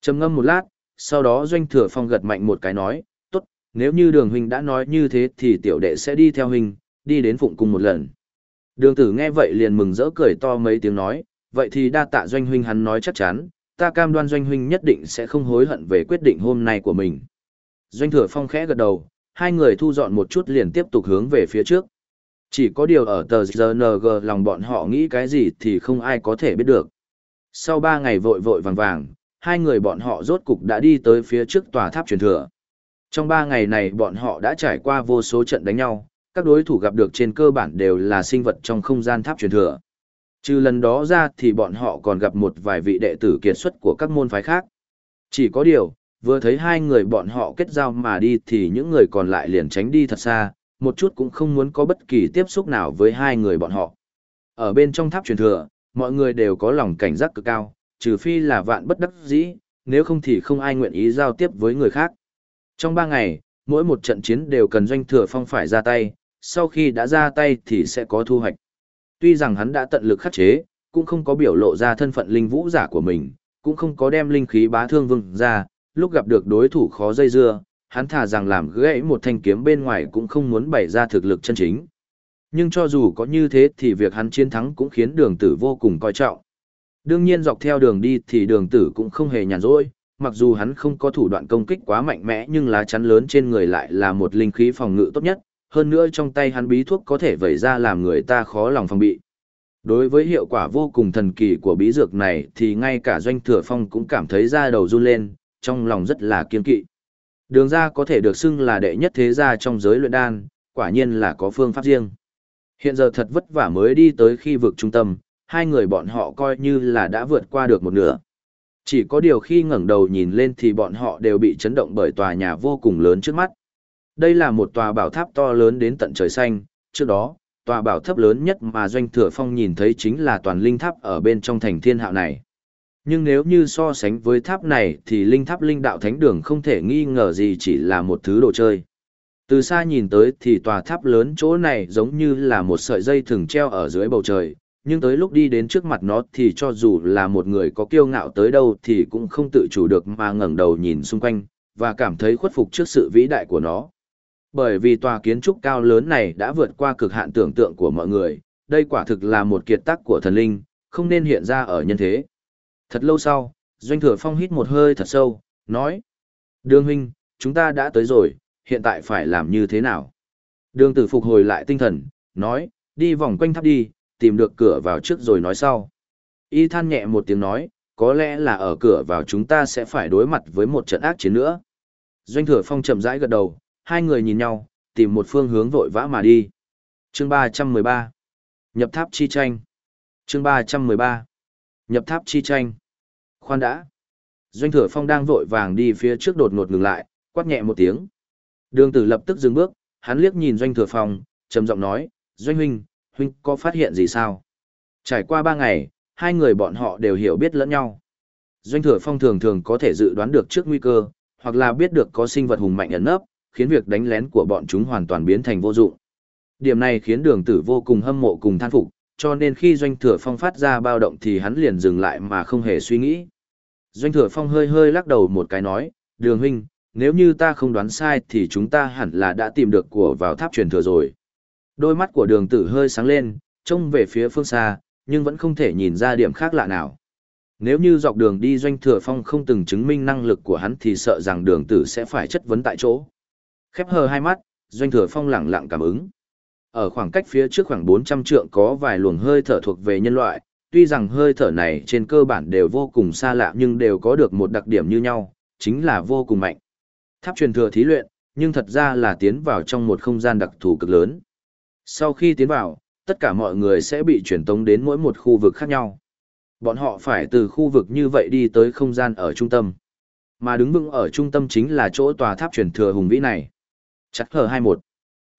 Trầm ngâm một lát, sau đó doanh thừa phong gật mạnh một cái nói t ố t nếu như đường huynh đã nói như thế thì tiểu đệ sẽ đi theo huynh, đi đến phụng cung một lần. Đường tử nghe vậy liền mừng rỡ cười to mấy tiếng nói, vậy thì đa tạ doanh huynh hắn nói chắc chắn, ta cam đoan doanh huynh nhất định sẽ không hối hận về quyết định hôm nay của mình. Doanh thừa phong khẽ gật đầu, hai người thu dọn một chút liền tiếp tục hướng về phía trước. Chỉ có điều ở tờ GNG lòng bọn họ nghĩ cái gì thì không ai có thể biết được. Sau ba ngày vội vội vàng vàng, hai người bọn họ rốt cục đã đi tới phía trước tòa tháp truyền thừa. Trong ba ngày này bọn họ đã trải qua vô số trận đánh nhau, các đối thủ gặp được trên cơ bản đều là sinh vật trong không gian tháp truyền thừa. Trừ lần đó ra thì bọn họ còn gặp một vài vị đệ tử kiệt xuất của các môn phái khác. Chỉ có điều, vừa thấy hai người bọn họ kết giao mà đi thì những người còn lại liền tránh đi thật xa, một chút cũng không muốn có bất kỳ tiếp xúc nào với hai người bọn họ. Ở bên trong tháp truyền thừa, mọi người đều có lòng cảnh giác cực cao, trừ phi là vạn bất đắc dĩ, nếu không thì không ai nguyện ý giao tiếp với người khác. Trong ba ngày, mỗi một trận chiến đều cần doanh thừa phong phải ra tay, sau khi đã ra tay thì sẽ có thu hoạch. Tuy rằng hắn đã tận lực khắc chế, cũng không có biểu lộ ra thân phận linh vũ giả của mình, cũng không có đem linh khí bá thương vương ra, lúc gặp được đối thủ khó dây dưa, hắn thà rằng làm gãy một thanh kiếm bên ngoài cũng không muốn bày ra thực lực chân chính. Nhưng cho dù có như thế thì việc hắn chiến thắng cũng khiến đường tử vô cùng coi trọng. Đương nhiên dọc theo đường đi thì đường tử cũng không hề nhàn rỗi, mặc dù hắn không có thủ đoạn công kích quá mạnh mẽ nhưng lá chắn lớn trên người lại là một linh khí phòng ngự tốt nhất, hơn nữa trong tay hắn bí thuốc có thể vẩy ra làm người ta khó lòng phòng bị. Đối với hiệu quả vô cùng thần kỳ của bí dược này thì ngay cả doanh thừa phong cũng cảm thấy da đầu run lên, trong lòng rất là kiên kỵ. Đường ra có thể được xưng là đệ nhất thế gia trong giới luyện đan, quả nhiên là có phương pháp riêng. Hiện giờ thật vất vả mới đi tới khi vực trung tâm, hai người bọn họ coi như là đã vượt qua được một nửa. Chỉ có điều khi ngẩng đầu nhìn lên thì bọn họ đều bị chấn động bởi tòa nhà vô cùng lớn trước mắt. Đây là một tòa bảo tháp to lớn đến tận trời xanh, trước đó, tòa bảo tháp lớn nhất mà Doanh Thừa Phong nhìn thấy chính là toàn linh tháp ở bên trong thành thiên hạo này. Nhưng nếu như so sánh với tháp này thì linh tháp linh đạo thánh đường không thể nghi ngờ gì chỉ là một thứ đồ chơi. Từ xa nhìn tới thì tòa tháp lớn chỗ này giống như là một sợi dây thừng treo ở dưới bầu trời, nhưng tới lúc đi đến trước mặt nó thì cho dù là một người có kiêu ngạo tới đâu thì cũng không tự chủ được mà ngẩng đầu nhìn xung quanh, và cảm thấy khuất phục trước sự vĩ đại của nó. Bởi vì tòa kiến trúc cao lớn này đã vượt qua cực hạn tưởng tượng của mọi người, đây quả thực là một kiệt tác của thần linh, không nên hiện ra ở nhân thế. Thật lâu sau, Doanh Thừa Phong hít một hơi thật sâu, nói. Đường huynh, chúng ta đã tới rồi, hiện tại phải làm như thế nào? Đường tử phục hồi lại tinh thần, nói, đi vòng quanh tháp đi, tìm được cửa vào trước rồi nói sau. Y than nhẹ một tiếng nói, có lẽ là ở cửa vào chúng ta sẽ phải đối mặt với một trận ác chiến nữa. Doanh thừa phong chậm rãi gật đầu, hai người nhìn nhau, tìm một phương hướng vội vã mà đi. Chương 313 Nhập tháp chi tranh Chương 313 Nhập tháp chi tranh Khoan đã. Doanh thừa phong đang vội vàng đi phía trước đột ngột ngừng lại, quát nhẹ một tiếng. Đường tử lập tức dừng bước, hắn liếc nhìn doanh thừa phong, trầm giọng nói, Doanh huynh, huynh có phát hiện gì sao? Trải qua ba ngày, hai người bọn họ đều hiểu biết lẫn nhau. Doanh thừa phong thường thường có thể dự đoán được trước nguy cơ, hoặc là biết được có sinh vật hùng mạnh ẩn nấp, khiến việc đánh lén của bọn chúng hoàn toàn biến thành vô dụng. Điểm này khiến đường tử vô cùng hâm mộ cùng than phục, cho nên khi doanh thừa phong phát ra bao động thì hắn liền dừng lại mà không hề suy nghĩ. Doanh thừa phong hơi hơi lắc đầu một cái nói, đường huynh, nếu như ta không đoán sai thì chúng ta hẳn là đã tìm được của vào tháp truyền thừa rồi. Đôi mắt của đường tử hơi sáng lên, trông về phía phương xa, nhưng vẫn không thể nhìn ra điểm khác lạ nào. Nếu như dọc đường đi doanh thừa phong không từng chứng minh năng lực của hắn thì sợ rằng đường tử sẽ phải chất vấn tại chỗ. Khép hờ hai mắt, doanh thừa phong lặng lặng cảm ứng. Ở khoảng cách phía trước khoảng 400 trượng có vài luồng hơi thở thuộc về nhân loại, tuy rằng hơi thở này trên cơ bản đều vô cùng xa lạ nhưng đều có được một đặc điểm như nhau, chính là vô cùng mạnh. Tháp truyền thừa thí luyện, nhưng thật ra là tiến vào trong một không gian đặc thù cực lớn. Sau khi tiến vào, tất cả mọi người sẽ bị chuyển tống đến mỗi một khu vực khác nhau. Bọn họ phải từ khu vực như vậy đi tới không gian ở trung tâm. Mà đứng vững ở trung tâm chính là chỗ tòa tháp truyền thừa hùng vĩ này. Chắc hờ 21.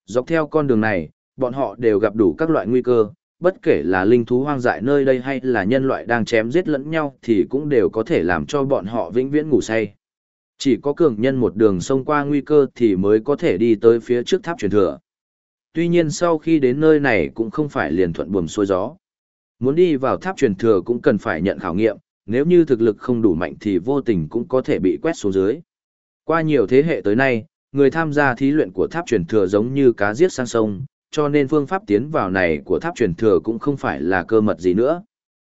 Dọc theo con đường này, bọn họ đều gặp đủ các loại nguy cơ, bất kể là linh thú hoang dại nơi đây hay là nhân loại đang chém giết lẫn nhau thì cũng đều có thể làm cho bọn họ vĩnh viễn ngủ say. Chỉ có cường nhân một đường sông qua nguy cơ thì mới có thể đi tới phía trước tháp truyền thừa. Tuy nhiên sau khi đến nơi này cũng không phải liền thuận buồm xuôi gió. Muốn đi vào tháp truyền thừa cũng cần phải nhận khảo nghiệm, nếu như thực lực không đủ mạnh thì vô tình cũng có thể bị quét xuống dưới. Qua nhiều thế hệ tới nay, người tham gia thí luyện của tháp truyền thừa giống như cá giết sang sông, cho nên phương pháp tiến vào này của tháp truyền thừa cũng không phải là cơ mật gì nữa.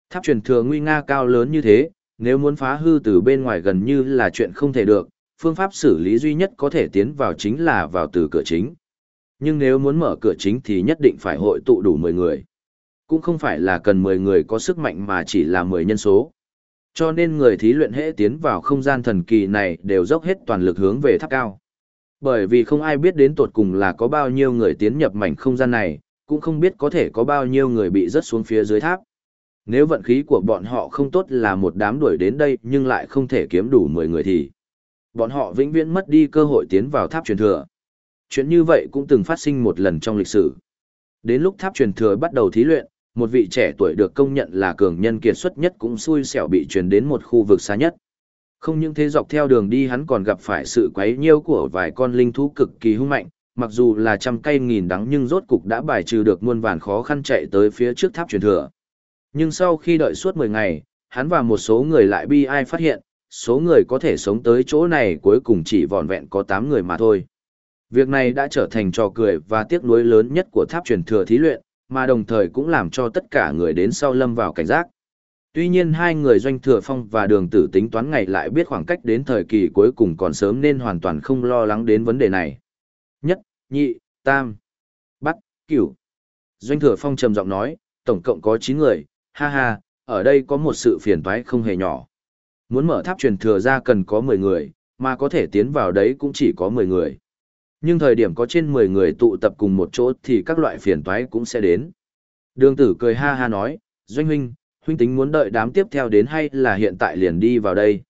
Tháp truyền thừa nguy nga cao lớn như thế, nếu muốn phá hư từ bên ngoài gần như là chuyện không thể được, phương pháp xử lý duy nhất có thể tiến vào chính là vào từ cửa chính. Nhưng nếu muốn mở cửa chính thì nhất định phải hội tụ đủ 10 người. Cũng không phải là cần 10 người có sức mạnh mà chỉ là 10 nhân số. Cho nên người thí luyện hễ tiến vào không gian thần kỳ này đều dốc hết toàn lực hướng về tháp cao. Bởi vì không ai biết đến tột cùng là có bao nhiêu người tiến nhập mảnh không gian này, cũng không biết có thể có bao nhiêu người bị rớt xuống phía dưới tháp. Nếu vận khí của bọn họ không tốt là một đám đuổi đến đây nhưng lại không thể kiếm đủ 10 người thì bọn họ vĩnh viễn mất đi cơ hội tiến vào tháp truyền thừa. Chuyện như vậy cũng từng phát sinh một lần trong lịch sử. Đến lúc tháp truyền thừa bắt đầu thí luyện, một vị trẻ tuổi được công nhận là cường nhân kiệt xuất nhất cũng xui xẻo bị truyền đến một khu vực xa nhất. Không những thế dọc theo đường đi hắn còn gặp phải sự quấy nhiễu của vài con linh thú cực kỳ hung mạnh, mặc dù là trăm cây nghìn đắng nhưng rốt cục đã bài trừ được muôn vàn khó khăn chạy tới phía trước tháp truyền thừa. Nhưng sau khi đợi suốt 10 ngày, hắn và một số người lại bi ai phát hiện, số người có thể sống tới chỗ này cuối cùng chỉ vòn vẹn có 8 người mà thôi. Việc này đã trở thành trò cười và tiếc nuối lớn nhất của tháp truyền thừa thí luyện, mà đồng thời cũng làm cho tất cả người đến sau lâm vào cảnh giác. Tuy nhiên hai người doanh thừa phong và đường tử tính toán ngày lại biết khoảng cách đến thời kỳ cuối cùng còn sớm nên hoàn toàn không lo lắng đến vấn đề này. Nhất, nhị, tam, bắt, cửu. Doanh thừa phong trầm giọng nói, tổng cộng có 9 người, ha ha, ở đây có một sự phiền toái không hề nhỏ. Muốn mở tháp truyền thừa ra cần có 10 người, mà có thể tiến vào đấy cũng chỉ có 10 người. Nhưng thời điểm có trên 10 người tụ tập cùng một chỗ thì các loại phiền toái cũng sẽ đến. Đường tử cười ha ha nói, Doanh huynh, huynh tính muốn đợi đám tiếp theo đến hay là hiện tại liền đi vào đây?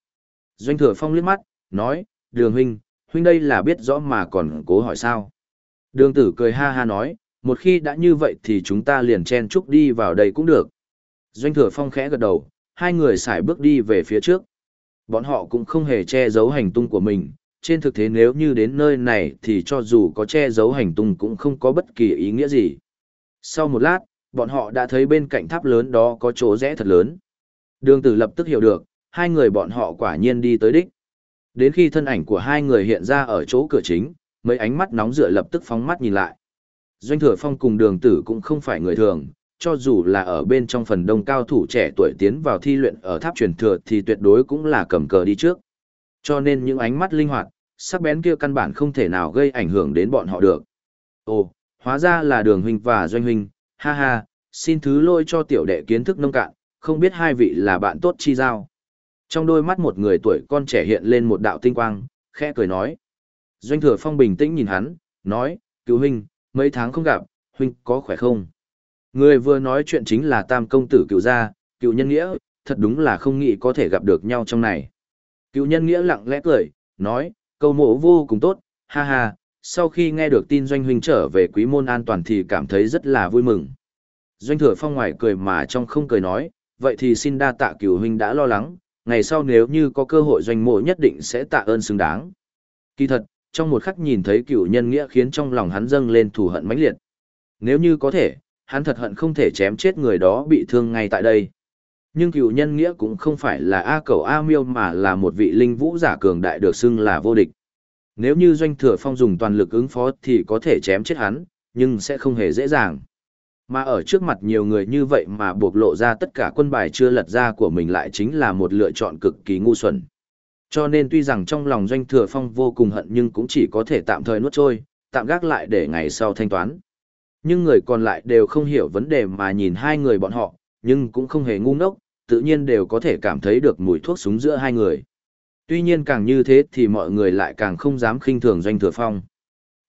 Doanh thừa phong liếc mắt, nói, đường huynh, huynh đây là biết rõ mà còn cố hỏi sao? Đường tử cười ha ha nói, một khi đã như vậy thì chúng ta liền chen chúc đi vào đây cũng được. Doanh thừa phong khẽ gật đầu, hai người xài bước đi về phía trước. Bọn họ cũng không hề che giấu hành tung của mình, trên thực tế nếu như đến nơi này thì cho dù có che giấu hành tung cũng không có bất kỳ ý nghĩa gì. Sau một lát, bọn họ đã thấy bên cạnh tháp lớn đó có chỗ rẽ thật lớn. Đường tử lập tức hiểu được, hai người bọn họ quả nhiên đi tới đích. Đến khi thân ảnh của hai người hiện ra ở chỗ cửa chính, mấy ánh mắt nóng rửa lập tức phóng mắt nhìn lại. Doanh thừa phong cùng đường tử cũng không phải người thường, cho dù là ở bên trong phần đông cao thủ trẻ tuổi tiến vào thi luyện ở tháp truyền thừa thì tuyệt đối cũng là cầm cờ đi trước. Cho nên những ánh mắt linh hoạt, sắc bén kia căn bản không thể nào gây ảnh hưởng đến bọn họ được. Ồ, hóa ra là đường huynh và doanh huynh, ha ha, xin thứ lỗi cho tiểu đệ kiến thức nông cạn, không biết hai vị là bạn tốt chi giao. Trong đôi mắt một người tuổi con trẻ hiện lên một đạo tinh quang, khẽ cười nói. Doanh thừa phong bình tĩnh nhìn hắn, nói, cứu huynh, mấy tháng không gặp, huynh có khỏe không? Người vừa nói chuyện chính là tam công tử cựu gia, cựu nhân nghĩa, thật đúng là không nghĩ có thể gặp được nhau trong này. Cựu nhân nghĩa lặng lẽ cười, nói, câu mộ vô cùng tốt, ha ha, sau khi nghe được tin doanh huynh trở về quý môn an toàn thì cảm thấy rất là vui mừng. Doanh thừa phong ngoài cười mà trong không cười nói, vậy thì xin đa tạ cửu huynh đã lo lắng, ngày sau nếu như có cơ hội doanh mộ nhất định sẽ tạ ơn xứng đáng. Kỳ thật, trong một khắc nhìn thấy cửu nhân nghĩa khiến trong lòng hắn dâng lên thù hận mãnh liệt. Nếu như có thể, hắn thật hận không thể chém chết người đó bị thương ngay tại đây. Nhưng cửu nhân nghĩa cũng không phải là A cầu A miêu mà là một vị linh vũ giả cường đại được xưng là vô địch. Nếu như doanh thừa phong dùng toàn lực ứng phó thì có thể chém chết hắn, nhưng sẽ không hề dễ dàng. Mà ở trước mặt nhiều người như vậy mà buộc lộ ra tất cả quân bài chưa lật ra của mình lại chính là một lựa chọn cực kỳ ngu xuẩn. Cho nên tuy rằng trong lòng doanh thừa phong vô cùng hận nhưng cũng chỉ có thể tạm thời nuốt trôi, tạm gác lại để ngày sau thanh toán. Nhưng người còn lại đều không hiểu vấn đề mà nhìn hai người bọn họ, nhưng cũng không hề ngu ngốc, tự nhiên đều có thể cảm thấy được mùi thuốc súng giữa hai người. Tuy nhiên càng như thế thì mọi người lại càng không dám khinh thường doanh thừa phong.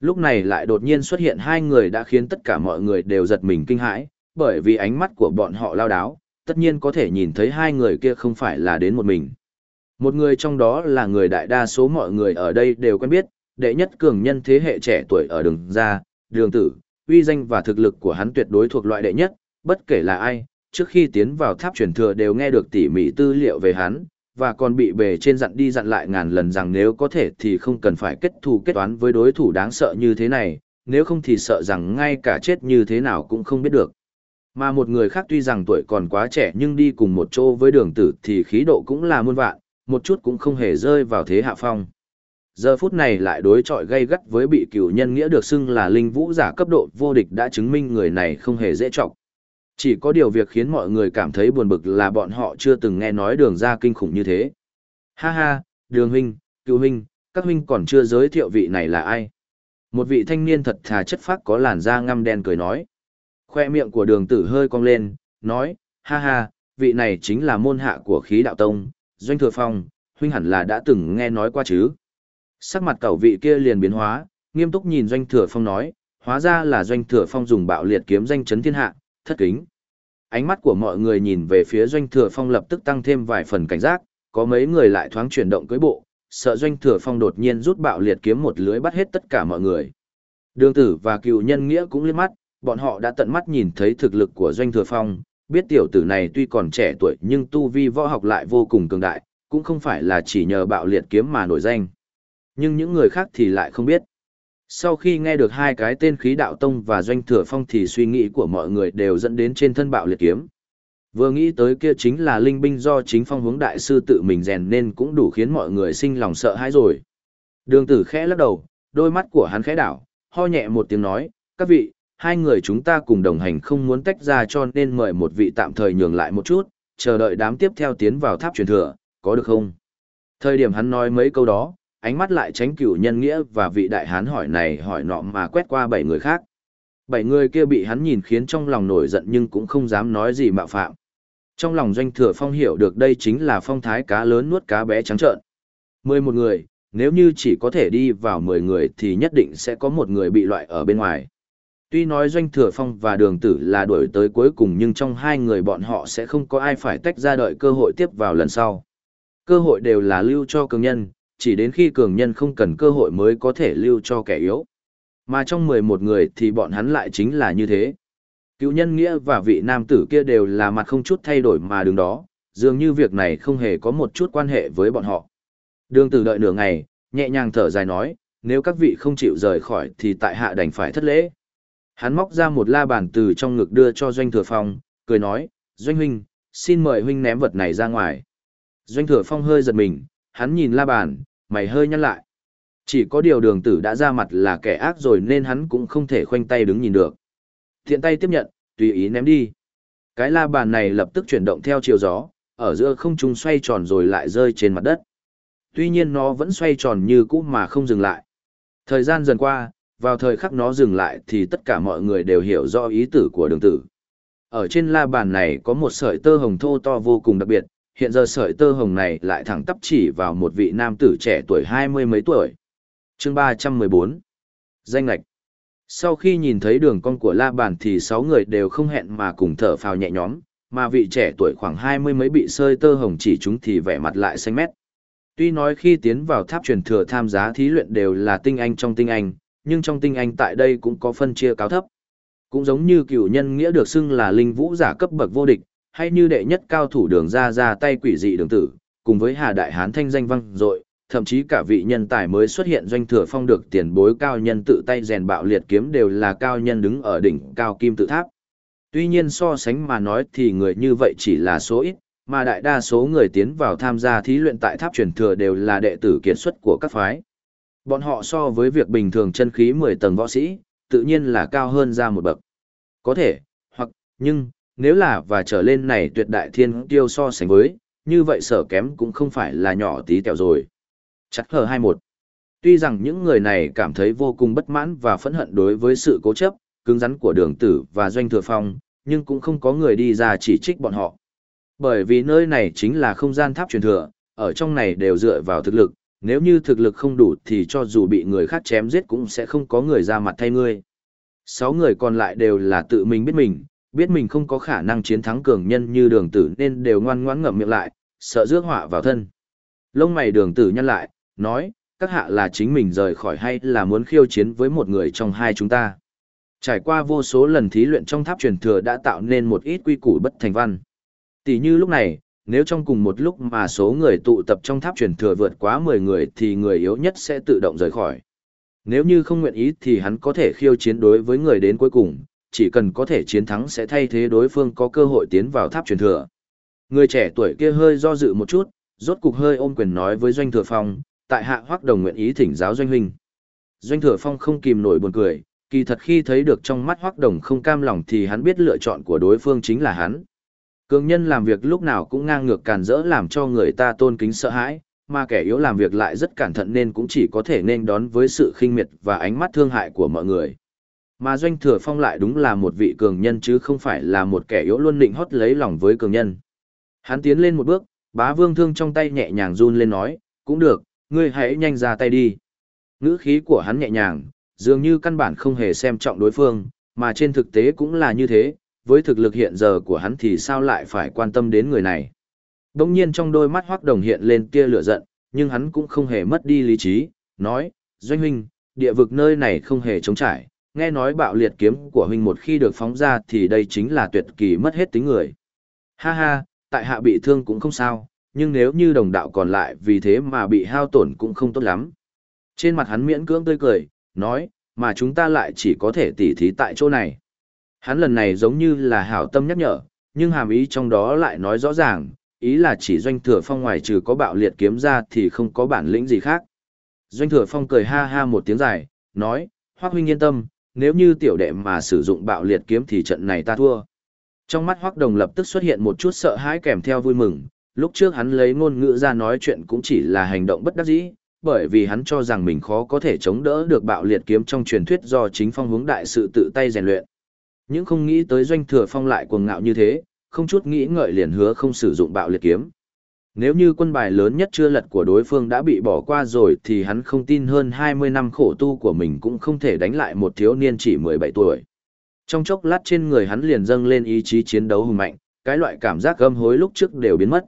Lúc này lại đột nhiên xuất hiện hai người đã khiến tất cả mọi người đều giật mình kinh hãi, bởi vì ánh mắt của bọn họ lao đáo, tất nhiên có thể nhìn thấy hai người kia không phải là đến một mình. Một người trong đó là người đại đa số mọi người ở đây đều quen biết, đệ nhất cường nhân thế hệ trẻ tuổi ở đường gia, đường tử, uy danh và thực lực của hắn tuyệt đối thuộc loại đệ nhất, bất kể là ai, trước khi tiến vào tháp truyền thừa đều nghe được tỉ mỉ tư liệu về hắn, và còn bị bề trên dặn đi dặn lại ngàn lần rằng nếu có thể thì không cần phải kết thù kết toán với đối thủ đáng sợ như thế này, nếu không thì sợ rằng ngay cả chết như thế nào cũng không biết được. Mà một người khác tuy rằng tuổi còn quá trẻ nhưng đi cùng một chỗ với đường tử thì khí độ cũng là muôn vạn, một chút cũng không hề rơi vào thế hạ phong. Giờ phút này lại đối chọi gây gắt với bị cửu nhân nghĩa được xưng là linh vũ giả cấp độ vô địch đã chứng minh người này không hề dễ trọng. Chỉ có điều việc khiến mọi người cảm thấy buồn bực là bọn họ chưa từng nghe nói đường ra kinh khủng như thế. Ha ha, đường huynh, cựu huynh, các huynh còn chưa giới thiệu vị này là ai. Một vị thanh niên thật thà chất phác có làn da ngăm đen cười nói. Khoe miệng của đường tử hơi cong lên, nói, ha ha, vị này chính là môn hạ của khí đạo tông, doanh thừa phong, huynh hẳn là đã từng nghe nói qua chứ. Sắc mặt cẩu vị kia liền biến hóa, nghiêm túc nhìn doanh thừa phong nói, hóa ra là doanh thừa phong dùng bạo liệt kiếm danh chấn thiên hạ, thất kính. Ánh mắt của mọi người nhìn về phía doanh thừa phong lập tức tăng thêm vài phần cảnh giác, có mấy người lại thoáng chuyển động cưới bộ, sợ doanh thừa phong đột nhiên rút bạo liệt kiếm một lưới bắt hết tất cả mọi người. Đường tử và cựu nhân nghĩa cũng liếc mắt, bọn họ đã tận mắt nhìn thấy thực lực của doanh thừa phong, biết tiểu tử này tuy còn trẻ tuổi nhưng tu vi võ học lại vô cùng cường đại, cũng không phải là chỉ nhờ bạo liệt kiếm mà nổi danh. Nhưng những người khác thì lại không biết. Sau khi nghe được hai cái tên khí đạo tông và doanh thừa phong thì suy nghĩ của mọi người đều dẫn đến trên thân bạo liệt kiếm. Vừa nghĩ tới kia chính là linh binh do chính phong hướng đại sư tự mình rèn nên cũng đủ khiến mọi người sinh lòng sợ hãi rồi. Đường tử khẽ lắc đầu, đôi mắt của hắn khẽ đảo, ho nhẹ một tiếng nói, các vị, hai người chúng ta cùng đồng hành không muốn tách ra cho nên mời một vị tạm thời nhường lại một chút, chờ đợi đám tiếp theo tiến vào tháp truyền thừa, có được không? Thời điểm hắn nói mấy câu đó, ánh mắt lại tránh cửu nhân nghĩa và vị đại hán hỏi này hỏi nọ mà quét qua bảy người khác. Bảy người kia bị hắn nhìn khiến trong lòng nổi giận nhưng cũng không dám nói gì mạo phạm. Trong lòng doanh thừa phong hiểu được đây chính là phong thái cá lớn nuốt cá bé trắng trợn. Mười một người, nếu như chỉ có thể đi vào mười người thì nhất định sẽ có một người bị loại ở bên ngoài. Tuy nói doanh thừa phong và đường tử là đuổi tới cuối cùng nhưng trong hai người bọn họ sẽ không có ai phải tách ra đợi cơ hội tiếp vào lần sau. Cơ hội đều là lưu cho cường nhân, chỉ đến khi cường nhân không cần cơ hội mới có thể lưu cho kẻ yếu. Mà trong 11 người thì bọn hắn lại chính là như thế. Cựu nhân nghĩa và vị nam tử kia đều là mặt không chút thay đổi mà đứng đó, dường như việc này không hề có một chút quan hệ với bọn họ. Đường tử đợi nửa ngày, nhẹ nhàng thở dài nói, nếu các vị không chịu rời khỏi thì tại hạ đành phải thất lễ. Hắn móc ra một la bàn từ trong ngực đưa cho Doanh Thừa Phong, cười nói, Doanh huynh, xin mời huynh ném vật này ra ngoài. Doanh Thừa Phong hơi giật mình, hắn nhìn la bàn, mày hơi nhăn lại. Chỉ có điều đường tử đã ra mặt là kẻ ác rồi nên hắn cũng không thể khoanh tay đứng nhìn được. Thiện tay tiếp nhận, tùy ý ném đi. Cái la bàn này lập tức chuyển động theo chiều gió, ở giữa không trung xoay tròn rồi lại rơi trên mặt đất. Tuy nhiên nó vẫn xoay tròn như cũ mà không dừng lại. Thời gian dần qua, vào thời khắc nó dừng lại thì tất cả mọi người đều hiểu rõ ý tử của đường tử. Ở trên la bàn này có một sợi tơ hồng thô to vô cùng đặc biệt, hiện giờ sợi tơ hồng này lại thẳng tắp chỉ vào một vị nam tử trẻ tuổi hai mươi mấy tuổi. chương ba trăm mười bốn Danh lạch Sau khi nhìn thấy đường cong của la bàn thì sáu người đều không hẹn mà cùng thở phào nhẹ nhõm, mà vị trẻ tuổi khoảng hai mươi mấy bị sợi tơ hồng chỉ chúng thì vẻ mặt lại xanh mét. Tuy nói khi tiến vào tháp truyền thừa tham giá thí luyện đều là tinh anh trong tinh anh, nhưng trong tinh anh tại đây cũng có phân chia cao thấp. Cũng giống như cựu nhân nghĩa được xưng là linh vũ giả cấp bậc vô địch, hay như đệ nhất cao thủ đường ra ra tay quỷ dị đường tử, cùng với Hà Đại Hán thanh danh vang dội, thậm chí cả vị nhân tài mới xuất hiện doanh thừa phong được tiền bối cao nhân tự tay rèn bạo liệt kiếm đều là cao nhân đứng ở đỉnh cao kim tự tháp. Tuy nhiên so sánh mà nói thì người như vậy chỉ là số ít, mà đại đa số người tiến vào tham gia thí luyện tại tháp truyền thừa đều là đệ tử kiệt xuất của các phái. Bọn họ so với việc bình thường chân khí 10 tầng võ sĩ, tự nhiên là cao hơn ra một bậc. Có thể, hoặc, nhưng, nếu là và trở lên này tuyệt đại thiên tiêu so sánh với, như vậy sở kém cũng không phải là nhỏ tí tẹo rồi. Chắc hờ 21. Tuy rằng những người này cảm thấy vô cùng bất mãn và phẫn hận đối với sự cố chấp, cứng rắn của đường tử và doanh thừa phong, nhưng cũng không có người đi ra chỉ trích bọn họ. Bởi vì nơi này chính là không gian tháp truyền thừa, ở trong này đều dựa vào thực lực, nếu như thực lực không đủ thì cho dù bị người khác chém giết cũng sẽ không có người ra mặt thay ngươi. Sáu người còn lại đều là tự mình biết mình, biết mình không có khả năng chiến thắng cường nhân như đường tử nên đều ngoan ngoãn ngậm miệng lại, sợ rước họa vào thân. Lông mày đường tử nhăn lại, nói, các hạ là chính mình rời khỏi hay là muốn khiêu chiến với một người trong hai chúng ta. Trải qua vô số lần thí luyện trong tháp truyền thừa đã tạo nên một ít quy củ bất thành văn. Tỷ như lúc này, nếu trong cùng một lúc mà số người tụ tập trong tháp truyền thừa vượt quá 10 người thì người yếu nhất sẽ tự động rời khỏi. Nếu như không nguyện ý thì hắn có thể khiêu chiến đối với người đến cuối cùng, chỉ cần có thể chiến thắng sẽ thay thế đối phương có cơ hội tiến vào tháp truyền thừa. Người trẻ tuổi kia hơi do dự một chút, rốt cục hơi ôm quyền nói với Doanh Thừa Phong, tại hạ hoắc đồng nguyện ý thỉnh giáo Doanh Huynh. Doanh Thừa Phong không kìm nổi buồn cười, kỳ thật khi thấy được trong mắt hoắc đồng không cam lòng thì hắn biết lựa chọn của đối phương chính là hắn. Cường nhân làm việc lúc nào cũng ngang ngược càn rỡ làm cho người ta tôn kính sợ hãi, mà kẻ yếu làm việc lại rất cẩn thận nên cũng chỉ có thể nên đón với sự khinh miệt và ánh mắt thương hại của mọi người. Mà Doanh Thừa Phong lại đúng là một vị cường nhân chứ không phải là một kẻ yếu luôn định hót lấy lòng với cường nhân. Hắn tiến lên một bước, bá vương thương trong tay nhẹ nhàng run lên nói, cũng được, ngươi hãy nhanh ra tay đi. Ngữ khí của hắn nhẹ nhàng, dường như căn bản không hề xem trọng đối phương, mà trên thực tế cũng là như thế, với thực lực hiện giờ của hắn thì sao lại phải quan tâm đến người này. Đông nhiên trong đôi mắt hoác đồng hiện lên tia lửa giận, nhưng hắn cũng không hề mất đi lý trí, nói, Doanh huynh, địa vực nơi này không hề trống trải, nghe nói bạo liệt kiếm của huynh một khi được phóng ra thì đây chính là tuyệt kỳ mất hết tính người. Ha ha, tại hạ bị thương cũng không sao, nhưng nếu như đồng đạo còn lại vì thế mà bị hao tổn cũng không tốt lắm. Trên mặt hắn miễn cưỡng tươi cười, nói, mà chúng ta lại chỉ có thể tỉ thí tại chỗ này. Hắn lần này giống như là hảo tâm nhắc nhở, nhưng hàm ý trong đó lại nói rõ ràng, ý là chỉ doanh thừa phong ngoài trừ có bạo liệt kiếm ra thì không có bản lĩnh gì khác. Doanh thừa phong cười ha ha một tiếng dài, nói, Hoác huynh yên tâm, nếu như tiểu đệ mà sử dụng bạo liệt kiếm thì trận này ta thua. Trong mắt hoắc đồng lập tức xuất hiện một chút sợ hãi kèm theo vui mừng, lúc trước hắn lấy ngôn ngữ ra nói chuyện cũng chỉ là hành động bất đắc dĩ, bởi vì hắn cho rằng mình khó có thể chống đỡ được bạo liệt kiếm trong truyền thuyết do chính phong hướng đại sự tự tay rèn luyện. Nhưng không nghĩ tới doanh thừa phong lại cuồng ngạo như thế, không chút nghĩ ngợi liền hứa không sử dụng bạo liệt kiếm. Nếu như quân bài lớn nhất chưa lật của đối phương đã bị bỏ qua rồi thì hắn không tin hơn 20 năm khổ tu của mình cũng không thể đánh lại một thiếu niên chỉ 17 tuổi. Trong chốc lát trên người hắn liền dâng lên ý chí chiến đấu hùng mạnh, cái loại cảm giác gâm hối lúc trước đều biến mất.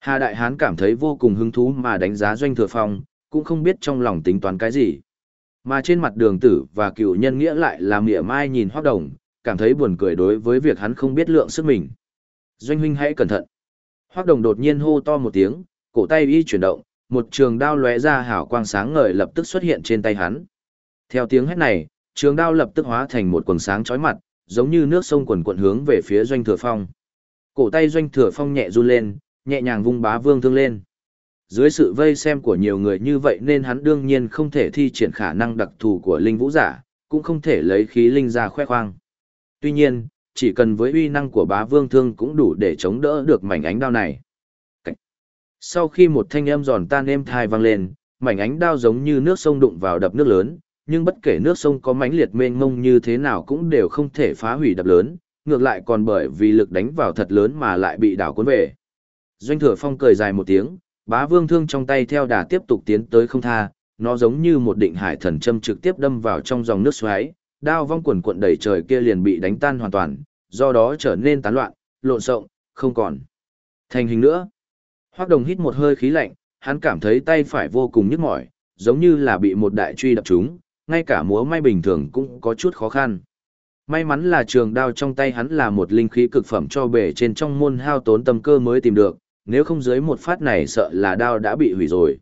Hà Đại Hán cảm thấy vô cùng hứng thú mà đánh giá doanh thừa phong, cũng không biết trong lòng tính toán cái gì. Mà trên mặt đường tử và cựu nhân nghĩa lại là mỉa mai nhìn hoác đồng, cảm thấy buồn cười đối với việc hắn không biết lượng sức mình. Doanh huynh hãy cẩn thận. Hoắc đồng đột nhiên hô to một tiếng, cổ tay y chuyển động, một trường đao lóe ra hào quang sáng ngời lập tức xuất hiện trên tay hắn. Theo tiếng hét này, trường đao lập tức hóa thành một quần sáng chói mặt, giống như nước sông quần quận hướng về phía doanh thừa phong. Cổ tay doanh thừa phong nhẹ run lên, nhẹ nhàng vung bá vương thương lên. Dưới sự vây xem của nhiều người như vậy nên hắn đương nhiên không thể thi triển khả năng đặc thù của linh vũ giả, cũng không thể lấy khí linh ra khoe khoang. Tuy nhiên, chỉ cần với uy năng của bá vương thương cũng đủ để chống đỡ được mảnh ánh đao này. Sau khi một thanh âm giòn tan êm thai vang lên, mảnh ánh đao giống như nước sông đụng vào đập nước lớn, nhưng bất kể nước sông có mãnh liệt mênh mông như thế nào cũng đều không thể phá hủy đập lớn, ngược lại còn bởi vì lực đánh vào thật lớn mà lại bị đảo cuốn về. Doanh thừa phong cười dài một tiếng, bá vương thương trong tay theo đà tiếp tục tiến tới không tha, nó giống như một định hải thần châm trực tiếp đâm vào trong dòng nước xoáy, đao vong quần cuộn đầy trời kia liền bị đánh tan hoàn toàn, do đó trở nên tán loạn, lộn xộn, không còn thành hình nữa. Hoắc Đồng hít một hơi khí lạnh, hắn cảm thấy tay phải vô cùng nhức mỏi, giống như là bị một đại truy đập trúng, ngay cả múa may bình thường cũng có chút khó khăn. May mắn là trường đao trong tay hắn là một linh khí cực phẩm cho bể trên trong môn hao tốn tâm cơ mới tìm được, nếu không dưới một phát này sợ là đao đã bị hủy rồi.